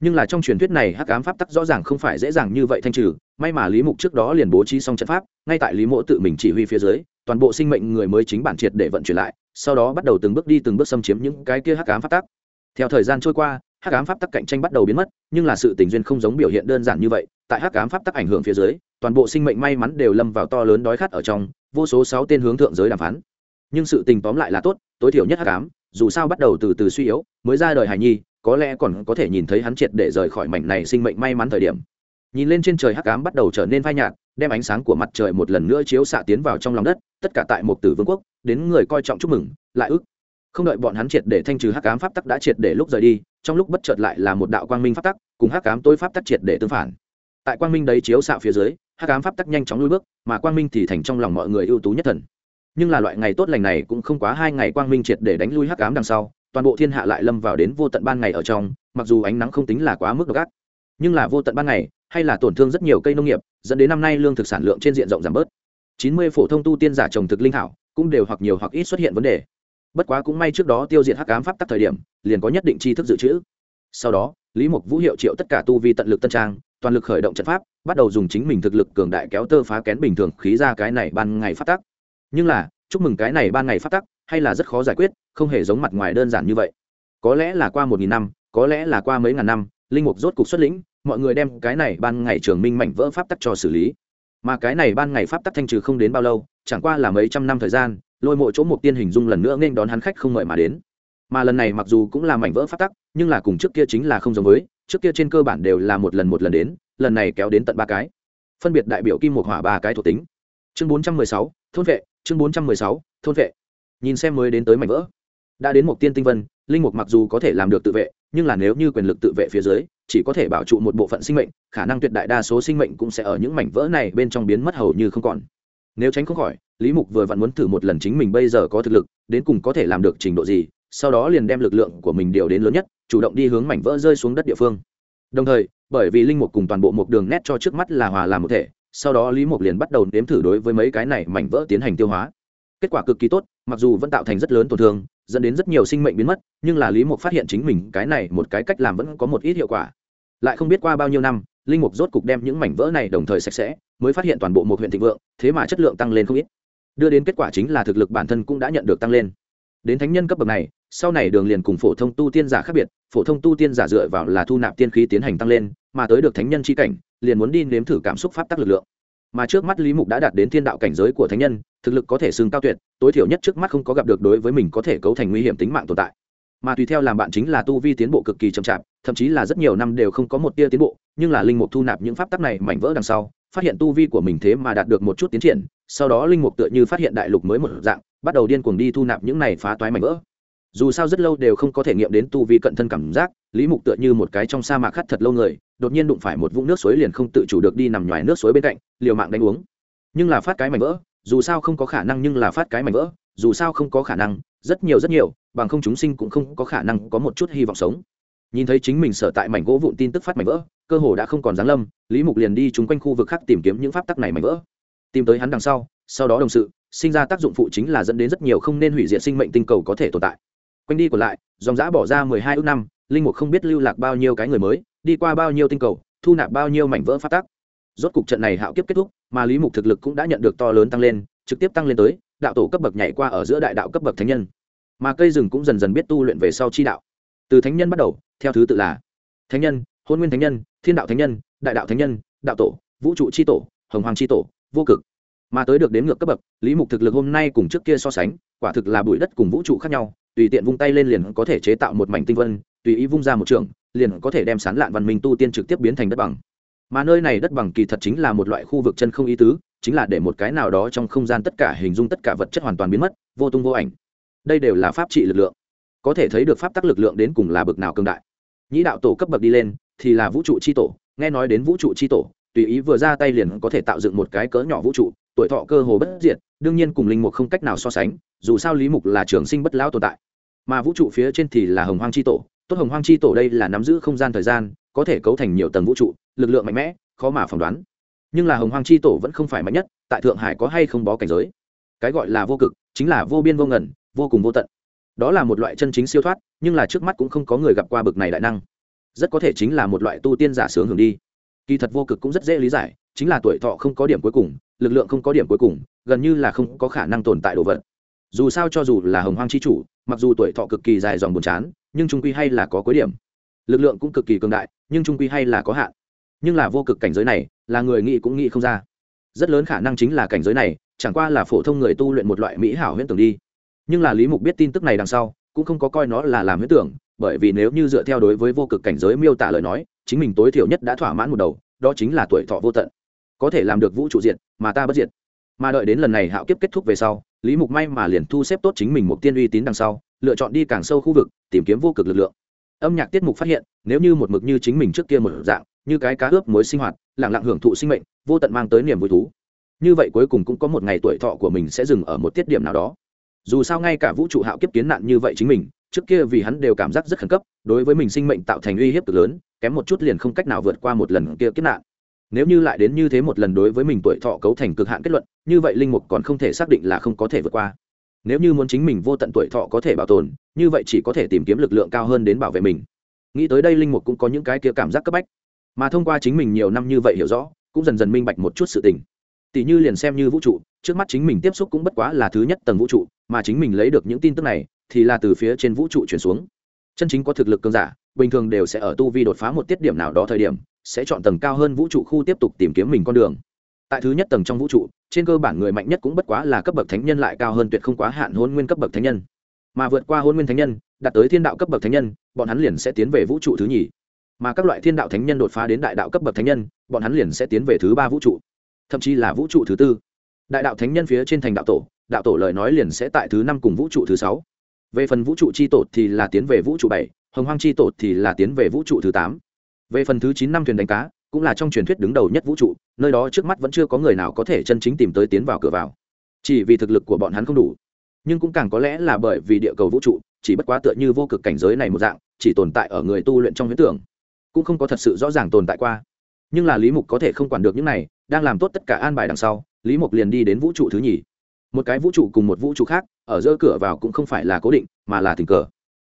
Nhưng là trong truyền thuyết này hắc ám pháp tắc rõ ràng không phải dễ dàng như vậy thanh trừ, may mà lý mục trước đó liền bố trí xong trận pháp, ngay tại lý mộ tự mình chỉ huy phía dưới toàn bộ sinh mệnh người mới chính bản triệt để vận chuyển lại, sau đó bắt đầu từng bước đi từng bước xâm chiếm những cái kia hắc ám pháp tắc. Theo thời gian trôi qua, hắc ám pháp tắc cạnh tranh bắt đầu biến mất, nhưng là sự tình duyên không giống biểu hiện đơn giản như vậy. Tại hắc ám pháp tắc ảnh hưởng phía dưới, toàn bộ sinh mệnh may mắn đều lâm vào to lớn đói khát ở trong, vô số sáu tên hướng thượng giới đàm phán. Nhưng sự tình tóm lại là tốt, tối thiểu nhất hắc ám, dù sao bắt đầu từ từ suy yếu, mới ra đời hài nhi, có lẽ còn có thể nhìn thấy hắn triệt để rời khỏi mảnh này sinh mệnh may mắn thời điểm. Nhìn lên trên trời hắc ám bắt đầu trở nên phai nhạt đem ánh sáng của mặt trời một lần nữa chiếu xạ tiến vào trong lòng đất, tất cả tại một tử vương quốc, đến người coi trọng chúc mừng, lại ức không đợi bọn hắn triệt để thanh trừ hắc ám pháp tắc đã triệt để lúc rời đi, trong lúc bất chợt lại là một đạo quang minh pháp tắc, cùng hắc ám tối pháp tắc triệt để tương phản. Tại quang minh đấy chiếu xạ phía dưới, hắc ám pháp tắc nhanh chóng lui bước, mà quang minh thì thành trong lòng mọi người ưu tú nhất thần. Nhưng là loại ngày tốt lành này cũng không quá hai ngày quang minh triệt để đánh lui hắc ám đằng sau, toàn bộ thiên hạ lại lâm vào đến vô tận ban ngày ở trong, mặc dù ánh nắng không tính là quá mức độc ác, nhưng là vô tận ban ngày hay là tổn thương rất nhiều cây nông nghiệp, dẫn đến năm nay lương thực sản lượng trên diện rộng giảm bớt. Chín mươi phổ thông tu tiên giả trồng thực linh hảo cũng đều hoặc nhiều hoặc ít xuất hiện vấn đề. Bất quá cũng may trước đó tiêu diệt hắc ám pháp tắc thời điểm, liền có nhất định tri thức dự trữ. Sau đó, lý mục vũ hiệu triệu tất cả tu vi tận lực tân trang, toàn lực khởi động trận pháp, bắt đầu dùng chính mình thực lực cường đại kéo tơ phá kén bình thường khí ra cái này ban ngày phát tắc. Nhưng là, chúc mừng cái này ban ngày phát tắc, hay là rất khó giải quyết, không hề giống mặt ngoài đơn giản như vậy. Có lẽ là qua một nghìn năm, có lẽ là qua mấy ngàn năm, linh mục rốt cục xuất lĩnh mọi người đem cái này ban ngày trường minh mảnh vỡ pháp tắc cho xử lý. Mà cái này ban ngày pháp tắc thanh trừ không đến bao lâu, chẳng qua là mấy trăm năm thời gian, lôi mộ chỗ một tiên hình dung lần nữa nên đón hắn khách không mời mà đến. Mà lần này mặc dù cũng là mảnh vỡ pháp tắc, nhưng là cùng trước kia chính là không giống với, trước kia trên cơ bản đều là một lần một lần đến, lần này kéo đến tận ba cái. Phân biệt đại biểu kim một hỏa ba cái thuộc tính. Chương bốn trăm mười sáu, thôn vệ, chương bốn trăm mười sáu, thôn vệ. Nhìn xem mới đến tới mảnh vỡ. Đã đến một tiên tinh vân, linh mục mặc dù có thể làm được tự vệ, nhưng là nếu như quyền lực tự vệ phía dưới chỉ có thể bảo trụ một bộ phận sinh mệnh, khả năng tuyệt đại đa số sinh mệnh cũng sẽ ở những mảnh vỡ này bên trong biến mất hầu như không còn. Nếu tránh không khỏi, lý mục vừa vặn muốn thử một lần chính mình bây giờ có thực lực, đến cùng có thể làm được trình độ gì, sau đó liền đem lực lượng của mình điều đến lớn nhất, chủ động đi hướng mảnh vỡ rơi xuống đất địa phương. Đồng thời, bởi vì linh mục cùng toàn bộ một đường nét cho trước mắt là hòa làm một thể, sau đó lý mục liền bắt đầu nếm thử đối với mấy cái này mảnh vỡ tiến hành tiêu hóa. Kết quả cực kỳ tốt, mặc dù vẫn tạo thành rất lớn tổn thương, dẫn đến rất nhiều sinh mệnh biến mất, nhưng là lý mục phát hiện chính mình cái này một cái cách làm vẫn có một ít hiệu quả lại không biết qua bao nhiêu năm, linh mục rốt cục đem những mảnh vỡ này đồng thời sạch sẽ, mới phát hiện toàn bộ một huyện thịnh vượng, thế mà chất lượng tăng lên không ít. Đưa đến kết quả chính là thực lực bản thân cũng đã nhận được tăng lên. Đến thánh nhân cấp bậc này, sau này đường liền cùng phổ thông tu tiên giả khác biệt, phổ thông tu tiên giả dựa vào là thu nạp tiên khí tiến hành tăng lên, mà tới được thánh nhân chi cảnh, liền muốn đi nếm thử cảm xúc pháp tắc lực lượng. Mà trước mắt lý mục đã đạt đến thiên đạo cảnh giới của thánh nhân, thực lực có thể xưng cao tuyệt, tối thiểu nhất trước mắt không có gặp được đối với mình có thể cấu thành nguy hiểm tính mạng tồn tại. Mà tùy theo làm bạn chính là tu vi tiến bộ cực kỳ chậm chạp thậm chí là rất nhiều năm đều không có một tia tiến bộ, nhưng là linh mục thu nạp những pháp tắc này mảnh vỡ đằng sau, phát hiện tu vi của mình thế mà đạt được một chút tiến triển, sau đó linh mục tựa như phát hiện đại lục mới một dạng, bắt đầu điên cuồng đi thu nạp những này phá toái mảnh vỡ. Dù sao rất lâu đều không có thể nghiệm đến tu vi cận thân cảm giác, lý mục tựa như một cái trong sa mạc khát thật lâu người, đột nhiên đụng phải một vũng nước suối liền không tự chủ được đi nằm ngoài nước suối bên cạnh, liều mạng đánh uống. Nhưng là phát cái mảnh vỡ, dù sao không có khả năng nhưng là phát cái mảnh vỡ, dù sao không có khả năng, rất nhiều rất nhiều, bằng không chúng sinh cũng không có khả năng có một chút hy vọng sống nhìn thấy chính mình sở tại mảnh gỗ vụn tin tức phát mảnh vỡ, cơ hồ đã không còn giáng lâm, lý mục liền đi chung quanh khu vực khác tìm kiếm những pháp tắc này mảnh vỡ. Tìm tới hắn đằng sau sau đó đồng sự, sinh ra tác dụng phụ chính là dẫn đến rất nhiều không nên hủy diệt sinh mệnh tinh cầu có thể tồn tại. Quanh đi còn lại, dòng giã bỏ ra mười hai ước năm, linh mục không biết lưu lạc bao nhiêu cái người mới, đi qua bao nhiêu tinh cầu, thu nạp bao nhiêu mảnh vỡ phát tắc. Rốt cục trận này hạo kiếp kết thúc, mà lý mục thực lực cũng đã nhận được to lớn tăng lên, trực tiếp tăng lên tới, đạo tổ cấp bậc nhảy qua ở giữa đại đạo cấp bậc thánh nhân. Mà cây rừng cũng dần dần biết tu luyện về sau chi đạo. Từ thánh nhân bắt đầu theo thứ tự là thánh nhân, hôn nguyên thánh nhân, thiên đạo thánh nhân, đại đạo thánh nhân, đạo tổ, vũ trụ tri tổ, hồng hoàng tri tổ, vô cực. Mà tới được đến ngược cấp bậc, lý mục thực lực hôm nay cùng trước kia so sánh, quả thực là bụi đất cùng vũ trụ khác nhau, tùy tiện vung tay lên liền có thể chế tạo một mảnh tinh vân, tùy ý vung ra một trường, liền có thể đem sán lạn văn minh tu tiên trực tiếp biến thành đất bằng. Mà nơi này đất bằng kỳ thật chính là một loại khu vực chân không ý tứ, chính là để một cái nào đó trong không gian tất cả hình dung tất cả vật chất hoàn toàn biến mất, vô tung vô ảnh. Đây đều là pháp trị lực lượng. Có thể thấy được pháp tắc lực lượng đến cùng là bậc nào cương đại nhĩ đạo tổ cấp bậc đi lên, thì là vũ trụ c h i tổ. Nghe nói đến vũ trụ c h i tổ, tùy ý vừa ra tay liền có thể tạo dựng một cái cỡ nhỏ vũ trụ, tuổi thọ cơ hồ bất diệt, đương nhiên cùng linh mục không cách nào so sánh, dù sao lý mục là trường sinh bất lão tồn tại. Mà vũ trụ phía trên thì là hồng hoang c h i tổ. Tốt hồng hoang c h i tổ đây là nắm giữ không gian thời gian, có thể cấu thành nhiều tầng vũ trụ, lực lượng mạnh mẽ, khó mà phỏng đoán. Nhưng là hồng hoang c h i tổ vẫn không phải mạnh nhất, tại thượng hải có hay không bó cảnh giới? Cái gọi là vô cực, chính là vô biên vô ngẩn vô cùng vô tận đó là một loại chân chính siêu thoát, nhưng là trước mắt cũng không có người gặp qua bực này đại năng. Rất có thể chính là một loại tu tiên giả sướng hưởng đi. Kỳ thật vô cực cũng rất dễ lý giải, chính là tuổi thọ không có điểm cuối cùng, lực lượng không có điểm cuối cùng, gần như là không có khả năng tồn tại đồ vật. Dù sao cho dù là hồng hoang c h i chủ, mặc dù tuổi thọ cực kỳ dài dòng buồn chán, nhưng trung quy hay là có cuối điểm. Lực lượng cũng cực kỳ cường đại, nhưng trung quy hay là có hạn. Nhưng là vô cực cảnh giới này, là người nghĩ cũng nghĩ không ra. Rất lớn khả năng chính là cảnh giới này, chẳng qua là phổ thông người tu luyện một loại mỹ hảo huyễn tưởng đi nhưng là lý mục biết tin tức này đằng sau, cũng không có coi nó là làm huyết tưởng, bởi vì nếu như dựa theo đối với vô cực cảnh giới miêu tả lời nói, chính mình tối thiểu nhất đã thỏa mãn một đầu, đó chính là tuổi thọ vô tận. Có thể làm được vũ trụ diệt, mà ta bất diệt. Mà đợi đến lần này hạo kiếp kết thúc về sau, lý mục may mà liền thu xếp tốt chính mình một tiên uy tín đằng sau, lựa chọn đi càng sâu khu vực, tìm kiếm vô cực lực lượng. Âm nhạc tiết mục phát hiện, nếu như một mực như chính mình trước kia một dạng, như cái cá ướp mối sinh hoạt lẳng lặng hưởng thụ sinh mệnh, vô tận mang tới niềm vui thú. Như vậy cuối cùng cũng có một ngày tuổi thọ của mình sẽ dừng ở một tiết điểm nào đó dù sao ngay cả vũ trụ hạo kiếp kiến nạn như vậy chính mình, trước kia vì hắn đều cảm giác rất khẩn cấp, đối với mình sinh mệnh tạo thành uy hiếp cực lớn, kém một chút liền không cách nào vượt qua một lần kia kiếp nạn. Nếu như lại đến như thế một lần đối với mình tuổi thọ cấu thành cực hạn kết luận, như vậy linh mục còn không thể xác định là không có thể vượt qua. Nếu như muốn chính mình vô tận tuổi thọ có thể bảo tồn, như vậy chỉ có thể tìm kiếm lực lượng cao hơn đến bảo vệ mình. Nghĩ tới đây linh mục cũng có những cái kia cảm giác cấp bách. Mà thông qua chính mình nhiều năm như vậy hiểu rõ, cũng dần dần minh bạch một chút sự tình. Tỷ như liền xem như vũ trụ, trước mắt chính mình tiếp xúc cũng bất quá là thứ nhất tầng vũ trụ mà chính mình lấy được những tin tức này thì là từ phía trên vũ trụ chuyển xuống. Chân chính có thực lực cơn giả, bình thường đều sẽ ở tu vi đột phá một tiết điểm nào đó thời điểm, sẽ chọn tầng cao hơn vũ trụ khu tiếp tục tìm kiếm mình con đường. Tại thứ nhất tầng trong vũ trụ, trên cơ bản người mạnh nhất cũng bất quá là cấp bậc thánh nhân lại cao hơn tuyệt không quá hạn hôn nguyên cấp bậc thánh nhân. Mà vượt qua hôn nguyên thánh nhân, đạt tới thiên đạo cấp bậc thánh nhân, bọn hắn liền sẽ tiến về vũ trụ thứ nhì. Mà các loại thiên đạo thánh nhân đột phá đến đại đạo cấp bậc thánh nhân, bọn hắn liền sẽ tiến về thứ ba vũ trụ, thậm chí là vũ trụ thứ tư. Đại đạo thánh nhân phía trên thành đạo tổ đạo tổ lời nói liền sẽ tại thứ năm cùng vũ trụ thứ sáu. Về phần vũ trụ c h i tổ thì là tiến về vũ trụ bảy, hồng hoang c h i tổ thì là tiến về vũ trụ thứ tám. Về phần thứ chín năm thuyền đánh cá, cũng là trong truyền thuyết đứng đầu nhất vũ trụ, nơi đó trước mắt vẫn chưa có người nào có thể chân chính tìm tới tiến vào cửa vào. Chỉ vì thực lực của bọn hắn không đủ. Nhưng cũng càng có lẽ là bởi vì địa cầu vũ trụ, chỉ bất quá tựa như vô cực cảnh giới này một dạng, chỉ tồn tại ở người tu luyện trong huyễn tưởng. Cũng không có thật sự rõ ràng tồn tại qua. Nhưng là lý mục có thể không quản được những này, đang làm tốt tất cả an bài đằng sau, lý mục liền đi đến vũ trụ thứ nhì một cái vũ trụ cùng một vũ trụ khác, ở giữa cửa vào cũng không phải là cố định, mà là tình cờ.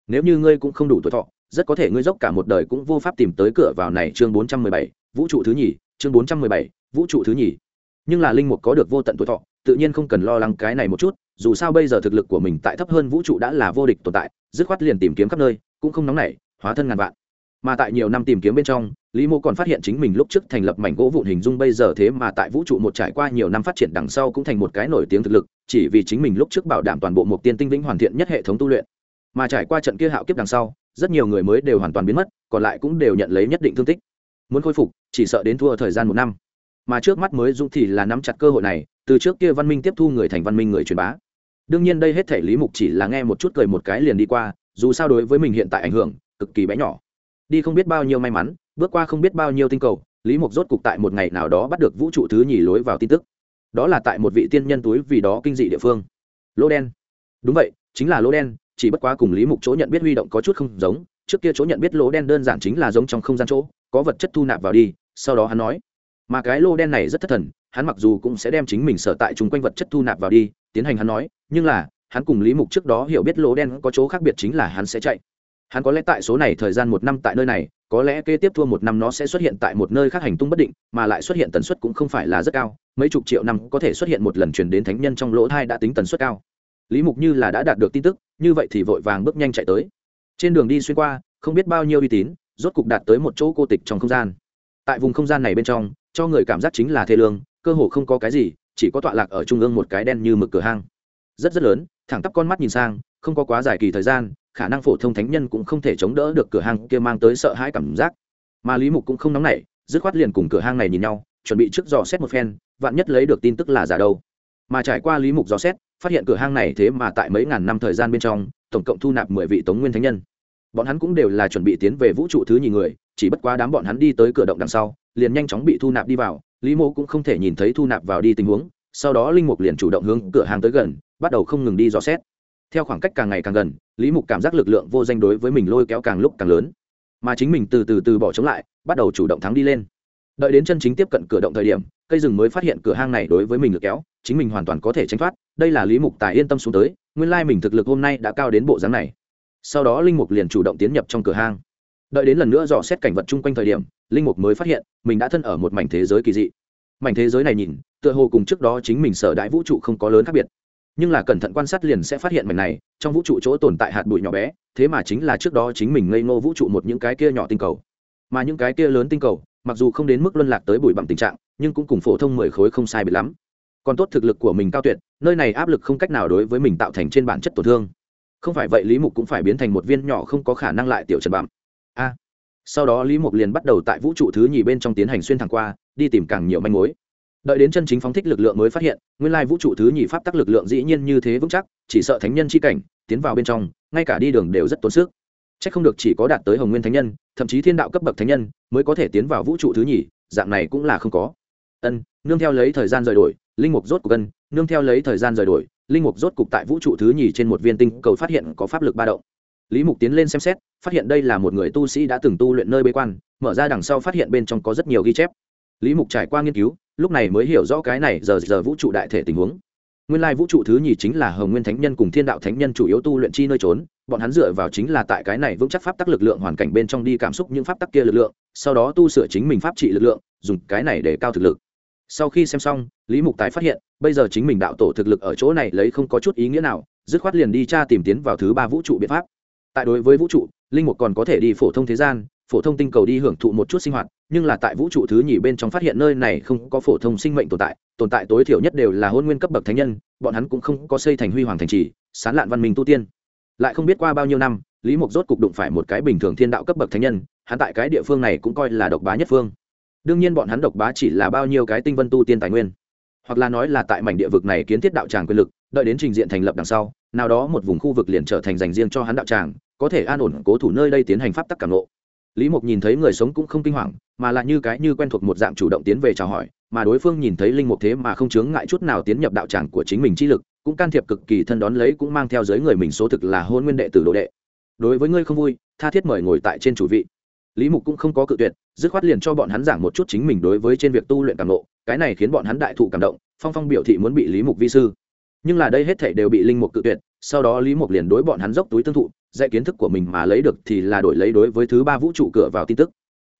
Nếu như ngươi cũng không đủ tuổi thọ, rất có thể ngươi dốc cả một đời cũng vô pháp tìm tới cửa vào này chương bốn trăm mười bảy, vũ trụ thứ nhì, chương bốn trăm mười bảy, vũ trụ thứ nhì. Nhưng là linh mục có được vô tận tuổi thọ, tự nhiên không cần lo lắng cái này một chút, dù sao bây giờ thực lực của mình tại thấp hơn vũ trụ đã là vô địch tồn tại, dứt khoát liền tìm kiếm khắp nơi, cũng không nóng nảy, hóa thân ngàn vạn. Mà tại nhiều năm tìm kiếm bên trong lý mô còn phát hiện chính mình lúc trước thành lập mảnh gỗ vụn hình dung bây giờ thế mà tại vũ trụ một trải qua nhiều năm phát triển đằng sau cũng thành một cái nổi tiếng thực lực, chỉ vì chính mình lúc trước bảo đảm toàn bộ một tiên tinh vĩnh hoàn thiện nhất hệ thống tu luyện. Mà trải qua trận kia hạo kiếp đằng sau, rất nhiều người mới đều hoàn toàn biến mất, còn lại cũng đều nhận lấy nhất định thương tích. Muốn khôi phục, chỉ sợ đến thua thời gian một năm. Mà trước mắt mới dũng thì là nắm chặt cơ hội này, từ trước kia văn minh tiếp thu người thành văn minh người truyền bá. Đương nhiên đây hết thể lý mục chỉ là nghe một chút cười một cái liền đi qua, dù sao đối với mình hiện tại ảnh hưởng cực kỳ bé nhỏ. Đi không biết bao nhiêu may mắn bước qua không biết bao nhiêu tinh cầu, lý mục rốt cục tại một ngày nào đó bắt được vũ trụ thứ nhì lối vào tin tức. Đó là tại một vị tiên nhân túi vì đó kinh dị địa phương. Lỗ đen. Đúng vậy, chính là lỗ đen, chỉ bất quá cùng lý mục chỗ nhận biết huy động có chút không giống, trước kia chỗ nhận biết lỗ đen đơn giản chính là giống trong không gian chỗ, có vật chất thu nạp vào đi, sau đó hắn nói, mà cái lô đen này rất thất thần, hắn mặc dù cũng sẽ đem chính mình sở tại chung quanh vật chất thu nạp vào đi, tiến hành hắn nói, nhưng là, hắn cùng lý mục trước đó hiểu biết lỗ đen có chỗ khác biệt chính là hắn sẽ chạy hắn có lẽ tại số này thời gian một năm tại nơi này, có lẽ kế tiếp thua một năm nó sẽ xuất hiện tại một nơi khác hành tung bất định, mà lại xuất hiện tần suất cũng không phải là rất cao, mấy chục triệu năm có thể xuất hiện một lần chuyển đến thánh nhân trong lỗ thai đã tính tần suất cao. Lý mục như là đã đạt được tin tức, như vậy thì vội vàng bước nhanh chạy tới. Trên đường đi xuyên qua, không biết bao nhiêu uy tín, rốt cục đạt tới một chỗ cô tịch trong không gian. Tại vùng không gian này bên trong, cho người cảm giác chính là thê lương, cơ hồ không có cái gì, chỉ có tọa lạc ở trung ương một cái đen như mực cửa hang. Rất rất lớn, thẳng tắp con mắt nhìn sang, không có quá dài kỳ thời gian khả năng phổ thông thánh nhân cũng không thể chống đỡ được cửa hang kia mang tới sợ hãi cảm giác. Mà lý mục cũng không nóng nảy, dứt khoát liền cùng cửa hang này nhìn nhau, chuẩn bị trước dò xét một phen, vạn nhất lấy được tin tức là giả đâu. Mà trải qua lý mục dò xét, phát hiện cửa hang này thế mà tại mấy ngàn năm thời gian bên trong, tổng cộng thu nạp mười vị tống nguyên thánh nhân. Bọn hắn cũng đều là chuẩn bị tiến về vũ trụ thứ nhì người, chỉ bất quá đám bọn hắn đi tới cửa động đằng sau, liền nhanh chóng bị thu nạp đi vào, lý mô cũng không thể nhìn thấy thu nạp vào đi tình huống, sau đó linh mục liền chủ động hướng cửa hàng tới gần, bắt đầu không ngừng đi dò xét theo khoảng cách càng ngày càng gần, lý mục cảm giác lực lượng vô danh đối với mình lôi kéo càng lúc càng lớn. Mà chính mình từ từ từ bỏ chống lại, bắt đầu chủ động thắng đi lên. Đợi đến chân chính tiếp cận cửa động thời điểm, cây rừng mới phát hiện cửa hang này đối với mình lực kéo, chính mình hoàn toàn có thể tránh thoát, đây là lý mục tài yên tâm xuống tới, nguyên lai mình thực lực hôm nay đã cao đến bộ dáng này. Sau đó linh mục liền chủ động tiến nhập trong cửa hang. Đợi đến lần nữa dò xét cảnh vật chung quanh thời điểm, linh mục mới phát hiện, mình đã thân ở một mảnh thế giới kỳ dị. Mảnh thế giới này nhìn, tựa hồ cùng trước đó chính mình sở đại vũ trụ không có lớn khác biệt nhưng là cẩn thận quan sát liền sẽ phát hiện mảnh này, trong vũ trụ chỗ tồn tại hạt bụi nhỏ bé, thế mà chính là trước đó chính mình ngây ngô vũ trụ một những cái kia nhỏ tinh cầu. Mà những cái kia lớn tinh cầu, mặc dù không đến mức luân lạc tới bụi bặm tình trạng, nhưng cũng cùng phổ thông mười khối không sai biệt lắm. Còn tốt thực lực của mình cao tuyệt, nơi này áp lực không cách nào đối với mình tạo thành trên bản chất tổn thương. Không phải vậy lý mục cũng phải biến thành một viên nhỏ không có khả năng lại tiểu trần bặm. A. Sau đó lý mục liền bắt đầu tại vũ trụ thứ nhì bên trong tiến hành xuyên thẳng qua, đi tìm càng nhiều manh mối đợi đến chân chính phóng thích lực lượng mới phát hiện, nguyên lai vũ trụ thứ nhì pháp tắc lực lượng dĩ nhiên như thế vững chắc, chỉ sợ thánh nhân c h i cảnh, tiến vào bên trong, ngay cả đi đường đều rất tốn sức. C h ắ c không được chỉ có đạt tới hồng nguyên thánh nhân, thậm chí thiên đạo cấp bậc thánh nhân mới có thể tiến vào vũ trụ thứ nhì, dạng này cũng là không có. Ân, nương theo lấy thời gian rời đổi, linh mục rốt cục ân nương theo lấy thời gian rời đổi, linh mục rốt cục tại vũ trụ thứ nhì trên một viên tinh cầu phát hiện có pháp lực ba động. Lý mục tiến lên xem xét, phát hiện đây là một người tu sĩ đã từng tu luyện nơi bế quan, mở ra đằng sau phát hiện bên trong có rất nhiều ghi chép lý mục trải qua nghiên cứu, lúc này mới hiểu rõ cái này giờ giờ vũ trụ đại thể tình huống. Nguyên lai vũ trụ thứ nhì chính là hồng nguyên thánh nhân cùng thiên đạo thánh nhân chủ yếu tu luyện chi nơi trốn, bọn hắn dựa vào chính là tại cái này vững chắc pháp tắc lực lượng hoàn cảnh bên trong đi cảm xúc những pháp tắc kia lực lượng, sau đó tu sửa chính mình pháp trị lực lượng, dùng cái này để cao thực lực. Sau khi xem xong, lý mục tái phát hiện, bây giờ chính mình đạo tổ thực lực ở chỗ này lấy không có chút ý nghĩa nào, dứt khoát liền đi tra tìm tiến vào thứ ba vũ trụ biện pháp. Tại đối với vũ trụ, linh mục còn có thể đi phổ thông thế gian phổ thông tinh cầu đi hưởng thụ một chút sinh hoạt, nhưng là tại vũ trụ thứ nhì bên trong phát hiện nơi này không có phổ thông sinh mệnh tồn tại tồn tại tối thiểu nhất đều là hôn nguyên cấp bậc thánh nhân, bọn hắn cũng không có xây thành huy hoàng thành trì, sán lạn văn minh tu tiên. Lại không biết qua bao nhiêu năm, lý mục rốt cục đụng phải một cái bình thường thiên đạo cấp bậc thánh nhân, hắn tại cái địa phương này cũng coi là độc bá nhất phương. Đương nhiên bọn hắn độc bá chỉ là bao nhiêu cái tinh vân tu tiên tài nguyên, hoặc là nói là tại mảnh địa vực này kiến thiết đạo tràng quyền lực, đợi đến trình diện thành lập đằng sau, nào đó một vùng khu vực liền trở thành dành riêng cho hắn đạo tràng, có thể an ổn cố thủ nơi đây tiến hành pháp tắc cảm lộ lý mục nhìn thấy người sống cũng không kinh hoàng, mà là như cái như quen thuộc một dạng chủ động tiến về chào hỏi, mà đối phương nhìn thấy linh mục thế mà không chướng ngại chút nào tiến nhập đạo tràng của chính mình chi lực, cũng can thiệp cực kỳ thân đón lấy cũng mang theo giới người mình số thực là hôn nguyên đệ tử đồ đệ. Đối với ngươi không vui, tha thiết mời ngồi tại trên chủ vị. Lý mục cũng không có cự tuyệt, dứt khoát liền cho bọn hắn giảng một chút chính mình đối với trên việc tu luyện cảm nộ cái này khiến bọn hắn đại thụ cảm động, phong phong biểu thị muốn bị lý mục vi sư. Nhưng là đây hết thể đều bị linh mục cự tuyệt, sau đó lý mục liền đối bọn hắn dốc túi tương thụ dạy kiến thức của mình mà lấy được thì là đổi lấy đối với thứ ba vũ trụ cửa vào tin tức.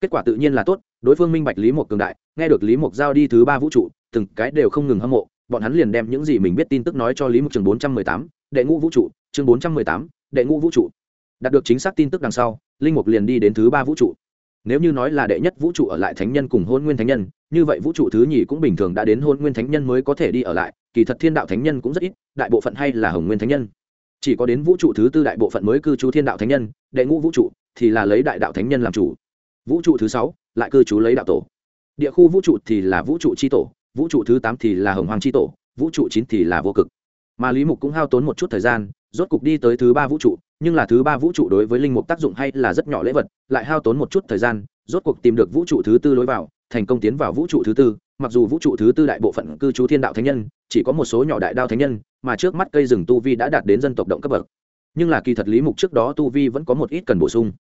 Kết quả tự nhiên là tốt, đối phương minh bạch lý mộc cường đại, nghe được lý mộc giao đi thứ ba vũ trụ, từng cái đều không ngừng hâm mộ, bọn hắn liền đem những gì mình biết tin tức nói cho lý mộc chương bốn trăm mười tám, đệ ngũ vũ trụ, chương bốn trăm mười tám, đệ ngũ vũ trụ. Đạt được chính xác tin tức đằng sau, linh mục liền đi đến thứ ba vũ trụ. Nếu như nói là đệ nhất vũ trụ ở lại thánh nhân cùng hôn nguyên thánh nhân, như vậy vũ trụ thứ nhì cũng bình thường đã đến hôn nguyên thánh nhân mới có thể đi ở lại, kỳ thật thiên đạo thánh nhân cũng rất ít, đại bộ phận hay là hồng nguyên thánh nhân chỉ có đến vũ trụ thứ tư đại bộ phận mới cư trú thiên đạo thánh nhân, đệ ngũ vũ trụ thì là lấy đại đạo thánh nhân làm chủ. Vũ trụ thứ sáu lại cư trú lấy đạo tổ. Địa khu vũ trụ thì là vũ trụ c h i tổ, vũ trụ thứ tám thì là hồng hoàng c h i tổ, vũ trụ chín thì là vô cực. Mà lý mục cũng hao tốn một chút thời gian, rốt cục đi tới thứ ba vũ trụ, nhưng là thứ ba vũ trụ đối với linh mục tác dụng hay là rất nhỏ lễ vật, lại hao tốn một chút thời gian, rốt cuộc tìm được vũ trụ thứ tư lối vào, thành công tiến vào vũ trụ thứ tư mặc dù vũ trụ thứ tư đại bộ phận cư trú thiên đạo thánh nhân chỉ có một số nhỏ đại đao thánh nhân, mà trước mắt cây rừng tu vi đã đạt đến dân tộc động cấp bậc. Nhưng là kỳ thật lý mục trước đó tu vi vẫn có một ít cần bổ sung.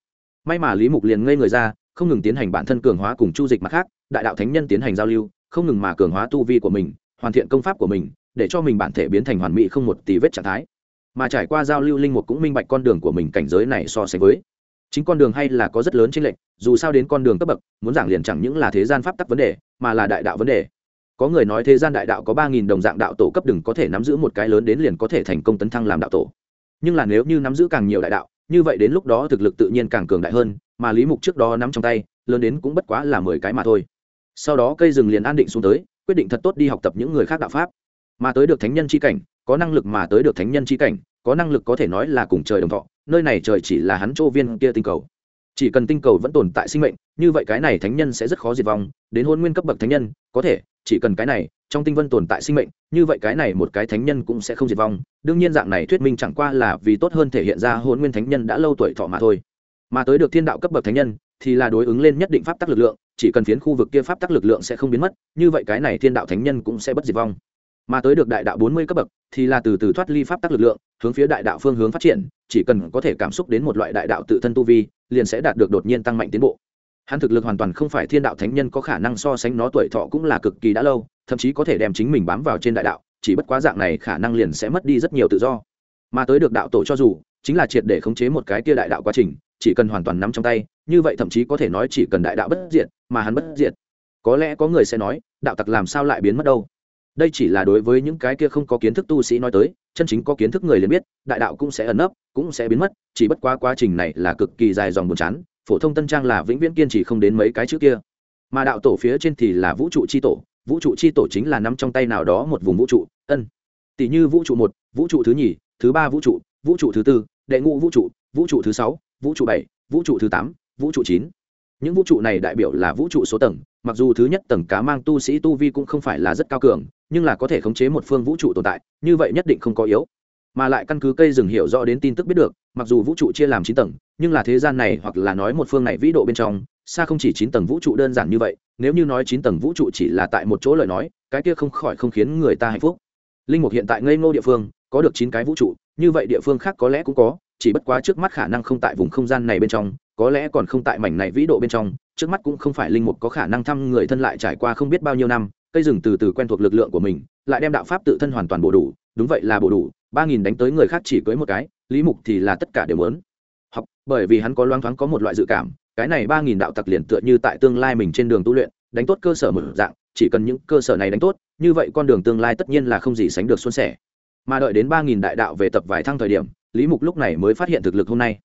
May mà lý mục liền ngây người ra, không ngừng tiến hành bản thân cường hóa cùng chu dịch mặt khác, đại đạo thánh nhân tiến hành giao lưu, không ngừng mà cường hóa tu vi của mình, hoàn thiện công pháp của mình, để cho mình bản thể biến thành hoàn mỹ không một tí vết trạng thái. Mà trải qua giao lưu linh mục cũng minh bạch con đường của mình cảnh giới này so sánh với. Chính con đường hay là có rất lớn trên lệch, dù sao đến con đường cấp bậc, muốn giảng liền chẳng những là thế gian pháp tắc vấn đề mà là đại đạo vấn đề. Có người nói thế gian đại đạo có ba nghìn đồng dạng đạo tổ cấp đừng có thể nắm giữ một cái lớn đến liền có thể thành công tấn thăng làm đạo tổ. Nhưng là nếu như nắm giữ càng nhiều đại đạo, như vậy đến lúc đó thực lực tự nhiên càng cường đại hơn, mà lý mục trước đó nắm trong tay, lớn đến cũng bất quá là mười cái mà thôi. Sau đó cây rừng liền an định xuống tới, quyết định thật tốt đi học tập những người khác đạo pháp. Mà tới được thánh nhân c h i cảnh, có năng lực mà tới được thánh nhân c h i cảnh, có năng lực có thể nói là cùng trời đồng thọ, nơi này trời chỉ là hắn chỗ viên kia tinh cầu chỉ cần tinh cầu vẫn tồn tại sinh mệnh, như vậy cái này thánh nhân sẽ rất khó diệt vong, đến hôn nguyên cấp bậc thánh nhân, có thể, chỉ cần cái này, trong tinh vân tồn tại sinh mệnh, như vậy cái này một cái thánh nhân cũng sẽ không diệt vong. Đương nhiên dạng này thuyết minh chẳng qua là vì tốt hơn thể hiện ra hôn nguyên thánh nhân đã lâu tuổi thọ mà thôi. Mà tới được thiên đạo cấp bậc thánh nhân, thì là đối ứng lên nhất định pháp tắc lực lượng, chỉ cần phiến khu vực kia pháp tắc lực lượng sẽ không biến mất, như vậy cái này thiên đạo thánh nhân cũng sẽ bất diệt vong mà tới được đại đạo bốn mươi cấp bậc, thì là từ từ thoát ly pháp tắc lực lượng, hướng phía đại đạo phương hướng phát triển, chỉ cần có thể cảm xúc đến một loại đại đạo tự thân tu vi, liền sẽ đạt được đột nhiên tăng mạnh tiến bộ. Hắn thực lực hoàn toàn không phải thiên đạo thánh nhân có khả năng so sánh nó tuổi thọ cũng là cực kỳ đã lâu, thậm chí có thể đem chính mình bám vào trên đại đạo, chỉ bất quá dạng này khả năng liền sẽ mất đi rất nhiều tự do. Mà tới được đạo tổ cho dù, chính là triệt để khống chế một cái kia đại đạo quá trình, chỉ cần hoàn toàn nắm trong tay, như vậy thậm chí có thể nói chỉ cần đại đạo bất diệt, mà hắn bất diệt. Có lẽ có người sẽ nói, đạo tặc làm sao lại biến mất đâu? Đây chỉ là đối với những cái kia không có kiến thức tu sĩ nói tới, chân chính có kiến thức người liền biết, đại đạo cũng sẽ ẩn nấp, cũng sẽ biến mất, chỉ bất quá quá trình này là cực kỳ dài dòng buồn chán, phổ thông tân trang là vĩnh viễn kiên trì không đến mấy cái trước kia. Mà đạo tổ phía trên thì là vũ trụ c h i tổ, vũ trụ c h i tổ chính là nắm trong tay nào đó một vùng vũ trụ, ân. Tỷ như vũ trụ một, vũ trụ thứ nhì, thứ ba vũ trụ vũ trụ thứ tư, đệ ngũ vũ trụ vũ trụ thứ sáu, vũ trụ bảy, vũ trụ thứ tám, vũ trụ chín những vũ trụ này đại biểu là vũ trụ số tầng, mặc dù thứ nhất tầng cá mang tu sĩ tu vi cũng không phải là rất cao cường, nhưng là có thể khống chế một phương vũ trụ tồn tại, như vậy nhất định không có yếu. Mà lại căn cứ cây rừng hiểu rõ đến tin tức biết được, mặc dù vũ trụ chia làm chín tầng, nhưng là thế gian này hoặc là nói một phương này vĩ độ bên trong, xa không chỉ chín tầng vũ trụ đơn giản như vậy, nếu như nói chín tầng vũ trụ chỉ là tại một chỗ lời nói, cái kia không khỏi không khiến người ta hạnh phúc. Linh mục hiện tại ngây ngô địa phương, có được chín cái vũ trụ, như vậy địa phương khác có lẽ cũng có chỉ bất quá trước mắt khả năng không tại vùng không gian này bên trong, có lẽ còn không tại mảnh này vĩ độ bên trong, trước mắt cũng không phải linh mục có khả năng thăm người thân lại trải qua không biết bao nhiêu năm, cây rừng từ từ quen thuộc lực lượng của mình, lại đem đạo pháp tự thân hoàn toàn bổ đủ, đúng vậy là bổ đủ, ba nghìn đánh tới người khác chỉ cưới một cái, lý mục thì là tất cả đều muốn. Học, bởi vì hắn có loáng thoáng có một loại dự cảm, cái này ba nghìn đạo tặc liền tựa như tại tương lai mình trên đường tu luyện, đánh tốt cơ sở một dạng, chỉ cần những cơ sở này đánh tốt, như vậy con đường tương lai tất nhiên là không gì sánh được xuân sẻ. Mà đợi đến ba nghìn đại đạo về tập vài thăng thời điểm lý mục lúc này mới phát hiện thực lực hôm nay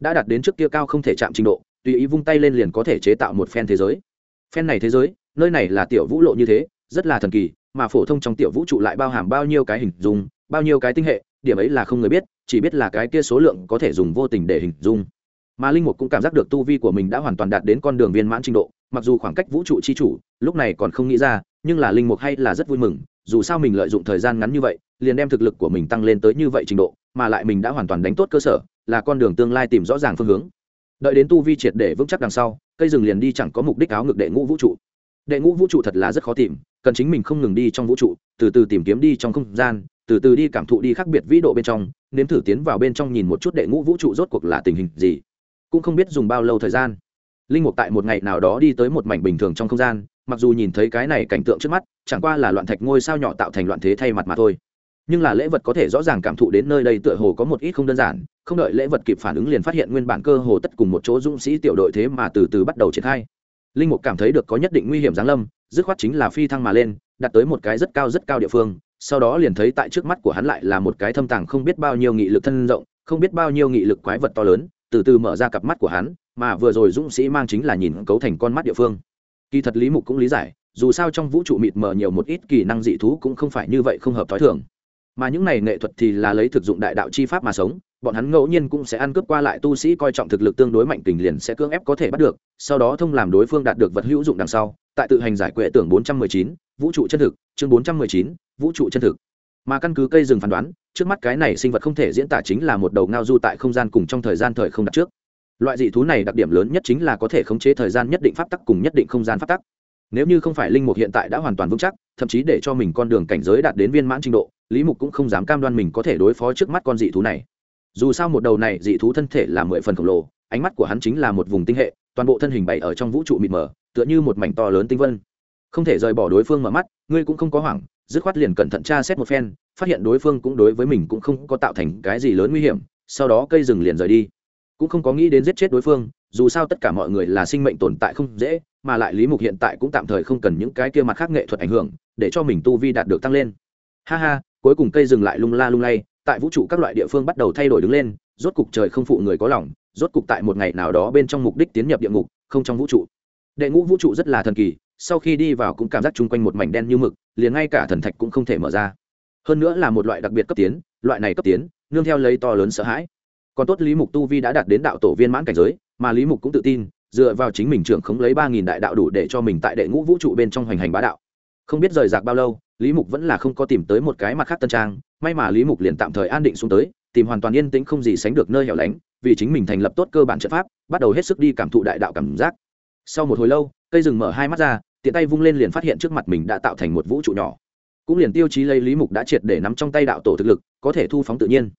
đã đạt đến trước kia cao không thể chạm trình độ, tùy ý vung tay lên liền có thể chế tạo một phen thế giới. Phen này thế giới, nơi này là tiểu vũ lộ như thế, rất là thần kỳ, mà phổ thông trong tiểu vũ trụ lại bao hàm bao nhiêu cái hình dung, bao nhiêu cái tinh hệ, điểm ấy là không người biết, chỉ biết là cái kia số lượng có thể dùng vô tình để hình dung. Mà linh mục cũng cảm giác được tu vi của mình đã hoàn toàn đạt đến con đường viên mãn trình độ, mặc dù khoảng cách vũ trụ chi chủ lúc này còn không nghĩ ra, nhưng là linh mục hay là rất vui mừng, dù sao mình lợi dụng thời gian ngắn như vậy liền đem thực lực của mình tăng lên tới như vậy trình độ, mà lại mình đã hoàn toàn đánh tốt cơ sở, là con đường tương lai tìm rõ ràng phương hướng. Đợi đến tu vi triệt để vững chắc đằng sau, cây rừng liền đi chẳng có mục đích áo ngực đệ ngũ vũ trụ. Đệ ngũ vũ trụ thật là rất khó tìm, cần chính mình không ngừng đi trong vũ trụ, từ từ tìm kiếm đi trong không gian, từ từ đi cảm thụ đi khác biệt vĩ độ bên trong, nếm thử tiến vào bên trong nhìn một chút đệ ngũ vũ trụ rốt cuộc là tình hình gì. Cũng không biết dùng bao lâu thời gian. Linh mục tại một ngày nào đó đi tới một mảnh bình thường trong không gian, mặc dù nhìn thấy cái này cảnh tượng trước mắt, chẳng qua là loạn thạch ngôi sao nhỏ tạo thành loạn thế thay mặt mà thôi nhưng là lễ vật có thể rõ ràng cảm thụ đến nơi đây tựa hồ có một ít không đơn giản, không đợi lễ vật kịp phản ứng liền phát hiện nguyên bản cơ hồ tất cùng một chỗ dũng sĩ tiểu đội thế mà từ từ bắt đầu triển khai. Linh mục cảm thấy được có nhất định nguy hiểm giáng lâm, dứt khoát chính là phi thăng mà lên đặt tới một cái rất cao rất cao địa phương, sau đó liền thấy tại trước mắt của hắn lại là một cái thâm tàng không biết bao nhiêu nghị lực thân rộng, không biết bao nhiêu nghị lực quái vật to lớn, từ từ mở ra cặp mắt của hắn, mà vừa rồi dũng sĩ mang chính là nhìn cấu thành con mắt địa phương. Kỳ thật lý mục cũng lý giải, dù sao trong vũ trụ mịt mờ nhiều một ít kỳ năng dị thú cũng không phải như vậy không hợp t h ó i thường mà những này nghệ thuật thì là lấy thực dụng đại đạo chi pháp mà sống bọn hắn ngẫu nhiên cũng sẽ ăn cướp qua lại tu sĩ coi trọng thực lực tương đối mạnh tình liền sẽ cưỡng ép có thể bắt được sau đó thông làm đối phương đạt được vật hữu dụng đằng sau tại tự hành giải quệ tưởng 419, vũ trụ chân thực chương 419, vũ trụ chân thực. Mà căn cứ cây rừng phán đoán trước mắt cái này sinh vật không thể diễn tả chính là một đầu ngao du tại không gian cùng trong thời gian thời không đặt trước. Loại dị thú này đặc điểm lớn nhất chính là có thể khống chế thời gian nhất định pháp tắc cùng nhất định không gian pháp tắc. Nếu như không phải linh mục hiện tại đã hoàn toàn vững chắc thậm chí để cho mình con đường cảnh giới đạt đến viên mãn trình độ lý mục cũng không dám cam đoan mình có thể đối phó trước mắt con dị thú này. Dù sao một đầu này dị thú thân thể là mười phần khổng lồ, ánh mắt của hắn chính là một vùng tinh hệ, toàn bộ thân hình bày ở trong vũ trụ mịt mờ, tựa như một mảnh to lớn tinh vân. Không thể rời bỏ đối phương mở mắt, ngươi cũng không có hoảng, dứt khoát liền cẩn thận tra xét một phen, phát hiện đối phương cũng đối với mình cũng không có tạo thành cái gì lớn nguy hiểm, sau đó cây rừng liền rời đi. Cũng không có nghĩ đến giết chết đối phương, dù sao tất cả mọi người là sinh mệnh tồn tại không dễ, mà lại lý mục hiện tại cũng tạm thời không cần những cái kia mặt khác nghệ thuật ảnh hưởng, để cho mình tu vi đạt được tăng lên. Ha ha cuối cùng cây dừng lại lung la lung lay, tại vũ trụ các loại địa phương bắt đầu thay đổi đứng lên, rốt cục trời không phụ người có lòng, rốt cục tại một ngày nào đó bên trong mục đích tiến nhập địa ngục, không trong vũ trụ. Đệ ngũ vũ trụ rất là thần kỳ, sau khi đi vào cũng cảm giác chung quanh một mảnh đen như mực, liền ngay cả thần thạch cũng không thể mở ra. Hơn nữa là một loại đặc biệt cấp tiến, loại này cấp tiến, nương theo lấy to lớn sợ hãi. Còn tốt lý mục tu vi đã đạt đến đạo tổ viên mãn cảnh giới, mà lý mục cũng tự tin, dựa vào chính mình trưởng khống lấy ba nghìn đại đạo đủ để cho mình tại đệ ngũ vũ trụ bên trong hoành hành bá đạo không biết rời rạc bao lâu, lý mục vẫn là không có tìm tới một cái mặt khác tân trang, may mà lý mục liền tạm thời an định xuống tới, tìm hoàn toàn yên tĩnh không gì sánh được nơi hẻo lánh, vì chính mình thành lập tốt cơ bản trận pháp, bắt đầu hết sức đi cảm thụ đại đạo cảm giác. Sau một hồi lâu, cây rừng mở hai mắt ra, tiện tay vung lên liền phát hiện trước mặt mình đã tạo thành một vũ trụ nhỏ. Cũng liền tiêu chí lấy lý mục đã triệt để nắm trong tay đạo tổ thực lực, có thể thu phóng tự nhiên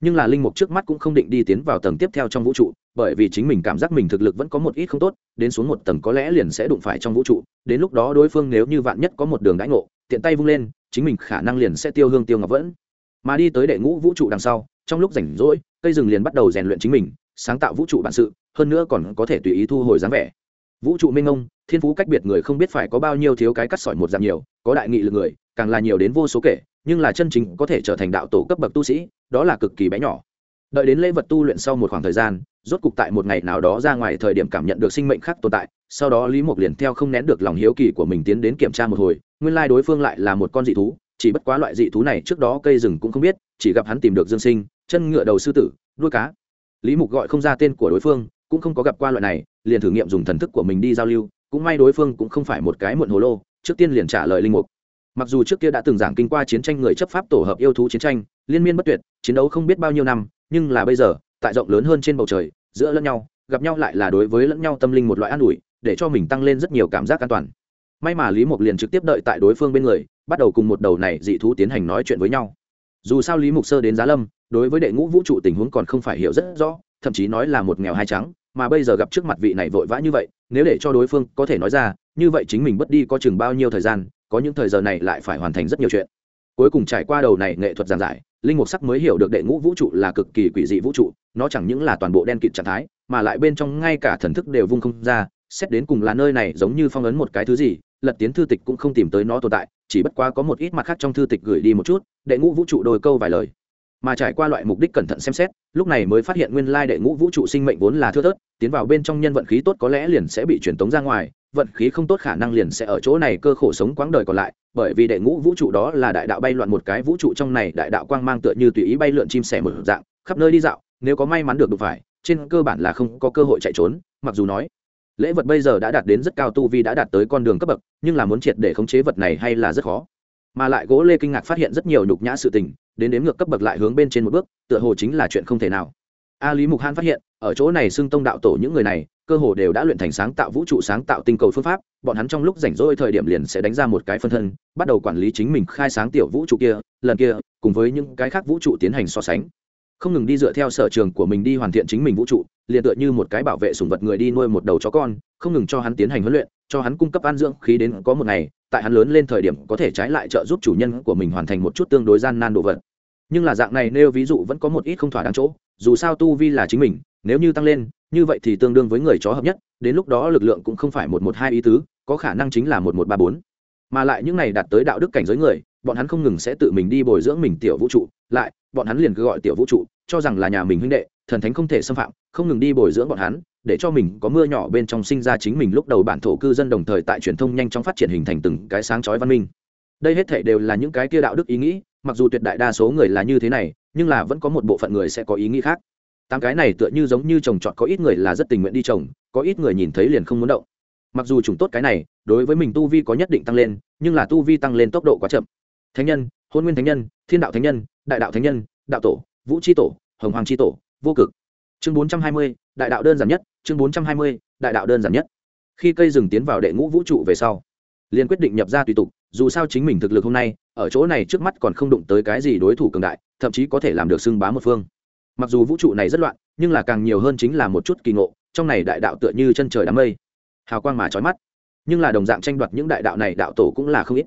nhưng là linh mục trước mắt cũng không định đi tiến vào tầng tiếp theo trong vũ trụ, bởi vì chính mình cảm giác mình thực lực vẫn có một ít không tốt, đến xuống một tầng có lẽ liền sẽ đụng phải trong vũ trụ, đến lúc đó đối phương nếu như vạn nhất có một đường đãi ngộ, tiện tay vung lên, chính mình khả năng liền sẽ tiêu hương tiêu ngọc vẫn. Mà đi tới đệ ngũ vũ trụ đằng sau, trong lúc rảnh rỗi, cây rừng liền bắt đầu rèn luyện chính mình, sáng tạo vũ trụ bản sự, hơn nữa còn có thể tùy ý thu hồi dáng vẻ. Vũ trụ minh ông thiên phú cách biệt người không biết phải có bao nhiêu thiếu cái cắt sỏi một dạng nhiều, có đại nghị lực người, càng là nhiều đến vô số kể nhưng là chân chính có thể trở thành đạo tổ cấp bậc tu sĩ, đó là cực kỳ bé nhỏ. Đợi đến lễ vật tu luyện sau một khoảng thời gian, rốt cục tại một ngày nào đó ra ngoài thời điểm cảm nhận được sinh mệnh khác tồn tại, sau đó lý mục liền theo không nén được lòng hiếu kỳ của mình tiến đến kiểm tra một hồi, nguyên lai đối phương lại là một con dị thú, chỉ bất quá loại dị thú này trước đó cây rừng cũng không biết, chỉ gặp hắn tìm được dương sinh, chân ngựa đầu sư tử đuôi cá. Lý mục gọi không ra tên của đối phương, cũng không có gặp qua loại này, liền thử nghiệm dùng thần thức của mình đi giao lưu, cũng may đối phương cũng không phải một cái muộn hồ lô, trước tiên liền trả lời linh mục mặc dù trước kia đã từng giảng kinh qua chiến tranh người chấp pháp tổ hợp yêu thú chiến tranh, liên miên bất tuyệt, chiến đấu không biết bao nhiêu năm, nhưng là bây giờ, tại rộng lớn hơn trên bầu trời, giữa lẫn nhau, gặp nhau lại là đối với lẫn nhau tâm linh một loại an ủi, để cho mình tăng lên rất nhiều cảm giác an toàn. May mà lý mục liền trực tiếp đợi tại đối phương bên người, bắt đầu cùng một đầu này dị thú tiến hành nói chuyện với nhau. Dù sao lý mục sơ đến giá lâm, đối với đệ ngũ vũ trụ tình huống còn không phải hiểu rất rõ, thậm chí nói là một nghèo hai trắng, mà bây giờ gặp trước mặt vị này vội vã như vậy, nếu để cho đối phương có thể nói ra, như vậy chính mình bất đi có chừng bao nhiêu thời gian có những thời giờ này lại phải hoàn thành rất nhiều chuyện. Cuối cùng trải qua đầu này nghệ thuật giảng giải, linh mục sắc mới hiểu được đệ ngũ vũ trụ là cực kỳ quỷ dị vũ trụ, nó chẳng những là toàn bộ đen kịt trạng thái, mà lại bên trong ngay cả thần thức đều vung không ra, xét đến cùng là nơi này giống như phong ấn một cái thứ gì, lật tiến thư tịch cũng không tìm tới nó tồn tại, chỉ bất quá có một ít mặt khác trong thư tịch gửi đi một chút, đệ ngũ vũ trụ đôi câu vài lời. Mà trải qua loại mục đích cẩn thận xem xét, lúc này mới phát hiện nguyên lai đệ ngũ vũ trụ sinh mệnh vốn là thưa thớt, tiến vào bên trong nhân vận khí tốt có lẽ liền sẽ bị truyền tống ra ngoài vận khí không tốt khả năng liền sẽ ở chỗ này cơ khổ sống quãng đời còn lại, bởi vì đệ ngũ vũ trụ đó là đại đạo bay loạn một cái vũ trụ trong này đại đạo quang mang tựa như tùy ý bay lượn chim sẻ một dạng, khắp nơi đi dạo, nếu có may mắn được đụng phải, trên cơ bản là không có cơ hội chạy trốn, mặc dù nói, lễ vật bây giờ đã đạt đến rất cao tu vi đã đạt tới con đường cấp bậc, nhưng là muốn triệt để khống chế vật này hay là rất khó. Mà lại gỗ lê kinh ngạc phát hiện rất nhiều nhục nhã sự tình, đến đếm ngược cấp bậc lại hướng bên trên một bước, tựa hồ chính là chuyện không thể nào. A lý mục han phát hiện, ở chỗ này xưng tông đạo tổ những người này cơ hồ đều đã luyện thành sáng tạo vũ trụ, sáng tạo tinh cầu phương pháp, bọn hắn trong lúc rảnh rỗi thời điểm liền sẽ đánh ra một cái phân thân, bắt đầu quản lý chính mình khai sáng tiểu vũ trụ kia, lần kia, cùng với những cái khác vũ trụ tiến hành so sánh. Không ngừng đi dựa theo sở trường của mình đi hoàn thiện chính mình vũ trụ, liền tựa như một cái bảo vệ sùng vật người đi nuôi một đầu chó con, không ngừng cho hắn tiến hành huấn luyện, cho hắn cung cấp ăn dưỡng khí đến có một ngày, tại hắn lớn lên thời điểm có thể trái lại trợ giúp chủ nhân của mình hoàn thành một chút tương đối gian nan đồ vật. Nhưng là dạng này nêu ví dụ vẫn có một ít không thỏa đáng chỗ dù sao tu vi là chính mình, nếu như tăng lên, như vậy thì tương đương với người chó hợp nhất, đến lúc đó lực lượng cũng không phải một một hai ý tứ, có khả năng chính là một một ba bốn. Mà lại những này đạt tới đạo đức cảnh giới người, bọn hắn không ngừng sẽ tự mình đi bồi dưỡng mình tiểu vũ trụ, lại, bọn hắn liền cứ gọi tiểu vũ trụ, cho rằng là nhà mình huynh đệ, thần thánh không thể xâm phạm, không ngừng đi bồi dưỡng bọn hắn, để cho mình có mưa nhỏ bên trong sinh ra chính mình lúc đầu bản thổ cư dân đồng thời tại truyền thông nhanh chóng phát triển hình thành từng cái sáng chói văn minh. Đây hết thể đều là những cái kia đạo đức ý nghĩ, mặc dù tuyệt đại đa số người là như thế này nhưng là vẫn có một bộ phận người sẽ có ý nghĩ khác. Tám cái này tựa như giống như trồng trọt có ít người là rất tình nguyện đi trồng có ít người nhìn thấy liền không muốn động. Mặc dù trùng tốt cái này, đối với mình tu vi có nhất định tăng lên, nhưng là tu vi tăng lên tốc độ quá chậm. Thánh nhân, hôn nguyên thánh nhân, thiên đạo thánh nhân, đại đạo thánh nhân, đạo tổ, vũ Chi tổ, hồng hoàng Chi tổ, vô cực. Chương bốn trăm hai mươi, đại đạo đơn giản nhất, chương bốn trăm hai mươi, đại đạo đơn giản nhất. Khi cây rừng tiến vào đệ ngũ vũ trụ về sau, liền quyết định nhập ra tùy tục, dù sao chính mình thực lực hôm nay, ở chỗ này trước mắt còn không đụng tới cái gì đối thủ cường đại thậm chí có thể làm được xưng bá một phương. Mặc dù vũ trụ này rất loạn, nhưng là càng nhiều hơn chính là một chút kỳ ngộ, trong này đại đạo tựa như chân trời đám mây. Hào quang mà trói mắt. Nhưng là đồng dạng tranh đoạt những đại đạo này đạo tổ cũng là không ít.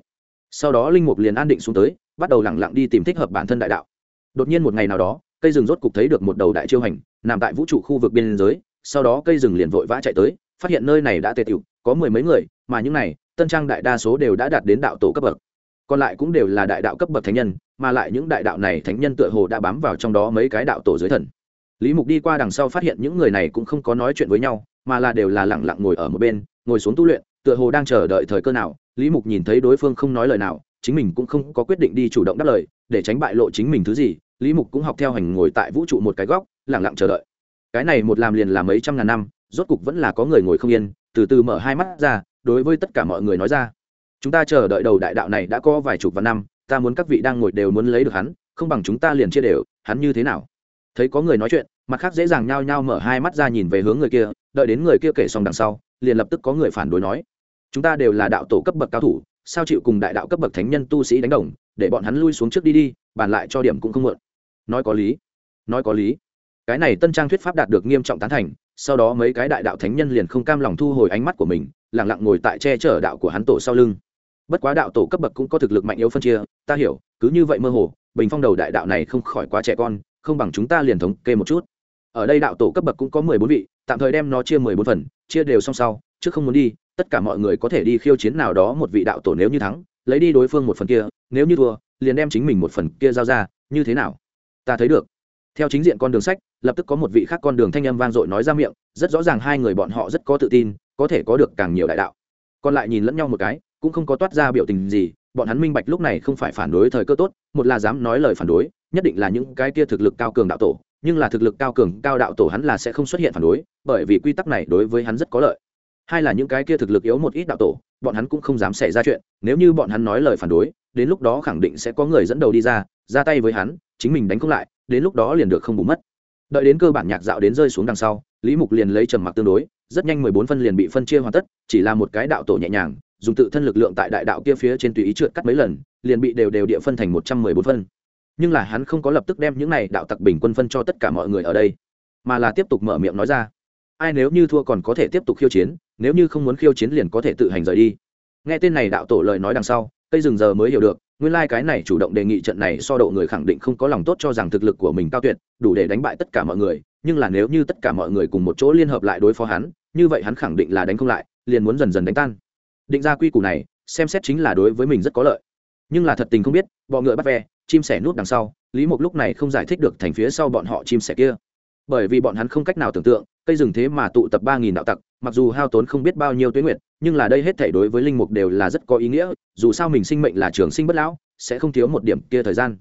Sau đó linh mục liền an định xuống tới, bắt đầu lẳng lặng đi tìm thích hợp bản thân đại đạo. Đột nhiên một ngày nào đó, cây rừng rốt cục thấy được một đầu đại chiêu hành, nằm tại vũ trụ khu vực biên giới, sau đó cây rừng liền vội vã chạy tới, phát hiện nơi này đã tê tiểu, có mười mấy người, mà những này, tân trang đại đa số đều đã đạt đến đạo tổ cấp bậc còn lại cũng đều là đại đạo cấp bậc thánh nhân, mà lại những đại đạo này thánh nhân tựa hồ đã bám vào trong đó mấy cái đạo tổ dưới thần. Lý mục đi qua đằng sau phát hiện những người này cũng không có nói chuyện với nhau, mà là đều là lẳng lặng ngồi ở một bên, ngồi xuống tu luyện, tựa hồ đang chờ đợi thời cơ nào, lý mục nhìn thấy đối phương không nói lời nào, chính mình cũng không có quyết định đi chủ động đáp lời, để tránh bại lộ chính mình thứ gì, lý mục cũng học theo hành ngồi tại vũ trụ một cái góc lẳng lặng chờ đợi. Cái này một làm liền là mấy trăm ngàn năm, rốt cục vẫn là có người ngồi không yên, từ từ mở hai mắt ra, đối với tất cả mọi người nói ra chúng ta chờ đợi đầu đại đạo này đã có vài chục vạn năm, ta muốn các vị đang ngồi đều muốn lấy được hắn, không bằng chúng ta liền chia đều, hắn như thế nào? Thấy có người nói chuyện, mặt khác dễ dàng nhao nhao mở hai mắt ra nhìn về hướng người kia, đợi đến người kia kể xong đằng sau, liền lập tức có người phản đối nói, chúng ta đều là đạo tổ cấp bậc cao thủ, sao chịu cùng đại đạo cấp bậc thánh nhân tu sĩ đánh đồng, để bọn hắn lui xuống trước đi đi, bàn lại cho điểm cũng không mượn. Nói có lý, nói có lý. Cái này tân trang thuyết pháp đạt được nghiêm trọng tán thành, sau đó mấy cái đại đạo thánh nhân liền không cam lòng thu hồi ánh mắt của mình lẳng lặng ngồi tại che chở đạo của hắn tổ sau lưng bất quá đạo tổ cấp bậc cũng có thực lực mạnh yếu phân chia, ta hiểu, cứ như vậy mơ hồ, bình phong đầu đại đạo này không khỏi quá trẻ con, không bằng chúng ta liền thống kê một chút. Ở đây đạo tổ cấp bậc cũng có mười bốn vị, tạm thời đem nó chia mười bốn phần, chia đều xong sau chứ không muốn đi, tất cả mọi người có thể đi khiêu chiến nào đó một vị đạo tổ nếu như thắng, lấy đi đối phương một phần kia, nếu như thua, liền đem chính mình một phần kia giao ra, như thế nào? Ta thấy được. Theo chính diện con đường sách, lập tức có một vị khác con đường thanh âm vang dội nói ra miệng, rất rõ ràng hai người bọn họ rất có tự tin, có thể có được càng nhiều đại đạo. Còn lại nhìn lẫn nhau một cái cũng không có toát ra biểu tình gì, bọn hắn minh bạch lúc này không phải phản đối thời cơ tốt, một là dám nói lời phản đối, nhất định là những cái kia thực lực cao cường đạo tổ, nhưng là thực lực cao cường cao đạo tổ hắn là sẽ không xuất hiện phản đối, bởi vì quy tắc này đối với hắn rất có lợi. Hai là những cái kia thực lực yếu một ít đạo tổ, bọn hắn cũng không dám xảy ra chuyện, nếu như bọn hắn nói lời phản đối, đến lúc đó khẳng định sẽ có người dẫn đầu đi ra ra tay với hắn, chính mình đánh không lại, đến lúc đó liền được không bù mất. Đợi đến cơ bản nhạc dạo đến rơi xuống đằng sau, lý mục liền lấy trầm mặc tương đối, rất nhanh mười bốn phân liền bị phân chia hoàn tất, chỉ là một cái đạo tổ nhẹ nhàng dùng tự thân lực lượng tại đại đạo kia phía trên tùy ý trượt cắt mấy lần, liền bị đều đều địa phân thành một trăm mười bốn phân. Nhưng là hắn không có lập tức đem những này đạo tặc bình quân phân cho tất cả mọi người ở đây, mà là tiếp tục mở miệng nói ra. Ai nếu như thua còn có thể tiếp tục khiêu chiến, nếu như không muốn khiêu chiến liền có thể tự hành rời đi. Nghe tên này đạo tổ lời nói đằng sau cây rừng giờ mới hiểu được, nguyên lai、like、cái này chủ động đề nghị trận này so độ người khẳng định không có lòng tốt cho rằng thực lực của mình cao tuyệt, đủ để đánh bại tất cả mọi người, nhưng là nếu như tất cả mọi người cùng một chỗ liên hợp lại đối phó hắn, như vậy hắn khẳng định là đánh không lại, liền muốn dần dần đánh tan định ra quy củ này, xem xét chính là đối với mình rất có lợi. Nhưng là thật tình không biết, bọ ngựa bắt ve, chim sẻ nút đằng sau, lý mục lúc này không giải thích được thành phía sau bọn họ chim sẻ kia. Bởi vì bọn hắn không cách nào tưởng tượng, cây rừng thế mà tụ tập ba nghìn đạo tặc, mặc dù hao tốn không biết bao nhiêu tuyến nguyện nhưng là đây hết thể đối với linh mục đều là rất có ý nghĩa, dù sao mình sinh mệnh là trường sinh bất lão, sẽ không thiếu một điểm kia thời gian.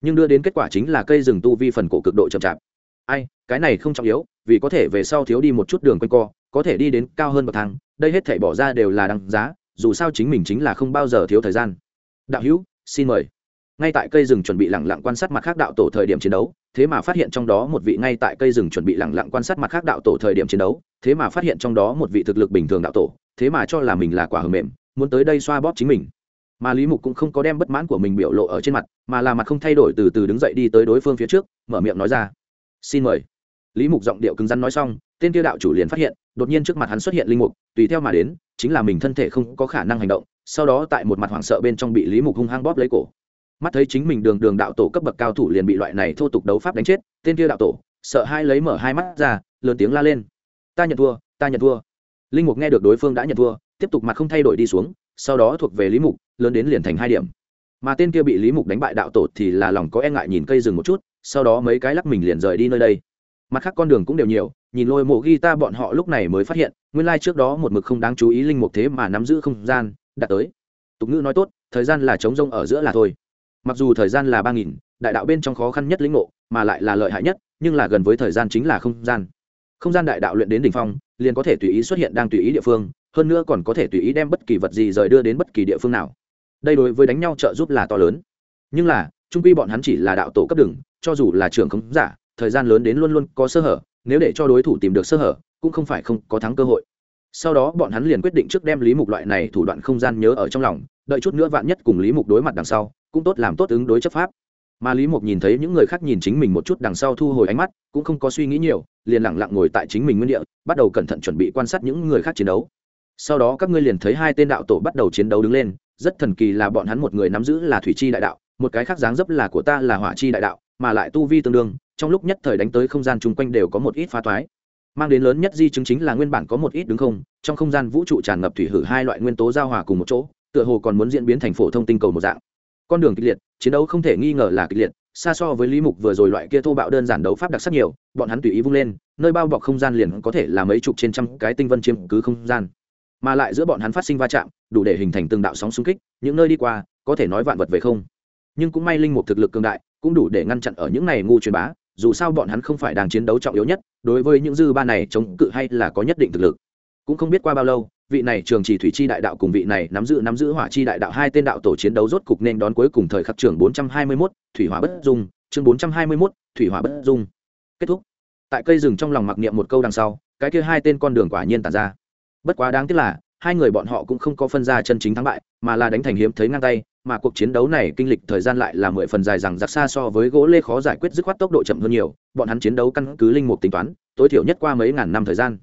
Nhưng đưa đến kết quả chính là cây rừng tu vi phần cổ cực độ chậm chạp. Ai, cái này không trọng yếu, vì có thể về sau thiếu đi một chút đường quanh co có thể đi đến cao hơn bậc thang, đây hết thể bỏ ra đều là đăng giá, dù sao chính mình chính là không bao giờ thiếu thời gian. Đạo hữu, xin mời. Ngay tại cây rừng chuẩn bị lẳng lặng quan sát mặt khác đạo tổ thời điểm chiến đấu, thế mà phát hiện trong đó một vị ngay tại cây rừng chuẩn bị lẳng lặng quan sát mặt khác đạo tổ thời điểm chiến đấu, thế mà phát hiện trong đó một vị thực lực bình thường đạo tổ, thế mà cho là mình là quả hờ mềm, muốn tới đây xoa bóp chính mình. Mà lý mục cũng không có đem bất mãn của mình biểu lộ ở trên mặt, mà là mặt không thay đổi từ từ đứng dậy đi tới đối phương phía trước, mở miệng nói ra. Xin mời. Lý mục giọng điệu cứng rắn nói xong, tên tiêu đạo chủ liền phát hiện đột nhiên trước mặt hắn xuất hiện linh mục, tùy theo mà đến, chính là mình thân thể không có khả năng hành động, sau đó tại một mặt hoảng sợ bên trong bị lý mục hung hăng bóp lấy cổ. Mắt thấy chính mình đường đường đạo tổ cấp bậc cao thủ liền bị loại này thô tục đấu pháp đánh chết, tên kia đạo tổ, sợ hai lấy mở hai mắt ra, lớn tiếng la lên. Ta nhận thua, ta nhận thua. Linh mục nghe được đối phương đã nhận thua, tiếp tục mặt không thay đổi đi xuống, sau đó thuộc về lý mục, lớn đến liền thành hai điểm. Mà tên kia bị lý mục đánh bại đạo tổ thì là lòng có e ngại nhìn cây rừng một chút, sau đó mấy cái lắc mình liền rời đi nơi đây mặt khác con đường cũng đều nhiều, nhìn lôi mộ ghi ta bọn họ lúc này mới phát hiện, nguyên lai trước đó một mực không đáng chú ý linh mục thế mà nắm giữ không gian đạt tới. Tục ngữ nói tốt, thời gian là trống rông ở giữa là thôi. Mặc dù thời gian là ba nghìn, đại đạo bên trong khó khăn nhất lĩnh ngộ, mà lại là lợi hại nhất, nhưng là gần với thời gian chính là không gian. Không gian đại đạo luyện đến đ ỉ n h phong, liền có thể tùy ý xuất hiện đang tùy ý địa phương, hơn nữa còn có thể tùy ý đem bất kỳ vật gì rời đưa đến bất kỳ địa phương nào. Đây đối với đánh nhau trợ giúp là to lớn. Nhưng là, trung quy bọn hắn chỉ là đạo tổ cấp đừng cho dù là trưởng không giả thời gian lớn đến luôn luôn có sơ hở, nếu để cho đối thủ tìm được sơ hở, cũng không phải không có thắng cơ hội. Sau đó bọn hắn liền quyết định trước đem lý mục loại này thủ đoạn không gian nhớ ở trong lòng, đợi chút nữa vạn nhất cùng lý mục đối mặt đằng sau, cũng tốt làm tốt ứng đối chấp pháp. Mà lý mục nhìn thấy những người khác nhìn chính mình một chút đằng sau thu hồi ánh mắt, cũng không có suy nghĩ nhiều, liền lẳng lặng ngồi tại chính mình nguyên địa, bắt đầu cẩn thận chuẩn bị quan sát những người khác chiến đấu. Sau đó các ngươi liền thấy hai tên đạo tổ bắt đầu chiến đấu đứng lên, rất thần kỳ là bọn hắn một người nắm giữ là thủy chi đại đạo, một cái khác dáng dấp là của ta là hỏa chi đại đạo mà lại tu vi tương đương, trong lúc nhất thời đánh tới không gian chung quanh đều có một ít phá thoái. Mang đến lớn nhất di chứng chính là nguyên bản có một ít đứng không, trong không gian vũ trụ tràn ngập thủy hử hai loại nguyên tố giao hòa cùng một chỗ, tựa hồ còn muốn diễn biến thành phổ thông tinh cầu một dạng. Con đường kịch liệt, chiến đấu không thể nghi ngờ là kịch liệt, xa so với lý mục vừa rồi loại kia thô bạo đơn giản đấu pháp đặc sắc nhiều, bọn hắn tùy ý vung lên, nơi bao bọc không gian liền có thể là mấy chục trên trăm cái tinh vân chiếm cứ không gian. Mà lại giữa bọn hắn phát sinh va chạm, đủ để hình thành từng đạo sóng xung kích, những nơi đi qua, có thể nói vạn vật về không. Nhưng cũng may linh mục thực lực cường đại cũng đủ để ngăn chặn ở những này ngu truyền bá dù sao bọn hắn không phải đang chiến đấu trọng yếu nhất đối với những dư ba này chống cự hay là có nhất định thực lực cũng không biết qua bao lâu vị này trường trì thủy chi đại đạo cùng vị này nắm giữ nắm giữ hỏa chi đại đạo hai tên đạo tổ chiến đấu rốt cục nên đón cuối cùng thời khắc trường 421, thủy hỏa bất dung, chương 421, thủy hỏa bất dung. Kết thúc. Tại cây rừng trong lòng mặc niệm một câu đằng sau, cái kia hai tên con đường quả nhiên tản ra. Bất quá đáng tiếc là, hai người bọn họ cũng không có phân ra chân chính thắng bại, mà là đánh thành hiếm thấy ngang tay, mà cuộc chiến đấu này kinh lịch thời gian lại là mười phần dài rằng giặc xa so với gỗ lê khó giải quyết dứt khoát tốc độ chậm hơn nhiều, bọn hắn chiến đấu căn cứ linh mục tính toán, tối thiểu nhất qua mấy ngàn năm thời gian.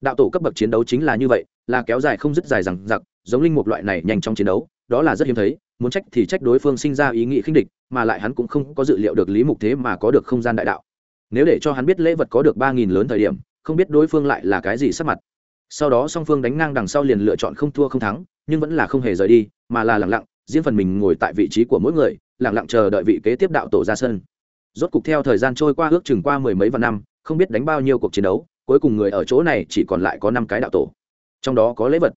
Đạo tổ cấp bậc chiến đấu chính là như vậy, là kéo dài không dứt dài rằng giặc, giống linh mục loại này nhanh trong chiến đấu, đó là rất hiếm thấy, muốn trách thì trách đối phương sinh ra ý nghĩ khinh địch, mà lại hắn cũng không có dự liệu được lý mục thế mà có được không gian đại đạo. Nếu để cho hắn biết lễ vật có được ba nghìn lớn thời điểm, không biết đối phương lại là cái gì sắc mặt. Sau đó song phương đánh ngang đằng sau liền lựa chọn không thua không thắng, nhưng vẫn là không hề rời đi, mà là lặng lặng, riêng phần mình ngồi tại vị trí của mỗi người lẳng lặng chờ đợi vị kế tiếp đạo tổ ra sân. Rốt cục theo thời gian trôi qua ước chừng qua mười mấy vạn năm không biết đánh bao nhiêu cuộc chiến đấu cuối cùng người ở chỗ này chỉ còn lại có năm cái đạo tổ. Trong đó có lễ vật.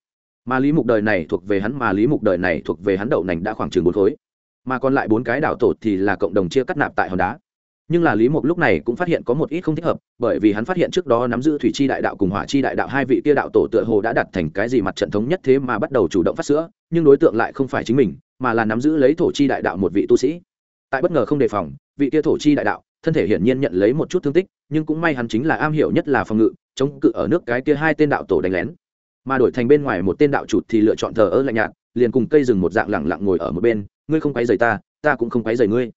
Mà lý mục đời này thuộc về hắn mà lý mục đời này thuộc về hắn đậu nành đã khoảng chừng bốn khối. Mà còn lại bốn cái đạo tổ thì là cộng đồng chia cắt nạp tại hòn đá nhưng là lý mục lúc này cũng phát hiện có một ít không thích hợp, bởi vì hắn phát hiện trước đó nắm giữ thủy chi đại đạo cùng hỏa chi đại đạo hai vị kia đạo tổ tựa hồ đã đặt thành cái gì mặt trận thống nhất thế mà bắt đầu chủ động phát sữa, nhưng đối tượng lại không phải chính mình, mà là nắm giữ lấy thổ chi đại đạo một vị tu sĩ. Tại bất ngờ không đề phòng, vị kia thổ chi đại đạo, thân thể hiển nhiên nhận lấy một chút thương tích, nhưng cũng may hắn chính là am hiểu nhất là phòng ngự, chống cự ở nước cái kia hai tên đạo tổ đánh lén. Mà đổi thành bên ngoài một tên đạo chủ thì lựa chọn thờ ơ lạnh nhạt, liền cùng cây rừng một dạng lẳng lặng ngồi ở một bên, ngươi không quấy rầy ta ta cũng không quấy rầy ngươi.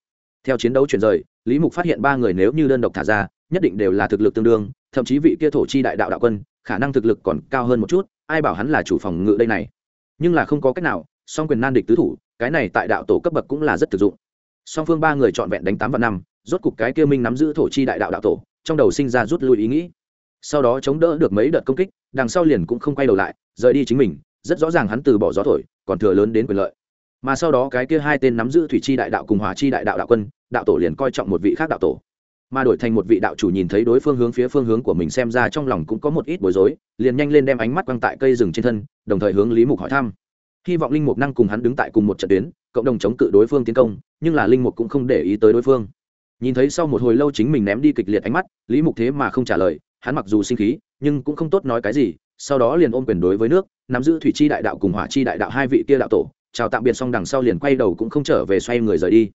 Theo chiến đấu chuyển rời lý mục phát hiện ba người nếu như đơn độc thả ra, nhất định đều là thực lực tương đương, thậm chí vị kia thổ chi đại đạo đạo quân, khả năng thực lực còn cao hơn một chút, ai bảo hắn là chủ phòng ngự đây này. Nhưng là không có cách nào, song quyền nan địch tứ thủ, cái này tại đạo tổ cấp bậc cũng là rất thực dụng. Song phương ba người trọn vẹn đánh tám và năm, rốt cục cái kia minh nắm giữ thổ chi đại đạo đạo tổ, trong đầu sinh ra rút lui ý nghĩ. Sau đó chống đỡ được mấy đợt công kích, đằng sau liền cũng không quay đầu lại, rời đi chính mình, rất rõ ràng hắn từ bỏ gió thổi, còn thừa lớn đến quyền lợi. Mà sau đó cái kia hai tên nắm giữ thủy chi đại đạo cùng hòa chi đại đạo đạo quân đạo tổ liền coi trọng một vị khác đạo tổ. Mà đổi thành một vị đạo chủ nhìn thấy đối phương hướng phía phương hướng của mình xem ra trong lòng cũng có một ít bối rối, liền nhanh lên đem ánh mắt quăng tại cây rừng trên thân, đồng thời hướng lý mục hỏi thăm. Hy vọng linh mục năng cùng hắn đứng tại cùng một trận tuyến, cộng đồng chống cự đối phương tiến công, nhưng là linh mục cũng không để ý tới đối phương. Nhìn thấy sau một hồi lâu chính mình ném đi kịch liệt ánh mắt, lý mục thế mà không trả lời, hắn mặc dù sinh khí, nhưng cũng không tốt nói cái gì, sau đó liền ôm quyền đối với nước, nắm giữ thủy chi đại đạo cùng hỏa chi đại đạo hai vị kia đạo tổ, chào tạm biệt xong đằng sau liền quay đầu cũng không trở về xoay người rời đi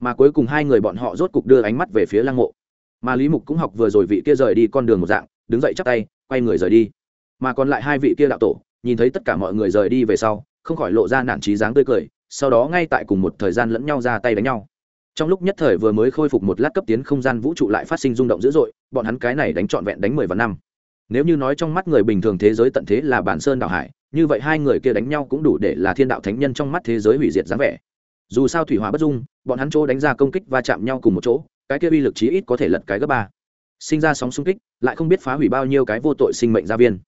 mà cuối cùng hai người bọn họ rốt cục đưa ánh mắt về phía lăng mộ. Mà lý mục cũng học vừa rồi vị kia rời đi con đường một dạng, đứng dậy chắp tay, quay người rời đi. Mà còn lại hai vị kia đạo tổ, nhìn thấy tất cả mọi người rời đi về sau, không khỏi lộ ra nản trí dáng tươi cười, sau đó ngay tại cùng một thời gian lẫn nhau ra tay đánh nhau. Trong lúc nhất thời vừa mới khôi phục một lát cấp tiến không gian vũ trụ lại phát sinh rung động dữ dội, bọn hắn cái này đánh trọn vẹn đánh mười vạn năm. Nếu như nói trong mắt người bình thường thế giới tận thế là bản sơn đạo hải, như vậy hai người kia đánh nhau cũng đủ để là thiên đạo thánh nhân trong mắt thế giới hủy diệt dáng vẻ. Dù sao thủy hỏa bất dung bọn hắn chỗ đánh ra công kích va chạm nhau cùng một chỗ, cái kia uy lực chí ít có thể lật cái gấp ba. Sinh ra sóng xung kích, lại không biết phá hủy bao nhiêu cái vô tội sinh mệnh gia viên.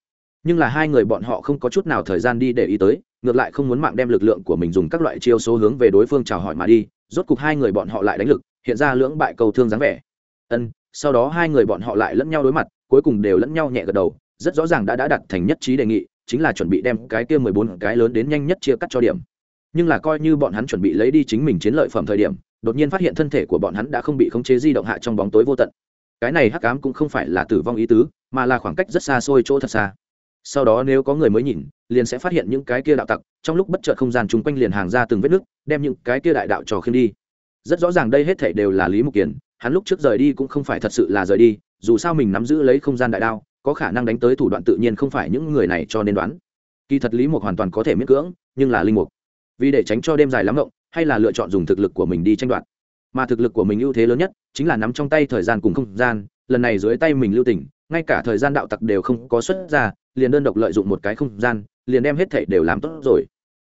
Nhưng là hai người bọn họ không có chút nào thời gian đi để ý tới, ngược lại không muốn mạng đem lực lượng của mình dùng các loại chiêu số hướng về đối phương chào hỏi mà đi, rốt cục hai người bọn họ lại đánh lực, hiện ra lưỡng bại cầu thương dáng vẻ. Ân, sau đó hai người bọn họ lại lẫn nhau đối mặt, cuối cùng đều lẫn nhau nhẹ gật đầu, rất rõ ràng đã đã đặt thành nhất trí đề nghị, chính là chuẩn bị đem cái kia mười bốn cái lớn đến nhanh nhất chia cắt cho điểm nhưng là coi như bọn hắn chuẩn bị lấy đi chính mình chiến lợi phẩm thời điểm, đột nhiên phát hiện thân thể của bọn hắn đã không bị khống chế di động hạ trong bóng tối vô tận. Cái này hắc ám cũng không phải là tử vong ý tứ, mà là khoảng cách rất xa xôi chỗ thật xa. Sau đó nếu có người mới nhìn, liền sẽ phát hiện những cái kia đạo tặc, trong lúc bất chợt không gian chung quanh liền hàng ra từng vết nứt đem những cái kia đại đạo trò khiêm đi. Rất rõ ràng đây hết thảy đều là lý mục kiền, hắn lúc trước rời đi cũng không phải thật sự là rời đi, dù sao mình nắm giữ lấy không gian đại đao có khả năng đánh tới thủ đoạn tự nhiên không phải những người này cho nên đoán. Kỳ thật lý mục hoàn toàn có thể miễn cưỡng, nhưng là linh mục vì để tránh cho đêm dài lắm rộng hay là lựa chọn dùng thực lực của mình đi tranh đoạt. Mà thực lực của mình ưu thế lớn nhất chính là nắm trong tay thời gian cùng không gian, lần này dưới tay mình lưu tỉnh ngay cả thời gian đạo tặc đều không có xuất ra, liền đơn độc lợi dụng một cái không gian, liền đem hết thảy đều làm tốt rồi.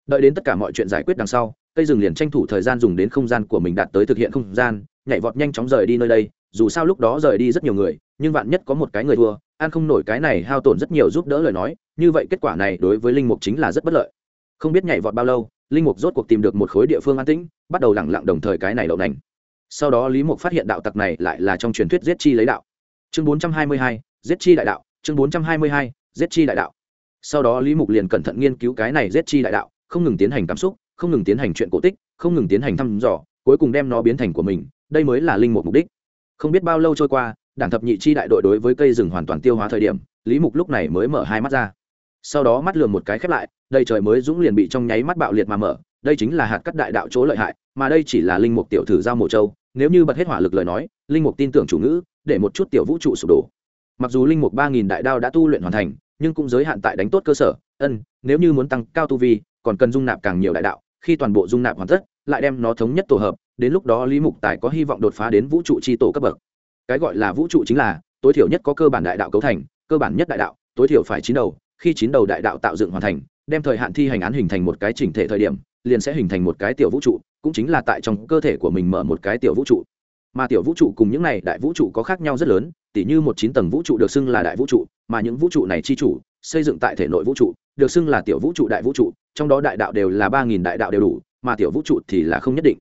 Đợi đến tất cả mọi chuyện giải quyết đằng sau, cây rừng liền tranh thủ thời gian dùng đến không gian của mình đạt tới thực hiện không gian, nhảy vọt nhanh chóng rời đi nơi đây, dù sao lúc đó rời đi rất nhiều người, nhưng vạn nhất có một cái người thua an không nổi cái này hao tổn rất nhiều giúp đỡ lời nói, như vậy kết quả này đối với linh mục chính là rất bất lợi. Không biết nhảy vọt bao lâu linh mục rốt cuộc tìm được một khối địa phương an tĩnh, bắt đầu lẳng lặng đồng thời cái này đậu nành. Sau đó lý mục phát hiện đạo tặc này lại là trong truyền thuyết giết chi lấy đạo. Chương bốn trăm hai mươi hai, giết chi đại đạo. Chương bốn trăm hai mươi hai, giết chi đại đạo. Sau đó lý mục liền cẩn thận nghiên cứu cái này giết chi đại đạo, không ngừng tiến hành cảm xúc, không ngừng tiến hành chuyện cổ tích, không ngừng tiến hành thăm dò, cuối cùng đem nó biến thành của mình, đây mới là linh mục mục đích. Không biết bao lâu trôi qua, đảng thập nhị chi đại đội đối với cây rừng hoàn toàn tiêu hóa thời điểm, lý mục lúc này mới mở hai mắt ra sau đó mắt lườm một cái khép lại, đây trời mới dũng liền bị trong nháy mắt bạo liệt mà mở, đây chính là hạt cắt đại đạo chỗ lợi hại, mà đây chỉ là linh mục tiểu thử giao mộ châu nếu như bật hết hỏa lực lời nói, linh mục tin tưởng chủ ngữ, để một chút tiểu vũ trụ sụp đổ. Mặc dù linh mục ba nghìn đại đao đã tu luyện hoàn thành, nhưng cũng giới hạn tại đánh tốt cơ sở, ân, nếu như muốn tăng cao tu vi, còn cần dung nạp càng nhiều đại đạo, khi toàn bộ dung nạp hoàn tất, lại đem nó thống nhất tổ hợp, đến lúc đó lý mục tài có hy vọng đột phá đến vũ trụ c h i tổ cấp bậc. Cái gọi là vũ trụ chính là, tối thiểu nhất có cơ bản đại đạo cấu thành, cơ bản nhất đại đạo, tối thiểu phải chín đầu khi chín đầu đại đạo tạo dựng hoàn thành, đem thời hạn thi hành án hình thành một cái chỉnh thể thời điểm, liền sẽ hình thành một cái tiểu vũ trụ, cũng chính là tại trong cơ thể của mình mở một cái tiểu vũ trụ. Mà tiểu vũ trụ cùng những này đại vũ trụ có khác nhau rất lớn, tỉ như một chín tầng vũ trụ được xưng là đại vũ trụ, mà những vũ trụ này chi chủ, xây dựng tại thể nội vũ trụ, được xưng là tiểu vũ trụ đại vũ trụ, trong đó đại đạo đều là ba nghìn đại đạo đều đủ, mà tiểu vũ trụ thì là không nhất định.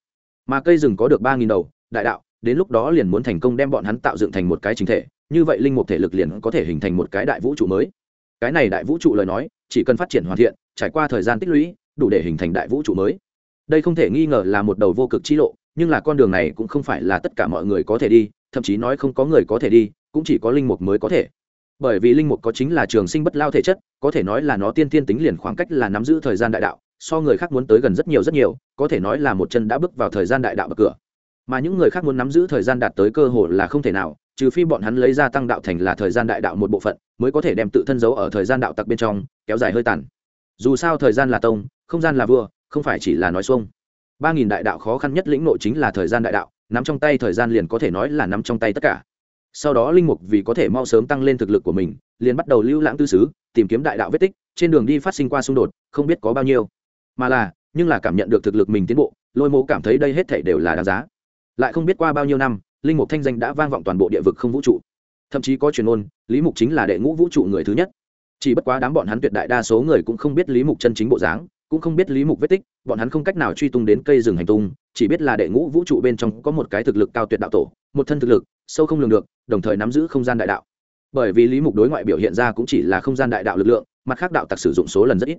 Mà cây rừng có được ba nghìn đầu, đại đạo, đến lúc đó liền muốn thành công đem bọn hắn tạo dựng thành một cái chính thể, như vậy linh mục thể lực liền có thể hình thành một cái đại vũ trụ mới cái này đại vũ trụ lời nói, chỉ cần phát triển hoàn thiện, trải qua thời gian tích lũy, đủ để hình thành đại vũ trụ mới. Đây không thể nghi ngờ là một đầu vô cực chi lộ, nhưng là con đường này cũng không phải là tất cả mọi người có thể đi, thậm chí nói không có người có thể đi, cũng chỉ có linh mục mới có thể. Bởi vì linh mục có chính là trường sinh bất lao thể chất, có thể nói là nó tiên tiên tính liền khoảng cách là nắm giữ thời gian đại đạo, so người khác muốn tới gần rất nhiều rất nhiều, có thể nói là một chân đã bước vào thời gian đại đạo bậc cửa. Mà những người khác muốn nắm giữ thời gian đạt tới cơ hội là không thể nào trừ phi bọn hắn lấy ra tăng đạo thành là thời gian đại đạo một bộ phận, mới có thể đem tự thân giấu ở thời gian đạo tặc bên trong, kéo dài hơi tàn. Dù sao thời gian là tông, không gian là vua, không phải chỉ là nói xuông. Ba nghìn đại đạo khó khăn nhất lĩnh nội chính là thời gian đại đạo, nắm trong tay thời gian liền có thể nói là nắm trong tay tất cả. Sau đó linh mục vì có thể mau sớm tăng lên thực lực của mình, liền bắt đầu lưu lãng tư xứ, tìm kiếm đại đạo vết tích, trên đường đi phát sinh qua xung đột, không biết có bao nhiêu. Mà là, nhưng là cảm nhận được thực lực mình tiến bộ, lôi mô cảm thấy đây hết thể đều là đáng giá. Lại không biết qua bao nhiêu năm linh mục thanh danh đã vang vọng toàn bộ địa vực không vũ trụ. Thậm chí có truyền ôn lý mục chính là đệ ngũ vũ trụ người thứ nhất. Chỉ bất quá đám bọn hắn tuyệt đại đa số người cũng không biết lý mục chân chính bộ dáng, cũng không biết lý mục vết tích, bọn hắn không cách nào truy tung đến cây rừng hành tung, chỉ biết là đệ ngũ vũ trụ bên trong có một cái thực lực cao tuyệt đạo tổ, một thân thực lực, sâu không lường được, đồng thời nắm giữ không gian đại đạo. Bởi vì lý mục đối ngoại biểu hiện ra cũng chỉ là không gian đại đạo lực lượng, mặt khác đạo tặc sử dụng số lần rất ít.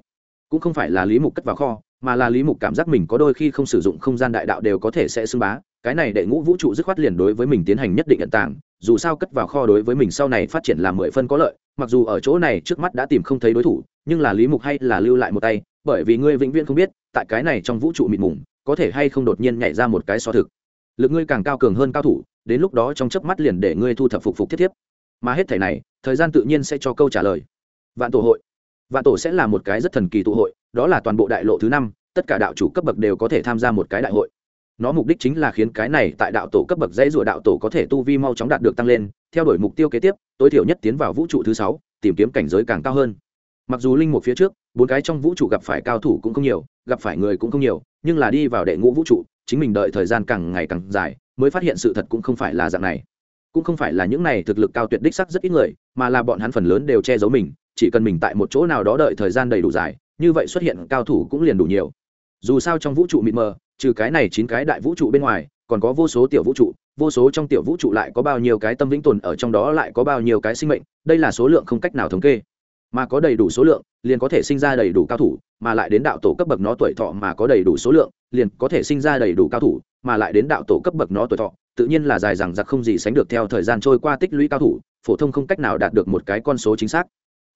Cũng không phải là lý mục cất vào kho, mà là lý mục cảm giác mình có đôi khi không sử dụng không gian đại đạo đều có thể sẽ xưng bá cái này đệ ngũ vũ trụ dứt khoát liền đối với mình tiến hành nhất định nhận tảng dù sao cất vào kho đối với mình sau này phát triển là mười phân có lợi, mặc dù ở chỗ này trước mắt đã tìm không thấy đối thủ, nhưng là lý mục hay là lưu lại một tay, bởi vì ngươi vĩnh viễn không biết, tại cái này trong vũ trụ mịt mùng, có thể hay không đột nhiên nhảy ra một cái so thực. Lực ngươi càng cao cường hơn cao thủ, đến lúc đó trong chớp mắt liền để ngươi thu thập phục phục thiết thiếp. Mà hết thể này, thời gian tự nhiên sẽ cho câu trả lời. Vạn tổ hội. Vạn tổ sẽ là một cái rất thần kỳ tụ hội, đó là toàn bộ đại lộ thứ năm, tất cả đạo chủ cấp bậc đều có thể tham gia một cái đại hội nó mục đích chính là khiến cái này tại đạo tổ cấp bậc dãy rùa đạo tổ có thể tu vi mau chóng đạt được tăng lên, theo đuổi mục tiêu kế tiếp, tối thiểu nhất tiến vào vũ trụ thứ sáu, tìm kiếm cảnh giới càng cao hơn. Mặc dù linh mục phía trước, bốn cái trong vũ trụ gặp phải cao thủ cũng không nhiều, gặp phải người cũng không nhiều, nhưng là đi vào đệ ngũ vũ trụ, chính mình đợi thời gian càng ngày càng dài, mới phát hiện sự thật cũng không phải là dạng này. Cũng không phải là những này thực lực cao tuyệt đích sắc rất ít người, mà là bọn hắn phần lớn đều che giấu mình, chỉ cần mình tại một chỗ nào đó đợi thời gian đầy đủ dài, như vậy xuất hiện cao thủ cũng liền đủ nhiều. Dù sao trong vũ trụ mịt mờ trừ cái này chín cái đại vũ trụ bên ngoài, còn có vô số tiểu vũ trụ, vô số trong tiểu vũ trụ lại có bao nhiêu cái tâm vĩnh tồn ở trong đó lại có bao nhiêu cái sinh mệnh, đây là số lượng không cách nào thống kê. Mà có đầy đủ số lượng, liền có thể sinh ra đầy đủ cao thủ, mà lại đến đạo tổ cấp bậc nó tuổi thọ mà có đầy đủ số lượng, liền có thể sinh ra đầy đủ cao thủ, mà lại đến đạo tổ cấp bậc nó tuổi thọ, tự nhiên là dài rằng giặc không gì sánh được theo thời gian trôi qua tích lũy cao thủ, phổ thông không cách nào đạt được một cái con số chính xác.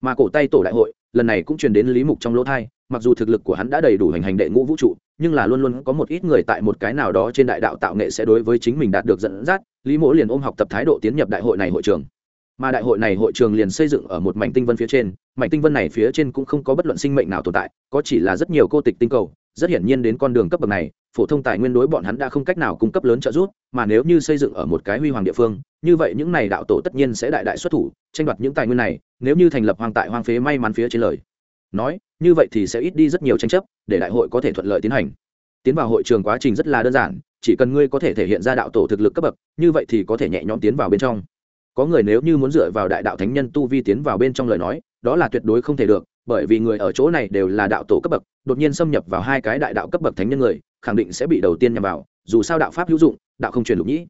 Mà cổ tay tổ đại hội lần này cũng truyền đến lý mục trong lỗ thai, mặc dù thực lực của hắn đã đầy đủ hành hành đệ ngũ vũ trụ, nhưng là luôn luôn có một ít người tại một cái nào đó trên đại đạo tạo nghệ sẽ đối với chính mình đạt được dẫn dắt, lý mỗ liền ôm học tập thái độ tiến nhập đại hội này hội trường. Mà đại hội này hội trường liền xây dựng ở một mảnh tinh vân phía trên, mảnh tinh vân này phía trên cũng không có bất luận sinh mệnh nào tồn tại, có chỉ là rất nhiều cô tịch tinh cầu, rất hiển nhiên đến con đường cấp bậc này, phổ thông tài nguyên đối bọn hắn đã không cách nào cung cấp lớn trợ giúp, mà nếu như xây dựng ở một cái huy hoàng địa phương, như vậy những này đạo tổ tất nhiên sẽ đại đại xuất thủ tranh đoạt những tài nguyên này, nếu như thành lập hoang tại hoang phế may mắn phía trên lời, nói, như vậy thì sẽ ít đi rất nhiều tranh chấp, để đại hội có thể thuận lợi tiến hành. Tiến vào hội trường quá trình rất là đơn giản, chỉ cần ngươi có thể thể hiện ra đạo tổ thực lực cấp bậc, như vậy thì có thể nhẹ nhõm tiến vào bên trong. Có người nếu như muốn dựa vào đại đạo thánh nhân tu vi tiến vào bên trong lời nói, đó là tuyệt đối không thể được, bởi vì người ở chỗ này đều là đạo tổ cấp bậc, đột nhiên xâm nhập vào hai cái đại đạo cấp bậc thánh nhân người, khẳng định sẽ bị đầu tiên nhằm vào, dù sao đạo pháp hữu dụng, đạo không truyền lục nhĩ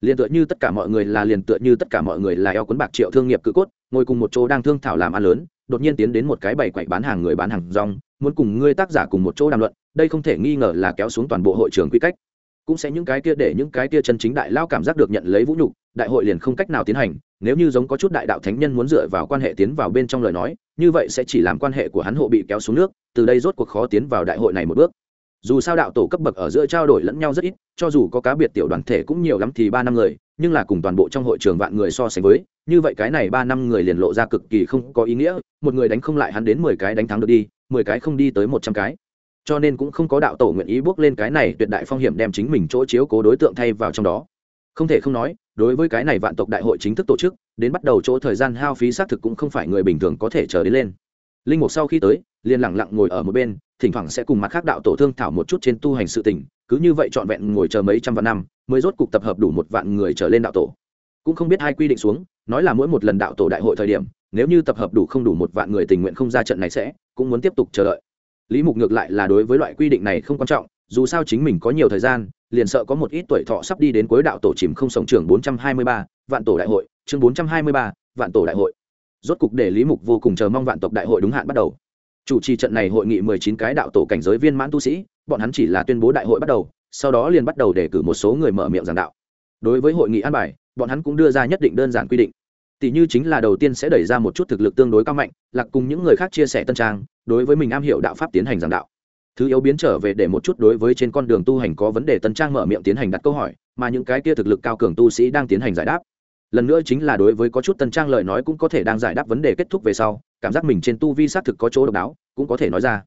liền tựa như tất cả mọi người là liền tựa như tất cả mọi người là eo cuốn bạc triệu thương nghiệp cự cốt, ngồi cùng một chỗ đang thương thảo làm ăn lớn, đột nhiên tiến đến một cái bày quậy bán hàng người bán hàng rong, muốn cùng ngươi tác giả cùng một chỗ đàm luận, đây không thể nghi ngờ là kéo xuống toàn bộ hội trường quy cách. Cũng sẽ những cái kia để những cái kia chân chính đại lao cảm giác được nhận lấy vũ nhục, đại hội liền không cách nào tiến hành, nếu như giống có chút đại đạo thánh nhân muốn dựa vào quan hệ tiến vào bên trong lời nói, như vậy sẽ chỉ làm quan hệ của hắn hộ bị kéo xuống nước, từ đây rốt cuộc khó tiến vào đại hội này một bước dù sao đạo tổ cấp bậc ở giữa trao đổi lẫn nhau rất ít, cho dù có cá biệt tiểu đoàn thể cũng nhiều lắm thì ba năm người, nhưng là cùng toàn bộ trong hội trường vạn người so sánh với, như vậy cái này ba năm người liền lộ ra cực kỳ không có ý nghĩa, một người đánh không lại hắn đến mười cái đánh thắng được đi, mười cái không đi tới một trăm cái. Cho nên cũng không có đạo tổ nguyện ý bước lên cái này tuyệt đại phong hiểm đem chính mình chỗ chiếu cố đối tượng thay vào trong đó. Không thể không nói, đối với cái này vạn tộc đại hội chính thức tổ chức, đến bắt đầu chỗ thời gian hao phí xác thực cũng không phải người bình thường có thể chờ đến lên. Linh mục sau khi tới, liền lẳng lặng ngồi ở một bên thỉnh thoảng sẽ cùng mặt khác đạo tổ thương thảo một chút trên tu hành sự tình, cứ như vậy trọn vẹn ngồi chờ mấy trăm vạn năm, mới rốt cục tập hợp đủ một vạn người trở lên đạo tổ. Cũng không biết hai quy định xuống, nói là mỗi một lần đạo tổ đại hội thời điểm, nếu như tập hợp đủ không đủ một vạn người tình nguyện không ra trận này sẽ, cũng muốn tiếp tục chờ đợi. Lý mục ngược lại là đối với loại quy định này không quan trọng, dù sao chính mình có nhiều thời gian, liền sợ có một ít tuổi thọ sắp đi đến cuối đạo tổ chìm không sống trường bốn trăm hai mươi ba, vạn tổ đại hội, chương bốn trăm hai mươi ba, vạn tổ đại hội. Rốt cục để lý mục vô cùng chờ mong vạn tộc đại hội đúng hạn bắt đầu chủ trì trận này hội nghị mười chín cái đạo tổ cảnh giới viên mãn tu sĩ, bọn hắn chỉ là tuyên bố đại hội bắt đầu, sau đó liền bắt đầu đề cử một số người mở miệng giảng đạo. Đối với hội nghị an bài, bọn hắn cũng đưa ra nhất định đơn giản quy định. Tỷ như chính là đầu tiên sẽ đẩy ra một chút thực lực tương đối cao mạnh, lạc cùng những người khác chia sẻ tân trang, đối với mình am hiểu đạo pháp tiến hành giảng đạo. Thứ yếu biến trở về để một chút đối với trên con đường tu hành có vấn đề tân trang mở miệng tiến hành đặt câu hỏi, mà những cái kia thực lực cao cường tu sĩ đang tiến hành giải đáp. Lần nữa chính là đối với có chút tân trang lời nói cũng có thể đang giải đáp vấn đề kết thúc về sau cảm giác mình trên tu vi xác thực có chỗ độc đáo, cũng có thể nói ra.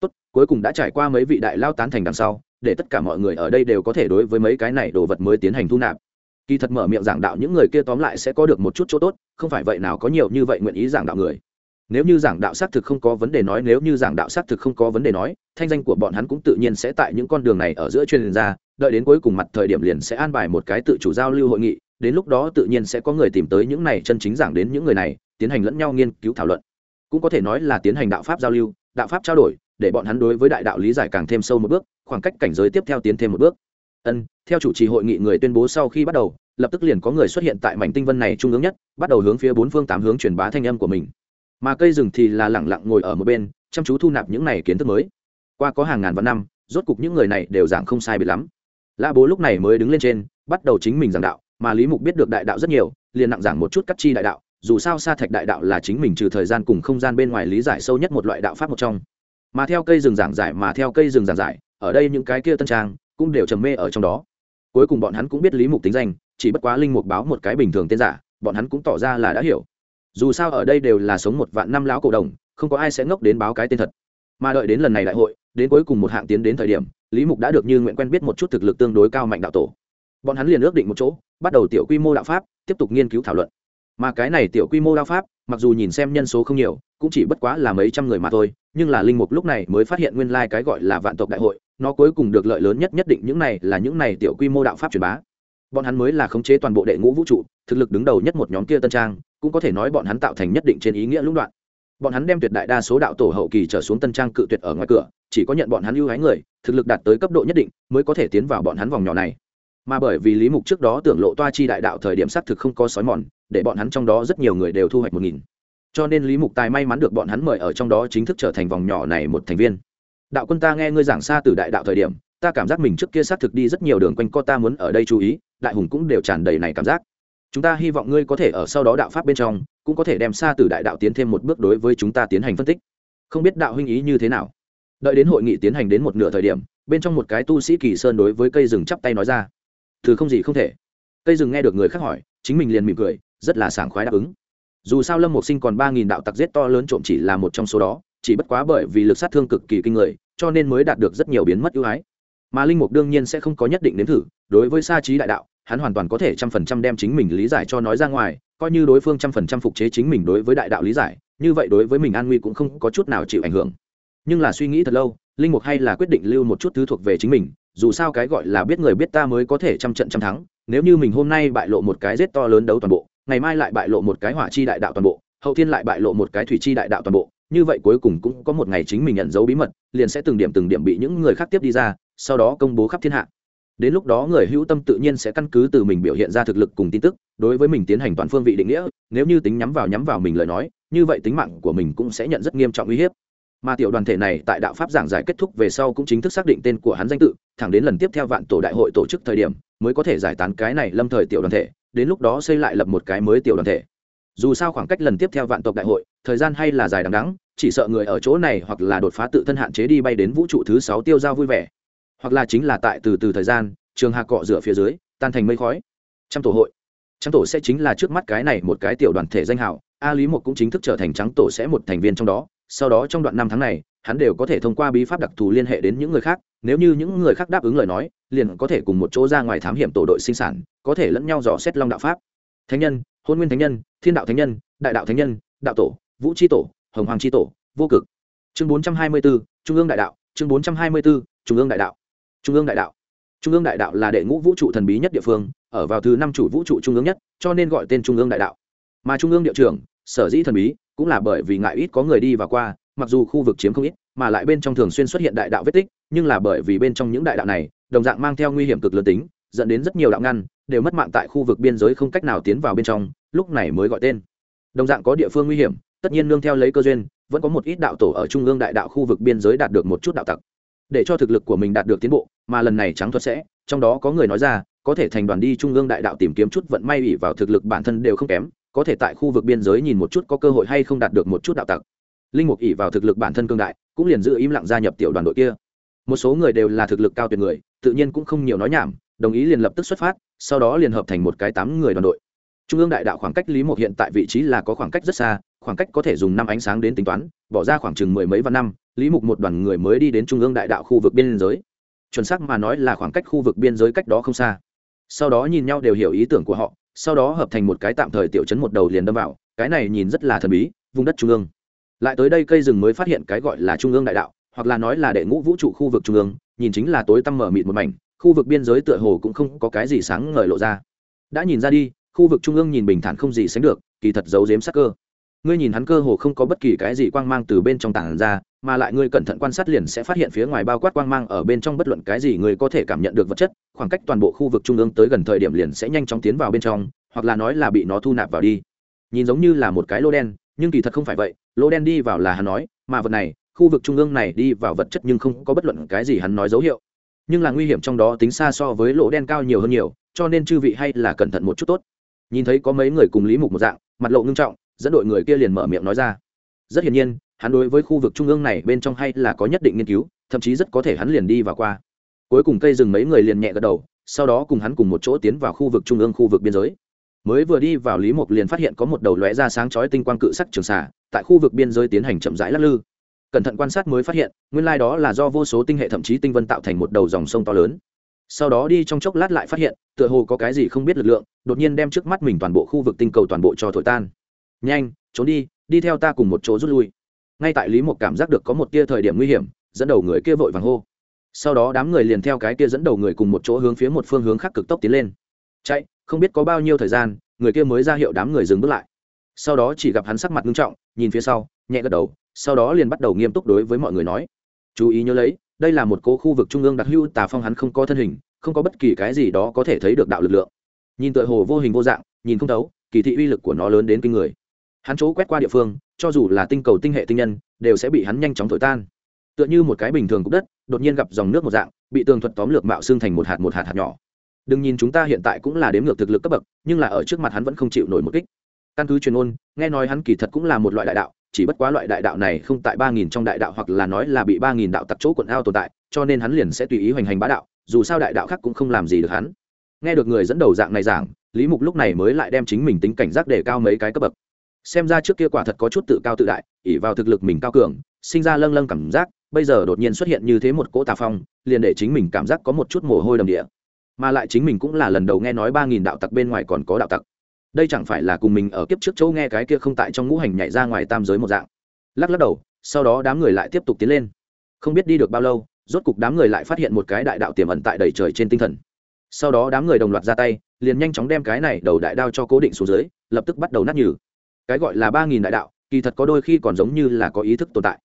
Tốt, cuối cùng đã trải qua mấy vị đại lao tán thành đằng sau, để tất cả mọi người ở đây đều có thể đối với mấy cái này đồ vật mới tiến hành thu nạp. Kỳ thật mở miệng giảng đạo những người kia tóm lại sẽ có được một chút chỗ tốt, không phải vậy nào có nhiều như vậy nguyện ý giảng đạo người. Nếu như giảng đạo xác thực không có vấn đề nói, nếu như giảng đạo xác thực không có vấn đề nói, thanh danh của bọn hắn cũng tự nhiên sẽ tại những con đường này ở giữa truyền ra, đợi đến cuối cùng mặt thời điểm liền sẽ an bài một cái tự chủ giao lưu hội nghị, đến lúc đó tự nhiên sẽ có người tìm tới những này chân chính giảng đến những người này, tiến hành lẫn nhau nghiên cứu thảo luận cũng có thể nói là tiến hành đạo pháp giao lưu, đạo pháp trao đổi, để bọn hắn đối với đại đạo lý giải càng thêm sâu một bước, khoảng cách cảnh giới tiếp theo tiến thêm một bước. Ân, theo chủ trì hội nghị người tuyên bố sau khi bắt đầu, lập tức liền có người xuất hiện tại mảnh tinh vân này trung ương nhất, bắt đầu hướng phía bốn phương tám hướng truyền bá thanh âm của mình. Mà cây rừng thì là lẳng lặng ngồi ở một bên, chăm chú thu nạp những này kiến thức mới. Qua có hàng ngàn vạn năm, rốt cục những người này đều giảng không sai bị lắm. Lã bố lúc này mới đứng lên trên, bắt đầu chính mình giảng đạo, mà lý mục biết được đại đạo rất nhiều, liền nặng giảng một chút cắt chi đại đạo dù sao sa thạch đại đạo là chính mình trừ thời gian cùng không gian bên ngoài lý giải sâu nhất một loại đạo pháp một trong. Mà theo cây rừng giảng giải mà theo cây rừng giảng giải, ở đây những cái kia tân trang cũng đều trầm mê ở trong đó. Cuối cùng bọn hắn cũng biết lý mục tính danh, chỉ bất quá linh mục báo một cái bình thường tên giả, bọn hắn cũng tỏ ra là đã hiểu. Dù sao ở đây đều là sống một vạn năm lão cổ đồng, không có ai sẽ ngốc đến báo cái tên thật. Mà đợi đến lần này đại hội, đến cuối cùng một hạng tiến đến thời điểm, lý mục đã được như nguyện quen biết một chút thực lực tương đối cao mạnh đạo tổ. Bọn hắn liền ước định một chỗ, bắt đầu tiểu quy mô đạo pháp, tiếp tục nghiên cứu thảo luận mà cái này tiểu quy mô đạo pháp, mặc dù nhìn xem nhân số không nhiều, cũng chỉ bất quá là mấy trăm người mà thôi, nhưng là linh mục lúc này mới phát hiện nguyên lai cái gọi là vạn tộc đại hội, nó cuối cùng được lợi lớn nhất nhất định những này là những này tiểu quy mô đạo pháp truyền bá. Bọn hắn mới là khống chế toàn bộ đệ ngũ vũ trụ, thực lực đứng đầu nhất một nhóm kia tân trang, cũng có thể nói bọn hắn tạo thành nhất định trên ý nghĩa lũng đoạn. Bọn hắn đem tuyệt đại đa số đạo tổ hậu kỳ trở xuống tân trang cự tuyệt ở ngoài cửa, chỉ có nhận bọn hắn ưu hái người, thực lực đạt tới cấp độ nhất định, mới có thể tiến vào bọn hắn vòng nhỏ này mà bởi vì lý mục trước đó tưởng lộ toa chi đại đạo thời điểm xác thực không có sói mòn, để bọn hắn trong đó rất nhiều người đều thu hoạch một nghìn. Cho nên lý mục tài may mắn được bọn hắn mời ở trong đó chính thức trở thành vòng nhỏ này một thành viên. Đạo quân ta nghe ngươi giảng xa từ đại đạo thời điểm, ta cảm giác mình trước kia xác thực đi rất nhiều đường quanh co ta muốn ở đây chú ý, đại hùng cũng đều tràn đầy này cảm giác. Chúng ta hy vọng ngươi có thể ở sau đó đạo pháp bên trong, cũng có thể đem xa từ đại đạo tiến thêm một bước đối với chúng ta tiến hành phân tích. Không biết đạo huynh ý như thế nào? Đợi đến hội nghị tiến hành đến một nửa thời điểm, bên trong một cái tu sĩ kỳ sơn đối với cây rừng chắp tay nói ra thứ không gì không thể. Cây rừng nghe được người khác hỏi, chính mình liền mỉm cười, rất là sảng khoái đáp ứng. Dù sao lâm mộc sinh còn ba nghìn đạo tặc giết to lớn trộm chỉ là một trong số đó, chỉ bất quá bởi vì lực sát thương cực kỳ kinh người, cho nên mới đạt được rất nhiều biến mất ưu ái. Mà linh mục đương nhiên sẽ không có nhất định nếm thử, đối với sa trí đại đạo, hắn hoàn toàn có thể trăm phần trăm đem chính mình lý giải cho nói ra ngoài, coi như đối phương trăm phần trăm phục chế chính mình đối với đại đạo lý giải, như vậy đối với mình an nguy cũng không có chút nào chịu ảnh hưởng. Nhưng là suy nghĩ thật lâu, linh mục hay là quyết định lưu một chút thứ thuộc về chính mình dù sao cái gọi là biết người biết ta mới có thể trăm trận trăm thắng, nếu như mình hôm nay bại lộ một cái rết to lớn đấu toàn bộ, ngày mai lại bại lộ một cái hỏa chi đại đạo toàn bộ, hậu thiên lại bại lộ một cái thủy chi đại đạo toàn bộ, như vậy cuối cùng cũng có một ngày chính mình nhận dấu bí mật, liền sẽ từng điểm từng điểm bị những người khác tiếp đi ra, sau đó công bố khắp thiên hạ. Đến lúc đó người hữu tâm tự nhiên sẽ căn cứ từ mình biểu hiện ra thực lực cùng tin tức, đối với mình tiến hành toàn phương vị định nghĩa, nếu như tính nhắm vào nhắm vào mình lời nói, như vậy tính mạng của mình cũng sẽ nhận rất nghiêm trọng uy hiếp mà tiểu đoàn thể này tại đạo pháp giảng giải kết thúc về sau cũng chính thức xác định tên của hắn danh tự, thẳng đến lần tiếp theo vạn tổ đại hội tổ chức thời điểm, mới có thể giải tán cái này lâm thời tiểu đoàn thể, đến lúc đó xây lại lập một cái mới tiểu đoàn thể. Dù sao khoảng cách lần tiếp theo vạn tộc đại hội, thời gian hay là dài đằng đắng chỉ sợ người ở chỗ này hoặc là đột phá tự thân hạn chế đi bay đến vũ trụ thứ sáu tiêu giao vui vẻ. Hoặc là chính là tại từ từ thời gian, trường hạc cọ rửa phía dưới, tan thành mây khói. Trăm tổ hội. Trăm tổ sẽ chính là trước mắt cái này một cái tiểu đoàn thể danh hào, a lý một cũng chính thức trở thành trắng tổ sẽ một thành viên trong đó sau đó trong đoạn năm tháng này, hắn đều có thể thông qua bí pháp đặc thù liên hệ đến những người khác, nếu như những người khác đáp ứng lời nói, liền có thể cùng một chỗ ra ngoài thám hiểm tổ đội sinh sản, có thể lẫn nhau dò xét long đạo pháp. Thánh nhân, hôn nguyên thánh nhân, thiên đạo thánh nhân, đại đạo thánh nhân, đạo tổ, vũ tri tổ, hồng hoàng tri tổ, vô cực. Chương bốn trăm hai mươi b ố trung ương đại đạo, chương bốn trăm hai mươi b ố trung ương đại đạo, trung ương đại đạo. Trung ương đại đạo là đệ ngũ vũ trụ thần bí nhất địa phương, ở vào thứ năm chủ vũ trụ trung ương nhất, cho nên gọi tên trung ương đại đạo. Mà trung ương địa trường sở dĩ thần bí cũng là bởi vì ngại ít có người đi và qua, mặc dù khu vực chiếm không ít, mà lại bên trong thường xuyên xuất hiện đại đạo vết tích, nhưng là bởi vì bên trong những đại đạo này, đồng dạng mang theo nguy hiểm cực lớn tính, dẫn đến rất nhiều đạo ngăn, đều mất mạng tại khu vực biên giới không cách nào tiến vào bên trong, lúc này mới gọi tên. Đồng dạng có địa phương nguy hiểm, tất nhiên nương theo lấy cơ duyên, vẫn có một ít đạo tổ ở trung ương đại đạo khu vực biên giới đạt được một chút đạo tặc. Để cho thực lực của mình đạt được tiến bộ, mà lần này trắng thuật sẽ, trong đó có người nói ra, có thể thành đoàn đi trung ương đại đạo tìm kiếm chút vận may ủy vào thực lực bản thân đều không kém có thể tại khu vực biên giới nhìn một chút có cơ hội hay không đạt được một chút đạo tặc. Linh mục ỉ vào thực lực bản thân cương đại, cũng liền giữ im lặng gia nhập tiểu đoàn đội kia. Một số người đều là thực lực cao tuyệt người, tự nhiên cũng không nhiều nói nhảm, đồng ý liền lập tức xuất phát, sau đó liền hợp thành một cái tám người đoàn đội. Trung ương đại đạo khoảng cách lý mục hiện tại vị trí là có khoảng cách rất xa, khoảng cách có thể dùng năm ánh sáng đến tính toán, bỏ ra khoảng chừng mười mấy vạn năm, lý mục một đoàn người mới đi đến trung ương đại đạo khu vực biên giới. Chuẩn xác mà nói là khoảng cách khu vực biên giới cách đó không xa. Sau đó nhìn nhau đều hiểu ý tưởng của họ sau đó hợp thành một cái tạm thời tiểu chấn một đầu liền đâm vào, cái này nhìn rất là thần bí, vùng đất trung ương. Lại tới đây cây rừng mới phát hiện cái gọi là trung ương đại đạo, hoặc là nói là đệ ngũ vũ trụ khu vực trung ương, nhìn chính là tối tăm mở mịt một mảnh, khu vực biên giới tựa hồ cũng không có cái gì sáng ngời lộ ra. Đã nhìn ra đi, khu vực trung ương nhìn bình thản không gì sánh được, kỳ thật giấu giếm sắc cơ. Ngươi nhìn hắn cơ hồ không có bất kỳ cái gì quang mang từ bên trong tảng ra mà lại ngươi cẩn thận quan sát liền sẽ phát hiện phía ngoài bao quát quang mang ở bên trong bất luận cái gì ngươi có thể cảm nhận được vật chất, khoảng cách toàn bộ khu vực trung ương tới gần thời điểm liền sẽ nhanh chóng tiến vào bên trong, hoặc là nói là bị nó thu nạp vào đi. Nhìn giống như là một cái lô đen, nhưng kỳ thật không phải vậy, lô đen đi vào là hắn nói, mà vật này, khu vực trung ương này đi vào vật chất nhưng không có bất luận cái gì hắn nói dấu hiệu. Nhưng là nguy hiểm trong đó tính xa so với lỗ đen cao nhiều hơn nhiều, cho nên chư vị hay là cẩn thận một chút tốt. Nhìn thấy có mấy người cùng lý mục một dạng, mặt lộ ngưng trọng, dẫn đội người kia liền mở miệng nói ra. Rất hiển nhiên hắn đối với khu vực trung ương này bên trong hay là có nhất định nghiên cứu, thậm chí rất có thể hắn liền đi vào qua. Cuối cùng cây rừng mấy người liền nhẹ gật đầu, sau đó cùng hắn cùng một chỗ tiến vào khu vực trung ương khu vực biên giới. Mới vừa đi vào lý mục liền phát hiện có một đầu lóe ra sáng chói tinh quang cự sắc trường xả tại khu vực biên giới tiến hành chậm rãi lắc lư. Cẩn thận quan sát mới phát hiện, nguyên lai đó là do vô số tinh hệ thậm chí tinh vân tạo thành một đầu dòng sông to lớn. Sau đó đi trong chốc lát lại phát hiện, tựa hồ có cái gì không biết lực lượng, đột nhiên đem trước mắt mình toàn bộ khu vực tinh cầu toàn bộ cho thổi tan. Nhanh, trốn đi đi theo ta cùng một chỗ rút lui ngay tại lý một cảm giác được có một tia thời điểm nguy hiểm, dẫn đầu người kia vội vàng hô. Sau đó đám người liền theo cái kia dẫn đầu người cùng một chỗ hướng phía một phương hướng khác cực tốc tiến lên. Chạy, không biết có bao nhiêu thời gian, người kia mới ra hiệu đám người dừng bước lại. Sau đó chỉ gặp hắn sắc mặt nghiêm trọng, nhìn phía sau, nhẹ gật đầu, sau đó liền bắt đầu nghiêm túc đối với mọi người nói. Chú ý nhớ lấy, đây là một cố khu vực trung ương đặc hữu tà phong hắn không có thân hình, không có bất kỳ cái gì đó có thể thấy được đạo lực lượng. Nhìn tựa hồ vô hình vô dạng, nhìn không thấu, kỳ thị uy lực của nó lớn đến kinh người. Hắn chỗ quét qua địa phương cho dù là tinh cầu tinh hệ tinh nhân, đều sẽ bị hắn nhanh chóng thổi tan. Tựa như một cái bình thường cục đất, đột nhiên gặp dòng nước một dạng, bị tường thuật tóm lược mạo xương thành một hạt một hạt hạt nhỏ. Đừng nhìn chúng ta hiện tại cũng là đếm ngược thực lực cấp bậc, nhưng là ở trước mặt hắn vẫn không chịu nổi một kích. Căn cứ truyền ôn nghe nói hắn kỳ thật cũng là một loại đại đạo, chỉ bất quá loại đại đạo này không tại ba nghìn trong đại đạo hoặc là nói là bị ba nghìn đạo tặc chỗ quần ao tồn tại, cho nên hắn liền sẽ tùy ý hoành hành bá đạo, dù sao đại đạo khác cũng không làm gì được hắn. Nghe được người dẫn đầu dạng này giảng, lý mục lúc này mới lại đem chính mình tính cảnh giác để cao mấy cái cấp bậc xem ra trước kia quả thật có chút tự cao tự đại ỉ vào thực lực mình cao cường, sinh ra lâng lâng cảm giác, bây giờ đột nhiên xuất hiện như thế một cỗ tà phong, liền để chính mình cảm giác có một chút mồ hôi đầm địa. Mà lại chính mình cũng là lần đầu nghe nói ba nghìn đạo tặc bên ngoài còn có đạo tặc. Đây chẳng phải là cùng mình ở kiếp trước chỗ nghe cái kia không tại trong ngũ hành nhảy ra ngoài tam giới một dạng. Lắc lắc đầu, sau đó đám người lại tiếp tục tiến lên. Không biết đi được bao lâu, rốt cục đám người lại phát hiện một cái đại đạo tiềm ẩn tại đầy trời trên tinh thần. Sau đó đám người đồng loạt ra tay, liền nhanh chóng đem cái này đầu đại đao cho cố định xuống dưới, lập tức bắt đầu nát nhừ cái gọi là ba nghìn đại đạo, kỳ thật có đôi khi còn giống như là có ý thức tồn tại.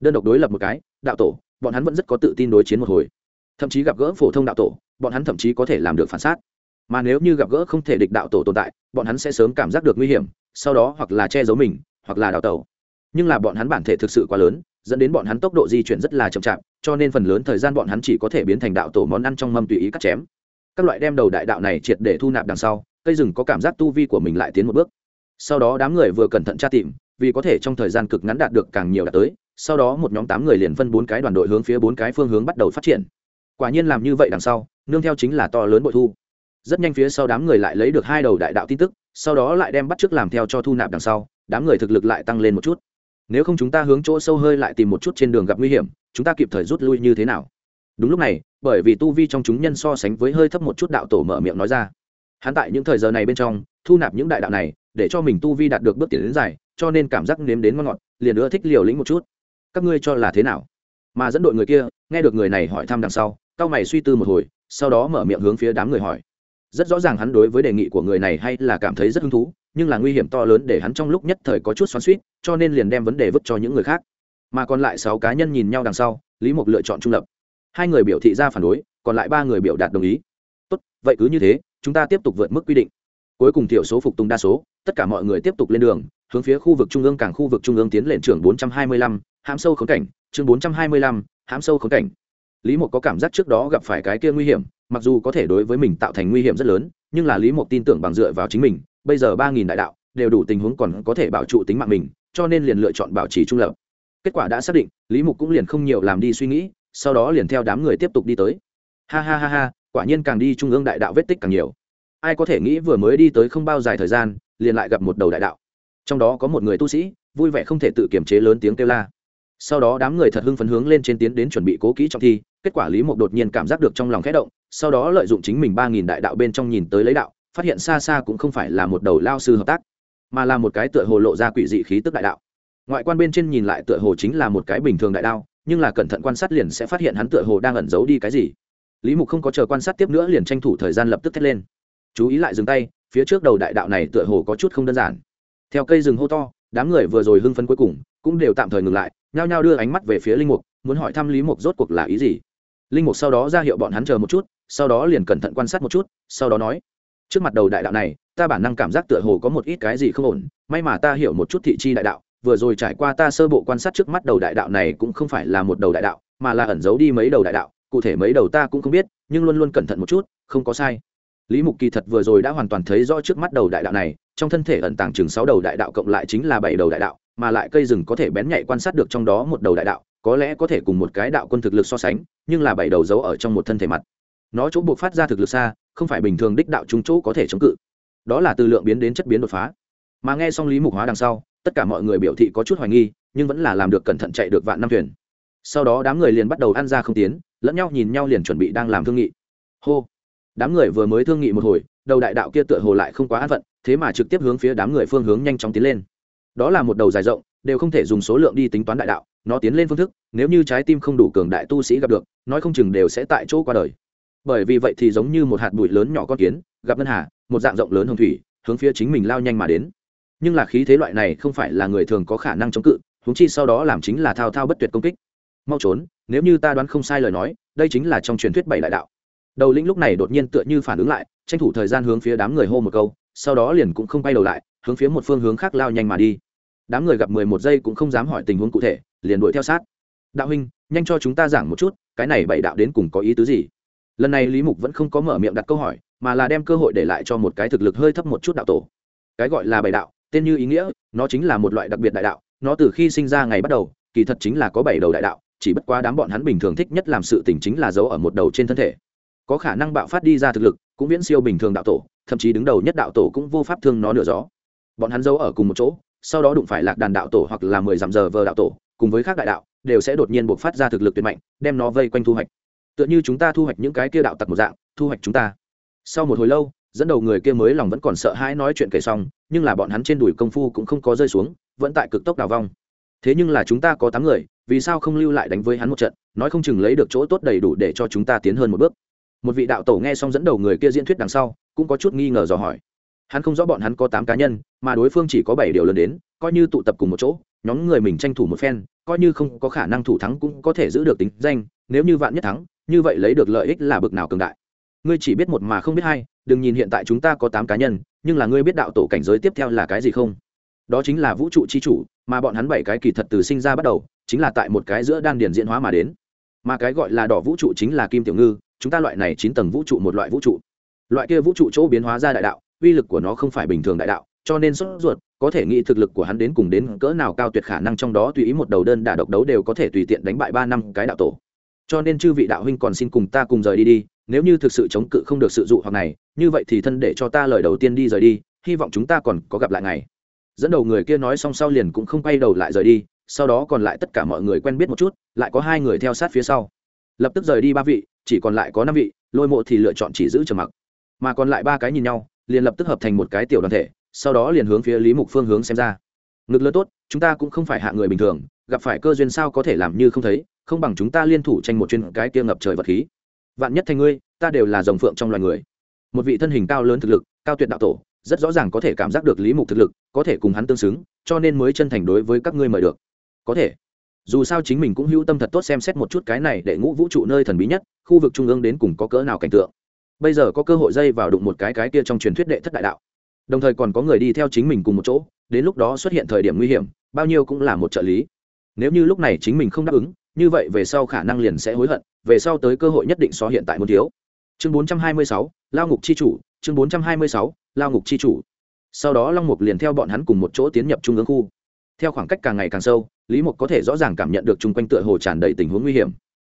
Đơn độc đối lập một cái, đạo tổ, bọn hắn vẫn rất có tự tin đối chiến một hồi. Thậm chí gặp gỡ phổ thông đạo tổ, bọn hắn thậm chí có thể làm được phản xác mà nếu như gặp gỡ không thể địch đạo tổ tồn tại, bọn hắn sẽ sớm cảm giác được nguy hiểm, sau đó hoặc là che giấu mình, hoặc là đào tẩu. Nhưng là bọn hắn bản thể thực sự quá lớn, dẫn đến bọn hắn tốc độ di chuyển rất là chậm chạp, cho nên phần lớn thời gian bọn hắn chỉ có thể biến thành đạo tổ món ăn trong mâm tùy ý cắt chém. Các loại đem đầu đại đạo này triệt để thu nạp đằng sau, cây rừng có cảm giác tu vi của mình lại tiến một bước sau đó đám người vừa cẩn thận tra tìm, vì có thể trong thời gian cực ngắn đạt được càng nhiều đạt tới, sau đó một nhóm tám người liền phân bốn cái đoàn đội hướng phía bốn cái phương hướng bắt đầu phát triển. Quả nhiên làm như vậy đằng sau, nương theo chính là to lớn bội thu. Rất nhanh phía sau đám người lại lấy được hai đầu đại đạo tin tức, sau đó lại đem bắt t làm theo cho thu nạp đằng sau, đám người thực lực lại tăng lên một chút. Nếu không chúng ta hướng chỗ sâu hơi lại tìm một chút trên đường gặp nguy hiểm, chúng ta kịp thời rút lui như thế nào? Đúng lúc này, bởi vì tu vi trong chúng nhân so sánh với hơi thấp một chút đạo tổ mở miệng nói ra hắn tại những thời giờ này bên trong, thu nạp những đại đạo này, để cho mình tu vi đạt được bước tiến đến dài, cho nên cảm giác nếm đến ngon ngọt, liền ưa thích liều lĩnh một chút. Các ngươi cho là thế nào? Mà dẫn đội người kia, nghe được người này hỏi thăm đằng sau, cao mày suy tư một hồi, sau đó mở miệng hướng phía đám người hỏi. Rất rõ ràng hắn đối với đề nghị của người này hay là cảm thấy rất hứng thú, nhưng là nguy hiểm to lớn để hắn trong lúc nhất thời có chút xoắn suýt cho nên liền đem vấn đề vứt cho những người khác. Mà còn lại sáu cá nhân nhìn nhau đằng sau, lý mục lựa chọn trung lập. Hai người biểu thị ra phản đối, còn lại ba người biểu đạt đồng ý. Tốt, vậy cứ như thế chúng ta tiếp tục vượt mức quy định. Cuối cùng thiểu số phục tùng đa số tất cả mọi người tiếp tục lên đường hướng phía khu vực trung ương càng khu vực trung ương tiến lên trường 425, hãm sâu khốn cảnh chương 425, hãm sâu khốn cảnh. Lý mục có cảm giác trước đó gặp phải cái kia nguy hiểm mặc dù có thể đối với mình tạo thành nguy hiểm rất lớn nhưng là lý mục tin tưởng bằng dựa vào chính mình bây giờ ba nghìn đại đạo đều đủ tình huống còn có thể bảo trụ tính mạng mình cho nên liền lựa chọn bảo trì trung lập. Kết quả đã xác định lý mục cũng liền không nhiều làm đi suy nghĩ sau đó liền theo đám người tiếp tục đi tới. Ha ha ha ha quả nhiên càng đi trung ương đại đạo vết tích càng nhiều. Ai có thể nghĩ vừa mới đi tới không bao dài thời gian, liền lại gặp một đầu đại đạo. Trong đó có một người tu sĩ, vui vẻ không thể tự kiềm chế lớn tiếng kêu la. Sau đó đám người thật hưng phấn hướng lên trên tiến đến chuẩn bị cố kỹ trong thi, kết quả lý mục đột nhiên cảm giác được trong lòng khẽ động, sau đó lợi dụng chính mình ba nghìn đại đạo bên trong nhìn tới lấy đạo, phát hiện xa xa cũng không phải là một đầu lao sư hợp tác, mà là một cái tựa hồ lộ ra quỷ dị khí tức đại đạo. Ngoại quan bên trên nhìn lại tựa hồ chính là một cái bình thường đại đạo, nhưng là cẩn thận quan sát liền sẽ phát hiện hắn tựa hồ đang ẩn giấu đi cái gì lý mục không có chờ quan sát tiếp nữa liền tranh thủ thời gian lập tức thét lên. Chú ý lại dừng tay, phía trước đầu đại đạo này tựa hồ có chút không đơn giản. Theo cây rừng hô to, đám người vừa rồi hưng phấn cuối cùng, cũng đều tạm thời ngừng lại, nhao nhao đưa ánh mắt về phía linh mục, muốn hỏi thăm lý mục rốt cuộc là ý gì. Linh mục sau đó ra hiệu bọn hắn chờ một chút, sau đó liền cẩn thận quan sát một chút, sau đó nói, trước mặt đầu đại đạo này, ta bản năng cảm giác tựa hồ có một ít cái gì không ổn, may mà ta hiểu một chút thị chi đại đạo, vừa rồi trải qua ta sơ bộ quan sát trước mắt đầu đại đạo này cũng không phải là một đầu đại đạo, mà là ẩn giấu đi mấy đầu đại đạo cụ thể mấy đầu ta cũng không biết, nhưng luôn luôn cẩn thận một chút, không có sai. Lý mục kỳ thật vừa rồi đã hoàn toàn thấy rõ trước mắt đầu đại đạo này, trong thân thể ẩn tàng chừng sáu đầu đại đạo cộng lại chính là bảy đầu đại đạo, mà lại cây rừng có thể bén nhạy quan sát được trong đó một đầu đại đạo, có lẽ có thể cùng một cái đạo quân thực lực so sánh, nhưng là bảy đầu giấu ở trong một thân thể mặt. Nó chỗ buộc phát ra thực lực xa, không phải bình thường đích đạo chúng chỗ có thể chống cự. Đó là từ lượng biến đến chất biến đột phá. Mà nghe xong lý mục hóa đằng sau, tất cả mọi người biểu thị có chút hoài nghi, nhưng vẫn là làm được cẩn thận chạy được vạn năm thuyền. Sau đó đám người liền bắt đầu ăn ra không tiến lẫn nhau nhìn nhau liền chuẩn bị đang làm thương nghị. Hô. Đám người vừa mới thương nghị một hồi, đầu đại đạo kia tựa hồ lại không quá an phận, thế mà trực tiếp hướng phía đám người phương hướng nhanh chóng tiến lên. Đó là một đầu dài rộng, đều không thể dùng số lượng đi tính toán đại đạo, nó tiến lên phương thức, nếu như trái tim không đủ cường đại tu sĩ gặp được, nói không chừng đều sẽ tại chỗ qua đời. Bởi vì vậy thì giống như một hạt bụi lớn nhỏ con kiến, gặp ngân hà, một dạng rộng lớn hồng thủy, hướng phía chính mình lao nhanh mà đến. Nhưng là khí thế loại này không phải là người thường có khả năng chống cự húng chi sau đó làm chính là thao thao bất tuyệt công kích. Mau trốn nếu như ta đoán không sai lời nói, đây chính là trong truyền thuyết bảy đại đạo. Đầu lĩnh lúc này đột nhiên tựa như phản ứng lại, tranh thủ thời gian hướng phía đám người hô một câu, sau đó liền cũng không bay đầu lại, hướng phía một phương hướng khác lao nhanh mà đi. Đám người gặp mười một giây cũng không dám hỏi tình huống cụ thể, liền đuổi theo sát. Đạo huynh, nhanh cho chúng ta giảng một chút, cái này bảy đạo đến cùng có ý tứ gì? Lần này lý mục vẫn không có mở miệng đặt câu hỏi, mà là đem cơ hội để lại cho một cái thực lực hơi thấp một chút đạo tổ. Cái gọi là bảy đạo, tên như ý nghĩa, nó chính là một loại đặc biệt đại đạo, nó từ khi sinh ra ngày bắt đầu, kỳ thật chính là có bảy đầu đại đạo chỉ bất quá đám bọn hắn bình thường thích nhất làm sự tình chính là giấu ở một đầu trên thân thể. Có khả năng bạo phát đi ra thực lực, cũng viễn siêu bình thường đạo tổ, thậm chí đứng đầu nhất đạo tổ cũng vô pháp thương nó nửa gió. Bọn hắn giấu ở cùng một chỗ, sau đó đụng phải lạc đàn đạo tổ hoặc là mười dặm giờ vờ đạo tổ, cùng với các đại đạo, đều sẽ đột nhiên buộc phát ra thực lực tuyệt mạnh, đem nó vây quanh thu hoạch. Tựa như chúng ta thu hoạch những cái kia đạo tặc một dạng, thu hoạch chúng ta. Sau một hồi lâu, dẫn đầu người kia mới lòng vẫn còn sợ hãi nói chuyện kể xong, nhưng là bọn hắn trên đùi công phu cũng không có rơi xuống, vẫn tại cực tốc đào vong thế nhưng là chúng ta có tám người, vì sao không lưu lại đánh với hắn một trận, nói không chừng lấy được chỗ tốt đầy đủ để cho chúng ta tiến hơn một bước. Một vị đạo tổ nghe xong dẫn đầu người kia diễn thuyết đằng sau, cũng có chút nghi ngờ dò hỏi. Hắn không rõ bọn hắn có tám cá nhân, mà đối phương chỉ có bảy điều lớn đến, coi như tụ tập cùng một chỗ, nhóm người mình tranh thủ một phen, coi như không có khả năng thủ thắng cũng có thể giữ được tính danh, nếu như vạn nhất thắng, như vậy lấy được lợi ích là bực nào cường đại. Ngươi chỉ biết một mà không biết hai, đừng nhìn hiện tại chúng ta có tám cá nhân, nhưng là ngươi biết đạo tổ cảnh giới tiếp theo là cái gì không? Đó chính là vũ trụ c h i chủ mà bọn hắn bảy cái kỳ thật từ sinh ra bắt đầu, chính là tại một cái giữa đan điền diễn hóa mà đến. Mà cái gọi là đỏ vũ trụ chính là kim tiểu ngư, chúng ta loại này chín tầng vũ trụ một loại vũ trụ. Loại kia vũ trụ chỗ biến hóa ra đại đạo, uy lực của nó không phải bình thường đại đạo, cho nên sốt ruột, có thể nghĩ thực lực của hắn đến cùng đến cỡ nào cao tuyệt khả năng trong đó tùy ý một đầu đơn đả độc đấu đều có thể tùy tiện đánh bại ba năm cái đạo tổ. Cho nên chư vị đạo huynh còn xin cùng ta cùng rời đi đi, nếu như thực sự chống cự không được sự dụ hoặc này, như vậy thì thân để cho ta lời đầu tiên đi rời đi, hy vọng chúng ta còn có gặp lại ngày dẫn đầu người kia nói xong sau liền cũng không quay đầu lại rời đi, sau đó còn lại tất cả mọi người quen biết một chút, lại có hai người theo sát phía sau. Lập tức rời đi ba vị, chỉ còn lại có năm vị, lôi mộ thì lựa chọn chỉ giữ trầm mặc. Mà còn lại ba cái nhìn nhau, liền lập tức hợp thành một cái tiểu đoàn thể, sau đó liền hướng phía lý mục phương hướng xem ra. Ngực lớn tốt, chúng ta cũng không phải hạ người bình thường, gặp phải cơ duyên sao có thể làm như không thấy, không bằng chúng ta liên thủ tranh một chuyên cái kia ngập trời vật khí. Vạn nhất thành ngươi, ta đều là dòng phượng trong loài người. Một vị thân hình cao lớn thực lực, cao tuyệt đạo tổ rất rõ ràng có thể cảm giác được lý mục thực lực có thể cùng hắn tương xứng cho nên mới chân thành đối với các ngươi mời được. Có thể. Dù sao chính mình cũng hữu tâm thật tốt xem xét một chút cái này để ngũ vũ trụ nơi thần bí nhất khu vực trung ương đến cùng có cỡ nào cảnh tượng. Bây giờ có cơ hội dây vào đụng một cái cái kia trong truyền thuyết đệ thất đại đạo. Đồng thời còn có người đi theo chính mình cùng một chỗ đến lúc đó xuất hiện thời điểm nguy hiểm bao nhiêu cũng là một trợ lý. Nếu như lúc này chính mình không đáp ứng như vậy về sau khả năng liền sẽ hối hận về sau tới cơ hội nhất định so hiện tại muốn thiếu. Chương 426, lao ngục chi chủ chương 426, lao ngục chi chủ. Sau đó long mục liền theo bọn hắn cùng một chỗ tiến nhập trung ương khu. Theo khoảng cách càng ngày càng sâu lý mục có thể rõ ràng cảm nhận được chung quanh tựa hồ tràn đầy tình huống nguy hiểm.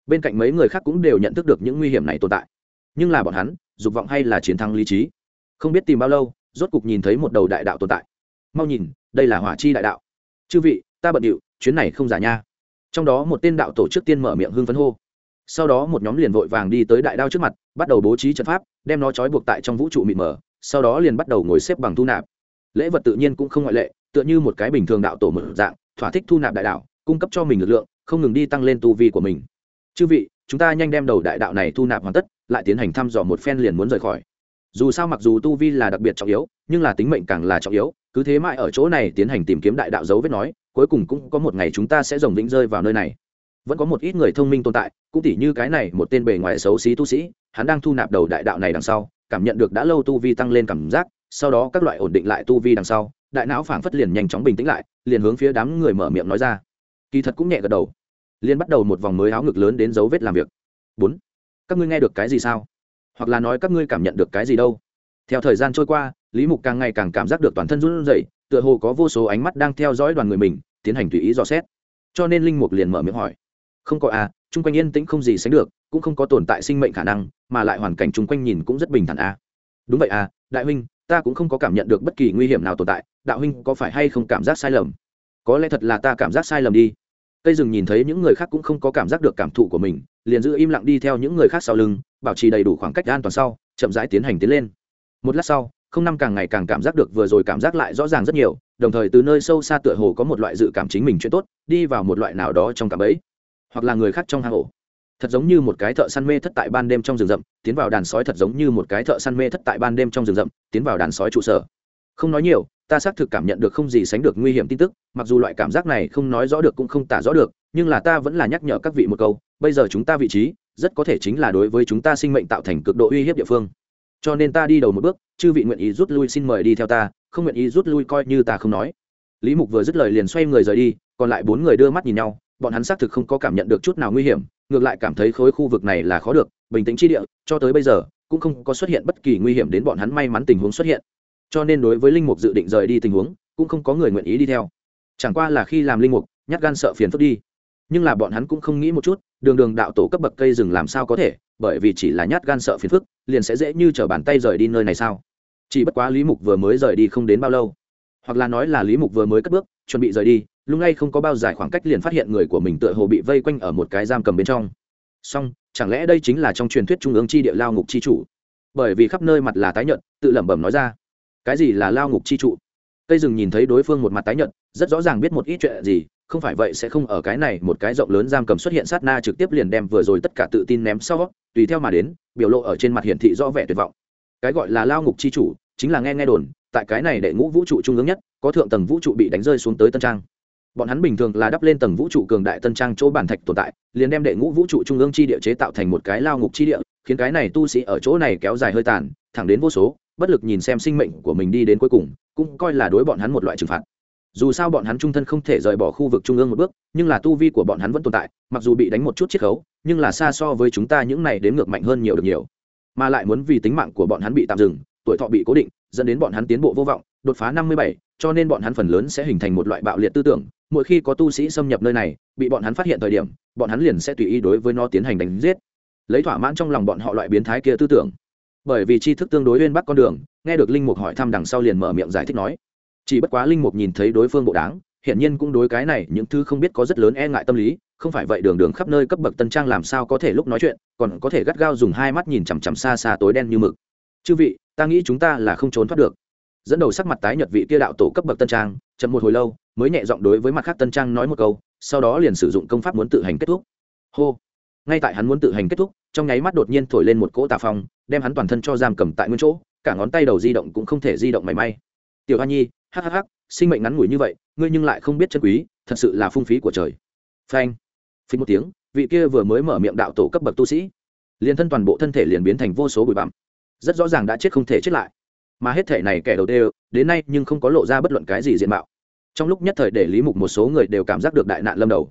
Bên cạnh mấy người khác cũng đều nhận thức được những nguy hiểm này tồn tại. Nhưng là bọn hắn dục vọng hay là chiến thắng lý trí? Không biết tìm bao lâu rốt cục nhìn thấy một đầu đại đạo tồn tại. Mau nhìn đây là hỏa chi đại đạo. Chư vị ta bận điệu chuyến này không giả nha. Trong đó một tên đạo tổ trước tiên mở miệng hưng phấn hô. Sau đó một nhóm liền vội vàng đi tới đại đao trước mặt bắt đầu bố trí trận pháp đem nó trói buộc tại trong vũ trụ mịt mờ, sau đó liền bắt đầu ngồi xếp bằng thu nạp. Lễ vật tự nhiên cũng không ngoại lệ, tựa như một cái bình thường đạo tổ mở dạng, thỏa thích thu nạp đại đạo, cung cấp cho mình lực lượng, không ngừng đi tăng lên tu vi của mình. Chư vị, chúng ta nhanh đem đầu đại đạo này thu nạp hoàn tất, lại tiến hành thăm dò một phen liền muốn rời khỏi. Dù sao mặc dù tu vi là đặc biệt trọng yếu, nhưng là tính mệnh càng là trọng yếu, cứ thế mãi ở chỗ này tiến hành tìm kiếm đại đạo dấu vết nói, cuối cùng cũng có một ngày chúng ta sẽ rồng vĩnh rơi vào nơi này. Vẫn có một ít người thông minh tồn tại, cũng tỉ như cái này một tên bề ngoài xấu xí tu sĩ hắn đang thu nạp đầu đại đạo này đằng sau, cảm nhận được đã lâu tu vi tăng lên cảm giác, sau đó các loại ổn định lại tu vi đằng sau, đại não phảng phất liền nhanh chóng bình tĩnh lại, liền hướng phía đám người mở miệng nói ra. Kỳ thật cũng nhẹ gật đầu. Liền bắt đầu một vòng mới áo ngực lớn đến dấu vết làm việc. Bốn. Các ngươi nghe được cái gì sao? Hoặc là nói các ngươi cảm nhận được cái gì đâu? Theo thời gian trôi qua, lý mục càng ngày càng cảm giác được toàn thân run rẩy, tựa hồ có vô số ánh mắt đang theo dõi đoàn người mình, tiến hành tùy ý dò xét. Cho nên linh mục liền mở miệng hỏi. Không có à chung quanh yên tĩnh không gì sánh được cũng không có tồn tại sinh mệnh khả năng, mà lại hoàn cảnh chung quanh nhìn cũng rất bình thản à đúng vậy à đại huynh, ta cũng không có cảm nhận được bất kỳ nguy hiểm nào tồn tại, đạo huynh có phải hay không cảm giác sai lầm? Có lẽ thật là ta cảm giác sai lầm đi. Cây rừng nhìn thấy những người khác cũng không có cảm giác được cảm thụ của mình, liền giữ im lặng đi theo những người khác sau lưng, bảo trì đầy đủ khoảng cách an toàn sau, chậm rãi tiến hành tiến lên. Một lát sau, không năm càng ngày càng cảm giác được vừa rồi cảm giác lại rõ ràng rất nhiều, đồng thời từ nơi sâu xa tựa hồ có một loại dự cảm chính mình chuyện tốt, đi vào một loại nào đó trong cảm ấy hoặc là người khác trong hang ổ thật giống như một cái thợ săn mê thất tại ban đêm trong rừng rậm, tiến vào đàn sói thật giống như một cái thợ săn mê thất tại ban đêm trong rừng rậm, tiến vào đàn sói trụ sở. Không nói nhiều, ta xác thực cảm nhận được không gì sánh được nguy hiểm tin tức, mặc dù loại cảm giác này không nói rõ được cũng không tả rõ được, nhưng là ta vẫn là nhắc nhở các vị một câu, bây giờ chúng ta vị trí, rất có thể chính là đối với chúng ta sinh mệnh tạo thành cực độ uy hiếp địa phương. Cho nên ta đi đầu một bước, chư vị nguyện ý rút lui xin mời đi theo ta, không nguyện ý rút lui coi như ta không nói. Lý mục vừa dứt lời liền xoay người rời đi, còn lại bốn người đưa mắt nhìn nhau, bọn hắn xác thực không có cảm nhận được chút nào nguy hiểm ngược lại cảm thấy khối khu vực này là khó được, bình tĩnh chi địa, cho tới bây giờ, cũng không có xuất hiện bất kỳ nguy hiểm đến bọn hắn may mắn tình huống xuất hiện. Cho nên đối với linh mục dự định rời đi tình huống, cũng không có người nguyện ý đi theo. Chẳng qua là khi làm linh mục, nhát gan sợ phiền phức đi. Nhưng là bọn hắn cũng không nghĩ một chút, đường đường đạo tổ cấp bậc cây rừng làm sao có thể, bởi vì chỉ là nhát gan sợ phiền phức, liền sẽ dễ như t r ở bàn tay rời đi nơi này sao? Chỉ bất quá lý mục vừa mới rời đi không đến bao lâu. Hoặc là nói là lý mục vừa mới cất bước chuẩn bị rời đi lúc ngay không có bao dài khoảng cách liền phát hiện người của mình tựa hồ bị vây quanh ở một cái giam cầm bên trong. Song chẳng lẽ đây chính là trong truyền thuyết trung ương chi địa lao ngục chi chủ bởi vì khắp nơi mặt là tái nhợt, tự lẩm bẩm nói ra. Cái gì là lao ngục chi trụ? Cây rừng nhìn thấy đối phương một mặt tái nhợt, rất rõ ràng biết một ít chuyện gì, không phải vậy sẽ không ở cái này một cái rộng lớn giam cầm xuất hiện sát na trực tiếp liền đem vừa rồi tất cả tự tin ném sau, tùy theo mà đến, biểu lộ ở trên mặt hiển thị rõ vẻ tuyệt vọng. Cái gọi là lao ngục chi chủ chính là nghe nghe đồn, tại cái này đệ ngũ vũ trụ trung ương nhất có thượng tầng vũ trụ bị đánh rơi xuống tới tân trang. Bọn hắn bình thường là đắp lên tầng vũ trụ cường đại tân trang chỗ bản thạch tồn tại, liền đem đệ ngũ vũ trụ trung ương chi địa chế tạo thành một cái lao ngục chi địa, khiến cái này tu sĩ ở chỗ này kéo dài hơi tàn, thẳng đến vô số, bất lực nhìn xem sinh mệnh của mình đi đến cuối cùng, cũng coi là đối bọn hắn một loại trừng phạt. Dù sao bọn hắn trung thân không thể rời bỏ khu vực trung ương một bước, nhưng là tu vi của bọn hắn vẫn tồn tại, mặc dù bị đánh một chút chiết khấu, nhưng là xa so với chúng ta những này đến ngược mạnh hơn nhiều được nhiều. Mà lại muốn vì tính mạng của bọn hắn bị tạm dừng, tuổi thọ bị cố định, dẫn đến bọn hắn tiến bộ vô vọng đột phá năm mươi bảy, cho nên bọn hắn phần lớn sẽ hình thành một loại bạo liệt tư tưởng. Mỗi khi có tu sĩ xâm nhập nơi này, bị bọn hắn phát hiện thời điểm, bọn hắn liền sẽ tùy ý đối với nó tiến hành đánh giết. Lấy thỏa mãn trong lòng bọn họ loại biến thái kia tư tưởng. Bởi vì tri thức tương đối uyên bắc con đường, nghe được linh mục hỏi thăm đằng sau liền mở miệng giải thích nói, chỉ bất quá linh mục nhìn thấy đối phương bộ đáng hiển nhiên cũng đối cái này những thứ không biết có rất lớn e ngại tâm lý, không phải vậy đường đường khắp nơi cấp bậc tân trang làm sao có thể lúc nói chuyện, còn có thể gắt gao dùng hai mắt nhìn chằm chằm xa xa tối đen như mực. Chư vị, ta nghĩ chúng ta là không trốn thoát được dẫn đầu sắc mặt tái nhật vị kia đạo tổ cấp bậc tân trang, chậm một hồi lâu, mới nhẹ giọng đối với mặt khác tân trang nói một câu, sau đó liền sử dụng công pháp muốn tự hành kết thúc. Hô! Ngay tại hắn muốn tự hành kết thúc, trong nháy mắt đột nhiên thổi lên một cỗ tà phong, đem hắn toàn thân cho giam cầm tại nguyên chỗ, cả ngón tay đầu di động cũng không thể di động mảy may. Tiểu hoa nhi hhh sinh mệnh ngắn ngủi như vậy, ngươi nhưng lại không biết chân quý, thật sự là phung phí của trời. Phanh! Phí một tiếng, vị kia vừa mới mở miệng đạo tổ cấp bậc tu sĩ, liền thân toàn bộ thân thể liền biến thành vô số bụi bặm. Rất rõ ràng đã chết không thể chết lại mà hết thể này kẻ đầu tiên, đến nay nhưng không có lộ ra bất luận cái gì diện mạo. Trong lúc nhất thời để lý mục một số người đều cảm giác được đại nạn lâm đầu.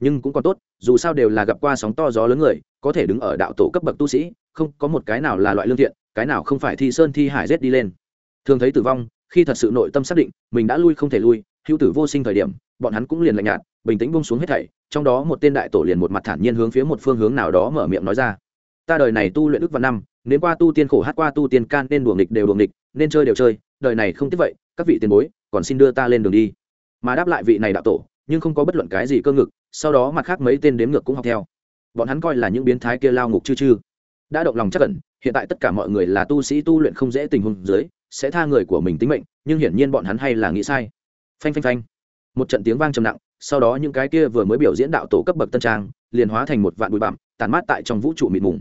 Nhưng cũng còn tốt, dù sao đều là gặp qua sóng to gió lớn người, có thể đứng ở đạo tổ cấp bậc tu sĩ, không có một cái nào là loại lương thiện, cái nào không phải thi sơn thi hải rét đi lên. Thường thấy tử vong, khi thật sự nội tâm xác định, mình đã lui không thể lui, hữu tử vô sinh thời điểm, bọn hắn cũng liền lạnh nhạt, bình tĩnh bông xuống hết thảy, trong đó một tên đại tổ liền một mặt thản nhiên hướng phía một phương hướng nào đó mở miệng nói ra. Ta đời này tu luyện ức văn năm, nếu qua tu tiên khổ hát qua tu tiên can nên đùa nghịch đều đùa nghịch nên chơi đều chơi, đời này không tiếc vậy, các vị tiền bối, còn xin đưa ta lên đường đi. Mà đáp lại vị này đạo tổ, nhưng không có bất luận cái gì cơ ngực, sau đó mặt khác mấy tên đếm ngược cũng học theo. Bọn hắn coi là những biến thái kia lao ngục chư chư. Đã động lòng chắc cẩn hiện tại tất cả mọi người là tu sĩ tu luyện không dễ tình huống dưới, sẽ tha người của mình tính mệnh, nhưng hiển nhiên bọn hắn hay là nghĩ sai. Phanh phanh phanh. Một trận tiếng vang trầm nặng, sau đó những cái kia vừa mới biểu diễn đạo tổ cấp bậc tân trang, liền hóa thành một vạn bụi bặm tàn mát tại trong vũ trụ mịt mùng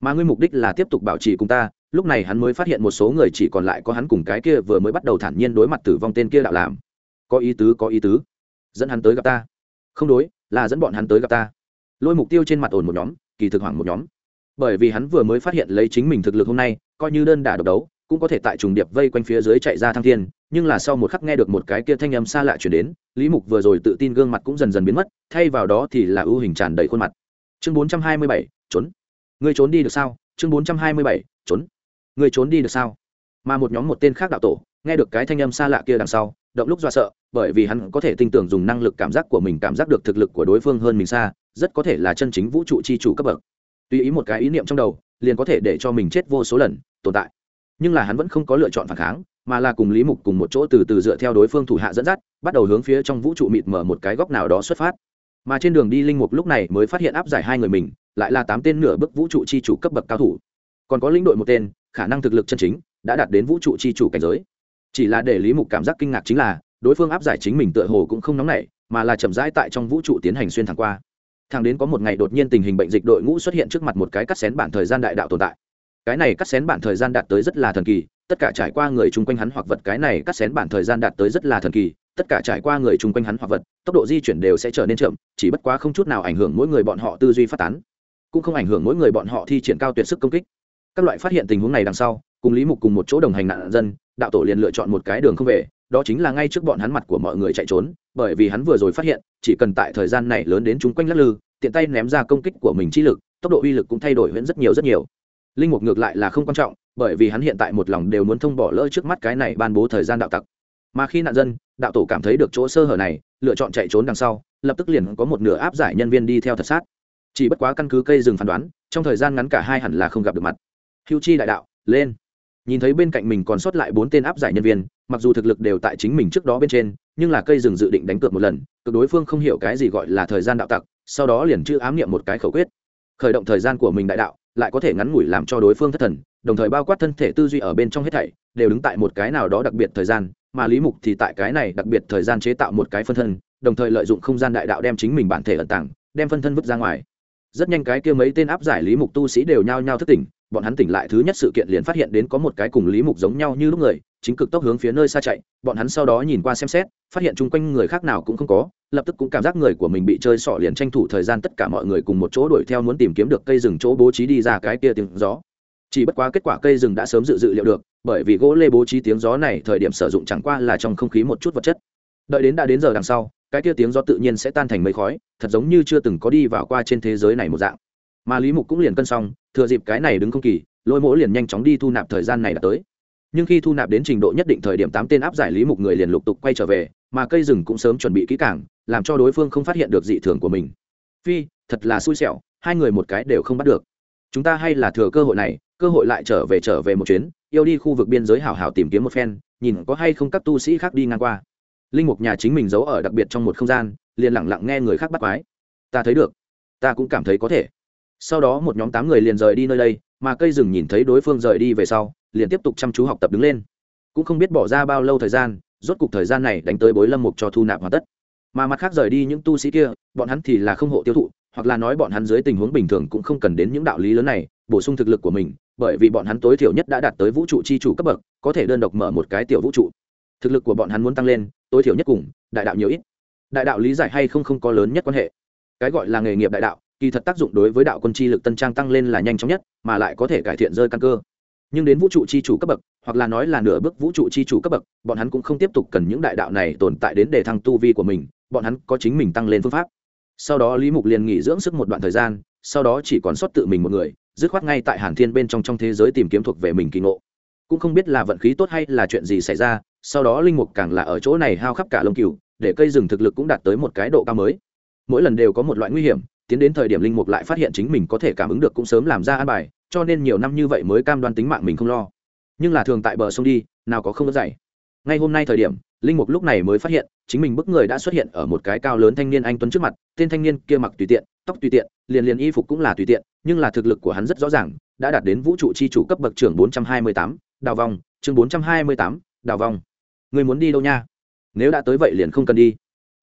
mà ngươi mục đích là tiếp tục bảo trì cùng ta, lúc này hắn mới phát hiện một số người chỉ còn lại có hắn cùng cái kia vừa mới bắt đầu thản nhiên đối mặt tử vong tên kia đạo làm. Có ý tứ, có ý tứ. Dẫn hắn tới gặp ta. Không đối, là dẫn bọn hắn tới gặp ta. Lôi mục tiêu trên mặt ổn một nhóm, kỳ thực hoảng một nhóm. Bởi vì hắn vừa mới phát hiện lấy chính mình thực lực hôm nay, coi như đơn đả độc đấu, cũng có thể tại trùng điệp vây quanh phía dưới chạy ra thăng thiên, nhưng là sau một khắc nghe được một cái kia thanh âm xa lạ chuyển đến, lý mục vừa rồi tự tin gương mặt cũng dần dần biến mất, thay vào đó thì là ưu hình tràn đầy khuôn mặt. Chương bốn trăm hai mươi bảy, trốn người trốn đi được sao? Chương bốn trăm hai mươi bảy, trốn. Người trốn đi được sao? Mà một nhóm một tên khác đạo tổ, nghe được cái thanh âm xa lạ kia đằng sau, động lúc do sợ, bởi vì hắn có thể tin tưởng dùng năng lực cảm giác của mình cảm giác được thực lực của đối phương hơn mình xa, rất có thể là chân chính vũ trụ chi chủ cấp bậc. Tùy ý một cái ý niệm trong đầu, liền có thể để cho mình chết vô số lần, tồn tại. Nhưng là hắn vẫn không có lựa chọn phản kháng, mà là cùng lý mục cùng một chỗ từ từ dựa theo đối phương thủ hạ dẫn dắt, bắt đầu hướng phía trong vũ trụ mịt mở một cái góc nào đó xuất phát. Mà trên đường đi linh mục lúc này mới phát hiện áp giải hai người mình lại là tám tên nửa bước vũ trụ chi chủ cấp bậc cao thủ. Còn có lĩnh đội một tên, khả năng thực lực chân chính đã đạt đến vũ trụ chi chủ cảnh giới. Chỉ là để lý mục cảm giác kinh ngạc chính là, đối phương áp giải chính mình tựa hồ cũng không nóng nảy, mà là chậm rãi tại trong vũ trụ tiến hành xuyên thẳng qua. Thẳng đến có một ngày đột nhiên tình hình bệnh dịch đội ngũ xuất hiện trước mặt một cái cắt xén bản thời gian đại đạo tồn tại. Cái này cắt xén bản thời gian đạt tới rất là thần kỳ, tất cả trải qua người chung quanh hắn hoặc vật cái này cắt xén bản thời gian đạt tới rất là thần kỳ, tất cả trải qua người chung quanh hắn hoặc vật, tốc độ di chuyển đều sẽ trở nên chậm, chỉ bất quá không chút nào ảnh hưởng mỗi người bọn họ tư duy phát tán cũng không ảnh hưởng mỗi người bọn họ thi triển cao tuyệt sức công kích. Các loại phát hiện tình huống này đằng sau, cùng lý mục cùng một chỗ đồng hành nạn dân, đạo tổ liền lựa chọn một cái đường không về, đó chính là ngay trước bọn hắn mặt của mọi người chạy trốn, bởi vì hắn vừa rồi phát hiện, chỉ cần tại thời gian này lớn đến chúng quanh lắc lư, tiện tay ném ra công kích của mình chi lực, tốc độ uy lực cũng thay đổi huyễn rất nhiều rất nhiều. Linh mục ngược lại là không quan trọng, bởi vì hắn hiện tại một lòng đều muốn thông bỏ lỡ trước mắt cái này ban bố thời gian đạo tặc. Mà khi nạn dân, đạo tổ cảm thấy được chỗ sơ hở này, lựa chọn chạy trốn đằng sau, lập tức liền có một nửa áp giải nhân viên đi theo thật sát chỉ bất quá căn cứ cây rừng phán đoán, trong thời gian ngắn cả hai hẳn là không gặp được mặt. Hưu chi đại đạo, lên. Nhìn thấy bên cạnh mình còn sót lại bốn tên áp giải nhân viên, mặc dù thực lực đều tại chính mình trước đó bên trên, nhưng là cây rừng dự định đánh cược một lần cực đối phương không hiểu cái gì gọi là thời gian đạo tặc, sau đó liền chữ ám niệm một cái khẩu quyết. Khởi động thời gian của mình đại đạo, lại có thể ngắn ngủi làm cho đối phương thất thần, đồng thời bao quát thân thể tư duy ở bên trong hết thảy, đều đứng tại một cái nào đó đặc biệt thời gian, mà lý mục thì tại cái này đặc biệt thời gian chế tạo một cái phân thân, đồng thời lợi dụng không gian đại đạo đem chính mình bản thể ẩn tàng, đem phân thân vứt ra ngoài rất nhanh cái kia mấy tên áp giải lý mục tu sĩ đều nhao nhao thức tỉnh, bọn hắn tỉnh lại thứ nhất sự kiện liền phát hiện đến có một cái cùng lý mục giống nhau như lúc người, chính cực tốc hướng phía nơi xa chạy, bọn hắn sau đó nhìn qua xem xét, phát hiện chung quanh người khác nào cũng không có, lập tức cũng cảm giác người của mình bị chơi sọ liền tranh thủ thời gian tất cả mọi người cùng một chỗ đuổi theo muốn tìm kiếm được cây rừng chỗ bố trí đi ra cái kia tiếng gió. Chỉ bất quá kết quả cây rừng đã sớm dự dự liệu được, bởi vì gỗ lê bố trí tiếng gió này thời điểm sử dụng chẳng qua là trong không khí một chút vật chất. Đợi đến đã đến giờ đằng sau cái kia tiếng gió tự nhiên sẽ tan thành mây khói, thật giống như chưa từng có đi vào qua trên thế giới này một dạng. Mà lý mục cũng liền cân xong, thừa dịp cái này đứng không kỳ, lôi mỗi liền nhanh chóng đi thu nạp thời gian này đã tới. Nhưng khi thu nạp đến trình độ nhất định thời điểm tám tên áp giải lý mục người liền lục tục quay trở về, mà cây rừng cũng sớm chuẩn bị kỹ càng, làm cho đối phương không phát hiện được dị thường của mình. Phi, thật là xui xẻo, hai người một cái đều không bắt được. Chúng ta hay là thừa cơ hội này, cơ hội lại trở về trở về một chuyến, yêu đi khu vực biên giới hảo hảo tìm kiếm một phen, nhìn có hay không các tu sĩ khác đi ngang qua linh mục nhà chính mình giấu ở đặc biệt trong một không gian, liền lẳng lặng nghe người khác bắt quái. Ta thấy được. Ta cũng cảm thấy có thể. Sau đó một nhóm tám người liền rời đi nơi đây, mà cây rừng nhìn thấy đối phương rời đi về sau, liền tiếp tục chăm chú học tập đứng lên. Cũng không biết bỏ ra bao lâu thời gian, rốt cục thời gian này đánh tới bối lâm mục cho thu nạp hoàn tất. Mà mặt khác rời đi những tu sĩ kia, bọn hắn thì là không hộ tiêu thụ, hoặc là nói bọn hắn dưới tình huống bình thường cũng không cần đến những đạo lý lớn này, bổ sung thực lực của mình, bởi vì bọn hắn tối thiểu nhất đã đạt tới vũ trụ chi chủ cấp bậc, có thể đơn độc mở một cái tiểu vũ trụ thực lực của bọn hắn muốn tăng lên, tối thiểu nhất cùng, đại đạo nhiều ít. Đại đạo lý giải hay không không có lớn nhất quan hệ. Cái gọi là nghề nghiệp đại đạo, kỳ thật tác dụng đối với đạo quân chi lực tân trang tăng lên là nhanh chóng nhất, mà lại có thể cải thiện rơi căn cơ. Nhưng đến vũ trụ chi chủ cấp bậc, hoặc là nói là nửa bước vũ trụ chi chủ cấp bậc, bọn hắn cũng không tiếp tục cần những đại đạo này tồn tại đến để thăng tu vi của mình, bọn hắn có chính mình tăng lên phương pháp. Sau đó lý mục liền nghỉ dưỡng sức một đoạn thời gian, sau đó chỉ còn sót tự mình một người, dứt khoát ngay tại hàn thiên bên trong trong thế giới tìm kiếm thuộc về mình kỳ ngộ. Cũng không biết là vận khí tốt hay là chuyện gì xảy ra sau đó linh mục càng là ở chỗ này hao khắp cả lông cừu, để cây rừng thực lực cũng đạt tới một cái độ cao mới. Mỗi lần đều có một loại nguy hiểm, tiến đến thời điểm linh mục lại phát hiện chính mình có thể cảm ứng được cũng sớm làm ra an bài, cho nên nhiều năm như vậy mới cam đoan tính mạng mình không lo. Nhưng là thường tại bờ sông đi, nào có không đỡ dày ngay hôm nay thời điểm, linh mục lúc này mới phát hiện, chính mình bức người đã xuất hiện ở một cái cao lớn thanh niên anh tuấn trước mặt, tên thanh niên kia mặc tùy tiện, tóc tùy tiện, liền liền y phục cũng là tùy tiện, nhưng là thực lực của hắn rất rõ ràng, đã đạt đến vũ trụ chi chủ cấp bậc trưởng bốn trăm hai mươi tám, đào vòng chương bốn trăm hai mươi tám, đào vòng người muốn đi đâu nha? Nếu đã tới vậy liền không cần đi.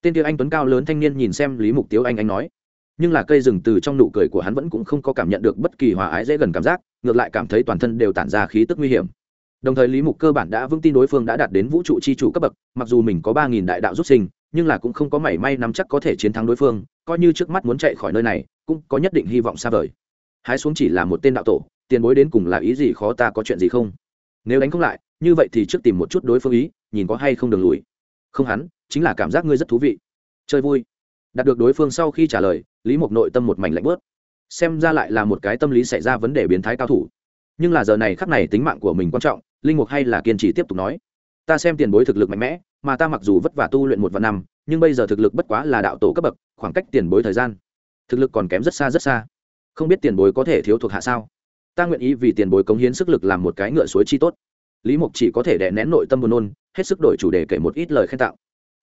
Tên kia anh tuấn cao lớn thanh niên nhìn xem lý mục tiếu anh anh nói. Nhưng là cây rừng từ trong nụ cười của hắn vẫn cũng không có cảm nhận được bất kỳ hòa ái dễ gần cảm giác, ngược lại cảm thấy toàn thân đều tản ra khí tức nguy hiểm. Đồng thời lý mục cơ bản đã vững tin đối phương đã đạt đến vũ trụ c h i chủ cấp bậc, mặc dù mình có ba nghìn đại đạo rút sinh, nhưng là cũng không có mảy may nắm chắc có thể chiến thắng đối phương, coi như trước mắt muốn chạy khỏi nơi này, cũng có nhất định hy vọng xa vời. Hái xuống chỉ là một tên đạo tổ, tiền bối đến cùng là ý gì khó ta có chuyện gì không? Nếu đánh không lại như vậy thì trước tìm một chút đối phương ý, nhìn có hay không đường lùi. Không hắn, chính là cảm giác ngươi rất thú vị. Chơi vui. Đạt được đối phương sau khi trả lời, lý mục nội tâm một mảnh lạnh bớt. Xem ra lại là một cái tâm lý xảy ra vấn đề biến thái cao thủ. Nhưng là giờ này khắc này tính mạng của mình quan trọng, linh mục hay là kiên trì tiếp tục nói. Ta xem tiền bối thực lực mạnh mẽ, mà ta mặc dù vất vả tu luyện một vạn năm, nhưng bây giờ thực lực bất quá là đạo tổ cấp bậc, khoảng cách tiền bối thời gian, thực lực còn kém rất xa rất xa. Không biết tiền bối có thể thiếu thuộc hạ sao? Ta nguyện ý vì tiền bối cống hiến sức lực làm một cái ngựa suối chi tốt lý mục chỉ có thể đè nén nội tâm buồn nôn, hết sức đổi chủ đề kể một ít lời khen tạo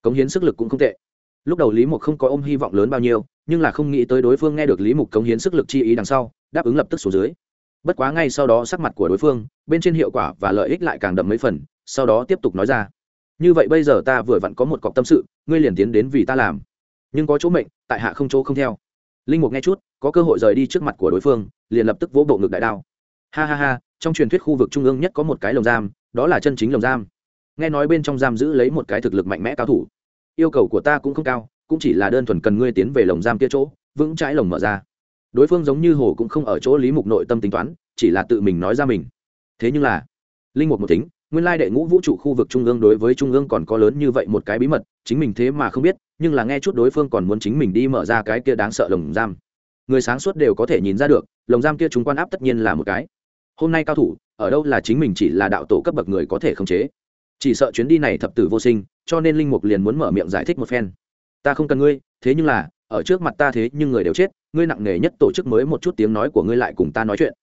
cống hiến sức lực cũng không tệ. Lúc đầu lý mục không có ôm hy vọng lớn bao nhiêu, nhưng là không nghĩ tới đối phương nghe được lý mục cống hiến sức lực chi ý đằng sau, đáp ứng lập tức xuống dưới. Bất quá ngay sau đó sắc mặt của đối phương, bên trên hiệu quả và lợi ích lại càng đậm mấy phần, sau đó tiếp tục nói ra. Như vậy bây giờ ta vừa vặn có một cọc tâm sự, ngươi liền tiến đến vì ta làm. Nhưng có chỗ mệnh, tại hạ không chỗ không theo. Linh mục nghe chút, có cơ hội rời đi trước mặt của đối phương, liền lập tức vỗ bộ ngực đại đao. Ha ha ha trong truyền thuyết khu vực trung ương nhất có một cái lồng giam, đó là chân chính lồng giam. Nghe nói bên trong giam giữ lấy một cái thực lực mạnh mẽ cao thủ. Yêu cầu của ta cũng không cao, cũng chỉ là đơn thuần cần ngươi tiến về lồng giam kia chỗ, vững trái lồng mở ra. Đối phương giống như hồ cũng không ở chỗ lý mục nội tâm tính toán, chỉ là tự mình nói ra mình. Thế nhưng là, linh mục một tính, nguyên lai đệ ngũ vũ trụ khu vực trung ương đối với trung ương còn có lớn như vậy một cái bí mật, chính mình thế mà không biết, nhưng là nghe chút đối phương còn muốn chính mình đi mở ra cái kia đáng sợ lồng giam. Người sáng suốt đều có thể nhìn ra được, lồng giam kia chúng quan áp tất nhiên là một cái hôm nay cao thủ, ở đâu là chính mình chỉ là đạo tổ cấp bậc người có thể khống chế. Chỉ sợ chuyến đi này thập tử vô sinh, cho nên linh mục liền muốn mở miệng giải thích một phen. Ta không cần ngươi, thế nhưng là, ở trước mặt ta thế nhưng người đều chết, ngươi nặng nề nhất tổ chức mới một chút tiếng nói của ngươi lại cùng ta nói chuyện.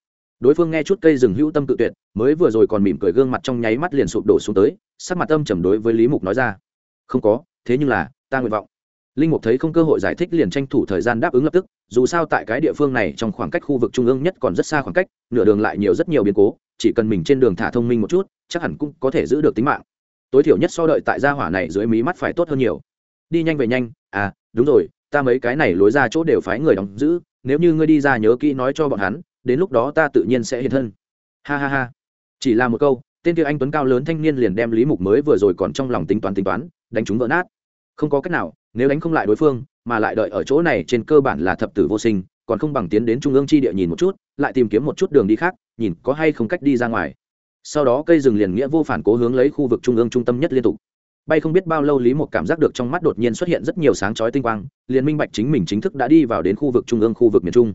Đối phương nghe chút cây rừng hữu tâm tự tuyệt, mới vừa rồi còn mỉm cười gương mặt trong nháy mắt liền sụp đổ xuống tới, sắc mặt âm chầm đối với lý mục nói ra. Không có, thế nhưng là, ta nguyện vọng linh mục thấy không cơ hội giải thích liền tranh thủ thời gian đáp ứng lập tức, dù sao tại cái địa phương này trong khoảng cách khu vực trung ương nhất còn rất xa khoảng cách, nửa đường lại nhiều rất nhiều biến cố, chỉ cần mình trên đường thả thông minh một chút, chắc hẳn cũng có thể giữ được tính mạng. Tối thiểu nhất so đợi tại gia hỏa này dưới mí mắt phải tốt hơn nhiều. Đi nhanh về nhanh à đúng rồi, ta mấy cái này lối ra chỗ đều phái người đóng giữ, nếu như ngươi đi ra nhớ kỹ nói cho bọn hắn, đến lúc đó ta tự nhiên sẽ hiện thân. Ha ha ha. Chỉ là một câu, tên kia anh tuấn cao lớn thanh niên liền đem lý mục mới vừa rồi còn trong lòng tính toán tính toán, đánh chúng vỡ nát. Không có cách nào nếu đánh không lại đối phương, mà lại đợi ở chỗ này trên cơ bản là thập tử vô sinh, còn không bằng tiến đến trung ương chi địa nhìn một chút, lại tìm kiếm một chút đường đi khác, nhìn có hay không cách đi ra ngoài. Sau đó cây rừng liền nghĩa vô phản cố hướng lấy khu vực trung ương trung tâm nhất liên tục. Bay không biết bao lâu lý một cảm giác được trong mắt đột nhiên xuất hiện rất nhiều sáng chói tinh quang, liền minh bạch chính mình chính thức đã đi vào đến khu vực trung ương khu vực miền trung.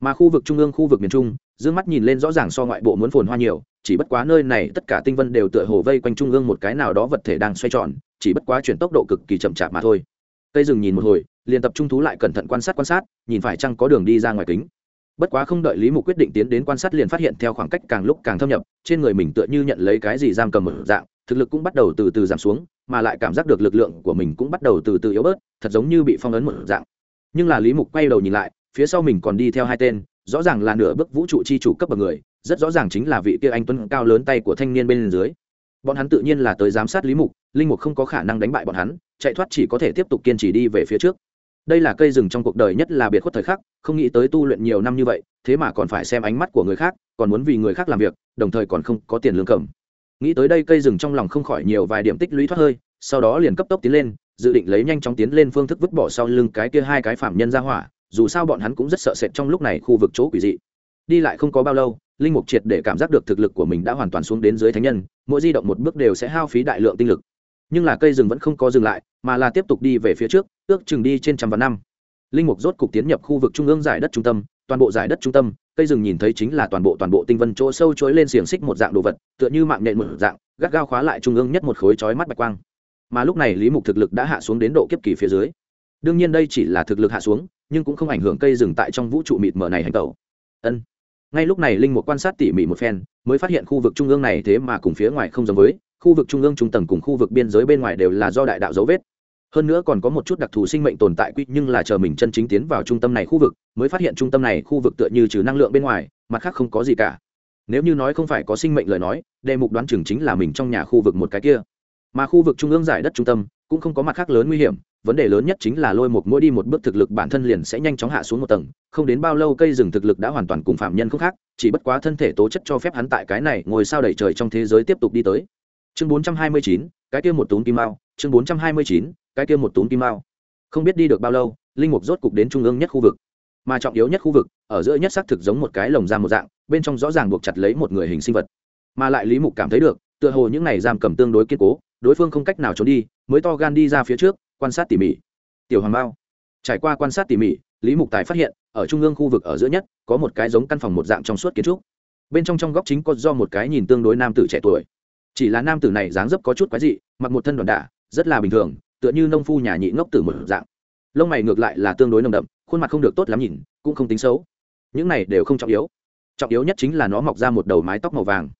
Mà khu vực trung ương khu vực miền trung d mắt nhìn lên rõ ràng so ngoại bộ muốn phồn hoa nhiều, chỉ bất quá nơi này tất cả tinh vân đều tựa hồ vây quanh trung ương một cái nào đó vật thể đang xoay tròn, chỉ bất quá chuyển tốc độ cực kỳ chậm chạp mà thôi cây rừng nhìn một hồi, liền tập trung thú lại cẩn thận quan sát quan sát, nhìn phải chăng có đường đi ra ngoài kính. Bất quá không đợi lý mục quyết định tiến đến quan sát liền phát hiện theo khoảng cách càng lúc càng thâm nhập, trên người mình tựa như nhận lấy cái gì giam cầm một dạng, thực lực cũng bắt đầu từ từ giảm xuống, mà lại cảm giác được lực lượng của mình cũng bắt đầu từ từ yếu bớt, thật giống như bị phong ấn một dạng. Nhưng là lý mục quay đầu nhìn lại, phía sau mình còn đi theo hai tên, rõ ràng là nửa bước vũ trụ chi chủ cấp bậc người, rất rõ ràng chính là vị kia anh tuấn cao lớn tay của thanh niên bên dưới bọn hắn tự nhiên là tới giám sát lý mục, linh mục không có khả năng đánh bại bọn hắn, chạy thoát chỉ có thể tiếp tục kiên trì đi về phía trước. Đây là cây rừng trong cuộc đời nhất là biệt khuất thời khắc, không nghĩ tới tu luyện nhiều năm như vậy, thế mà còn phải xem ánh mắt của người khác, còn muốn vì người khác làm việc, đồng thời còn không có tiền lương cầm. Nghĩ tới đây cây rừng trong lòng không khỏi nhiều vài điểm tích lũy thoát hơi, sau đó liền cấp tốc tiến lên, dự định lấy nhanh chóng tiến lên phương thức vứt bỏ sau lưng cái kia hai cái phạm nhân ra hỏa, dù sao bọn hắn cũng rất sợ sệt trong lúc này khu vực chỗ quỷ dị. Đi lại không có bao lâu linh mục triệt để cảm giác được thực lực của mình đã hoàn toàn xuống đến dưới thánh nhân, mỗi di động một bước đều sẽ hao phí đại lượng tinh lực. Nhưng là cây rừng vẫn không có dừng lại, mà là tiếp tục đi về phía trước, ước chừng đi trên trăm vạn năm. Linh mục rốt cục tiến nhập khu vực trung ương giải đất trung tâm, toàn bộ giải đất trung tâm, cây rừng nhìn thấy chính là toàn bộ toàn bộ tinh vân chỗ sâu chối lên xiềng xích một dạng đồ vật, tựa như mạng nện một dạng, gắt gao khóa lại trung ương nhất một khối chói mắt bạch quang. Mà lúc này lý mục thực lực đã hạ xuống đến độ kiếp kỳ phía dưới. Đương nhiên đây chỉ là thực lực hạ xuống, nhưng cũng không ảnh hưởng cây rừng tại trong vũ trụ mịt mờ này hành tẩu. Ân ngay lúc này linh mục quan sát tỉ mỉ một phen, mới phát hiện khu vực trung ương này thế mà cùng phía ngoài không giống với, khu vực trung ương trung tầng cùng khu vực biên giới bên ngoài đều là do đại đạo dấu vết. Hơn nữa còn có một chút đặc thù sinh mệnh tồn tại quy, nhưng là chờ mình chân chính tiến vào trung tâm này khu vực, mới phát hiện trung tâm này khu vực tựa như trừ năng lượng bên ngoài, mặt khác không có gì cả. Nếu như nói không phải có sinh mệnh lời nói đề mục đoán chừng chính là mình trong nhà khu vực một cái kia. Mà khu vực trung ương giải đất trung tâm, cũng không có mặt khác lớn nguy hiểm vấn đề lớn nhất chính là lôi một mỗi đi một bước thực lực bản thân liền sẽ nhanh chóng hạ xuống một tầng, không đến bao lâu cây rừng thực lực đã hoàn toàn cùng phạm nhân không khác, chỉ bất quá thân thể tố chất cho phép hắn tại cái này ngồi sao đẩy trời trong thế giới tiếp tục đi tới. Chương bốn trăm hai mươi chín, cái kia một túm kim mao chương bốn trăm hai mươi chín, cái kia một túm kim mao không biết đi được bao lâu, linh mục rốt cục đến trung ương nhất khu vực. Mà trọng yếu nhất khu vực, ở giữa nhất xác thực giống một cái lồng giam một dạng, bên trong rõ ràng buộc chặt lấy một người hình sinh vật. Mà lại lý mục cảm thấy được, tựa hồ những này giam cầm tương đối kiên cố, đối phương không cách nào trốn đi, mới to gan đi ra phía trước quan sát tỉ mỉ. Tiểu hoàng bao trải qua quan sát tỉ mỉ, lý mục tài phát hiện, ở trung ương khu vực ở giữa nhất, có một cái giống căn phòng một dạng trong suốt kiến trúc. Bên trong trong góc chính có do một cái nhìn tương đối nam tử trẻ tuổi. Chỉ là nam tử này dáng dấp có chút quái dị, mặc một thân đoàn đả, rất là bình thường, tựa như nông phu nhà nhị ngốc tử một dạng. Lông mày ngược lại là tương đối nồng đậm, khuôn mặt không được tốt lắm nhìn, cũng không tính xấu. Những này đều không trọng yếu. Trọng yếu nhất chính là nó mọc ra một đầu mái tóc màu vàng.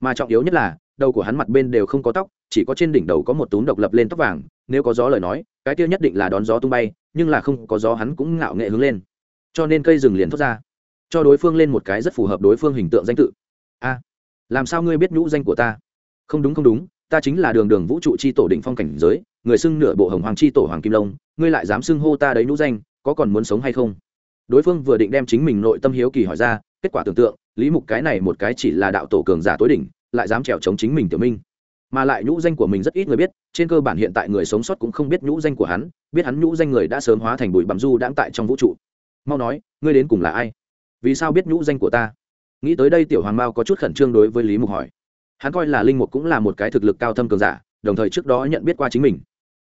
Mà trọng yếu nhất là, đầu của hắn mặt bên đều không có tóc, chỉ có trên đỉnh đầu có một túm độc lập lên tóc vàng nếu có gió lời nói, cái kia nhất định là đón gió tung bay, nhưng là không có gió hắn cũng ngạo nghệ hướng lên. Cho nên cây rừng liền thoát ra. Cho đối phương lên một cái rất phù hợp đối phương hình tượng danh tự. A, làm sao ngươi biết nhũ danh của ta? Không đúng không đúng, ta chính là đường đường vũ trụ c h i tổ định phong cảnh giới, người xưng nửa bộ hồng hoàng c h i tổ hoàng kim lông ngươi lại dám xưng hô ta đấy nhũ danh, có còn muốn sống hay không? Đối phương vừa định đem chính mình nội tâm hiếu kỳ hỏi ra, kết quả tưởng tượng, lý mục cái này một cái chỉ là đạo tổ cường giả tối đỉnh, lại dám trèo chống chính mình tiểu minh mà lại nhũ danh của mình rất ít người biết, trên cơ bản hiện tại người sống sót cũng không biết nhũ danh của hắn, biết hắn nhũ danh người đã sớm hóa thành bụi bằm du đãng tại trong vũ trụ. Mau nói, ngươi đến cùng là ai? Vì sao biết nhũ danh của ta? Nghĩ tới đây tiểu hoàng mao có chút khẩn trương đối với lý mục hỏi. Hắn coi là linh mục cũng là một cái thực lực cao thâm cường giả, đồng thời trước đó nhận biết qua chính mình.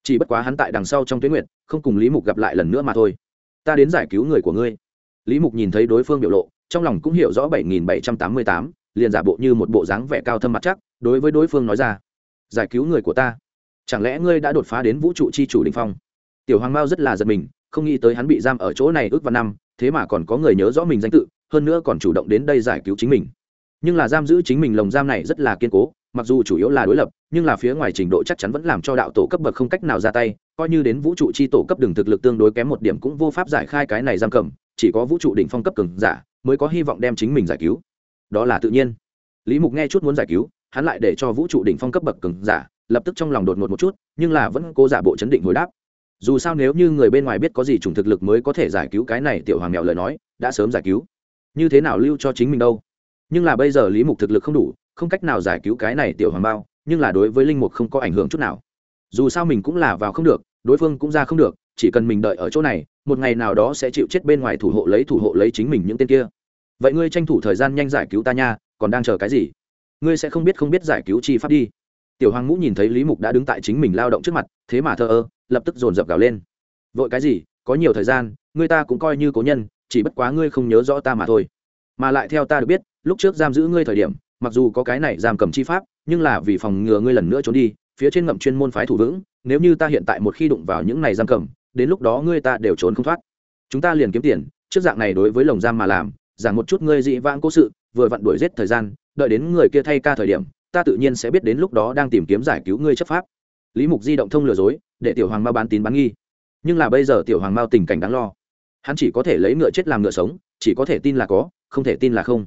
Chỉ bất quá hắn tại đằng sau trong tuyến nguyện không cùng lý mục gặp lại lần nữa mà thôi. Ta đến giải cứu người của ngươi. Lý mục nhìn thấy đối phương biểu lộ, trong lòng cũng hiểu rõ bảy nghìn bảy trăm tám mươi tám, liền giả bộ như một bộ dáng vẻ cao thâm mặt chắc, đối với đối phương nói ra giải cứu người của ta. Chẳng lẽ ngươi đã đột phá đến vũ trụ chi chủ đình phong? Tiểu hoàng mao rất là giật mình, không nghĩ tới hắn bị giam ở chỗ này ước vào năm, thế mà còn có người nhớ rõ mình danh tự, hơn nữa còn chủ động đến đây giải cứu chính mình. Nhưng là giam giữ chính mình lồng giam này rất là kiên cố, mặc dù chủ yếu là đối lập, nhưng là phía ngoài trình độ chắc chắn vẫn làm cho đạo tổ cấp bậc không cách nào ra tay, coi như đến vũ trụ chi tổ cấp đường thực lực tương đối kém một điểm cũng vô pháp giải khai cái này giam cầm, chỉ có vũ trụ đỉnh phong cấp cường giả mới có hy vọng đem chính mình giải cứu. Đó là tự nhiên. Lý mục nghe chút muốn giải cứu hắn lại để cho vũ trụ đỉnh phong cấp bậc cường giả, lập tức trong lòng đột ngột một chút, nhưng là vẫn cố giả bộ chấn định hồi đáp. Dù sao nếu như người bên ngoài biết có gì chủng thực lực mới có thể giải cứu cái này tiểu hoàng mèo lời nói, đã sớm giải cứu. Như thế nào lưu cho chính mình đâu? Nhưng là bây giờ lý mục thực lực không đủ, không cách nào giải cứu cái này tiểu hoàng bao, nhưng là đối với linh mục không có ảnh hưởng chút nào. Dù sao mình cũng là vào không được, đối phương cũng ra không được, chỉ cần mình đợi ở chỗ này, một ngày nào đó sẽ chịu chết bên ngoài thủ hộ lấy thủ hộ lấy chính mình những tên kia. Vậy ngươi tranh thủ thời gian nhanh giải cứu ta nha, còn đang chờ cái gì? Ngươi sẽ không biết không biết giải cứu chi pháp đi. Tiểu hoàng ngũ nhìn thấy lý mục đã đứng tại chính mình lao động trước mặt, thế mà thờ ơ, lập tức dồn dập gào lên. Vội cái gì? Có nhiều thời gian ngươi ta cũng coi như cố nhân, chỉ bất quá ngươi không nhớ rõ ta mà thôi. Mà lại theo ta được biết, lúc trước giam giữ ngươi thời điểm, mặc dù có cái này giam cầm chi pháp, nhưng là vì phòng ngừa ngươi lần nữa trốn đi, phía trên ngậm chuyên môn phái thủ vững, nếu như ta hiện tại một khi đụng vào những này giam cầm, đến lúc đó ngươi ta đều trốn không thoát. Chúng ta liền kiếm tiền, trước dạng này đối với lồng giam mà làm, giảng một chút ngươi dị vãng cố sự, vừa vặn đuổi giết thời gian đợi đến người kia thay ca thời điểm, ta tự nhiên sẽ biết đến lúc đó đang tìm kiếm giải cứu ngươi chấp pháp. Lý mục di động thông lừa dối, để tiểu hoàng mao bán tín bán nghi. Nhưng là bây giờ tiểu hoàng mao tình cảnh đáng lo. Hắn chỉ có thể lấy ngựa chết làm ngựa sống, chỉ có thể tin là có, không thể tin là không.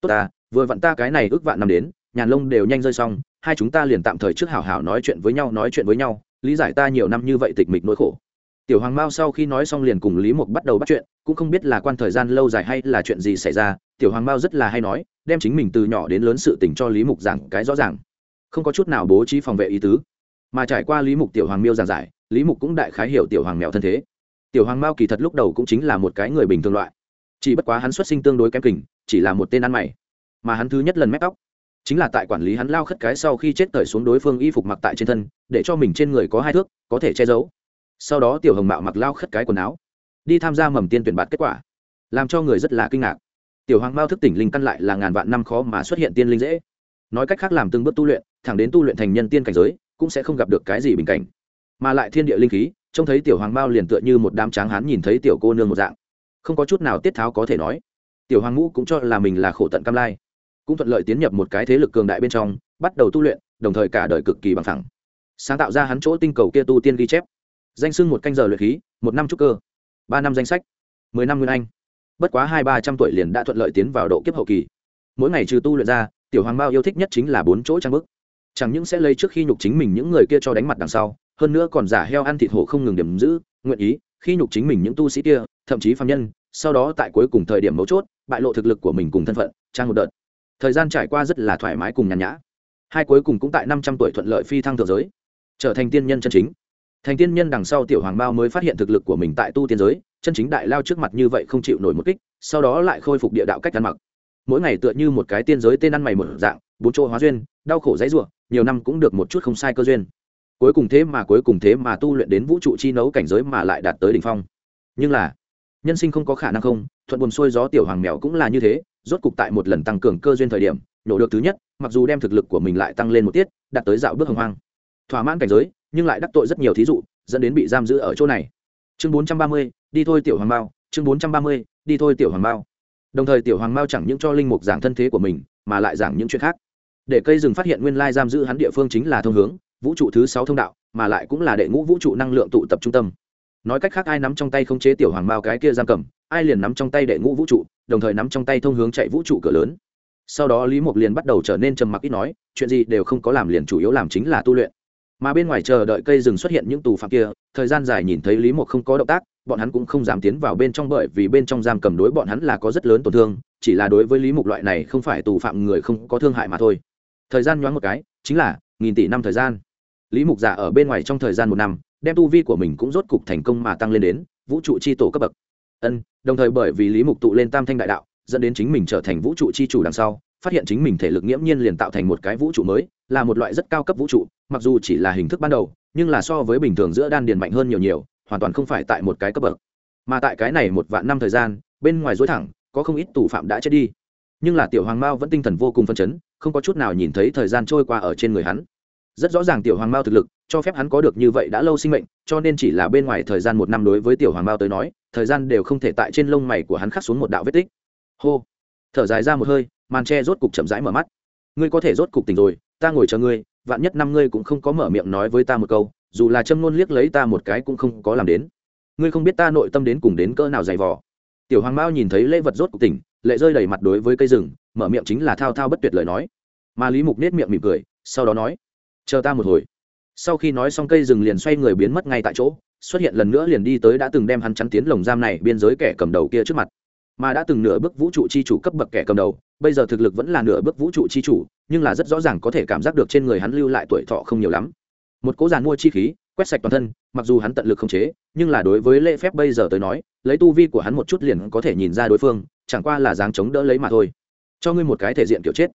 Tốt ta, vừa vặn ta cái này ước vạn năm đến, nhàn lông đều nhanh rơi xong, hai chúng ta liền tạm thời trước hảo hảo nói chuyện với nhau, nói chuyện với nhau, lý giải ta nhiều năm như vậy tịch mịch nỗi khổ. Tiểu hoàng mao sau khi nói xong liền cùng lý mục bắt đầu bắt chuyện, cũng không biết là quan thời gian lâu dài hay là chuyện gì xảy ra, tiểu hoàng mao rất là hay nói đem chính mình từ nhỏ đến lớn sự tình cho lý mục giảng cái rõ ràng. Không có chút nào bố trí phòng vệ ý tứ. Mà trải qua lý mục tiểu hoàng miêu giảng giải, lý mục cũng đại khái hiểu tiểu hoàng mèo thân thế. Tiểu hoàng mao kỳ thật lúc đầu cũng chính là một cái người bình thường loại. Chỉ bất quá hắn xuất sinh tương đối kém kình, chỉ là một tên ăn mày. Mà hắn thứ nhất lần mép tóc, chính là tại quản lý hắn lao khất cái sau khi chết cởi xuống đối phương y phục mặc tại trên thân, để cho mình trên người có hai thước, có thể che giấu. Sau đó tiểu hồng mạo mặc lao khất cái quần áo, đi tham gia mầm tiên tuyển bạt kết quả, làm cho người rất là kinh ngạc tiểu hoàng mao thức tỉnh linh căn lại là ngàn vạn năm khó mà xuất hiện tiên linh dễ. Nói cách khác làm từng bước tu luyện, thẳng đến tu luyện thành nhân tiên cảnh giới, cũng sẽ không gặp được cái gì bình cảnh. Mà lại thiên địa linh khí, trông thấy tiểu hoàng mao liền tựa như một đám tráng hán nhìn thấy tiểu cô nương một dạng. Không có chút nào tiết tháo có thể nói. Tiểu hoàng ngũ cũng cho là mình là khổ tận cam lai. Cũng thuận lợi tiến nhập một cái thế lực cường đại bên trong, bắt đầu tu luyện, đồng thời cả đời cực kỳ bằng thẳng sáng tạo ra hắn chỗ tinh cầu kia tu tiên ghi chép. Danh sưng một canh giờ luyện khí, một năm trúc cơ, ba năm danh sách, mười năm nguyên anh bất quá hai ba trăm tuổi liền đã thuận lợi tiến vào độ kiếp hậu kỳ. Mỗi ngày trừ tu luyện ra, tiểu hoàng bao yêu thích nhất chính là bốn chỗ trang bức. Chẳng những sẽ lấy trước khi nhục chính mình những người kia cho đánh mặt đằng sau, hơn nữa còn giả heo ăn thịt hổ không ngừng điểm giữ, nguyện ý, khi nhục chính mình những tu sĩ kia, thậm chí phạm nhân, sau đó tại cuối cùng thời điểm mấu chốt, bại lộ thực lực của mình cùng thân phận, trang một đợt. Thời gian trải qua rất là thoải mái cùng nhàn nhã. Hai cuối cùng cũng tại năm trăm tuổi thuận lợi phi thăng thượng giới, trở thành tiên nhân chân chính. Thành tiên nhân đằng sau tiểu hoàng bao mới phát hiện thực lực của mình tại tu tiên giới chân chính đại lao trước mặt như vậy không chịu nổi một kích, sau đó lại khôi phục địa đạo cách ăn mặc. Mỗi ngày tựa như một cái tiên giới tên ăn mày một dạng, bốn chỗ hóa duyên, đau khổ dãy ruộng nhiều năm cũng được một chút không sai cơ duyên. Cuối cùng thế mà, cuối cùng thế mà tu luyện đến vũ trụ chi nấu cảnh giới mà lại đạt tới đỉnh phong. Nhưng là, nhân sinh không có khả năng không, thuận buồn xuôi gió tiểu hoàng mèo cũng là như thế, rốt cục tại một lần tăng cường cơ duyên thời điểm, nhổ được thứ nhất, mặc dù đem thực lực của mình lại tăng lên một tiết, đạt tới dạo bước hồng hoang. Thỏa mãn cảnh giới, nhưng lại đắc tội rất nhiều thí dụ, dẫn đến bị giam giữ ở chỗ này. Chương bốn trăm ba mươi đi thôi tiểu hoàng mao, chương bốn trăm ba mươi, đi thôi tiểu hoàng mao. Đồng thời tiểu hoàng mao chẳng những cho linh mục giảng thân thế của mình, mà lại giảng những chuyện khác. Để cây rừng phát hiện nguyên lai giam giữ hắn địa phương chính là thông hướng, vũ trụ thứ sáu thông đạo, mà lại cũng là đệ ngũ vũ trụ năng lượng tụ tập trung tâm. Nói cách khác ai nắm trong tay không chế tiểu hoàng mao cái kia giam cầm, ai liền nắm trong tay đệ ngũ vũ trụ, đồng thời nắm trong tay thông hướng chạy vũ trụ cửa lớn. Sau đó lý mục liền bắt đầu trở nên trầm mặc ít nói, chuyện gì đều không có làm liền chủ yếu làm chính là tu luyện. Mà bên ngoài chờ đợi cây rừng xuất hiện những tù phạm kia, thời gian dài nhìn thấy lý mục không có động tác bọn hắn cũng không dám tiến vào bên trong bởi vì bên trong giam cầm đối bọn hắn là có rất lớn tổn thương, chỉ là đối với lý mục loại này không phải tù phạm người không có thương hại mà thôi. Thời gian nhoáng một cái, chính là nghìn tỷ năm thời gian. Lý mục giả ở bên ngoài trong thời gian một năm, đem tu vi của mình cũng rốt cục thành công mà tăng lên đến vũ trụ c h i tổ cấp bậc. Ân, đồng thời bởi vì lý mục tụ lên tam thanh đại đạo, dẫn đến chính mình trở thành vũ trụ chi chủ đằng sau, phát hiện chính mình thể lực nghiễm nhiên liền tạo thành một cái vũ trụ mới, là một loại rất cao cấp vũ trụ, mặc dù chỉ là hình thức ban đầu, nhưng là so với bình thường giữa đan điền mạnh hơn nhiều nhiều hoàn toàn không phải tại một cái cấp bậc. Mà tại cái này một vạn năm thời gian, bên ngoài dối thẳng, có không ít tù phạm đã chết đi. Nhưng là tiểu hoàng mao vẫn tinh thần vô cùng phân chấn, không có chút nào nhìn thấy thời gian trôi qua ở trên người hắn. Rất rõ ràng tiểu hoàng mao thực lực, cho phép hắn có được như vậy đã lâu sinh mệnh, cho nên chỉ là bên ngoài thời gian một năm đối với tiểu hoàng mao tới nói, thời gian đều không thể tại trên lông mày của hắn khắc xuống một đạo vết tích. Hô! Thở dài ra một hơi, màn tre rốt cục chậm rãi mở mắt. Ngươi có thể rốt cục tỉnh rồi, ta ngồi chờ ngươi, vạn nhất năm ngươi cũng không có mở miệng nói với ta một câu dù là châm ngôn liếc lấy ta một cái cũng không có làm đến. Ngươi không biết ta nội tâm đến cùng đến cỡ nào dày vò. Tiểu hoàng mao nhìn thấy lễ vật rốt cục tỉnh, lệ rơi đầy mặt đối với cây rừng, mở miệng chính là thao thao bất tuyệt lời nói. Mà lý mục nết miệng mỉm cười, sau đó nói, chờ ta một hồi. Sau khi nói xong cây rừng liền xoay người biến mất ngay tại chỗ, xuất hiện lần nữa liền đi tới đã từng đem hắn chắn tiến lồng giam này biên giới kẻ cầm đầu kia trước mặt. Mà đã từng nửa bước vũ trụ chi chủ cấp bậc kẻ cầm đầu, bây giờ thực lực vẫn là nửa bước vũ trụ chi chủ, nhưng là rất rõ ràng có thể cảm giác được trên người hắn lưu lại tuổi thọ không nhiều lắm một cố giàn mua chi khí, quét sạch toàn thân, mặc dù hắn tận lực không chế, nhưng là đối với lễ phép bây giờ tới nói, lấy tu vi của hắn một chút liền có thể nhìn ra đối phương, chẳng qua là dáng chống đỡ lấy mà thôi. Cho ngươi một cái thể diện kiểu chết.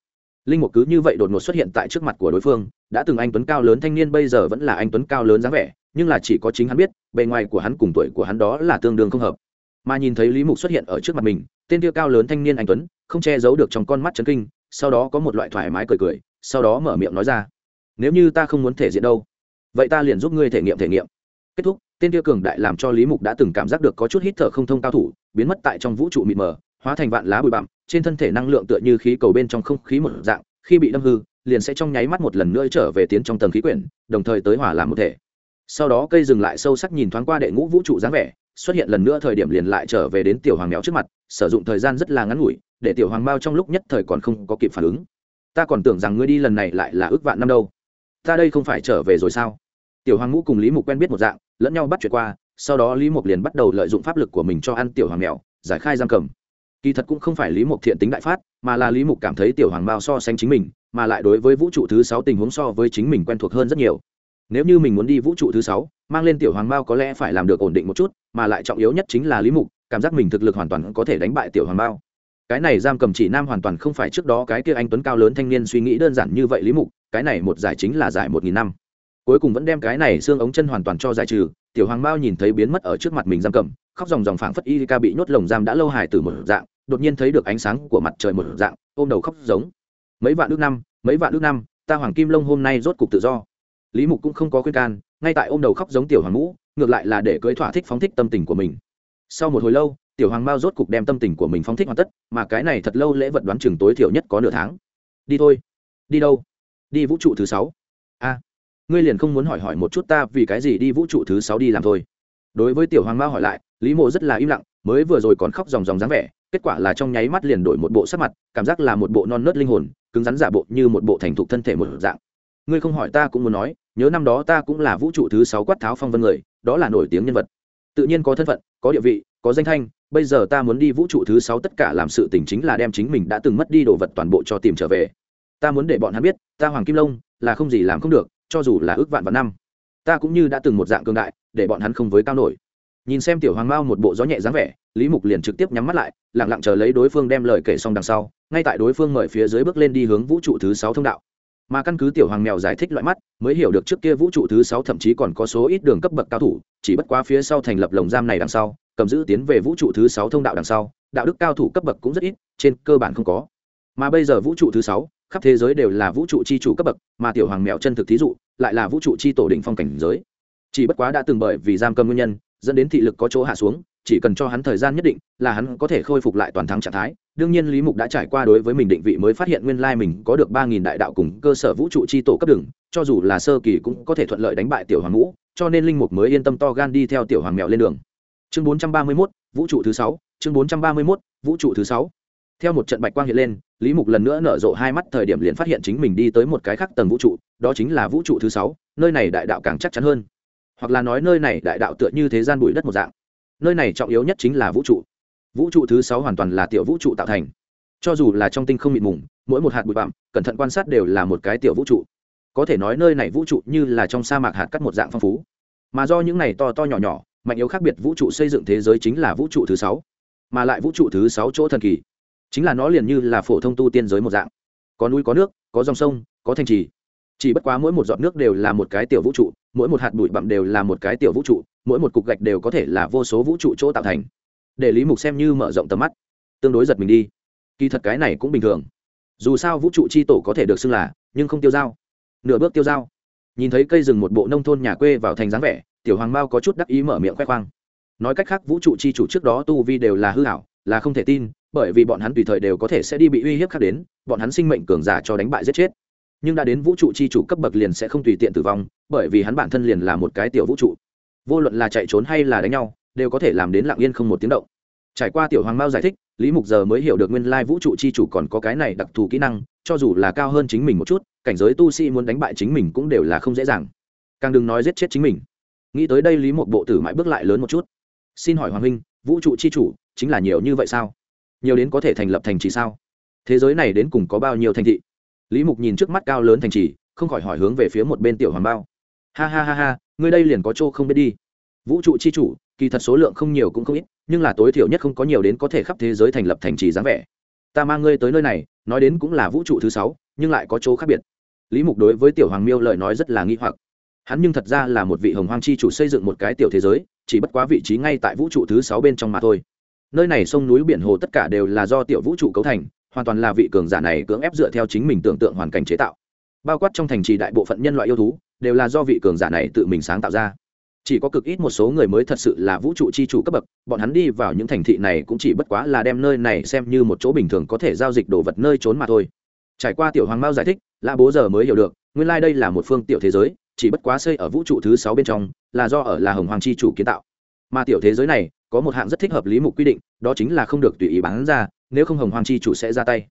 Linh mục cứ như vậy đột ngột xuất hiện tại trước mặt của đối phương, đã từng anh tuấn cao lớn thanh niên bây giờ vẫn là anh tuấn cao lớn dáng vẻ, nhưng là chỉ có chính hắn biết, bề ngoài của hắn cùng tuổi của hắn đó là tương đương không hợp. Mà nhìn thấy lý mục xuất hiện ở trước mặt mình, tên tiêu cao lớn thanh niên anh tuấn, không che giấu được trong con mắt chấn kinh, sau đó có một loại thoải mái cười cười, sau đó mở miệng nói ra, nếu như ta không muốn thể diện đâu vậy ta liền giúp ngươi thể nghiệm thể nghiệm. Kết thúc, tên kia cường đại làm cho lý mục đã từng cảm giác được có chút hít thở không thông cao thủ, biến mất tại trong vũ trụ mịt mờ, hóa thành vạn lá bụi bặm, trên thân thể năng lượng tựa như khí cầu bên trong không khí một dạng, khi bị đâm hư, liền sẽ trong nháy mắt một lần nữa trở về tiến trong tầng khí quyển, đồng thời tới hỏa làm một thể. Sau đó cây dừng lại sâu sắc nhìn thoáng qua đệ ngũ vũ trụ dáng vẻ, xuất hiện lần nữa thời điểm liền lại trở về đến tiểu hoàng mèo trước mặt, sử dụng thời gian rất là ngắn ngủi, để tiểu hoàng bao trong lúc nhất thời còn không có kịp phản ứng. Ta còn tưởng rằng ngươi đi lần này lại là ước vạn năm đâu ta đây không phải trở về rồi sao? Tiểu hoàng ngũ cùng lý mục quen biết một dạng, lẫn nhau bắt chuyện qua, sau đó lý mục liền bắt đầu lợi dụng pháp lực của mình cho ăn tiểu hoàng mèo, giải khai giam cầm. Kỳ thật cũng không phải lý mục thiện tính đại phát, mà là lý mục cảm thấy tiểu hoàng bao so sánh chính mình, mà lại đối với vũ trụ thứ sáu tình huống so với chính mình quen thuộc hơn rất nhiều. Nếu như mình muốn đi vũ trụ thứ sáu, mang lên tiểu hoàng bao có lẽ phải làm được ổn định một chút, mà lại trọng yếu nhất chính là lý mục, cảm giác mình thực lực hoàn toàn có thể đánh bại tiểu hoàng bao cái này giam cầm chỉ nam hoàn toàn không phải trước đó cái kia anh tuấn cao lớn thanh niên suy nghĩ đơn giản như vậy lý mục cái này một giải chính là giải một nghìn năm. Cuối cùng vẫn đem cái này xương ống chân hoàn toàn cho giải trừ, tiểu hoàng bao nhìn thấy biến mất ở trước mặt mình giam cầm, khóc dòng dòng phảng phất y ca bị nhốt lồng giam đã lâu hài từ một dạng, đột nhiên thấy được ánh sáng của mặt trời một dạng, ôm đầu khóc giống. Mấy vạn nước năm, mấy vạn nước năm, ta hoàng kim lông hôm nay rốt cục tự do. Lý mục cũng không có khuyên can, ngay tại ôm đầu khóc giống tiểu hoàng ngũ ngược lại là để cưới thỏa thích phóng thích tâm tình của mình. Sau một hồi lâu, tiểu hoàng mao rốt cục đem tâm tình của mình phóng thích hoàn tất, mà cái này thật lâu lễ vật đoán chừng tối thiểu nhất có nửa tháng. Đi thôi. Đi đâu? Đi vũ trụ thứ sáu. A, ngươi liền không muốn hỏi hỏi một chút ta vì cái gì đi vũ trụ thứ sáu đi làm thôi. Đối với tiểu hoàng mao hỏi lại, lý mộ rất là im lặng, mới vừa rồi còn khóc dòng dòng dáng vẻ, kết quả là trong nháy mắt liền đổi một bộ sắc mặt, cảm giác là một bộ non nớt linh hồn, cứng rắn giả bộ như một bộ thành thục thân thể một dạng. Ngươi không hỏi ta cũng muốn nói, nhớ năm đó ta cũng là vũ trụ thứ sáu quát tháo phong vân người, đó là nổi tiếng nhân vật. Tự nhiên có thân phận, có địa vị, có danh thanh, bây giờ ta muốn đi vũ trụ thứ sáu tất cả làm sự tình chính là đem chính mình đã từng mất đi đồ vật toàn bộ cho tìm trở về ta muốn để bọn hắn biết, ta hoàng kim long là không gì làm không được, cho dù là ước vạn vạn năm, ta cũng như đã từng một dạng cường đại, để bọn hắn không với cao nổi. Nhìn xem tiểu hoàng mao một bộ gió nhẹ dáng vẻ, lý mục liền trực tiếp nhắm mắt lại lẳng lặng chờ lấy đối phương đem lời kể xong đằng sau, ngay tại đối phương mời phía dưới bước lên đi hướng vũ trụ thứ sáu thông đạo. Mà căn cứ tiểu hoàng mèo giải thích loại mắt, mới hiểu được trước kia vũ trụ thứ sáu thậm chí còn có số ít đường cấp bậc cao thủ, chỉ bất quá phía sau thành lập lồng giam này đằng sau, cầm giữ tiến về vũ trụ thứ sáu thông đạo đằng sau, đạo đức cao thủ cấp bậc cũng rất ít, trên cơ bản không có. Mà bây giờ vũ trụ thứ sáu khắp thế giới đều là vũ trụ chi chủ cấp bậc, mà tiểu hoàng mèo chân thực thí dụ lại là vũ trụ chi tổ đỉnh phong cảnh giới. Chỉ bất quá đã từng bởi vì giam cầm nguyên nhân, dẫn đến thị lực có chỗ hạ xuống, chỉ cần cho hắn thời gian nhất định là hắn có thể khôi phục lại toàn thắng trạng thái. Đương nhiên lý mục đã trải qua đối với mình định vị mới phát hiện nguyên lai mình có được ba nghìn đại đạo cùng cơ sở vũ trụ chi tổ cấp đường, cho dù là sơ kỳ cũng có thể thuận lợi đánh bại tiểu hoàng ngũ, cho nên linh mục mới yên tâm to gan đi theo tiểu hoàng mèo lên đường. Chương bốn trăm ba mươi mốt, vũ trụ thứ sáu, chương bốn trăm ba mươi mốt, vũ trụ thứ sáu theo một trận bạch quang hiện lên, lý mục lần nữa nở rộ hai mắt thời điểm liền phát hiện chính mình đi tới một cái khác tầng vũ trụ, đó chính là vũ trụ thứ sáu, nơi này đại đạo càng chắc chắn hơn. Hoặc là nói nơi này đại đạo tựa như thế gian bụi đất một dạng. Nơi này trọng yếu nhất chính là vũ trụ. Vũ trụ thứ sáu hoàn toàn là tiểu vũ trụ tạo thành. Cho dù là trong tinh không mịt mùng, mỗi một hạt bụi bặm, cẩn thận quan sát đều là một cái tiểu vũ trụ. Có thể nói nơi này vũ trụ như là trong sa mạc hạt cắt một dạng phong phú. Mà do những này to to nhỏ nhỏ, mạnh yếu khác biệt vũ trụ xây dựng thế giới chính là vũ trụ thứ sáu. Mà lại vũ trụ thứ sáu chỗ thần kỳ chính là nó liền như là phổ thông tu tiên giới một dạng. Có núi, có nước, có dòng sông, có thành trì. Chỉ bất quá mỗi một giọt nước đều là một cái tiểu vũ trụ, mỗi một hạt bụi bặm đều là một cái tiểu vũ trụ, mỗi một cục gạch đều có thể là vô số vũ trụ chỗ tạo thành. Để lý mục xem như mở rộng tầm mắt, tương đối giật mình đi. Kỳ thật cái này cũng bình thường. Dù sao vũ trụ c h i tổ có thể được xưng là, nhưng không tiêu dao. Nửa bước tiêu dao. Nhìn thấy cây rừng một bộ nông thôn nhà quê vào thành dáng vẻ, tiểu hoàng mao có chút đắc ý mở miệng khoe khoang. Nói cách khác, vũ trụ c h i chủ trước đó tu vi đều là hư hảo, là không thể tin bởi vì bọn hắn tùy thời đều có thể sẽ đi bị uy hiếp khác đến, bọn hắn sinh mệnh cường giả cho đánh bại giết chết. Nhưng đã đến vũ trụ chi chủ cấp bậc liền sẽ không tùy tiện tử vong, bởi vì hắn bản thân liền là một cái tiểu vũ trụ. Vô luận là chạy trốn hay là đánh nhau, đều có thể làm đến lặng yên không một tiếng động. Trải qua tiểu hoàng mao giải thích, lý mục giờ mới hiểu được nguyên lai vũ trụ chi chủ còn có cái này đặc thù kỹ năng, cho dù là cao hơn chính mình một chút, cảnh giới tu sĩ muốn đánh bại chính mình cũng đều là không dễ dàng. Càng đừng nói giết chết chính mình. Nghĩ tới đây lý một bộ tử mãi bước lại lớn một chút. Xin hỏi hoàng huynh, vũ trụ chi chủ chính là nhiều như vậy sao? Nhiều đến có thể thành lập thành trì sao? Thế giới này đến cùng có bao nhiêu thành thị? Lý mục nhìn trước mắt cao lớn thành trì, không khỏi hỏi hướng về phía một bên tiểu hoàng bao. Ha ha ha ha ngươi đây liền có chỗ không biết đi. Vũ trụ c h i chủ, kỳ thật số lượng không nhiều cũng không ít, nhưng là tối thiểu nhất không có nhiều đến có thể khắp thế giới thành lập thành trì dáng vẻ. Ta mang ngươi tới nơi này, nói đến cũng là vũ trụ thứ sáu, nhưng lại có chỗ khác biệt. Lý mục đối với tiểu hoàng miêu lời nói rất là nghi hoặc. Hắn nhưng thật ra là một vị hồng hoang chi chủ xây dựng một cái tiểu thế giới, chỉ bất quá vị trí ngay tại vũ trụ thứ sáu bên trong mà thôi nơi này sông núi biển hồ tất cả đều là do tiểu vũ trụ cấu thành, hoàn toàn là vị cường giả này cưỡng ép dựa theo chính mình tưởng tượng hoàn cảnh chế tạo. Bao quát trong thành trì đại bộ phận nhân loại yêu thú, đều là do vị cường giả này tự mình sáng tạo ra. Chỉ có cực ít một số người mới thật sự là vũ trụ chi chủ cấp bậc, bọn hắn đi vào những thành thị này cũng chỉ bất quá là đem nơi này xem như một chỗ bình thường có thể giao dịch đồ vật nơi trốn mà thôi. Trải qua tiểu hoàng mao giải thích, lã bố giờ mới hiểu được, nguyên lai、like、đây là một phương tiểu thế giới, chỉ bất quá xây ở vũ trụ thứ sáu bên trong, là do ở là hồng hoàng chi chủ kiến tạo. Mà tiểu thế giới này có một hạng rất thích hợp lý mục quy định, đó chính là không được tùy ý bán ra, nếu không hồng hoàng chi chủ sẽ ra tay.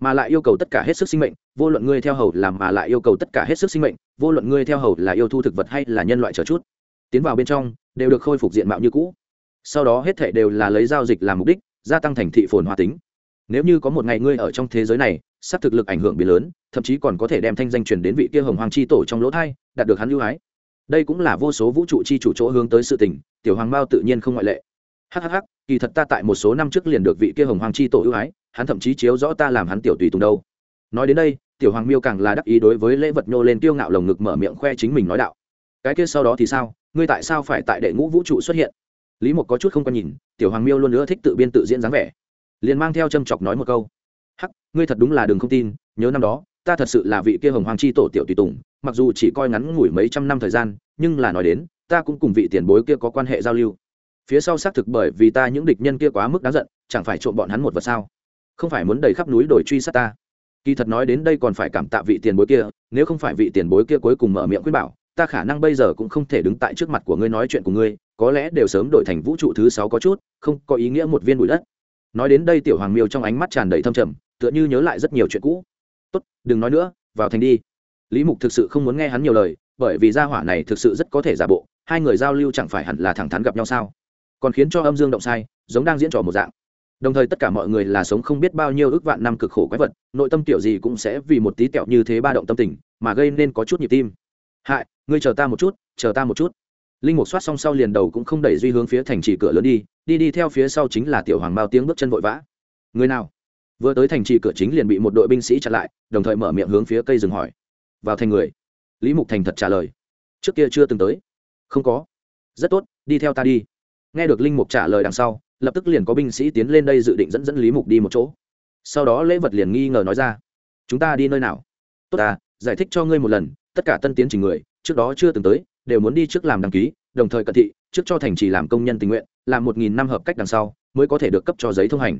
Mà lại yêu cầu tất cả hết sức sinh mệnh, vô luận ngươi theo hầu làm mà lại yêu cầu tất cả hết sức sinh mệnh, vô luận ngươi theo hầu là yêu thu thực vật hay là nhân loại trở chút. Tiến vào bên trong, đều được khôi phục diện mạo như cũ. Sau đó hết thể đều là lấy giao dịch làm mục đích, gia tăng thành thị phồn hoa tính. Nếu như có một ngày ngươi ở trong thế giới này, sắp thực lực ảnh hưởng bị lớn, thậm chí còn có thể đem thanh danh truyền đến vị kia hồng hoàng chi tổ trong lỗ thai, đạt được hắn ưu ái. Đây cũng là vô số vũ trụ chi chủ chỗ hướng tới sự tình, tiểu hoàng mao tự nhiên không ngoại lệ hhh kỳ thật ta tại một số năm trước liền được vị kia hồng hoàng chi tổ ưu ái, hắn thậm chí chiếu rõ ta làm hắn tiểu tùy tùng đâu. Nói đến đây, tiểu hoàng miêu càng là đắc ý đối với lễ vật nhô lên tiêu ngạo lồng ngực mở miệng khoe chính mình nói đạo. Cái kia sau đó thì sao? Ngươi tại sao phải tại đệ ngũ vũ trụ xuất hiện? Lý mục có chút không quan nhìn, tiểu hoàng miêu luôn nữa thích tự biên tự diễn dáng vẻ. Liền mang theo châm chọc nói một câu. Hắc, ngươi thật đúng là đừng không tin, nhớ năm đó, ta thật sự là vị kia hồng hoàng chi tổ tiểu tùy tùng, mặc dù chỉ coi ngắn ngủi mấy trăm năm thời gian, nhưng là nói đến, ta cũng cùng vị tiền bối kia có quan hệ giao lưu phía sau xác thực bởi vì ta những địch nhân kia quá mức đáng giận, chẳng phải trộm bọn hắn một vật sao? Không phải muốn đầy khắp núi đổi truy sát ta. Kỳ thật nói đến đây còn phải cảm tạ vị tiền bối kia, nếu không phải vị tiền bối kia cuối cùng mở miệng khuyên bảo, ta khả năng bây giờ cũng không thể đứng tại trước mặt của ngươi nói chuyện của ngươi, có lẽ đều sớm đổi thành vũ trụ thứ sáu có chút, không có ý nghĩa một viên bụi đất. Nói đến đây tiểu hoàng miêu trong ánh mắt tràn đầy thâm trầm, tựa như nhớ lại rất nhiều chuyện cũ. Tốt, đừng nói nữa, vào thành đi. Lý mục thực sự không muốn nghe hắn nhiều lời, bởi vì gia hỏa này thực sự rất có thể giả bộ, hai người giao lưu chẳng phải hẳn là thẳng thắn gặp nhau sao? Còn khiến cho âm dương động sai, giống đang diễn trò một dạng. Đồng thời tất cả mọi người là sống không biết bao nhiêu ước vạn năm cực khổ quái vật, nội tâm tiểu gì cũng sẽ vì một tí tẹo như thế ba động tâm tình, mà gây nên có chút nhịp tim. Hại, ngươi chờ ta một chút, chờ ta một chút. Linh mục soát xong sau liền đầu cũng không đẩy duy hướng phía thành trì cửa lớn đi đi đi theo phía sau chính là tiểu hoàng Mao tiếng bước chân vội vã. Người nào? Vừa tới thành trì cửa chính liền bị một đội binh sĩ chặn lại, đồng thời mở miệng hướng phía cây rừng hỏi. Vào thành người. Lý mục thành thật trả lời. Trước kia chưa từng tới. Không có. Rất tốt, đi theo ta đi nghe được linh mục trả lời đằng sau, lập tức liền có binh sĩ tiến lên đây dự định dẫn dẫn lý mục đi một chỗ. Sau đó lễ vật liền nghi ngờ nói ra, chúng ta đi nơi nào? Tốt ta, giải thích cho ngươi một lần, tất cả tân tiến trình người, trước đó chưa từng tới, đều muốn đi trước làm đăng ký, đồng thời cận thị, trước cho thành trì làm công nhân tình nguyện, làm một nghìn năm hợp cách đằng sau, mới có thể được cấp cho giấy thông hành.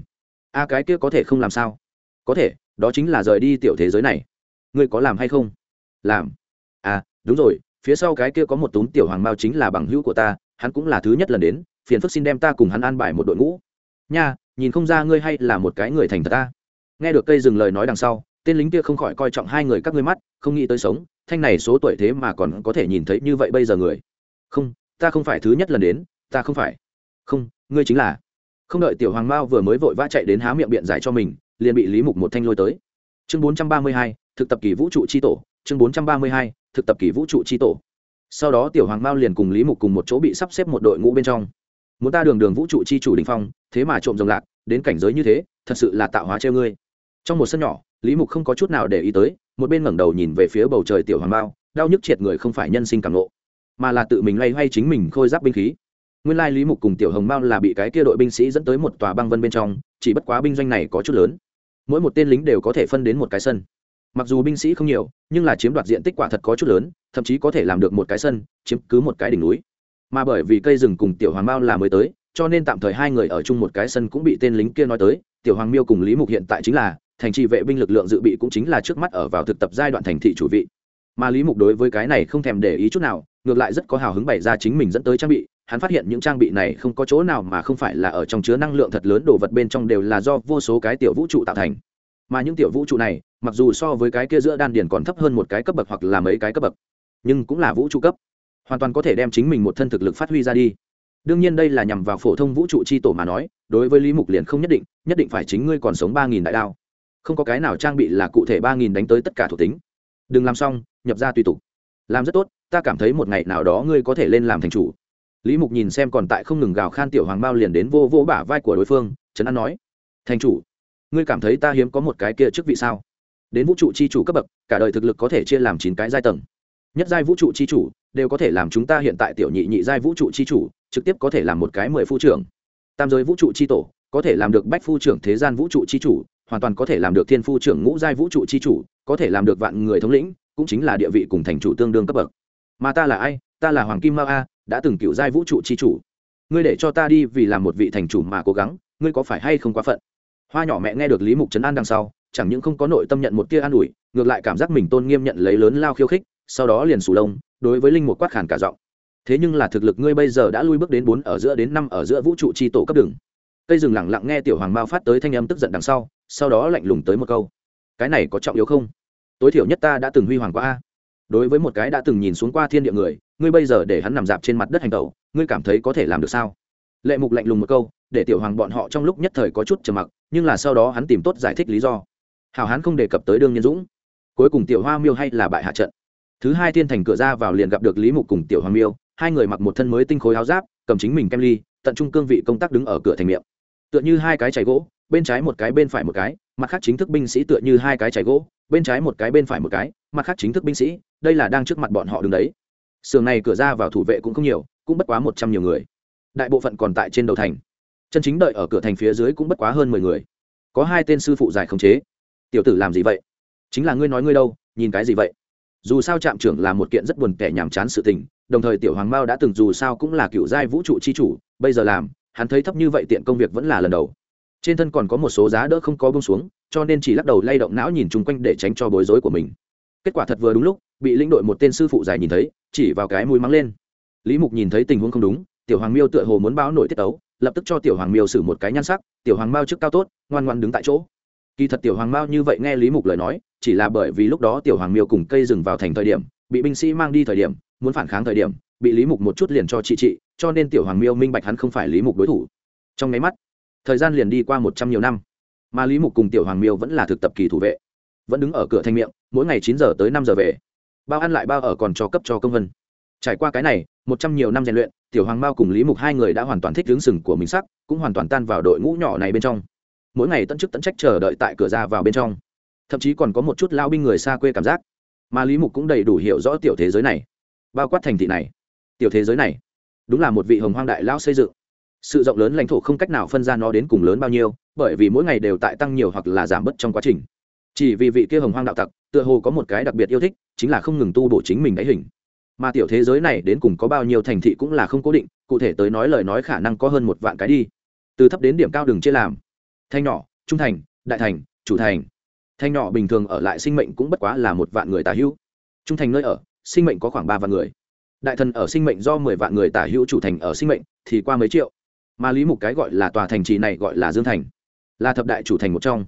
A, cái kia có thể không làm sao? Có thể, đó chính là rời đi tiểu thế giới này. Ngươi có làm hay không? Làm. À đúng rồi, phía sau cái kia có một túm tiểu hoàng mao chính là bằng hữu của ta, hắn cũng là thứ nhất lần đến phiền phức xin đem ta cùng hắn an bài một đội ngũ. Nha, nhìn không ra ngươi hay là một cái người thành thật ta. Nghe được cây dừng lời nói đằng sau, tên lính kia không khỏi coi trọng hai người các ngươi mắt, không nghĩ tới sống, thanh này số tuổi thế mà còn có thể nhìn thấy như vậy bây giờ người. Không, ta không phải thứ nhất lần đến, ta không phải. Không, ngươi chính là. Không đợi tiểu hoàng mao vừa mới vội vã chạy đến há miệng biện giải cho mình, liền bị lý mục một thanh lôi tới. Chương bốn trăm ba mươi hai, thực tập kỳ vũ trụ c tổ. Chương bốn trăm ba mươi hai, thực tập kỳ vũ trụ c tổ. Sau đó tiểu hoàng mao liền cùng lý mục cùng một chỗ bị sắp xếp một đội ngũ bên trong muốn ta đường đường vũ trụ chi chủ đình phong thế mà trộm rồng lạc đến cảnh giới như thế thật sự là tạo hóa treo ngươi. Trong một sân nhỏ lý mục không có chút nào để ý tới một bên ngẩng đầu nhìn về phía bầu trời tiểu hoàng Bao, đau nhức triệt người không phải nhân sinh càng lộ mà là tự mình loay hoay chính mình khôi giáp binh khí. Nguyên lai lý mục cùng tiểu hồng Bao là bị cái kia đội binh sĩ dẫn tới một tòa băng vân bên trong chỉ bất quá binh doanh này có chút lớn. Mỗi một tên lính đều có thể phân đến một cái sân. Mặc dù binh sĩ không nhiều nhưng là chiếm đoạt diện tích quả thật có chút lớn thậm chí có thể làm được một cái sân chiếm cứ một cái đỉnh núi mà bởi vì cây rừng cùng tiểu hoàng mao là mới tới, cho nên tạm thời hai người ở chung một cái sân cũng bị tên lính kia nói tới. Tiểu hoàng miêu cùng lý mục hiện tại chính là, thành trì vệ binh lực lượng dự bị cũng chính là trước mắt ở vào thực tập giai đoạn thành thị chủ vị. Mà lý mục đối với cái này không thèm để ý chút nào, ngược lại rất có hào hứng bày ra chính mình dẫn tới trang bị. Hắn phát hiện những trang bị này không có chỗ nào mà không phải là ở trong chứa năng lượng thật lớn đồ vật bên trong đều là do vô số cái tiểu vũ trụ tạo thành. Mà những tiểu vũ trụ này, mặc dù so với cái kia giữa đan điền còn thấp hơn một cái cấp bậc hoặc là mấy cái cấp bậc, nhưng cũng là vũ trụ cấp hoàn toàn có thể đem chính mình một thân thực lực phát huy ra đi. Đương nhiên đây là nhằm vào phổ thông vũ trụ chi tổ mà nói, đối với lý mục liền không nhất định nhất định phải chính ngươi còn sống ba nghìn đại đao. Không có cái nào trang bị là cụ thể ba nghìn đánh tới tất cả thuộc tính. Đừng làm xong, nhập ra tùy tục. Làm rất tốt, ta cảm thấy một ngày nào đó ngươi có thể lên làm thành chủ. Lý mục nhìn xem còn tại không ngừng gào khan tiểu hoàng bao liền đến vô vô bả vai của đối phương, trấn an nói, thành chủ, ngươi cảm thấy ta hiếm có một cái kia chức vị sao? Đến vũ trụ chi chủ cấp bậc, cả đời thực lực có thể chia làm chín cái giai tầng nhất giai vũ trụ chi chủ, đều có thể làm chúng ta hiện tại tiểu nhị nhị giai vũ trụ chi chủ, trực tiếp có thể làm một cái mười phu trưởng. Tam giới vũ trụ chi tổ, có thể làm được bách phu trưởng thế gian vũ trụ chi chủ, hoàn toàn có thể làm được thiên phu trưởng ngũ giai vũ trụ chi chủ, có thể làm được vạn người thống lĩnh, cũng chính là địa vị cùng thành chủ tương đương cấp bậc. Mà ta là ai? Ta là hoàng kim mao a, đã từng cựu giai vũ trụ chi chủ. Ngươi để cho ta đi vì làm một vị thành chủ mà cố gắng, ngươi có phải hay không quá phận? Hoa nhỏ mẹ nghe được lý mục trấn an đằng sau, chẳng những không có nội tâm nhận một tia an ủi, ngược lại cảm giác mình tôn nghiêm nhận lấy lớn lao khiêu khích sau đó liền sù lông, đối với linh mục quát khản cả giọng. Thế nhưng là thực lực ngươi bây giờ đã lui bước đến bốn ở giữa đến năm ở giữa vũ trụ chi tổ cấp đường. Cây rừng lẳng lặng nghe tiểu hoàng mao phát tới thanh âm tức giận đằng sau sau đó lạnh lùng tới một câu. Cái này có trọng yếu không? Tối thiểu nhất ta đã từng huy hoàng qua a. Đối với một cái đã từng nhìn xuống qua thiên địa người, ngươi bây giờ để hắn nằm dạp trên mặt đất hành tẩu, ngươi cảm thấy có thể làm được sao? Lệ mục lạnh lùng một câu, để tiểu hoàng bọn họ trong lúc nhất thời có chút trầm mặc, nhưng là sau đó hắn tìm tốt giải thích lý do. Hào hán không đề cập tới đương nhân dũng. Cuối cùng tiểu hoa miêu hay là bại hạ trận thứ hai thiên thành cửa ra vào liền gặp được lý mục cùng tiểu hoàng miêu, hai người mặc một thân mới tinh khối áo giáp, cầm chính mình kem ly, tận trung cương vị công tác đứng ở cửa thành miệng. Tựa như hai cái chảy gỗ, bên trái một cái, bên phải một cái, mặt khác chính thức binh sĩ tựa như hai cái chảy gỗ, bên trái một cái, bên phải một cái, mặt khác chính thức binh sĩ, đây là đang trước mặt bọn họ đứng đấy. Sườn này cửa ra vào thủ vệ cũng không nhiều, cũng bất quá một trăm nhiều người. Đại bộ phận còn tại trên đầu thành. Chân chính đợi ở cửa thành phía dưới cũng bất quá hơn mười người. Có hai tên sư phụ giải khống chế. Tiểu tử làm gì vậy? Chính là ngươi nói ngươi đâu, nhìn cái gì vậy? Dù sao trạm trưởng là một kiện rất buồn tẻ nhàm chán sự tình, đồng thời tiểu hoàng mao đã từng dù sao cũng là cựu giai vũ trụ chi chủ, bây giờ làm, hắn thấy thấp như vậy tiện công việc vẫn là lần đầu. Trên thân còn có một số giá đỡ không có bông xuống, cho nên chỉ lắc đầu lay động não nhìn chung quanh để tránh cho bối rối của mình. Kết quả thật vừa đúng lúc, bị lĩnh đội một tên sư phụ dài nhìn thấy, chỉ vào cái mũi mắng lên. Lý mục nhìn thấy tình huống không đúng, tiểu hoàng miêu tựa hồ muốn báo nổi tiết tấu, lập tức cho tiểu hoàng miêu xử một cái nhan sắc, tiểu hoàng mao trước cao tốt, ngoan ngoan đứng tại chỗ kỳ thật tiểu hoàng mao như vậy nghe lý mục lời nói, chỉ là bởi vì lúc đó tiểu hoàng miêu cùng cây rừng vào thành thời điểm, bị binh sĩ mang đi thời điểm, muốn phản kháng thời điểm, bị lý mục một chút liền cho chị trị, cho nên tiểu hoàng miêu minh bạch hắn không phải lý mục đối thủ. Trong nháy mắt, thời gian liền đi qua một trăm nhiều năm, mà lý mục cùng tiểu hoàng miêu vẫn là thực tập kỳ thủ vệ. Vẫn đứng ở cửa thanh miệng, mỗi ngày chín giờ tới năm giờ về. Bao ăn lại bao ở còn cho cấp cho công vân. Trải qua cái này, một trăm nhiều năm rèn luyện, tiểu hoàng mao cùng lý mục hai người đã hoàn toàn thích hướng sừng của mình sắc, cũng hoàn toàn tan vào đội ngũ nhỏ này bên trong mỗi ngày tận chức tận trách chờ đợi tại cửa ra vào bên trong. Thậm chí còn có một chút lao binh người xa quê cảm giác. Mà lý mục cũng đầy đủ hiểu rõ tiểu thế giới này. Bao quát thành thị này. Tiểu thế giới này, đúng là một vị hồng hoang đại lao xây dựng. Sự rộng lớn lãnh thổ không cách nào phân ra nó đến cùng lớn bao nhiêu, bởi vì mỗi ngày đều tại tăng nhiều hoặc là giảm bớt trong quá trình. Chỉ vì vị kia hồng hoang đạo tặc, tựa hồ có một cái đặc biệt yêu thích, chính là không ngừng tu bổ chính mình đáy hình. Mà tiểu thế giới này đến cùng có bao nhiêu thành thị cũng là không cố định, cụ thể tới nói lời nói khả năng có hơn một vạn cái đi. Từ thấp đến điểm cao đừng chia làm thanh nhỏ, trung thành, đại thành, chủ thành. Thanh nhỏ bình thường ở lại sinh mệnh cũng bất quá là một vạn người tả hữu. Trung thành nơi ở, sinh mệnh có khoảng ba vạn người. Đại thần ở sinh mệnh do mười vạn người tả hữu chủ thành ở sinh mệnh, thì qua mấy triệu. Mà lý mục cái gọi là tòa thành trì này gọi là dương thành, là thập đại chủ thành một trong.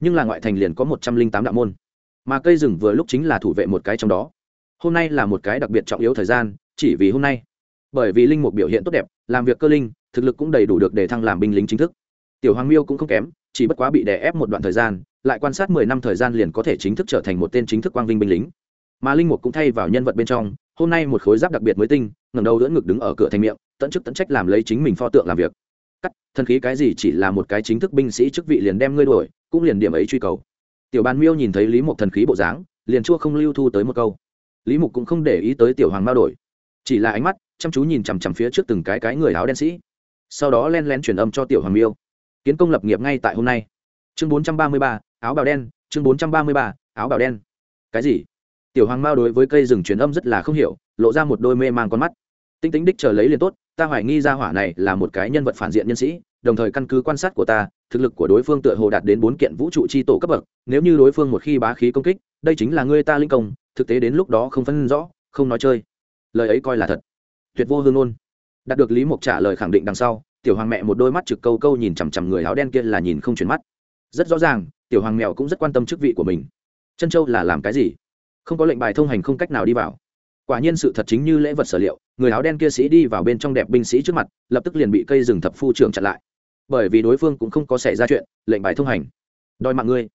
Nhưng là ngoại thành liền có một trăm linh tám đạo môn. Mà cây rừng vừa lúc chính là thủ vệ một cái trong đó. Hôm nay là một cái đặc biệt trọng yếu thời gian, chỉ vì hôm nay. Bởi vì linh mục biểu hiện tốt đẹp, làm việc cơ linh, thực lực cũng đầy đủ được để thăng làm binh lính chính thức tiểu hoàng miêu cũng không kém, chỉ bất quá bị đè ép một đoạn thời gian, lại quan sát mười năm thời gian liền có thể chính thức trở thành một tên chính thức quang vinh binh lính. Mà linh mục cũng thay vào nhân vật bên trong, hôm nay một khối giáp đặc biệt mới tinh, ngẩng đầu đỡ ngực đứng ở cửa thành miệng, tận chức tận trách làm lấy chính mình pho tượng làm việc. Cắt, thần khí cái gì chỉ là một cái chính thức binh sĩ chức vị liền đem ngươi đuổi, cũng liền điểm ấy truy cầu. Tiểu ban miêu nhìn thấy lý mục thần khí bộ dáng, liền chua không lưu thu tới một câu. Lý mục cũng không để ý tới tiểu hoàng mao đổi, chỉ là ánh mắt chăm chú nhìn chằm chằm phía trước từng cái cái người áo đen sĩ. Sau đó len len truyền âm cho tiểu hoàng miêu kiến công lập nghiệp ngay tại hôm nay. Chương bốn trăm ba mươi ba, áo bào đen, chương bốn trăm ba mươi ba, áo bào đen. Cái gì? Tiểu hoàng mao đối với cây rừng truyền âm rất là không hiểu, lộ ra một đôi mê mang con mắt. Tinh tính đích chờ lấy liền tốt, ta hoài nghi ra hỏa này là một cái nhân vật phản diện nhân sĩ, đồng thời căn cứ quan sát của ta, thực lực của đối phương tựa hồ đạt đến bốn kiện vũ trụ chi tổ cấp bậc, nếu như đối phương một khi bá khí công kích, đây chính là ngươi ta linh công, thực tế đến lúc đó không phân rõ, không nói chơi. Lời ấy coi là thật. Tuyệt vô hương ôn đạt được lý mục trả lời khẳng định đằng sau tiểu hoàng mẹ một đôi mắt trực câu câu nhìn chằm chằm người áo đen kia là nhìn không chuyển mắt. Rất rõ ràng, tiểu hoàng mèo cũng rất quan tâm chức vị của mình. Chân châu là làm cái gì? Không có lệnh bài thông hành không cách nào đi vào. Quả nhiên sự thật chính như lễ vật sở liệu, người áo đen kia sĩ đi vào bên trong đẹp binh sĩ trước mặt, lập tức liền bị cây rừng thập phu trưởng chặn lại. Bởi vì đối phương cũng không có xảy ra chuyện, lệnh bài thông hành. Đòi mạng ngươi.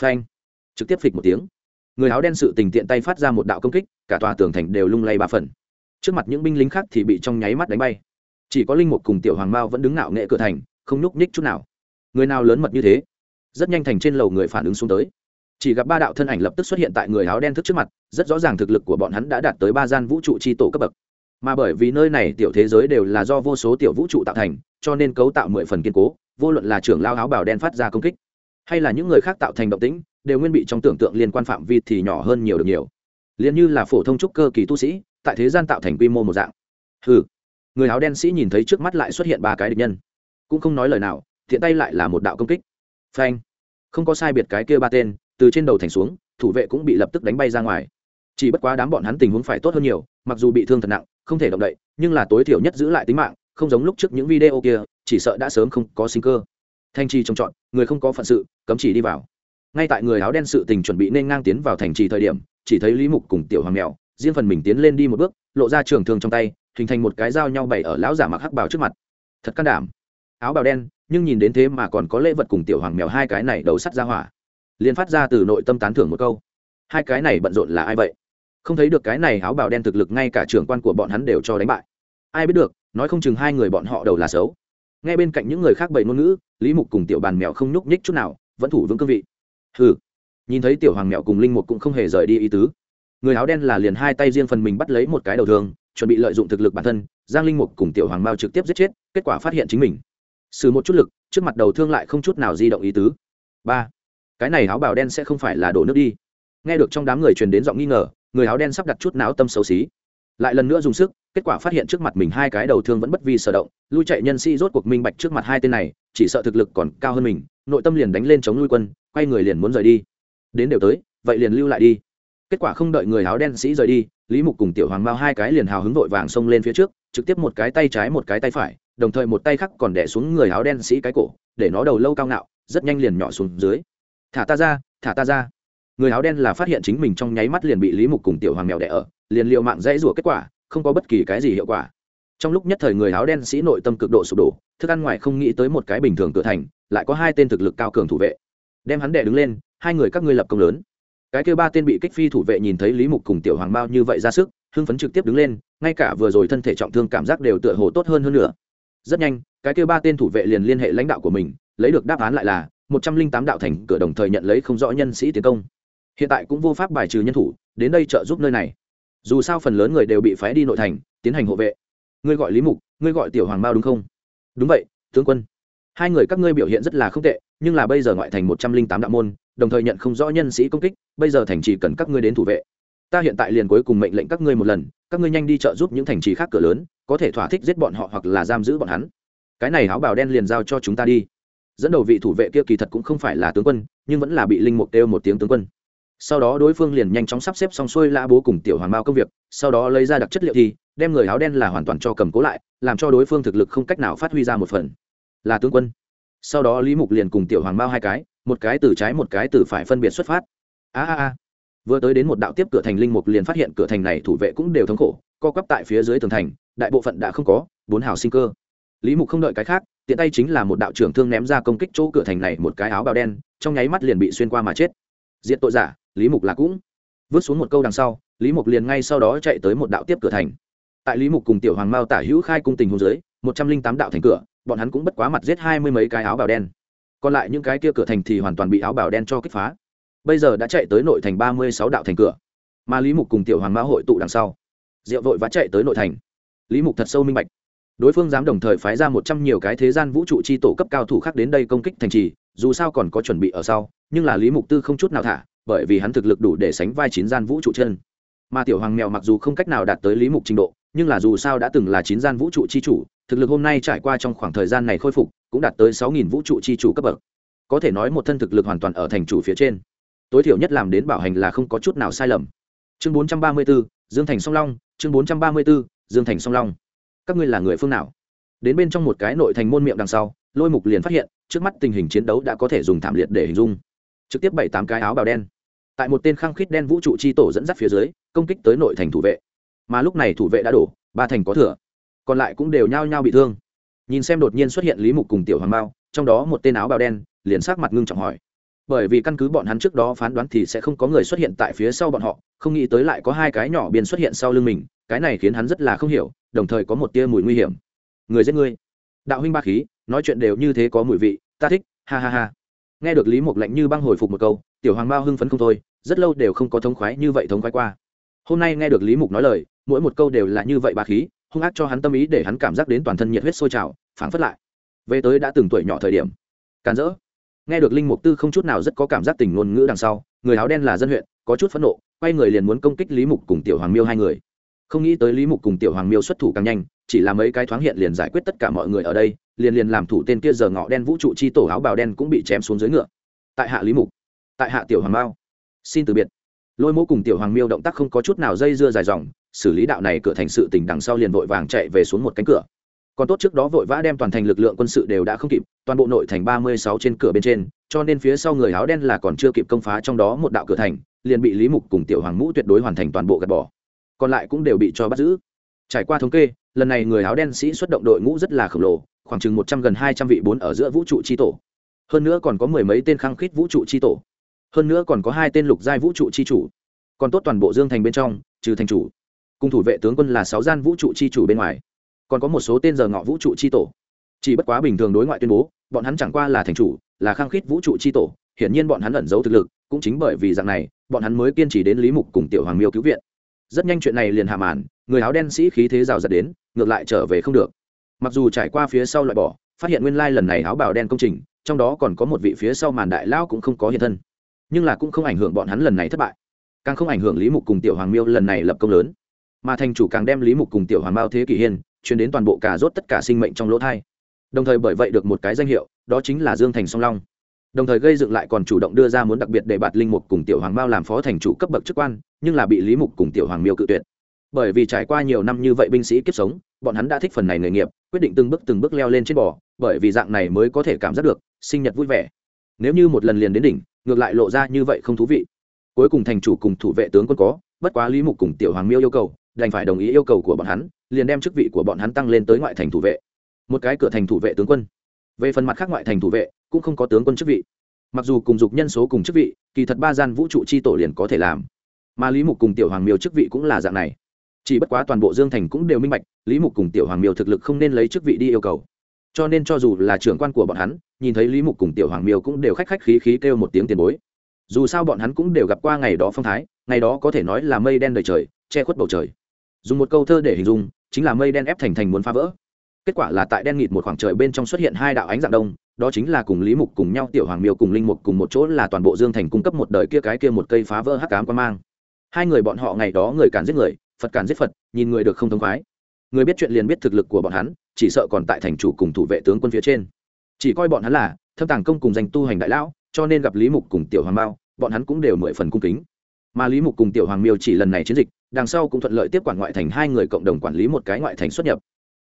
Phanh. Trực tiếp phịch một tiếng. Người áo đen sự tình tiện tay phát ra một đạo công kích, cả tòa tường thành đều lung lay ba phần. Trước mặt những binh lính khác thì bị trong nháy mắt đánh bay chỉ có linh mục cùng tiểu hoàng mao vẫn đứng ngạo nghệ cửa thành, không nhúc nhích chút nào. Người nào lớn mật như thế, rất nhanh thành trên lầu người phản ứng xuống tới. Chỉ gặp ba đạo thân ảnh lập tức xuất hiện tại người áo đen thức trước mặt, rất rõ ràng thực lực của bọn hắn đã đạt tới ba gian vũ trụ tri tổ cấp bậc. Mà bởi vì nơi này tiểu thế giới đều là do vô số tiểu vũ trụ tạo thành, cho nên cấu tạo mười phần kiên cố, vô luận là trưởng lao áo bảo đen phát ra công kích, hay là những người khác tạo thành động tĩnh, đều nguyên bị trong tưởng tượng liên quan phạm vi thì nhỏ hơn nhiều được nhiều. Liền như là phổ thông trúc cơ kỳ tu sĩ, tại thế gian tạo thành quy mô một dạng. Hừ người áo đen sĩ nhìn thấy trước mắt lại xuất hiện ba cái địch nhân. Cũng không nói lời nào thiện tay lại là một đạo công kích. Phanh. Không có sai biệt cái kia ba tên, từ trên đầu thành xuống, thủ vệ cũng bị lập tức đánh bay ra ngoài. Chỉ bất quá đám bọn hắn tình huống phải tốt hơn nhiều, mặc dù bị thương thật nặng, không thể động đậy, nhưng là tối thiểu nhất giữ lại tính mạng, không giống lúc trước những video kia, chỉ sợ đã sớm không có sinh cơ. Thanh trì trông chọn người không có phận sự, cấm chỉ đi vào. Ngay tại người áo đen sự tình chuẩn bị nên ngang tiến vào thành trì thời điểm, chỉ thấy lý mục cùng tiểu hoàng mèo, riêng phần mình tiến lên đi một bước, lộ ra trường thương trong tay hình thành một cái dao nhau bày ở lão giả mặc hắc bào trước mặt. Thật can đảm. Áo bào đen, nhưng nhìn đến thế mà còn có lễ vật cùng tiểu hoàng mèo hai cái này đầu sắt ra hỏa. Liền phát ra từ nội tâm tán thưởng một câu. Hai cái này bận rộn là ai vậy? Không thấy được cái này áo bào đen thực lực ngay cả trưởng quan của bọn hắn đều cho đánh bại. Ai biết được, nói không chừng hai người bọn họ đầu là xấu. Ngay bên cạnh những người khác bậy ngôn ngữ, lý mục cùng tiểu bàn mèo không nhúc nhích chút nào, vẫn thủ vững cương vị. Hừ. Nhìn thấy tiểu hoàng mèo cùng linh mục cũng không hề rời đi ý tứ. Người áo đen là liền hai tay riêng phần mình bắt lấy một cái đầu thương chuẩn bị lợi dụng thực lực bản thân, giang linh mục cùng tiểu hoàng mao trực tiếp giết chết, kết quả phát hiện chính mình. Xử một chút lực, trước mặt đầu thương lại không chút nào di động ý tứ. Ba, cái này áo bào đen sẽ không phải là đổ nước đi. Nghe được trong đám người truyền đến giọng nghi ngờ, người áo đen sắp đặt chút não tâm xấu xí. Lại lần nữa dùng sức, kết quả phát hiện trước mặt mình hai cái đầu thương vẫn bất vi sở động, lui chạy nhân sĩ rốt cuộc minh bạch trước mặt hai tên này, chỉ sợ thực lực còn cao hơn mình, nội tâm liền đánh lên chống lui quân, quay người liền muốn rời đi. Đến đều tới, vậy liền lưu lại đi kết quả không đợi người áo đen sĩ rời đi, lý mục cùng tiểu hoàng mao hai cái liền hào hứng vội vàng xông lên phía trước, trực tiếp một cái tay trái một cái tay phải, đồng thời một tay khác còn đẻ xuống người áo đen sĩ cái cổ, để nó đầu lâu cao ngạo, rất nhanh liền nhỏ xuống dưới. Thả ta ra, thả ta ra. Người áo đen là phát hiện chính mình trong nháy mắt liền bị lý mục cùng tiểu hoàng mèo đẻ ở, liền liệu mạng dãy rủa kết quả, không có bất kỳ cái gì hiệu quả. Trong lúc nhất thời người áo đen sĩ nội tâm cực độ sụp đổ, thức ăn ngoài không nghĩ tới một cái bình thường cửa thành, lại có hai tên thực lực cao cường thủ vệ. Đem hắn đẻ đứng lên, hai người các ngươi lập công lớn cái kêu ba tên bị kích phi thủ vệ nhìn thấy lý mục cùng tiểu hoàng mao như vậy ra sức, hưng phấn trực tiếp đứng lên, ngay cả vừa rồi thân thể trọng thương cảm giác đều tựa hồ tốt hơn hơn nữa. Rất nhanh, cái kêu ba tên thủ vệ liền liên hệ lãnh đạo của mình, lấy được đáp án lại là một trăm linh tám đạo thành cửa đồng thời nhận lấy không rõ nhân sĩ tiến công. Hiện tại cũng vô pháp bài trừ nhân thủ, đến đây trợ giúp nơi này. Dù sao phần lớn người đều bị phái đi nội thành, tiến hành hộ vệ. Ngươi gọi lý mục, ngươi gọi tiểu hoàng mao đúng không? Đúng vậy, tướng quân. Hai người các ngươi biểu hiện rất là không tệ, nhưng là bây giờ ngoại thành một trăm linh tám đạo môn đồng thời nhận không rõ nhân sĩ công kích, bây giờ thành trì cần các ngươi đến thủ vệ. Ta hiện tại liền cuối cùng mệnh lệnh các ngươi một lần, các ngươi nhanh đi trợ giúp những thành trì khác cửa lớn, có thể thỏa thích giết bọn họ hoặc là giam giữ bọn hắn. Cái này áo bào đen liền giao cho chúng ta đi. Dẫn đầu vị thủ vệ kia kỳ thật cũng không phải là tướng quân, nhưng vẫn là bị linh mục kêu một tiếng tướng quân. Sau đó đối phương liền nhanh chóng sắp xếp xong xuôi lã bố cùng tiểu hoàng mao công việc, sau đó lấy ra đặc chất liệu thì, đem người áo đen là hoàn toàn cho cầm cố lại, làm cho đối phương thực lực không cách nào phát huy ra một phần. Là tướng quân. Sau đó lý mục liền cùng tiểu hoàng mao hai cái một cái từ trái một cái từ phải phân biệt xuất phát. A a a. Vừa tới đến một đạo tiếp cửa thành linh mục liền phát hiện cửa thành này thủ vệ cũng đều thống khổ, co quắp tại phía dưới tường thành, đại bộ phận đã không có, bốn hào sinh cơ. Lý mục không đợi cái khác, tiện tay chính là một đạo trưởng thương ném ra công kích chỗ cửa thành này một cái áo bào đen, trong nháy mắt liền bị xuyên qua mà chết. Diện tội giả, lý mục là cũng. Vứt xuống một câu đằng sau, lý mục liền ngay sau đó chạy tới một đạo tiếp cửa thành. Tại lý mục cùng tiểu hoàng mao tả hữu khai cung tình hồ dưới, một trăm linh tám đạo thành cửa, bọn hắn cũng bất quá mặt giết hai mươi mấy cái áo bào đen còn lại những cái kia cửa thành thì hoàn toàn bị áo bào đen cho kích phá. Bây giờ đã chạy tới nội thành ba mươi sáu đạo thành cửa, mà lý mục cùng tiểu hoàng mã hội tụ đằng sau. Diệu vội vã chạy tới nội thành. Lý mục thật sâu minh bạch. Đối phương dám đồng thời phái ra một trăm nhiều cái thế gian vũ trụ chi tổ cấp cao thủ khác đến đây công kích thành trì, dù sao còn có chuẩn bị ở sau, nhưng là lý mục tư không chút nào thả, bởi vì hắn thực lực đủ để sánh vai chín gian vũ trụ chân. Mà tiểu hoàng mèo mặc dù không cách nào đạt tới lý mục trình độ, nhưng là dù sao đã từng là chín gian vũ trụ chi chủ thực lực hôm nay trải qua trong khoảng thời gian này khôi phục cũng đạt tới sáu nghìn vũ trụ chi chủ cấp bậc. Có thể nói một thân thực lực hoàn toàn ở thành chủ phía trên. Tối thiểu nhất làm đến bảo hành là không có chút nào sai lầm. Chương bốn trăm ba mươi 434, dương thành song long chương bốn trăm ba mươi 434, dương thành song long. Các ngươi là người phương nào? Đến bên trong một cái nội thành môn miệng đằng sau lôi mục liền phát hiện trước mắt tình hình chiến đấu đã có thể dùng thảm liệt để hình dung. Trực tiếp bảy tám cái áo bào đen. Tại một tên khăng khít đen vũ trụ chi tổ dẫn dắt phía dưới công kích tới nội thành thủ vệ. Mà lúc này thủ vệ đã đổ ba thành có thừa còn lại cũng đều nhao nhao bị thương. Nhìn xem đột nhiên xuất hiện lý mục cùng tiểu hoàng bao trong đó một tên áo bào đen liền sát mặt ngưng trọng hỏi. Bởi vì căn cứ bọn hắn trước đó phán đoán thì sẽ không có người xuất hiện tại phía sau bọn họ, không nghĩ tới lại có hai cái nhỏ biên xuất hiện sau lưng mình, cái này khiến hắn rất là không hiểu, đồng thời có một tia mùi nguy hiểm. Người giết ngươi. Đạo huynh ba khí, nói chuyện đều như thế có mùi vị, ta thích, ha ha ha. Nghe được lý mục lạnh như băng hồi phục một câu, tiểu hoàng bao hưng phấn không thôi, rất lâu đều không có thống khoái như vậy thống khoái qua. Hôm nay nghe được lý mục nói lời, mỗi một câu đều là như vậy ba khí hung ác cho hắn tâm ý để hắn cảm giác đến toàn thân nhiệt huyết sôi trào, phảng phất lại. Về tới đã từng tuổi nhỏ thời điểm, càn rỡ. Nghe được linh mục tư không chút nào rất có cảm giác tình ngôn ngữ đằng sau, người áo đen là dân huyện, có chút phẫn nộ, quay người liền muốn công kích lý mục cùng tiểu hoàng miêu hai người. Không nghĩ tới lý mục cùng tiểu hoàng miêu xuất thủ càng nhanh, chỉ là mấy cái thoáng hiện liền giải quyết tất cả mọi người ở đây, liền liền làm thủ tên kia giờ ngọ đen vũ trụ chi tổ áo bào đen cũng bị chém xuống dưới ngựa. Tại hạ lý mục, tại hạ tiểu hoàng mao, xin từ biệt. Lôi mô cùng tiểu hoàng miêu động tác không có chút nào dây dưa dài dòng xử lý đạo này cửa thành sự tỉnh đằng sau liền vội vàng chạy về xuống một cánh cửa. Còn tốt trước đó vội vã đem toàn thành lực lượng quân sự đều đã không kịp, toàn bộ nội thành ba mươi sáu trên cửa bên trên, cho nên phía sau người áo đen là còn chưa kịp công phá trong đó một đạo cửa thành, liền bị lý mục cùng tiểu hoàng mũ tuyệt đối hoàn thành toàn bộ gạt bỏ. Còn lại cũng đều bị cho bắt giữ. Trải qua thống kê, lần này người áo đen sĩ xuất động đội ngũ rất là khổng lồ, khoảng chừng một trăm gần hai trăm vị bốn ở giữa vũ trụ tri tổ. Hơn nữa còn có mười mấy tên khăng khít vũ trụ tri tổ. Hơn nữa còn có hai tên lục giai vũ trụ tri chủ. Còn tốt toàn bộ dương thành bên trong, trừ thành chủ cùng thủ vệ tướng quân là sáu gian vũ trụ chi chủ bên ngoài. Còn có một số tên giờ ngọ vũ trụ chi tổ. Chỉ bất quá bình thường đối ngoại tuyên bố, bọn hắn chẳng qua là thành chủ, là khăng khít vũ trụ chi tổ. Hiển nhiên bọn hắn ẩn giấu thực lực, cũng chính bởi vì dạng này, bọn hắn mới kiên trì đến lý mục cùng tiểu hoàng miêu cứu viện. Rất nhanh chuyện này liền hạ màn, người áo đen sĩ khí thế rào rạt đến, ngược lại trở về không được. Mặc dù trải qua phía sau loại bỏ, phát hiện nguyên lai lần này áo bào đen công trình, trong đó còn có một vị phía sau màn đại lao cũng không có hiện thân. Nhưng là cũng không ảnh hưởng bọn hắn lần này thất bại. Càng không ảnh hưởng lý mục cùng tiểu hoàng miêu lần này lập công lớn mà thành chủ càng đem lý mục cùng tiểu hoàng mao thế kỷ hiên chuyển đến toàn bộ cả rốt tất cả sinh mệnh trong lỗ thai. Đồng thời bởi vậy được một cái danh hiệu, đó chính là dương thành song long. Đồng thời gây dựng lại còn chủ động đưa ra muốn đặc biệt để bạt linh mục cùng tiểu hoàng mao làm phó thành chủ cấp bậc chức quan, nhưng là bị lý mục cùng tiểu hoàng miêu cự tuyệt. Bởi vì trải qua nhiều năm như vậy binh sĩ kiếp sống, bọn hắn đã thích phần này nghề nghiệp, quyết định từng bước từng bước leo lên trên bò, bởi vì dạng này mới có thể cảm giác được sinh nhật vui vẻ. Nếu như một lần liền đến đỉnh, ngược lại lộ ra như vậy không thú vị. Cuối cùng thành chủ cùng thủ vệ tướng quân có, bất quá lý mục cùng tiểu hoàng miêu yêu cầu đành phải đồng ý yêu cầu của bọn hắn, liền đem chức vị của bọn hắn tăng lên tới ngoại thành thủ vệ. Một cái cửa thành thủ vệ tướng quân. Về phần mặt khác ngoại thành thủ vệ, cũng không có tướng quân chức vị. Mặc dù cùng dục nhân số cùng chức vị, kỳ thật ba gian vũ trụ chi tổ liền có thể làm. Mà lý mục cùng tiểu hoàng miêu chức vị cũng là dạng này. Chỉ bất quá toàn bộ dương thành cũng đều minh bạch, lý mục cùng tiểu hoàng miêu thực lực không nên lấy chức vị đi yêu cầu. Cho nên cho dù là trưởng quan của bọn hắn, nhìn thấy lý mục cùng tiểu hoàng miêu cũng đều khách khách khí khí kêu một tiếng tiền bối. Dù sao bọn hắn cũng đều gặp qua ngày đó phong thái, ngày đó có thể nói là mây đen đầy trời, che khuất bầu trời dùng một câu thơ để hình dung, chính là mây đen ép thành thành muốn phá vỡ. Kết quả là tại đen nghịt một khoảng trời bên trong xuất hiện hai đạo ánh dạng đông, đó chính là cùng lý mục, cùng nhau tiểu hoàng miêu, cùng linh mục cùng một chỗ là toàn bộ dương thành cung cấp một đời kia cái kia một cây phá vỡ hắc cám quan mang. Hai người bọn họ ngày đó người cản giết người, phật cản giết phật, nhìn người được không thông khoái. Người biết chuyện liền biết thực lực của bọn hắn, chỉ sợ còn tại thành chủ cùng thủ vệ tướng quân phía trên. Chỉ coi bọn hắn là, thâm tàng công cùng danh tu hành đại lão, cho nên gặp lý mục cùng tiểu hoàng mao bọn hắn cũng đều mười phần cung kính mà lý mục cùng tiểu hoàng miêu chỉ lần này chiến dịch, đằng sau cũng thuận lợi tiếp quản ngoại thành hai người cộng đồng quản lý một cái ngoại thành xuất nhập.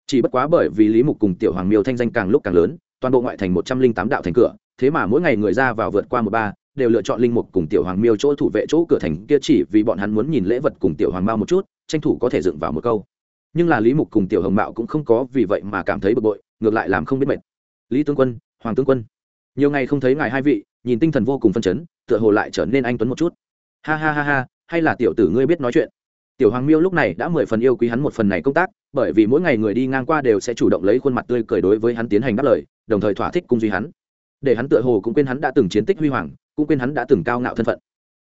Chỉ bất quá bởi vì lý mục cùng tiểu hoàng miêu thanh danh càng lúc càng lớn, toàn bộ ngoại thành một trăm linh tám đạo thành cửa, thế mà mỗi ngày người ra vào vượt qua một ba, đều lựa chọn linh mục cùng tiểu hoàng miêu chỗ thủ vệ chỗ cửa thành kia chỉ vì bọn hắn muốn nhìn lễ vật cùng tiểu hoàng mao một chút, tranh thủ có thể dựng vào một câu. Nhưng là lý mục cùng tiểu hồng mạo cũng không có vì vậy mà cảm thấy bực bội, ngược lại làm không biết mệt. Lý tướng quân, hoàng tướng quân, nhiều ngày không thấy ngài hai vị, nhìn tinh thần vô cùng phân chấn, tựa hồ lại trở nên anh tuấn một chút ha ha ha ha, hay là tiểu tử ngươi biết nói chuyện. Tiểu hoàng miêu lúc này đã mười phần yêu quý hắn một phần này công tác, bởi vì mỗi ngày người đi ngang qua đều sẽ chủ động lấy khuôn mặt tươi cười đối với hắn tiến hành đáp lời, đồng thời thỏa thích cung duy hắn. Để hắn tựa hồ cũng quên hắn đã từng chiến tích huy hoàng, cũng quên hắn đã từng cao ngạo thân phận.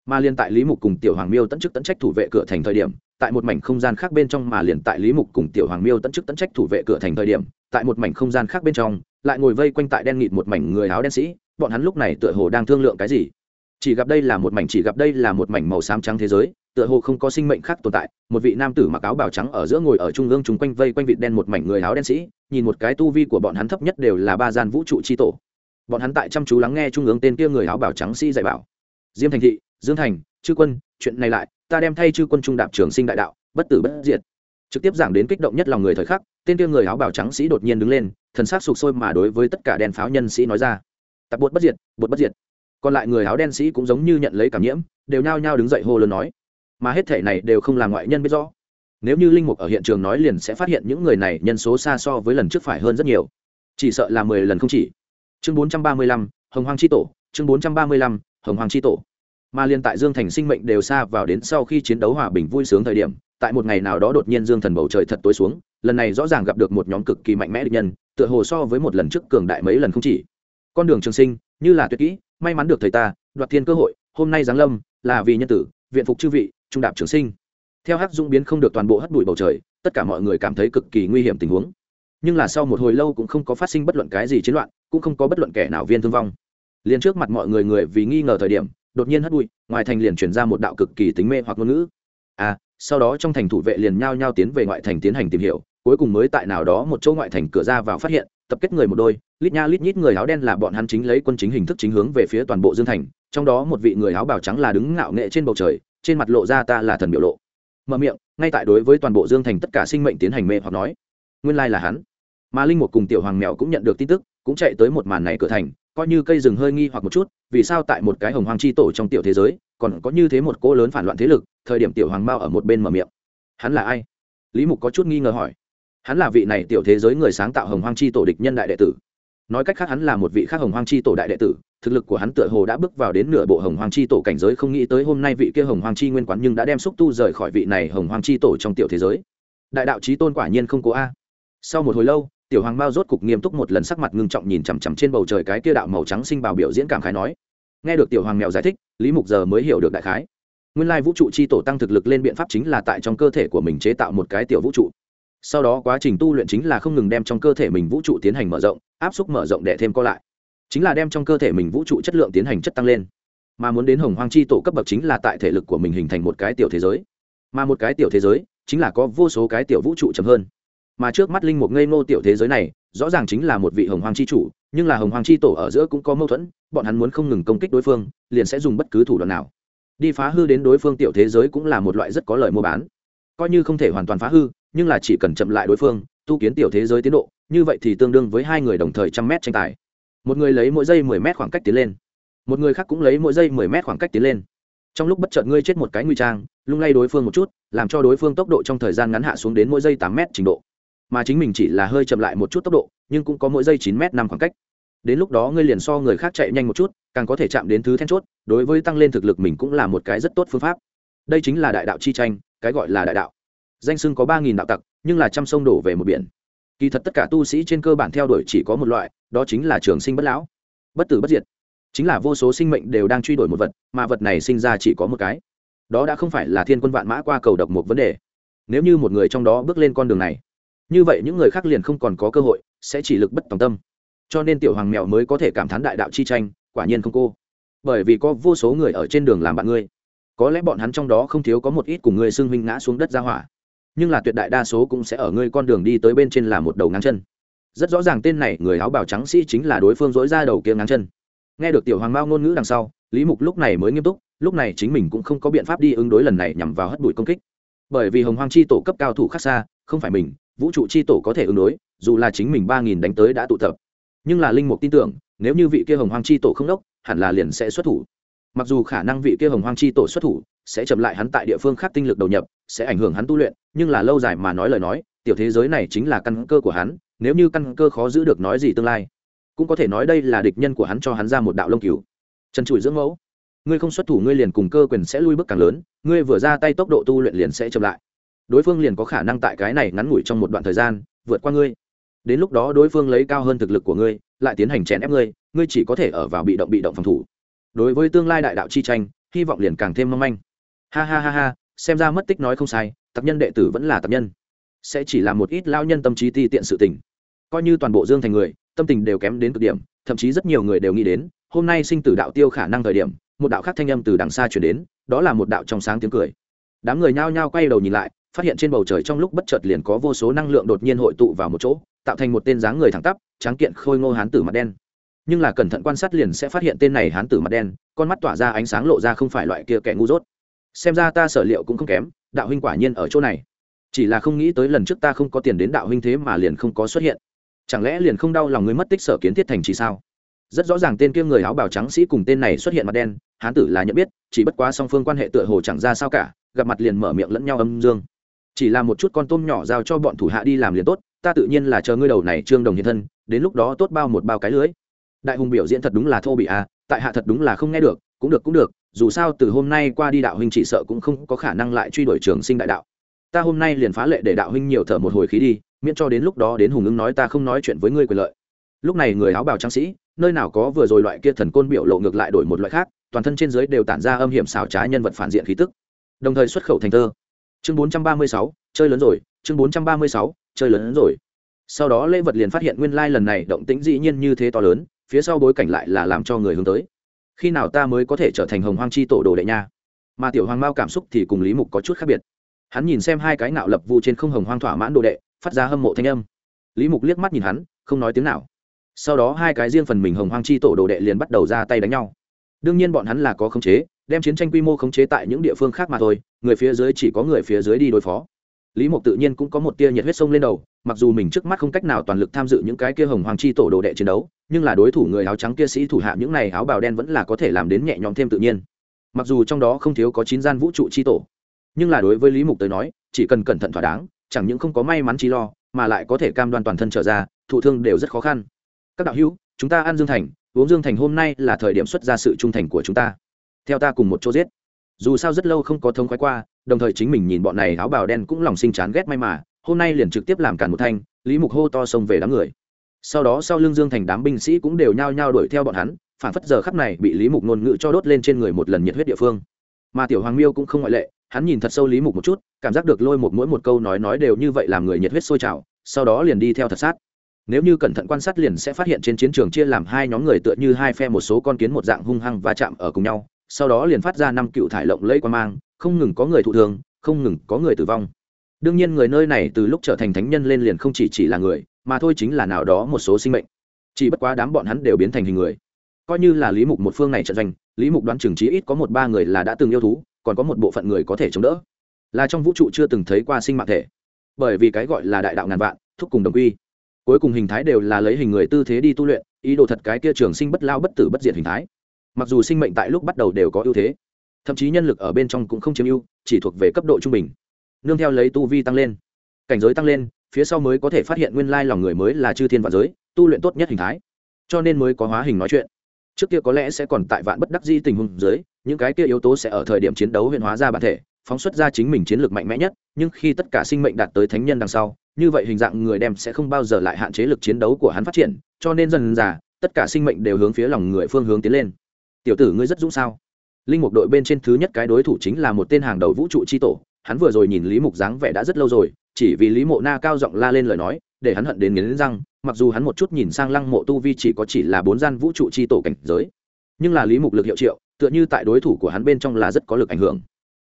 Mà liên tại lý mục cùng tiểu hoàng miêu tận chức tận trách thủ vệ cửa thành thời điểm, tại một mảnh không gian khác bên trong mà liền tại lý mục cùng tiểu hoàng miêu tận chức tận trách thủ vệ cửa thành thời điểm, tại một mảnh không gian khác bên trong, lại ngồi vây quanh tại đen nghịt một mảnh người áo đen sĩ, bọn hắn lúc này tựa hồ đang thương lượng cái gì? Chỉ gặp đây là một mảnh, chỉ gặp đây là một mảnh màu xám trắng thế giới, tựa hồ không có sinh mệnh khác tồn tại. Một vị nam tử mặc áo bào trắng ở giữa ngồi ở trung ương chúng quanh vây quanh vịt đen một mảnh người áo đen sĩ, nhìn một cái tu vi của bọn hắn thấp nhất đều là ba gian vũ trụ chi tổ. Bọn hắn tại chăm chú lắng nghe trung ương tên kia người áo bào trắng sĩ dạy bảo. Diêm thành thị, dương thành, chư quân, chuyện này lại, ta đem thay chư quân trung đạp trường sinh đại đạo, bất tử bất diệt. Trực tiếp giảng đến kích động nhất lòng người thời khắc, tên kia người áo bào trắng sĩ đột nhiên đứng lên, thần sắc sụp sôi mà đối với tất cả đèn pháo nhân sĩ nói ra. Tập bột bất diệt, bột bất diệt còn lại người áo đen sĩ cũng giống như nhận lấy cảm nhiễm, đều nhao nhao đứng dậy hô lớn nói. Mà hết thể này đều không làm ngoại nhân biết rõ. Nếu như linh mục ở hiện trường nói liền sẽ phát hiện những người này nhân số xa so với lần trước phải hơn rất nhiều. Chỉ sợ là mười lần không chỉ. Chương bốn trăm ba mươi lăm, hồng hoàng c h i tổ, chương bốn trăm ba mươi lăm, hồng hoàng c h i tổ. Mà liên tại dương thành sinh mệnh đều xa vào đến sau khi chiến đấu hòa bình vui sướng thời điểm, tại một ngày nào đó đột nhiên dương thần bầu trời thật tối xuống, lần này rõ ràng gặp được một nhóm cực kỳ mạnh mẽ địch nhân, tựa hồ so với một lần trước cường đại mấy lần không chỉ. Con đường trường sinh như là tuyệt kỹ, may mắn được thầy ta, đoạt thiên cơ hội, hôm nay giáng lâm, là vì nhân tử, viện phục chư vị, trung đạp trường sinh. Theo hắc dung biến không được toàn bộ hất bụi bầu trời, tất cả mọi người cảm thấy cực kỳ nguy hiểm tình huống. Nhưng là sau một hồi lâu cũng không có phát sinh bất luận cái gì chiến loạn, cũng không có bất luận kẻ nào viên thương vong. Liền trước mặt mọi người người vì nghi ngờ thời điểm, đột nhiên hất bụi, ngoài thành liền chuyển ra một đạo cực kỳ tính mê hoặc ngôn ngữ. À sau đó trong thành thủ vệ liền nhao nhao tiến về ngoại thành tiến hành tìm hiểu, cuối cùng mới tại nào đó một chỗ ngoại thành cửa ra vào phát hiện tập kết người một đôi, lít nha lít nhít người áo đen là bọn hắn chính lấy quân chính hình thức chính hướng về phía toàn bộ dương thành, trong đó một vị người áo bào trắng là đứng ngạo nghệ trên bầu trời, trên mặt lộ ra ta là thần biểu lộ. Mở miệng, ngay tại đối với toàn bộ dương thành tất cả sinh mệnh tiến hành mê hoặc nói. Nguyên lai là hắn. Mà linh một cùng tiểu hoàng mèo cũng nhận được tin tức, cũng chạy tới một màn này cửa thành, coi như cây rừng hơi nghi hoặc một chút, vì sao tại một cái hồng hoàng chi tổ trong tiểu thế giới, còn có như thế một cô lớn phản loạn thế lực, thời điểm tiểu hoàng mao ở một bên mở miệng. Hắn là ai? Lý mục có chút nghi ngờ hỏi hắn là vị này tiểu thế giới người sáng tạo hồng hoang chi tổ địch nhân đại đệ tử. Nói cách khác hắn là một vị khác hồng hoang chi tổ đại đệ tử, thực lực của hắn tựa hồ đã bước vào đến nửa bộ hồng hoang chi tổ cảnh giới, không nghĩ tới hôm nay vị kia hồng hoang chi nguyên quán nhưng đã đem xúc tu rời khỏi vị này hồng hoang chi tổ trong tiểu thế giới. Đại đạo trí tôn quả nhiên không có a. Sau một hồi lâu, tiểu hoàng mao rốt cục nghiêm túc một lần sắc mặt ngưng trọng nhìn chằm chằm trên bầu trời cái kia đạo màu trắng sinh bào biểu diễn cảm khái nói. Nghe được tiểu hoàng mèo giải thích, lý mục giờ mới hiểu được đại khái. Nguyên lai vũ trụ chi tổ tăng thực lực lên biện pháp chính là tại trong cơ thể của mình chế tạo một cái tiểu vũ trụ sau đó quá trình tu luyện chính là không ngừng đem trong cơ thể mình vũ trụ tiến hành mở rộng, áp suất mở rộng để thêm co lại. Chính là đem trong cơ thể mình vũ trụ chất lượng tiến hành chất tăng lên. Mà muốn đến hồng hoang chi tổ cấp bậc chính là tại thể lực của mình hình thành một cái tiểu thế giới. Mà một cái tiểu thế giới, chính là có vô số cái tiểu vũ trụ chậm hơn. Mà trước mắt linh mục ngây ngô tiểu thế giới này, rõ ràng chính là một vị hồng hoang chi chủ, nhưng là hồng hoang chi tổ ở giữa cũng có mâu thuẫn, bọn hắn muốn không ngừng công kích đối phương, liền sẽ dùng bất cứ thủ đoạn nào. Đi phá hư đến đối phương tiểu thế giới cũng là một loại rất có lợi mua bán. Coi như không thể hoàn toàn phá hư nhưng là chỉ cần chậm lại đối phương, tu kiến tiểu thế giới tiến độ, như vậy thì tương đương với hai người đồng thời trăm mét tranh tài. Một người lấy mỗi giây mười mét khoảng cách tiến lên, một người khác cũng lấy mỗi giây mười mét khoảng cách tiến lên. Trong lúc bất chợt ngươi chết một cái nguy trang, lung lay đối phương một chút, làm cho đối phương tốc độ trong thời gian ngắn hạ xuống đến mỗi giây tám mét trình độ. Mà chính mình chỉ là hơi chậm lại một chút tốc độ, nhưng cũng có mỗi giây chín mét năm khoảng cách. Đến lúc đó ngươi liền so người khác chạy nhanh một chút, càng có thể chạm đến thứ then chốt, đối với tăng lên thực lực mình cũng là một cái rất tốt phương pháp. Đây chính là đại đạo chi tranh, cái gọi là đại đạo danh sưng có ba nghìn đạo tặc, nhưng là trăm sông đổ về một biển. Kỳ thật tất cả tu sĩ trên cơ bản theo đuổi chỉ có một loại, đó chính là trường sinh bất lão. Bất tử bất diệt. Chính là vô số sinh mệnh đều đang truy đuổi một vật, mà vật này sinh ra chỉ có một cái. Đó đã không phải là thiên quân vạn mã qua cầu độc một vấn đề. Nếu như một người trong đó bước lên con đường này, như vậy những người khác liền không còn có cơ hội, sẽ chỉ lực bất tòng tâm. Cho nên tiểu hoàng mèo mới có thể cảm thán đại đạo chi tranh, quả nhiên không cô. Bởi vì có vô số người ở trên đường làm bạn ngươi. Có lẽ bọn hắn trong đó không thiếu có một ít cùng ngươi xưng huynh ngã xuống đất ra hỏa nhưng là tuyệt đại đa số cũng sẽ ở ngươi con đường đi tới bên trên là một đầu ngang chân. Rất rõ ràng tên này, người áo bào trắng sĩ chính là đối phương dối ra đầu kia ngang chân. Nghe được tiểu hoàng mao ngôn ngữ đằng sau, lý mục lúc này mới nghiêm túc, lúc này chính mình cũng không có biện pháp đi ứng đối lần này nhằm vào hất bụi công kích. Bởi vì hồng hoang chi tổ cấp cao thủ khác xa, không phải mình, vũ trụ chi tổ có thể ứng đối, dù là chính mình ba nghìn đánh tới đã tụ tập. Nhưng là linh mục tin tưởng, nếu như vị kia hồng hoang chi tổ không đốc, hẳn là liền sẽ xuất thủ mặc dù khả năng vị kia hồng hoang chi tổ xuất thủ sẽ chậm lại hắn tại địa phương khác tinh lực đầu nhập, sẽ ảnh hưởng hắn tu luyện, nhưng là lâu dài mà nói lời nói, tiểu thế giới này chính là căn cơ của hắn, nếu như căn cơ khó giữ được nói gì tương lai, cũng có thể nói đây là địch nhân của hắn cho hắn ra một đạo lông cứu trần trụi dưỡng mẫu, ngươi không xuất thủ ngươi liền cùng cơ quyền sẽ lui bước càng lớn, ngươi vừa ra tay tốc độ tu luyện liền sẽ chậm lại. Đối phương liền có khả năng tại cái này ngắn ngủi trong một đoạn thời gian, vượt qua ngươi. Đến lúc đó đối phương lấy cao hơn thực lực của ngươi, lại tiến hành chèn ép ngươi ngươi chỉ có thể ở vào bị động bị động phòng thủ đối với tương lai đại đạo chi tranh, hy vọng liền càng thêm mong manh. Ha ha ha ha, xem ra mất tích nói không sai, tập nhân đệ tử vẫn là tập nhân. Sẽ chỉ là một ít lao nhân tâm trí ti tiện sự tình. Coi như toàn bộ dương thành người, tâm tình đều kém đến cực điểm, thậm chí rất nhiều người đều nghĩ đến, hôm nay sinh tử đạo tiêu khả năng thời điểm, một đạo khác thanh âm từ đằng xa chuyển đến, đó là một đạo trong sáng tiếng cười. Đám người nhao nhao quay đầu nhìn lại, phát hiện trên bầu trời trong lúc bất chợt liền có vô số năng lượng đột nhiên hội tụ vào một chỗ, tạo thành một tên dáng người thẳng tắp, tráng kiện khôi ngô hán tử mặt đen nhưng là cẩn thận quan sát liền sẽ phát hiện tên này hán tử mặt đen, con mắt tỏa ra ánh sáng lộ ra không phải loại kia kẻ ngu dốt. Xem ra ta sở liệu cũng không kém, đạo huynh quả nhiên ở chỗ này. Chỉ là không nghĩ tới lần trước ta không có tiền đến đạo huynh thế mà liền không có xuất hiện. Chẳng lẽ liền không đau lòng người mất tích sở kiến thiết thành chỉ sao? Rất rõ ràng tên kia người áo bào trắng sĩ cùng tên này xuất hiện mặt đen, hán tử là nhận biết, chỉ bất quá song phương quan hệ tựa hồ chẳng ra sao cả, gặp mặt liền mở miệng lẫn nhau âm dương. Chỉ là một chút con tôm nhỏ giao cho bọn thủ hạ đi làm liền tốt, ta tự nhiên là chờ ngươi đầu này trương đồng hiện thân, đến lúc đó tốt bao một bao cái lưới đại hùng biểu diễn thật đúng là thô bị à tại hạ thật đúng là không nghe được cũng được cũng được dù sao từ hôm nay qua đi đạo huynh chỉ sợ cũng không có khả năng lại truy đuổi trường sinh đại đạo. Ta hôm nay liền phá lệ để đạo huynh nhiều thở một hồi khí đi miễn cho đến lúc đó đến hùng ứng nói ta không nói chuyện với ngươi quyền lợi. Lúc này người áo bào trang sĩ nơi nào có vừa rồi loại kia thần côn biểu lộ ngược lại đổi một loại khác toàn thân trên dưới đều tản ra âm hiểm xảo trá nhân vật phản diện khí tức. Đồng thời xuất khẩu thành thơ. Chương 436, chơi lớn rồi chương 436, chơi lớn rồi. Sau đó lễ vật liền phát hiện nguyên lai lần này động tĩnh dĩ nhiên như thế to lớn phía sau bối cảnh lại là làm cho người hướng tới. Khi nào ta mới có thể trở thành hồng hoang chi tổ đồ đệ nha? Mà tiểu hoàng mao cảm xúc thì cùng lý mục có chút khác biệt. Hắn nhìn xem hai cái nạo lập vu trên không hồng hoang thỏa mãn đồ đệ, phát ra hâm mộ thanh âm. Lý mục liếc mắt nhìn hắn, không nói tiếng nào. Sau đó hai cái riêng phần mình hồng hoang chi tổ đồ đệ liền bắt đầu ra tay đánh nhau. Đương nhiên bọn hắn là có khống chế, đem chiến tranh quy mô khống chế tại những địa phương khác mà thôi, người phía dưới chỉ có người phía dưới đi đối phó. Lý mục tự nhiên cũng có một tia nhiệt huyết sông lên đầu mặc dù mình trước mắt không cách nào toàn lực tham dự những cái kia hồng hoàng chi tổ đồ đệ chiến đấu, nhưng là đối thủ người áo trắng kia sĩ thủ hạ những này áo bào đen vẫn là có thể làm đến nhẹ nhõm thêm tự nhiên. Mặc dù trong đó không thiếu có chín gian vũ trụ chi tổ, nhưng là đối với lý mục tới nói, chỉ cần cẩn thận thỏa đáng, chẳng những không có may mắn chi lo, mà lại có thể cam đoan toàn thân trở ra, thụ thương đều rất khó khăn. Các đạo hữu, chúng ta ăn dương thành, uống dương thành hôm nay là thời điểm xuất ra sự trung thành của chúng ta. Theo ta cùng một chỗ giết. Dù sao rất lâu không có thông khoái qua, đồng thời chính mình nhìn bọn này áo bào đen cũng lòng sinh chán ghét may mà hôm nay liền trực tiếp làm cản một thanh, lý mục hô to xông về đám người. Sau đó sau lưng dương thành đám binh sĩ cũng đều nhao nhao đuổi theo bọn hắn, phản phất giờ khắp này bị lý mục ngôn ngữ cho đốt lên trên người một lần nhiệt huyết địa phương. Mà tiểu hoàng miêu cũng không ngoại lệ, hắn nhìn thật sâu lý mục một chút, cảm giác được lôi một mỗi một câu nói nói đều như vậy làm người nhiệt huyết sôi trào, sau đó liền đi theo thật sát. Nếu như cẩn thận quan sát liền sẽ phát hiện trên chiến trường chia làm hai nhóm người tựa như hai phe một số con kiến một dạng hung hăng va chạm ở cùng nhau, sau đó liền phát ra năm cựu thải lộng lẫy qua mang, không ngừng có người thụ thương, không ngừng có người tử vong đương nhiên người nơi này từ lúc trở thành thánh nhân lên liền không chỉ chỉ là người, mà thôi chính là nào đó một số sinh mệnh. Chỉ bất quá đám bọn hắn đều biến thành hình người. Coi như là lý mục một phương này trận doanh, lý mục đoán chừng trí ít có một ba người là đã từng yêu thú, còn có một bộ phận người có thể chống đỡ. Là trong vũ trụ chưa từng thấy qua sinh mạng thể. Bởi vì cái gọi là đại đạo ngàn vạn, thúc cùng đồng quy. Cuối cùng hình thái đều là lấy hình người tư thế đi tu luyện, ý đồ thật cái kia trường sinh bất lao bất tử bất diệt hình thái. Mặc dù sinh mệnh tại lúc bắt đầu đều có ưu thế, thậm chí nhân lực ở bên trong cũng không chiếm ưu, chỉ thuộc về cấp độ trung bình nương theo lấy tu vi tăng lên. Cảnh giới tăng lên, phía sau mới có thể phát hiện nguyên lai lòng người mới là chư thiên vạn giới, tu luyện tốt nhất hình thái. Cho nên mới có hóa hình nói chuyện. Trước kia có lẽ sẽ còn tại vạn bất đắc di tình huống dưới, những cái kia yếu tố sẽ ở thời điểm chiến đấu huyện hóa ra bản thể, phóng xuất ra chính mình chiến lược mạnh mẽ nhất, nhưng khi tất cả sinh mệnh đạt tới thánh nhân đằng sau, như vậy hình dạng người đem sẽ không bao giờ lại hạn chế lực chiến đấu của hắn phát triển, cho nên dần dà, tất cả sinh mệnh đều hướng phía lòng người phương hướng tiến lên. Tiểu tử ngươi rất dũng sao? Linh mục đội bên trên thứ nhất cái đối thủ chính là một tên hàng đầu vũ trụ tri tổ hắn vừa rồi nhìn lý mục dáng vẻ đã rất lâu rồi, chỉ vì lý mộ na cao giọng la lên lời nói, để hắn hận đến nghiến răng, mặc dù hắn một chút nhìn sang lăng mộ tu vi chỉ có chỉ là bốn gian vũ trụ c h i tổ cảnh giới, nhưng là lý mục lực hiệu triệu, tựa như tại đối thủ của hắn bên trong là rất có lực ảnh hưởng.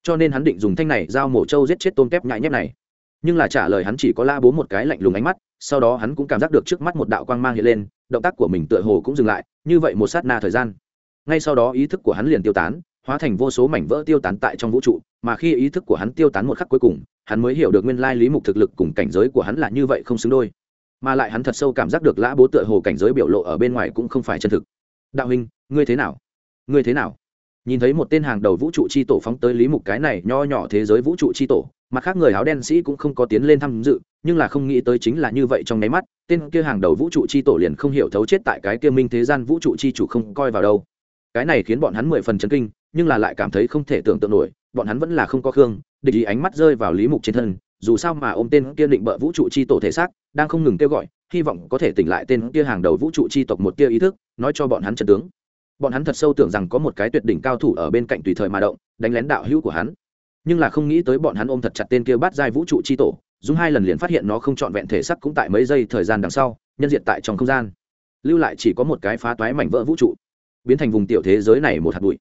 Cho nên hắn định dùng thanh này giao mổ trâu giết chết tôm kép nhại nhép này. Nhưng là trả lời hắn chỉ có la bố một cái lạnh lùng ánh mắt, sau đó hắn cũng cảm giác được trước mắt một đạo quang mang hiện lên, động tác của mình tựa hồ cũng dừng lại, như vậy một sát na thời gian. Ngay sau đó ý thức của hắn liền tiêu tán hóa thành vô số mảnh vỡ tiêu tán tại trong vũ trụ, mà khi ý thức của hắn tiêu tán một khắc cuối cùng, hắn mới hiểu được nguyên lai lý mục thực lực cùng cảnh giới của hắn là như vậy không xứng đôi. Mà lại hắn thật sâu cảm giác được lã bố tựa hồ cảnh giới biểu lộ ở bên ngoài cũng không phải chân thực. Đạo huynh, ngươi thế nào? Ngươi thế nào? Nhìn thấy một tên hàng đầu vũ trụ chi tổ phóng tới lý mục cái này nho nhỏ thế giới vũ trụ chi tổ, mặt khác người áo đen sĩ cũng không có tiến lên tham dự, nhưng là không nghĩ tới chính là như vậy trong nháy mắt, tên kia hàng đầu vũ trụ chi tổ liền không hiểu thấu chết tại cái kia minh thế gian vũ trụ chi chủ không coi vào đâu. Cái này khiến bọn hắn mười phần chấn kinh nhưng là lại cảm thấy không thể tưởng tượng nổi, bọn hắn vẫn là không có khương, địch ý ánh mắt rơi vào lý mục trên thân, dù sao mà ôm tên kia định bợ vũ trụ chi tổ thể xác, đang không ngừng kêu gọi, hy vọng có thể tỉnh lại tên kia hàng đầu vũ trụ chi tộc một kia ý thức, nói cho bọn hắn chân tướng. Bọn hắn thật sâu tưởng rằng có một cái tuyệt đỉnh cao thủ ở bên cạnh tùy thời mà động, đánh lén đạo hữu của hắn. Nhưng là không nghĩ tới bọn hắn ôm thật chặt tên kia bắt giai vũ trụ chi tổ, dùng hai lần liền phát hiện nó không trọn vẹn thể sắc cũng tại mấy giây thời gian đằng sau, nhân diện tại trong không gian. Lưu lại chỉ có một cái phá toái mảnh vỡ vũ trụ, biến thành vùng tiểu thế giới này một hạt bụi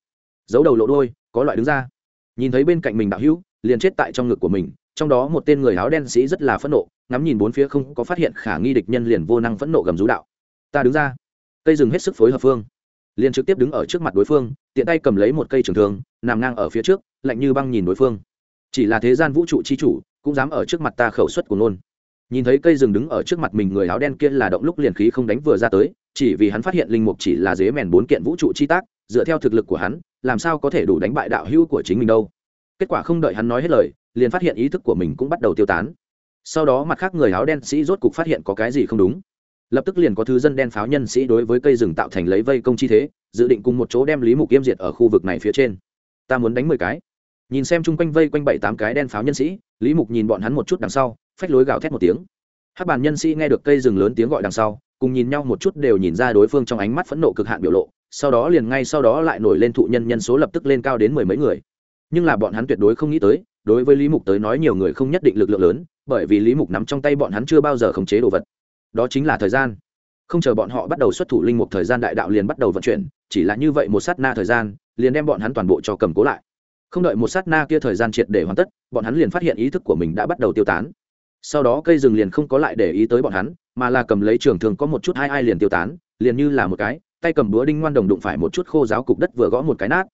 giấu đầu lộ đôi có loại đứng ra. Nhìn thấy bên cạnh mình đạo hữu, liền chết tại trong ngực của mình, trong đó một tên người áo đen sĩ rất là phẫn nộ, ngắm nhìn bốn phía không có phát hiện khả nghi địch nhân liền vô năng phẫn nộ gầm rú đạo. Ta đứng ra. Cây rừng hết sức phối hợp phương. Liền trực tiếp đứng ở trước mặt đối phương, tiện tay cầm lấy một cây trường thương, nằm ngang ở phía trước, lạnh như băng nhìn đối phương. Chỉ là thế gian vũ trụ chi chủ, cũng dám ở trước mặt ta khẩu suất của nôn nhìn thấy cây rừng đứng ở trước mặt mình người áo đen kia là động lúc liền khí không đánh vừa ra tới, chỉ vì hắn phát hiện linh mục chỉ là dế mèn bốn kiện vũ trụ chi tác, dựa theo thực lực của hắn làm sao có thể đủ đánh bại đạo hữu của chính mình đâu. Kết quả không đợi hắn nói hết lời, liền phát hiện ý thức của mình cũng bắt đầu tiêu tán. Sau đó mặt khác người áo đen sĩ rốt cục phát hiện có cái gì không đúng. Lập tức liền có thứ dân đen pháo nhân sĩ đối với cây rừng tạo thành lấy vây công chi thế, dự định cùng một chỗ đem lý mục yêm diệt ở khu vực này phía trên. Ta muốn đánh mười cái. Nhìn xem chung quanh vây quanh bảy tám cái đen pháo nhân sĩ, lý mục nhìn bọn hắn một chút đằng sau, phách lối gào thét một tiếng. Hát bàn nhân sĩ nghe được cây rừng lớn tiếng gọi đằng sau, cùng nhìn nhau một chút đều nhìn ra đối phương trong ánh mắt phẫn nộ cực hạn biểu lộ sau đó liền ngay sau đó lại nổi lên thụ nhân nhân số lập tức lên cao đến mười mấy người. Nhưng là bọn hắn tuyệt đối không nghĩ tới, đối với lý mục tới nói nhiều người không nhất định lực lượng lớn, bởi vì lý mục nắm trong tay bọn hắn chưa bao giờ khống chế đồ vật. Đó chính là thời gian. Không chờ bọn họ bắt đầu xuất thủ linh mục thời gian đại đạo liền bắt đầu vận chuyển, chỉ là như vậy một sát na thời gian, liền đem bọn hắn toàn bộ cho cầm cố lại. Không đợi một sát na kia thời gian triệt để hoàn tất, bọn hắn liền phát hiện ý thức của mình đã bắt đầu tiêu tán. Sau đó cây rừng liền không có lại để ý tới bọn hắn, mà là cầm lấy trường thường có một chút hai ai liền tiêu tán, liền như là một cái tay cầm búa đinh ngoan đồng đụng phải một chút khô giáo cục đất vừa gõ một cái nát.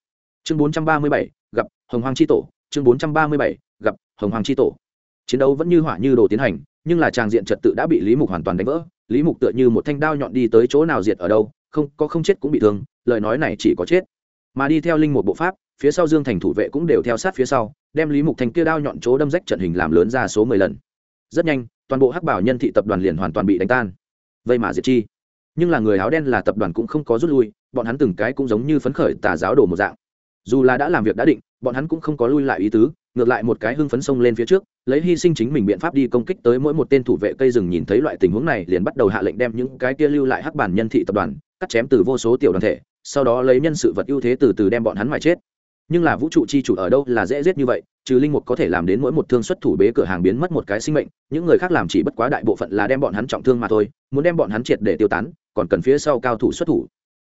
Chương bốn trăm ba mươi bảy, gặp hồng hoàng chi tổ. Chương bốn trăm ba mươi bảy, gặp hồng hoàng chi tổ. Chiến đấu vẫn như hỏa như đồ tiến hành, nhưng là tràng diện trật tự đã bị lý mục hoàn toàn đánh vỡ. Lý mục tựa như một thanh đao nhọn đi tới chỗ nào diệt ở đâu, không, có không chết cũng bị thương, lời nói này chỉ có chết. Mà đi theo linh một bộ pháp, phía sau dương thành thủ vệ cũng đều theo sát phía sau, đem lý mục thành kia đao nhọn chỗ đâm rách trận hình làm lớn ra số mười lần. Rất nhanh, toàn bộ hắc bảo nhân thị tập đoàn liền hoàn toàn bị đánh tan. Vây mà diệt chi nhưng là người áo đen là tập đoàn cũng không có rút lui, bọn hắn từng cái cũng giống như phấn khởi tà giáo đổ một dạng. Dù là đã làm việc đã định, bọn hắn cũng không có lui lại ý tứ, ngược lại một cái hưng phấn sông lên phía trước, lấy hy sinh chính mình biện pháp đi công kích tới mỗi một tên thủ vệ cây rừng nhìn thấy loại tình huống này, liền bắt đầu hạ lệnh đem những cái kia lưu lại hắc bản nhân thị tập đoàn, cắt chém từ vô số tiểu đoàn thể, sau đó lấy nhân sự vật ưu thế từ từ đem bọn hắn mà chết nhưng là vũ trụ chi chủ ở đâu là dễ giết như vậy, trừ linh mục có thể làm đến mỗi một thương xuất thủ bế cửa hàng biến mất một cái sinh mệnh, những người khác làm chỉ bất quá đại bộ phận là đem bọn hắn trọng thương mà thôi, muốn đem bọn hắn triệt để tiêu tán, còn cần phía sau cao thủ xuất thủ.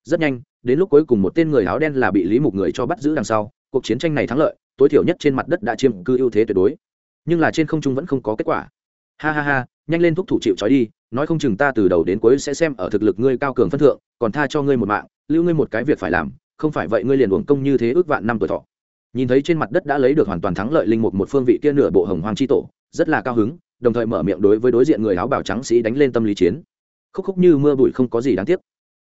Rất nhanh, đến lúc cuối cùng một tên người áo đen là bị lý mục người cho bắt giữ đằng sau, cuộc chiến tranh này thắng lợi, tối thiểu nhất trên mặt đất đã chiếm cư ưu thế tuyệt đối. Nhưng là trên không trung vẫn không có kết quả. Ha ha ha, nhanh lên thúc thủ chịu trói đi, nói không chừng ta từ đầu đến cuối sẽ xem ở thực lực ngươi cao cường phân thượng, còn tha cho ngươi một mạng, lưu ngươi một cái việc phải làm không phải vậy ngươi liền uổng công như thế ước vạn năm tuổi thọ. Nhìn thấy trên mặt đất đã lấy được hoàn toàn thắng lợi linh mục một phương vị kia nửa bộ hồng hoàng chi tổ, rất là cao hứng, đồng thời mở miệng đối với đối diện người áo bào trắng sĩ đánh lên tâm lý chiến. Khúc khúc như mưa bụi không có gì đáng tiếc.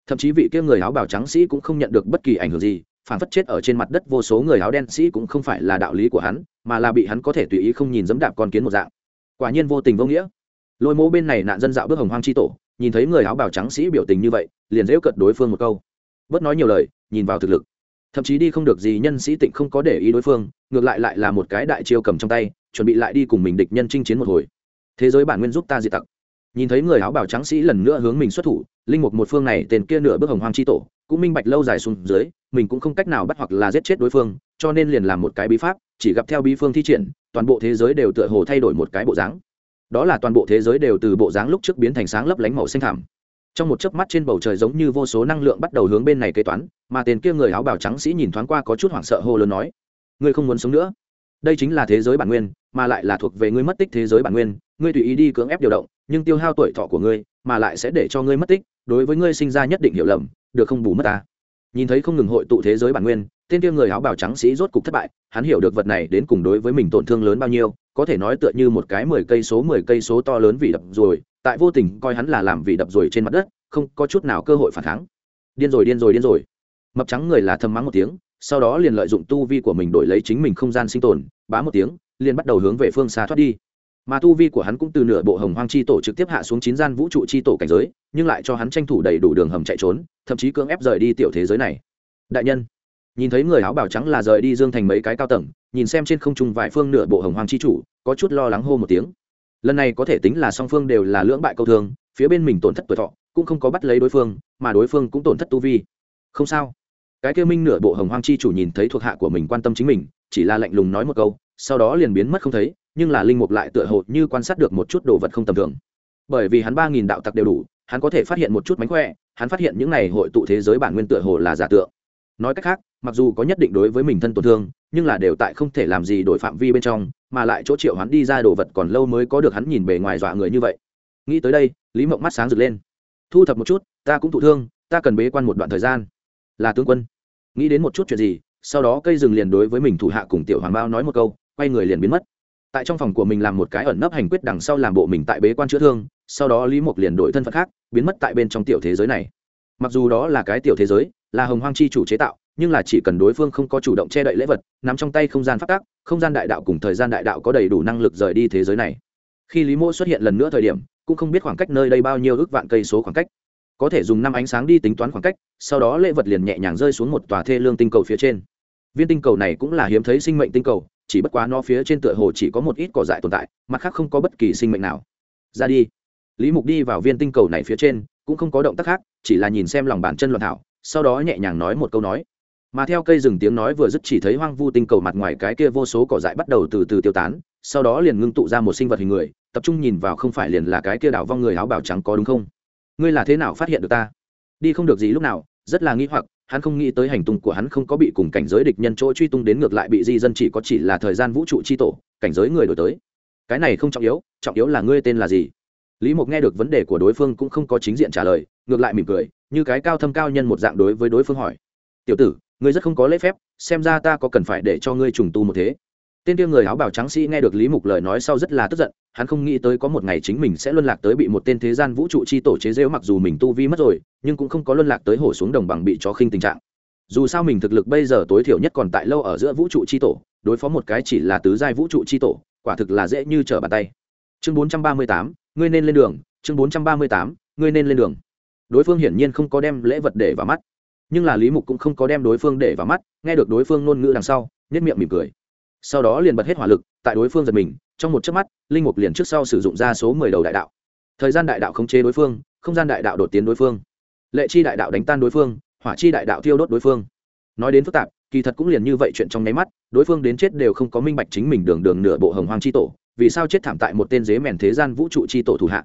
Thậm chí vị kia người áo bào trắng sĩ cũng không nhận được bất kỳ ảnh hưởng gì, phản phất chết ở trên mặt đất vô số người áo đen sĩ cũng không phải là đạo lý của hắn, mà là bị hắn có thể tùy ý không nhìn dẫm đạp con kiến một dạng. Quả nhiên vô tình vô nghĩa. Lôi mô bên này nạn dân dạo bước hồng hoang chi tổ, nhìn thấy người áo bào trắng sĩ biểu tình như vậy, liền dễu cận đối phương một câu. Bớt nói nhiều lời nhìn vào thực lực. Thậm chí đi không được gì nhân sĩ tịnh không có để ý đối phương, ngược lại lại là một cái đại chiêu cầm trong tay, chuẩn bị lại đi cùng mình địch nhân chinh chiến một hồi. Thế giới bản nguyên giúp ta diệt tặc. Nhìn thấy người áo bảo trắng sĩ lần nữa hướng mình xuất thủ, linh mục một phương này tên kia nửa bước hồng hoang chi tổ, cũng minh bạch lâu dài xuống dưới, mình cũng không cách nào bắt hoặc là giết chết đối phương, cho nên liền làm một cái bí pháp, chỉ gặp theo bí phương thi triển, toàn bộ thế giới đều tựa hồ thay đổi một cái bộ dáng. Đó là toàn bộ thế giới đều từ bộ dáng lúc trước biến thành sáng lấp lánh màu xanh thảm trong một chớp mắt trên bầu trời giống như vô số năng lượng bắt đầu hướng bên này kế toán, mà tên kia người áo bào trắng sĩ nhìn thoáng qua có chút hoảng sợ hô lớn nói, ngươi không muốn sống nữa. Đây chính là thế giới bản nguyên, mà lại là thuộc về ngươi mất tích thế giới bản nguyên. Ngươi tùy ý đi cưỡng ép điều động, nhưng tiêu hao tuổi thọ của ngươi, mà lại sẽ để cho ngươi mất tích. Đối với ngươi sinh ra nhất định hiểu lầm, được không bù mất ta? Nhìn thấy không ngừng hội tụ thế giới bản nguyên, tên kia người áo bào trắng sĩ rốt cục thất bại, hắn hiểu được vật này đến cùng đối với mình tổn thương lớn bao nhiêu, có thể nói tựa như một cái mười cây số mười cây số to lớn vì đập rồi tại vô tình coi hắn là làm vì đập rồi trên mặt đất, không có chút nào cơ hội phản kháng. Điên rồi điên rồi điên rồi. Mập trắng người là thầm mắng một tiếng, sau đó liền lợi dụng tu vi của mình đổi lấy chính mình không gian sinh tồn, bá một tiếng, liền bắt đầu hướng về phương xa thoát đi. Mà tu vi của hắn cũng từ nửa bộ hồng hoang chi tổ trực tiếp hạ xuống chín gian vũ trụ chi tổ cảnh giới, nhưng lại cho hắn tranh thủ đầy đủ đường hầm chạy trốn, thậm chí cưỡng ép rời đi tiểu thế giới này. Đại nhân, nhìn thấy người áo bào trắng là rời đi dương thành mấy cái cao tầng, nhìn xem trên không trung vài phương nửa bộ hồng hoang chi chủ, có chút lo lắng hô một tiếng lần này có thể tính là song phương đều là lưỡng bại câu thương, phía bên mình tổn thất tuổi thọ, cũng không có bắt lấy đối phương, mà đối phương cũng tổn thất tu vi. Không sao. Cái kêu minh nửa bộ hồng hoang chi chủ nhìn thấy thuộc hạ của mình quan tâm chính mình, chỉ là lạnh lùng nói một câu, sau đó liền biến mất không thấy, nhưng là linh mục lại tựa hồ như quan sát được một chút đồ vật không tầm thường. Bởi vì hắn ba nghìn đạo tặc đều đủ, hắn có thể phát hiện một chút mánh khỏe, hắn phát hiện những này hội tụ thế giới bản nguyên tựa hồ là giả tượng. Nói cách khác, mặc dù có nhất định đối với mình thân tổn thương, nhưng là đều tại không thể làm gì đổi phạm vi bên trong mà lại chỗ triệu hắn đi ra đồ vật còn lâu mới có được hắn nhìn bề ngoài dọa người như vậy. Nghĩ tới đây, lý mộng mắt sáng rực lên. Thu thập một chút, ta cũng thụ thương, ta cần bế quan một đoạn thời gian. Là tướng quân. Nghĩ đến một chút chuyện gì, sau đó cây rừng liền đối với mình thủ hạ cùng tiểu hoàng bao nói một câu, quay người liền biến mất. Tại trong phòng của mình làm một cái ẩn nấp hành quyết đằng sau làm bộ mình tại bế quan chữa thương, sau đó lý mộc liền đổi thân phận khác, biến mất tại bên trong tiểu thế giới này. Mặc dù đó là cái tiểu thế giới, là hồng hoang chi chủ chế tạo nhưng là chỉ cần đối phương không có chủ động che đậy lễ vật nằm trong tay không gian phát tác không gian đại đạo cùng thời gian đại đạo có đầy đủ năng lực rời đi thế giới này. Khi lý mô xuất hiện lần nữa thời điểm, cũng không biết khoảng cách nơi đây bao nhiêu ước vạn cây số khoảng cách. Có thể dùng năm ánh sáng đi tính toán khoảng cách, sau đó lễ vật liền nhẹ nhàng rơi xuống một tòa thê lương tinh cầu phía trên. Viên tinh cầu này cũng là hiếm thấy sinh mệnh tinh cầu, chỉ bất quá nó phía trên tựa hồ chỉ có một ít cỏ dại tồn tại, mặt khác không có bất kỳ sinh mệnh nào. Ra đi. Lý mục đi vào viên tinh cầu này phía trên, cũng không có động tác khác, chỉ là nhìn xem lòng bàn chân loạn thảo, sau đó nhẹ nhàng nói một câu nói mà theo cây rừng tiếng nói vừa dứt chỉ thấy hoang vu tinh cầu mặt ngoài cái kia vô số cỏ dại bắt đầu từ từ tiêu tán, sau đó liền ngưng tụ ra một sinh vật hình người, tập trung nhìn vào không phải liền là cái kia đảo vong người áo bào trắng có đúng không? Ngươi là thế nào phát hiện được ta? Đi không được gì lúc nào, rất là nghĩ hoặc, hắn không nghĩ tới hành tung của hắn không có bị cùng cảnh giới địch nhân chỗ truy tung đến ngược lại bị di dân chỉ có chỉ là thời gian vũ trụ chi tổ, cảnh giới người đổi tới. Cái này không trọng yếu trọng yếu là ngươi tên là gì? Lý mục nghe được vấn đề của đối phương cũng không có chính diện trả lời, ngược lại mỉm cười, như cái cao thâm cao nhân một dạng đối với đối phương hỏi. Tiểu tử ngươi rất không có lễ phép, xem ra ta có cần phải để cho ngươi trùng tu một thế. Tên kia người áo bào trắng sĩ nghe được lý mục lời nói sau rất là tức giận, hắn không nghĩ tới có một ngày chính mình sẽ luân lạc tới bị một tên thế gian vũ trụ chi tổ chế rêu mặc dù mình tu vi mất rồi, nhưng cũng không có luân lạc tới hổ xuống đồng bằng bị chó khinh tình trạng. Dù sao mình thực lực bây giờ tối thiểu nhất còn tại lâu ở giữa vũ trụ chi tổ, đối phó một cái chỉ là tứ giai vũ trụ chi tổ, quả thực là dễ như trở bàn tay. Chương bốn trăm ba mươi tám, ngươi nên lên đường, chương bốn trăm ba mươi tám, ngươi nên lên đường. Đối phương hiển nhiên không có đem lễ vật để vào mắt nhưng là lý mục cũng không có đem đối phương để vào mắt, nghe được đối phương ngôn ngữ đằng sau nhất miệng mỉm cười. Sau đó liền bật hết hỏa lực, tại đối phương giật mình, trong một chớp mắt, linh mục liền trước sau sử dụng ra số mười đầu đại đạo. Thời gian đại đạo khống chế đối phương, không gian đại đạo đột tiến đối phương. Lệ chi đại đạo đánh tan đối phương, hỏa chi đại đạo thiêu đốt đối phương. Nói đến phức tạp, kỳ thật cũng liền như vậy chuyện trong nháy mắt, đối phương đến chết đều không có minh bạch chính mình đường đường nửa bộ hồng hoàng chi tổ, vì sao chết thảm tại một tên dế mèn thế gian vũ trụ chi tổ thủ hạ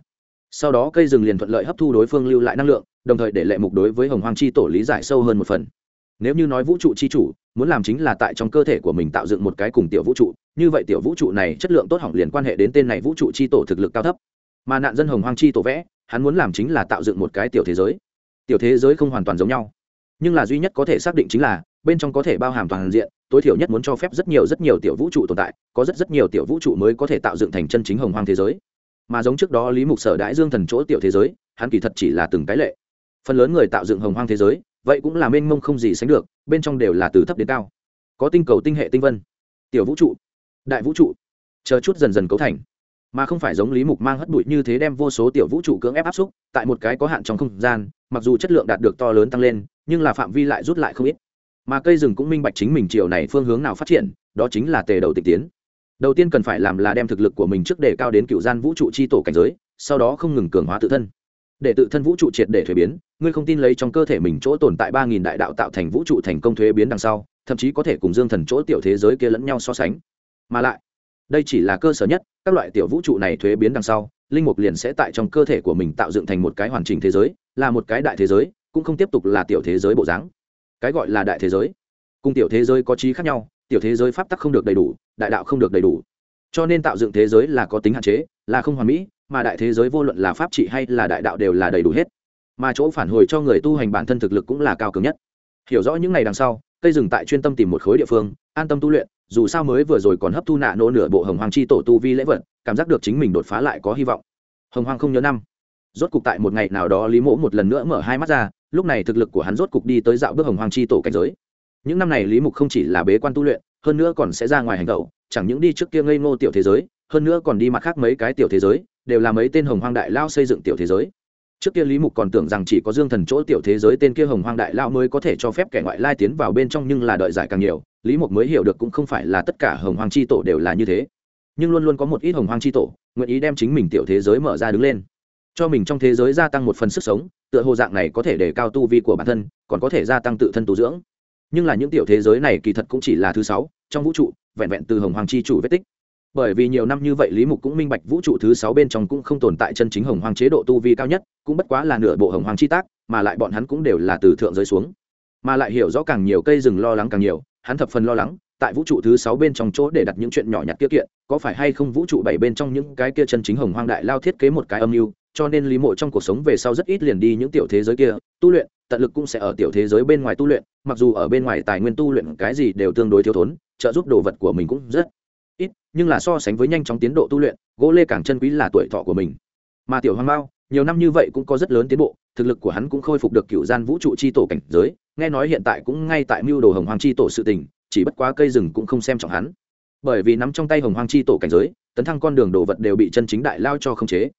sau đó cây rừng liền thuận lợi hấp thu đối phương lưu lại năng lượng, đồng thời để lệ mục đối với hồng hoàng chi tổ lý giải sâu hơn một phần. Nếu như nói vũ trụ chi chủ, muốn làm chính là tại trong cơ thể của mình tạo dựng một cái cùng tiểu vũ trụ, như vậy tiểu vũ trụ này chất lượng tốt hỏng liền quan hệ đến tên này vũ trụ chi tổ thực lực cao thấp. Mà nạn dân hồng hoang chi tổ vẽ, hắn muốn làm chính là tạo dựng một cái tiểu thế giới. Tiểu thế giới không hoàn toàn giống nhau. Nhưng là duy nhất có thể xác định chính là, bên trong có thể bao hàm toàn diện, tối thiểu nhất muốn cho phép rất nhiều rất nhiều tiểu vũ trụ tồn tại, có rất rất nhiều tiểu vũ trụ mới có thể tạo dựng thành chân chính hồng hoang thế giới mà giống trước đó lý mục sở đãi dương thần chỗ tiểu thế giới, hắn kỳ thật chỉ là từng cái lệ. Phần lớn người tạo dựng hồng hoang thế giới, vậy cũng là mênh mông không gì sánh được, bên trong đều là từ thấp đến cao. Có tinh cầu tinh hệ tinh vân, tiểu vũ trụ, đại vũ trụ, chờ chút dần dần cấu thành. Mà không phải giống lý mục mang hất bụi như thế đem vô số tiểu vũ trụ cưỡng ép áp xúc, tại một cái có hạn trong không gian, mặc dù chất lượng đạt được to lớn tăng lên, nhưng là phạm vi lại rút lại không ít. Mà cây rừng cũng minh bạch chính mình chiều này phương hướng nào phát triển, đó chính là tề đầu tịch tiến đầu tiên cần phải làm là đem thực lực của mình trước đề cao đến cựu gian vũ trụ chi tổ cảnh giới, sau đó không ngừng cường hóa tự thân. Để tự thân vũ trụ triệt để thuế biến, ngươi không tin lấy trong cơ thể mình chỗ tồn tại ba nghìn đại đạo tạo thành vũ trụ thành công thuế biến đằng sau, thậm chí có thể cùng dương thần chỗ tiểu thế giới kia lẫn nhau so sánh. Mà lại, đây chỉ là cơ sở nhất, các loại tiểu vũ trụ này thuế biến đằng sau, linh mục liền sẽ tại trong cơ thể của mình tạo dựng thành một cái hoàn chỉnh thế giới, là một cái đại thế giới, cũng không tiếp tục là tiểu thế giới bộ dáng. Cái gọi là đại thế giới, cùng tiểu thế giới có trí khác nhau tiểu thế giới pháp tắc không được đầy đủ, đại đạo không được đầy đủ. Cho nên tạo dựng thế giới là có tính hạn chế, là không hoàn mỹ, mà đại thế giới vô luận là pháp trị hay là đại đạo đều là đầy đủ hết. Mà chỗ phản hồi cho người tu hành bản thân thực lực cũng là cao cường nhất. Hiểu rõ những ngày đằng sau, cây rừng tại chuyên tâm tìm một khối địa phương, an tâm tu luyện, dù sao mới vừa rồi còn hấp thu nạ nỗ nửa bộ hồng hoàng chi tổ tu vi lễ vật, cảm giác được chính mình đột phá lại có hy vọng. Hồng hoàng không nhớ năm. Rốt cục tại một ngày nào đó lý mỗ một lần nữa mở hai mắt ra, lúc này thực lực của hắn rốt cục đi tới dạo bước hồng hoàng chi tổ cảnh giới những năm này lý mục không chỉ là bế quan tu luyện, hơn nữa còn sẽ ra ngoài hành động chẳng những đi trước kia ngây ngô tiểu thế giới, hơn nữa còn đi mặt khác mấy cái tiểu thế giới, đều là mấy tên hồng hoang đại lao xây dựng tiểu thế giới. Trước kia lý mục còn tưởng rằng chỉ có dương thần chỗ tiểu thế giới tên kia hồng hoang đại lao mới có thể cho phép kẻ ngoại lai tiến vào bên trong nhưng là đợi giải càng nhiều, lý mục mới hiểu được cũng không phải là tất cả hồng hoang c h i tổ đều là như thế. Nhưng luôn luôn có một ít hồng hoang c h i tổ, nguyện ý đem chính mình tiểu thế giới mở ra đứng lên. Cho mình trong thế giới gia tăng một phần sức sống, tựa hồ dạng này có thể để cao tu vi của bản thân, còn có thể gia tăng tự thân tu dưỡng nhưng là những tiểu thế giới này kỳ thật cũng chỉ là thứ sáu, trong vũ trụ, vẹn vẹn từ hồng hoàng chi chủ vết tích. Bởi vì nhiều năm như vậy lý mục cũng minh bạch vũ trụ thứ sáu bên trong cũng không tồn tại chân chính hồng hoàng chế độ tu vi cao nhất, cũng bất quá là nửa bộ hồng hoàng chi tác, mà lại bọn hắn cũng đều là từ thượng giới xuống. Mà lại hiểu rõ càng nhiều cây rừng lo lắng càng nhiều, hắn thập phần lo lắng, tại vũ trụ thứ sáu bên trong chỗ để đặt những chuyện nhỏ nhặt kia kiện, có phải hay không vũ trụ bảy bên trong những cái kia chân chính hồng hoang đại lao thiết kế một cái âm mưu cho nên lý mộ trong cuộc sống về sau rất ít liền đi những tiểu thế giới kia, tu luyện, tận lực cũng sẽ ở tiểu thế giới bên ngoài tu luyện, mặc dù ở bên ngoài tài nguyên tu luyện cái gì đều tương đối thiếu thốn, trợ giúp đồ vật của mình cũng rất ít, nhưng là so sánh với nhanh chóng tiến độ tu luyện, gỗ lê càng chân quý là tuổi thọ của mình. Mà tiểu hoàng bao nhiều năm như vậy cũng có rất lớn tiến bộ, thực lực của hắn cũng khôi phục được cựu gian vũ trụ chi tổ cảnh giới, nghe nói hiện tại cũng ngay tại mưu đồ hồng hoàng chi tổ sự tình, chỉ bất quá cây rừng cũng không xem trọng hắn. Bởi vì nắm trong tay hồng hoàng chi tổ cảnh giới, tấn thăng con đường đồ vật đều bị chân chính đại lao cho khống chế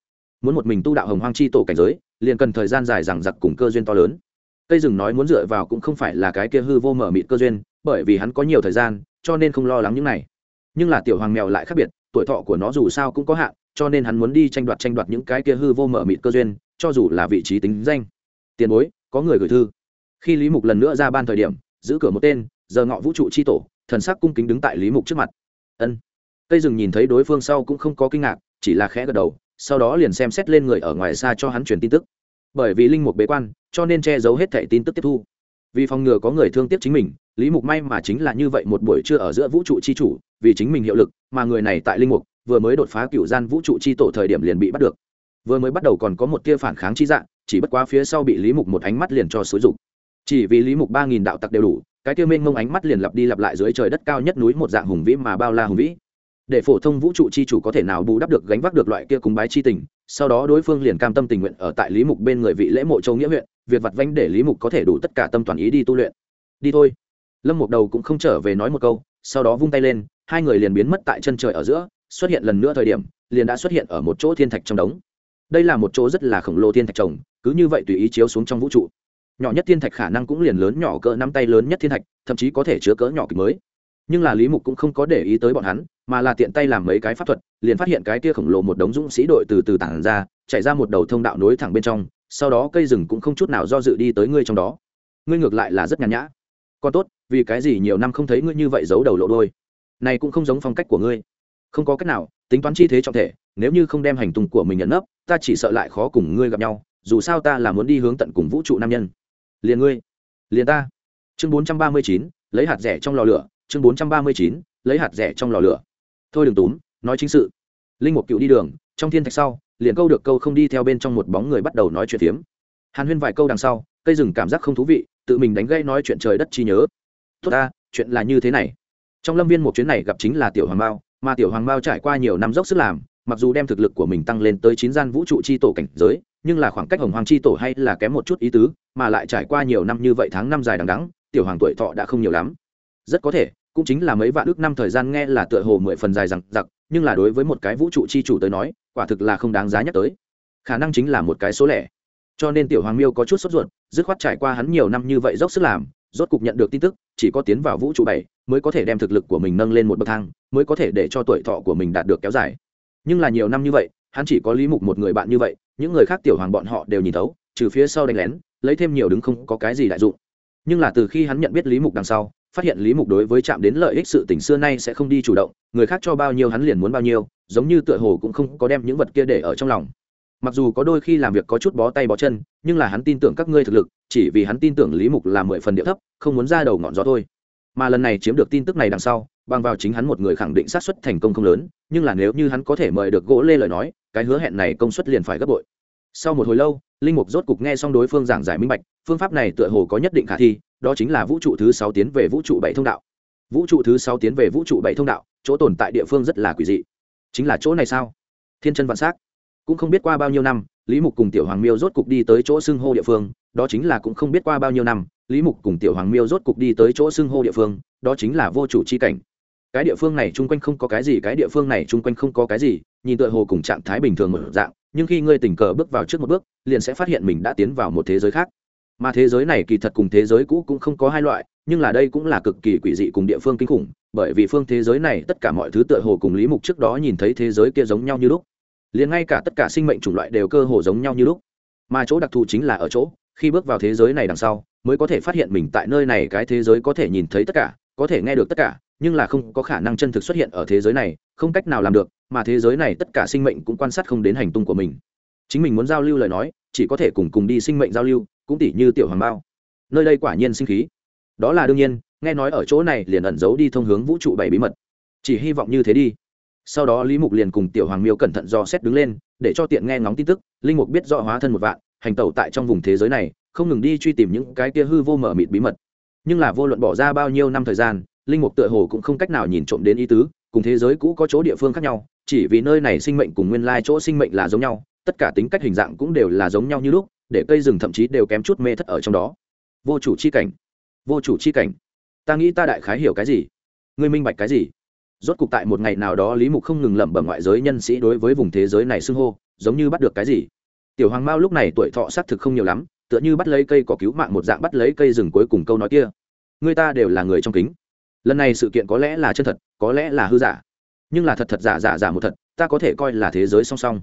muốn một mình tu đạo hồng hoang chi tổ cảnh giới, liền cần thời gian dài rằng giặc cùng cơ duyên to lớn. Cây rừng nói muốn dựa vào cũng không phải là cái kia hư vô mở mịt cơ duyên, bởi vì hắn có nhiều thời gian, cho nên không lo lắng những này. Nhưng là tiểu hoàng mèo lại khác biệt, tuổi thọ của nó dù sao cũng có hạn, cho nên hắn muốn đi tranh đoạt tranh đoạt những cái kia hư vô mở mịt cơ duyên, cho dù là vị trí tính danh. Tiền bối, có người gửi thư. Khi lý mục lần nữa ra ban thời điểm, giữ cửa một tên, giờ ngọ vũ trụ c h i tổ, thần sắc cung kính đứng tại lý mục trước mặt. Ân. Cây rừng nhìn thấy đối phương sau cũng không có kinh ngạc, chỉ là khẽ gật đầu sau đó liền xem xét lên người ở ngoài xa cho hắn truyền tin tức. Bởi vì linh mục bế quan, cho nên che giấu hết thẻ tin tức tiếp thu. Vì phòng ngừa có người thương tiếc chính mình, lý mục may mà chính là như vậy một buổi trưa ở giữa vũ trụ c h i chủ, vì chính mình hiệu lực, mà người này tại linh mục, vừa mới đột phá cựu gian vũ trụ c h i tổ thời điểm liền bị bắt được. Vừa mới bắt đầu còn có một tia phản kháng chi dạng, chỉ bất quá phía sau bị lý mục một ánh mắt liền cho xúi dục. Chỉ vì lý mục ba nghìn đạo tặc đều đủ, cái tiêu mênh mông ánh mắt liền lặp đi lặp lại dưới trời đất cao nhất núi một dạng hùng vĩ mà bao la hùng vĩ để phổ thông vũ trụ chi chủ có thể nào bù đắp được gánh vác được loại kia cúng bái chi tình, sau đó đối phương liền cam tâm tình nguyện ở tại lý mục bên người vị lễ mộ châu nghĩa huyện, việc vặt vánh để lý mục có thể đủ tất cả tâm toàn ý đi tu luyện. Đi thôi. Lâm mục đầu cũng không trở về nói một câu, sau đó vung tay lên, hai người liền biến mất tại chân trời ở giữa, xuất hiện lần nữa thời điểm, liền đã xuất hiện ở một chỗ thiên thạch trong đống. Đây là một chỗ rất là khổng lồ thiên thạch trồng, cứ như vậy tùy ý chiếu xuống trong vũ trụ. Nhỏ nhất thiên thạch khả năng cũng liền lớn nhỏ cỡ năm tay lớn nhất thiên thạch, thậm chí có thể chứa cỡ nhỏ kịch mới nhưng là lý mục cũng không có để ý tới bọn hắn, mà là tiện tay làm mấy cái pháp thuật, liền phát hiện cái kia khổng lồ một đống dũng sĩ đội từ từ tản ra, chạy ra một đầu thông đạo nối thẳng bên trong, sau đó cây rừng cũng không chút nào do dự đi tới ngươi trong đó. Ngươi ngược lại là rất nhàn nhã. Còn tốt, vì cái gì nhiều năm không thấy ngươi như vậy giấu đầu lộ đôi này cũng không giống phong cách của ngươi. Không có cách nào, tính toán chi thế trọng thể, nếu như không đem hành tung của mình nhận nấp, ta chỉ sợ lại khó cùng ngươi gặp nhau, dù sao ta là muốn đi hướng tận cùng vũ trụ nam nhân. Liền ngươi, liền ta. Chương bốn trăm ba mươi chín, lấy hạt rẻ trong lò lửa chương bốn trăm ba mươi chín, lấy hạt rẻ trong lò lửa. Thôi đừng túm, nói chính sự. Linh mục cựu đi đường, trong thiên thạch sau, liền câu được câu không đi theo bên trong một bóng người bắt đầu nói chuyện tiếm hàn huyên vài câu đằng sau, cây rừng cảm giác không thú vị, tự mình đánh gây nói chuyện trời đất chi nhớ. Tốt ta, chuyện là như thế này. Trong lâm viên một chuyến này gặp chính là tiểu hoàng bao mà tiểu hoàng bao trải qua nhiều năm dốc sức làm, mặc dù đem thực lực của mình tăng lên tới chín gian vũ trụ chi tổ cảnh giới, nhưng là khoảng cách hồng hoàng chi tổ hay là kém một chút ý tứ, mà lại trải qua nhiều năm như vậy tháng năm dài đằng đắng tiểu hoàng tuổi thọ đã không nhiều lắm. Rất có thể cũng chính là mấy vạn ước năm thời gian nghe là tựa hồ mười phần dài rằng giặc nhưng là đối với một cái vũ trụ chi chủ tới nói, quả thực là không đáng giá nhắc tới. Khả năng chính là một cái số lẻ. Cho nên tiểu hoàng miêu có chút sốt ruột, dứt khoát trải qua hắn nhiều năm như vậy dốc sức làm, rốt cục nhận được tin tức, chỉ có tiến vào vũ trụ bảy mới có thể đem thực lực của mình nâng lên một bậc thang, mới có thể để cho tuổi thọ của mình đạt được kéo dài. Nhưng là nhiều năm như vậy, hắn chỉ có lý mục một người bạn như vậy, những người khác tiểu hoàng bọn họ đều nhìn thấu, trừ phía sau đánh lén, lấy thêm nhiều đứng không có cái gì đại dụng. Nhưng là từ khi hắn nhận biết lý mục đằng sau phát hiện lý mục đối với chạm đến lợi ích sự tình xưa nay sẽ không đi chủ động, người khác cho bao nhiêu hắn liền muốn bao nhiêu, giống như tựa hồ cũng không có đem những vật kia để ở trong lòng. Mặc dù có đôi khi làm việc có chút bó tay bó chân, nhưng là hắn tin tưởng các ngươi thực lực, chỉ vì hắn tin tưởng lý mục là mười phần địa thấp, không muốn ra đầu ngọn gió thôi. Mà lần này chiếm được tin tức này đằng sau, bằng vào chính hắn một người khẳng định sát xuất thành công không lớn, nhưng là nếu như hắn có thể mời được gỗ lê lời nói, cái hứa hẹn này công suất liền phải gấp bội. Sau một hồi lâu, linh mục rốt cục nghe xong đối phương giảng giải minh bạch, phương pháp này tựa hồ có nhất định khả thi đó chính là vũ trụ thứ sáu tiến về vũ trụ bảy thông đạo. Vũ trụ thứ sáu tiến về vũ trụ bảy thông đạo, chỗ tồn tại địa phương rất là quỷ dị. Chính là chỗ này sao? Thiên chân vạn s á c cũng không biết qua bao nhiêu năm, lý mục cùng tiểu hoàng miêu rốt cục đi tới chỗ xưng hô địa phương, đó chính là cũng không biết qua bao nhiêu năm, lý mục cùng tiểu hoàng miêu rốt cục đi tới chỗ xưng hô địa phương, đó chính là vô chủ c h i cảnh. Cái địa phương này chung quanh không có cái gì, cái địa phương này chung quanh không có cái gì, nhìn tựa hồ cùng trạng thái bình thường một dạng, nhưng khi ngươi tình cờ bước vào trước một bước, liền sẽ phát hiện mình đã tiến vào một thế giới khác mà thế giới này kỳ thật cùng thế giới cũ cũng không có hai loại, nhưng là đây cũng là cực kỳ quỷ dị cùng địa phương kinh khủng, bởi vì phương thế giới này tất cả mọi thứ tựa hồ cùng lý mục trước đó nhìn thấy thế giới kia giống nhau như lúc. Liền ngay cả tất cả sinh mệnh chủng loại đều cơ hồ giống nhau như lúc. Mà chỗ đặc thù chính là ở chỗ, khi bước vào thế giới này đằng sau, mới có thể phát hiện mình tại nơi này cái thế giới có thể nhìn thấy tất cả, có thể nghe được tất cả, nhưng là không có khả năng chân thực xuất hiện ở thế giới này, không cách nào làm được, mà thế giới này tất cả sinh mệnh cũng quan sát không đến hành tung của mình. Chính mình muốn giao lưu lời nói, chỉ có thể cùng cùng đi sinh mệnh giao lưu cũng tỉ như tiểu hoàng bao. Nơi đây quả nhiên sinh khí. Đó là đương nhiên, nghe nói ở chỗ này liền ẩn giấu đi thông hướng vũ trụ bảy bí mật. Chỉ hy vọng như thế đi. Sau đó lý mục liền cùng tiểu hoàng miêu cẩn thận do xét đứng lên, để cho tiện nghe ngóng tin tức, linh mục biết rõ hóa thân một vạn, hành tẩu tại trong vùng thế giới này, không ngừng đi truy tìm những cái kia hư vô mở mịt bí mật. Nhưng là vô luận bỏ ra bao nhiêu năm thời gian, linh mục tựa hồ cũng không cách nào nhìn trộm đến ý tứ, cùng thế giới cũ có chỗ địa phương khác nhau, chỉ vì nơi này sinh mệnh cùng nguyên lai chỗ sinh mệnh là giống nhau, tất cả tính cách hình dạng cũng đều là giống nhau như lúc để cây rừng thậm chí đều kém chút mê thất ở trong đó. Vô chủ chi cảnh, vô chủ chi cảnh. Ta nghĩ ta đại khái hiểu cái gì? Ngươi minh bạch cái gì? Rốt cục tại một ngày nào đó lý mục không ngừng lẩm bẩm ngoại giới nhân sĩ đối với vùng thế giới này xưng hô, giống như bắt được cái gì? Tiểu hoàng mao lúc này tuổi thọ xác thực không nhiều lắm, tựa như bắt lấy cây cỏ cứu mạng một dạng bắt lấy cây rừng cuối cùng câu nói kia. Người ta đều là người trong kính. Lần này sự kiện có lẽ là chân thật, có lẽ là hư giả. Nhưng là thật thật giả giả giả một thật, ta có thể coi là thế giới song song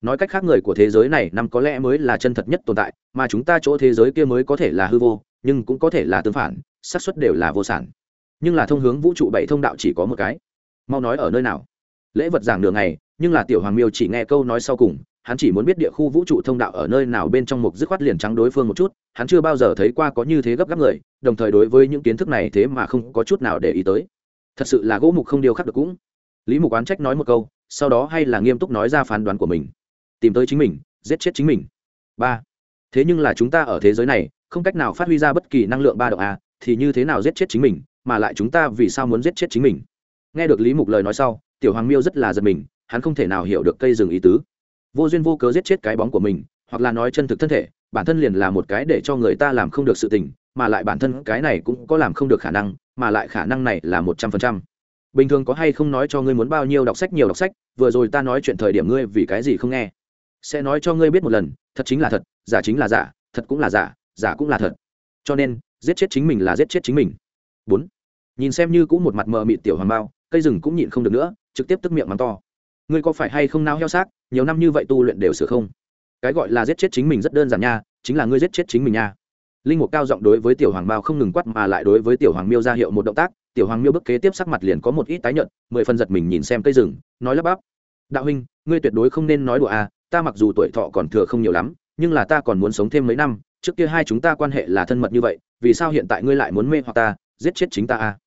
nói cách khác người của thế giới này năm có lẽ mới là chân thật nhất tồn tại, mà chúng ta chỗ thế giới kia mới có thể là hư vô, nhưng cũng có thể là tương phản, xác suất đều là vô sản. Nhưng là thông hướng vũ trụ bảy thông đạo chỉ có một cái. Mau nói ở nơi nào? Lễ vật giảng đường này nhưng là tiểu hoàng miêu chỉ nghe câu nói sau cùng, hắn chỉ muốn biết địa khu vũ trụ thông đạo ở nơi nào bên trong mục dứt khoát liền trắng đối phương một chút, hắn chưa bao giờ thấy qua có như thế gấp gáp người, đồng thời đối với những kiến thức này thế mà không có chút nào để ý tới. Thật sự là gỗ mục không điều khắc được cũng. Lý mục oán trách nói một câu, sau đó hay là nghiêm túc nói ra phán đoán của mình tìm tới chính mình, giết chết chính mình. Ba, thế nhưng là chúng ta ở thế giới này, không cách nào phát huy ra bất kỳ năng lượng ba độ a, thì như thế nào giết chết chính mình, mà lại chúng ta vì sao muốn giết chết chính mình? Nghe được lý mục lời nói sau, tiểu hoàng miêu rất là giật mình, hắn không thể nào hiểu được cây rừng ý tứ. Vô duyên vô cớ giết chết cái bóng của mình, hoặc là nói chân thực thân thể, bản thân liền là một cái để cho người ta làm không được sự tình, mà lại bản thân cái này cũng có làm không được khả năng, mà lại khả năng này là một trăm phần trăm. Bình thường có hay không nói cho ngươi muốn bao nhiêu đọc sách, nhiều đọc sách, vừa rồi ta nói chuyện thời điểm ngươi vì cái gì không nghe? Sẽ nói cho ngươi biết một lần, thật chính là thật, giả chính là giả, thật cũng là giả giả cũng là thật. Cho nên, giết chết chính mình là giết chết chính mình. Bốn. Nhìn xem như cũng một mặt mờ mịt tiểu hoàng bao, cây rừng cũng nhịn không được nữa, trực tiếp tức miệng mắng to. Ngươi có phải hay không nao heo xác, nhiều năm như vậy tu luyện đều sửa không? Cái gọi là giết chết chính mình rất đơn giản nha, chính là ngươi giết chết chính mình nha. Linh mục cao giọng đối với tiểu hoàng bao không ngừng quát mà lại đối với tiểu hoàng miêu ra hiệu một động tác, tiểu hoàng miêu bức kế tiếp sắc mặt liền có một ít tái nhợt, mười phần giật mình nhìn xem cây rừng, nói lắp bắp. Đạo huynh, ngươi tuyệt đối không nên nói đùa à ta mặc dù tuổi thọ còn thừa không nhiều lắm, nhưng là ta còn muốn sống thêm mấy năm, trước kia hai chúng ta quan hệ là thân mật như vậy, vì sao hiện tại ngươi lại muốn mê hoặc ta, giết chết chính ta à?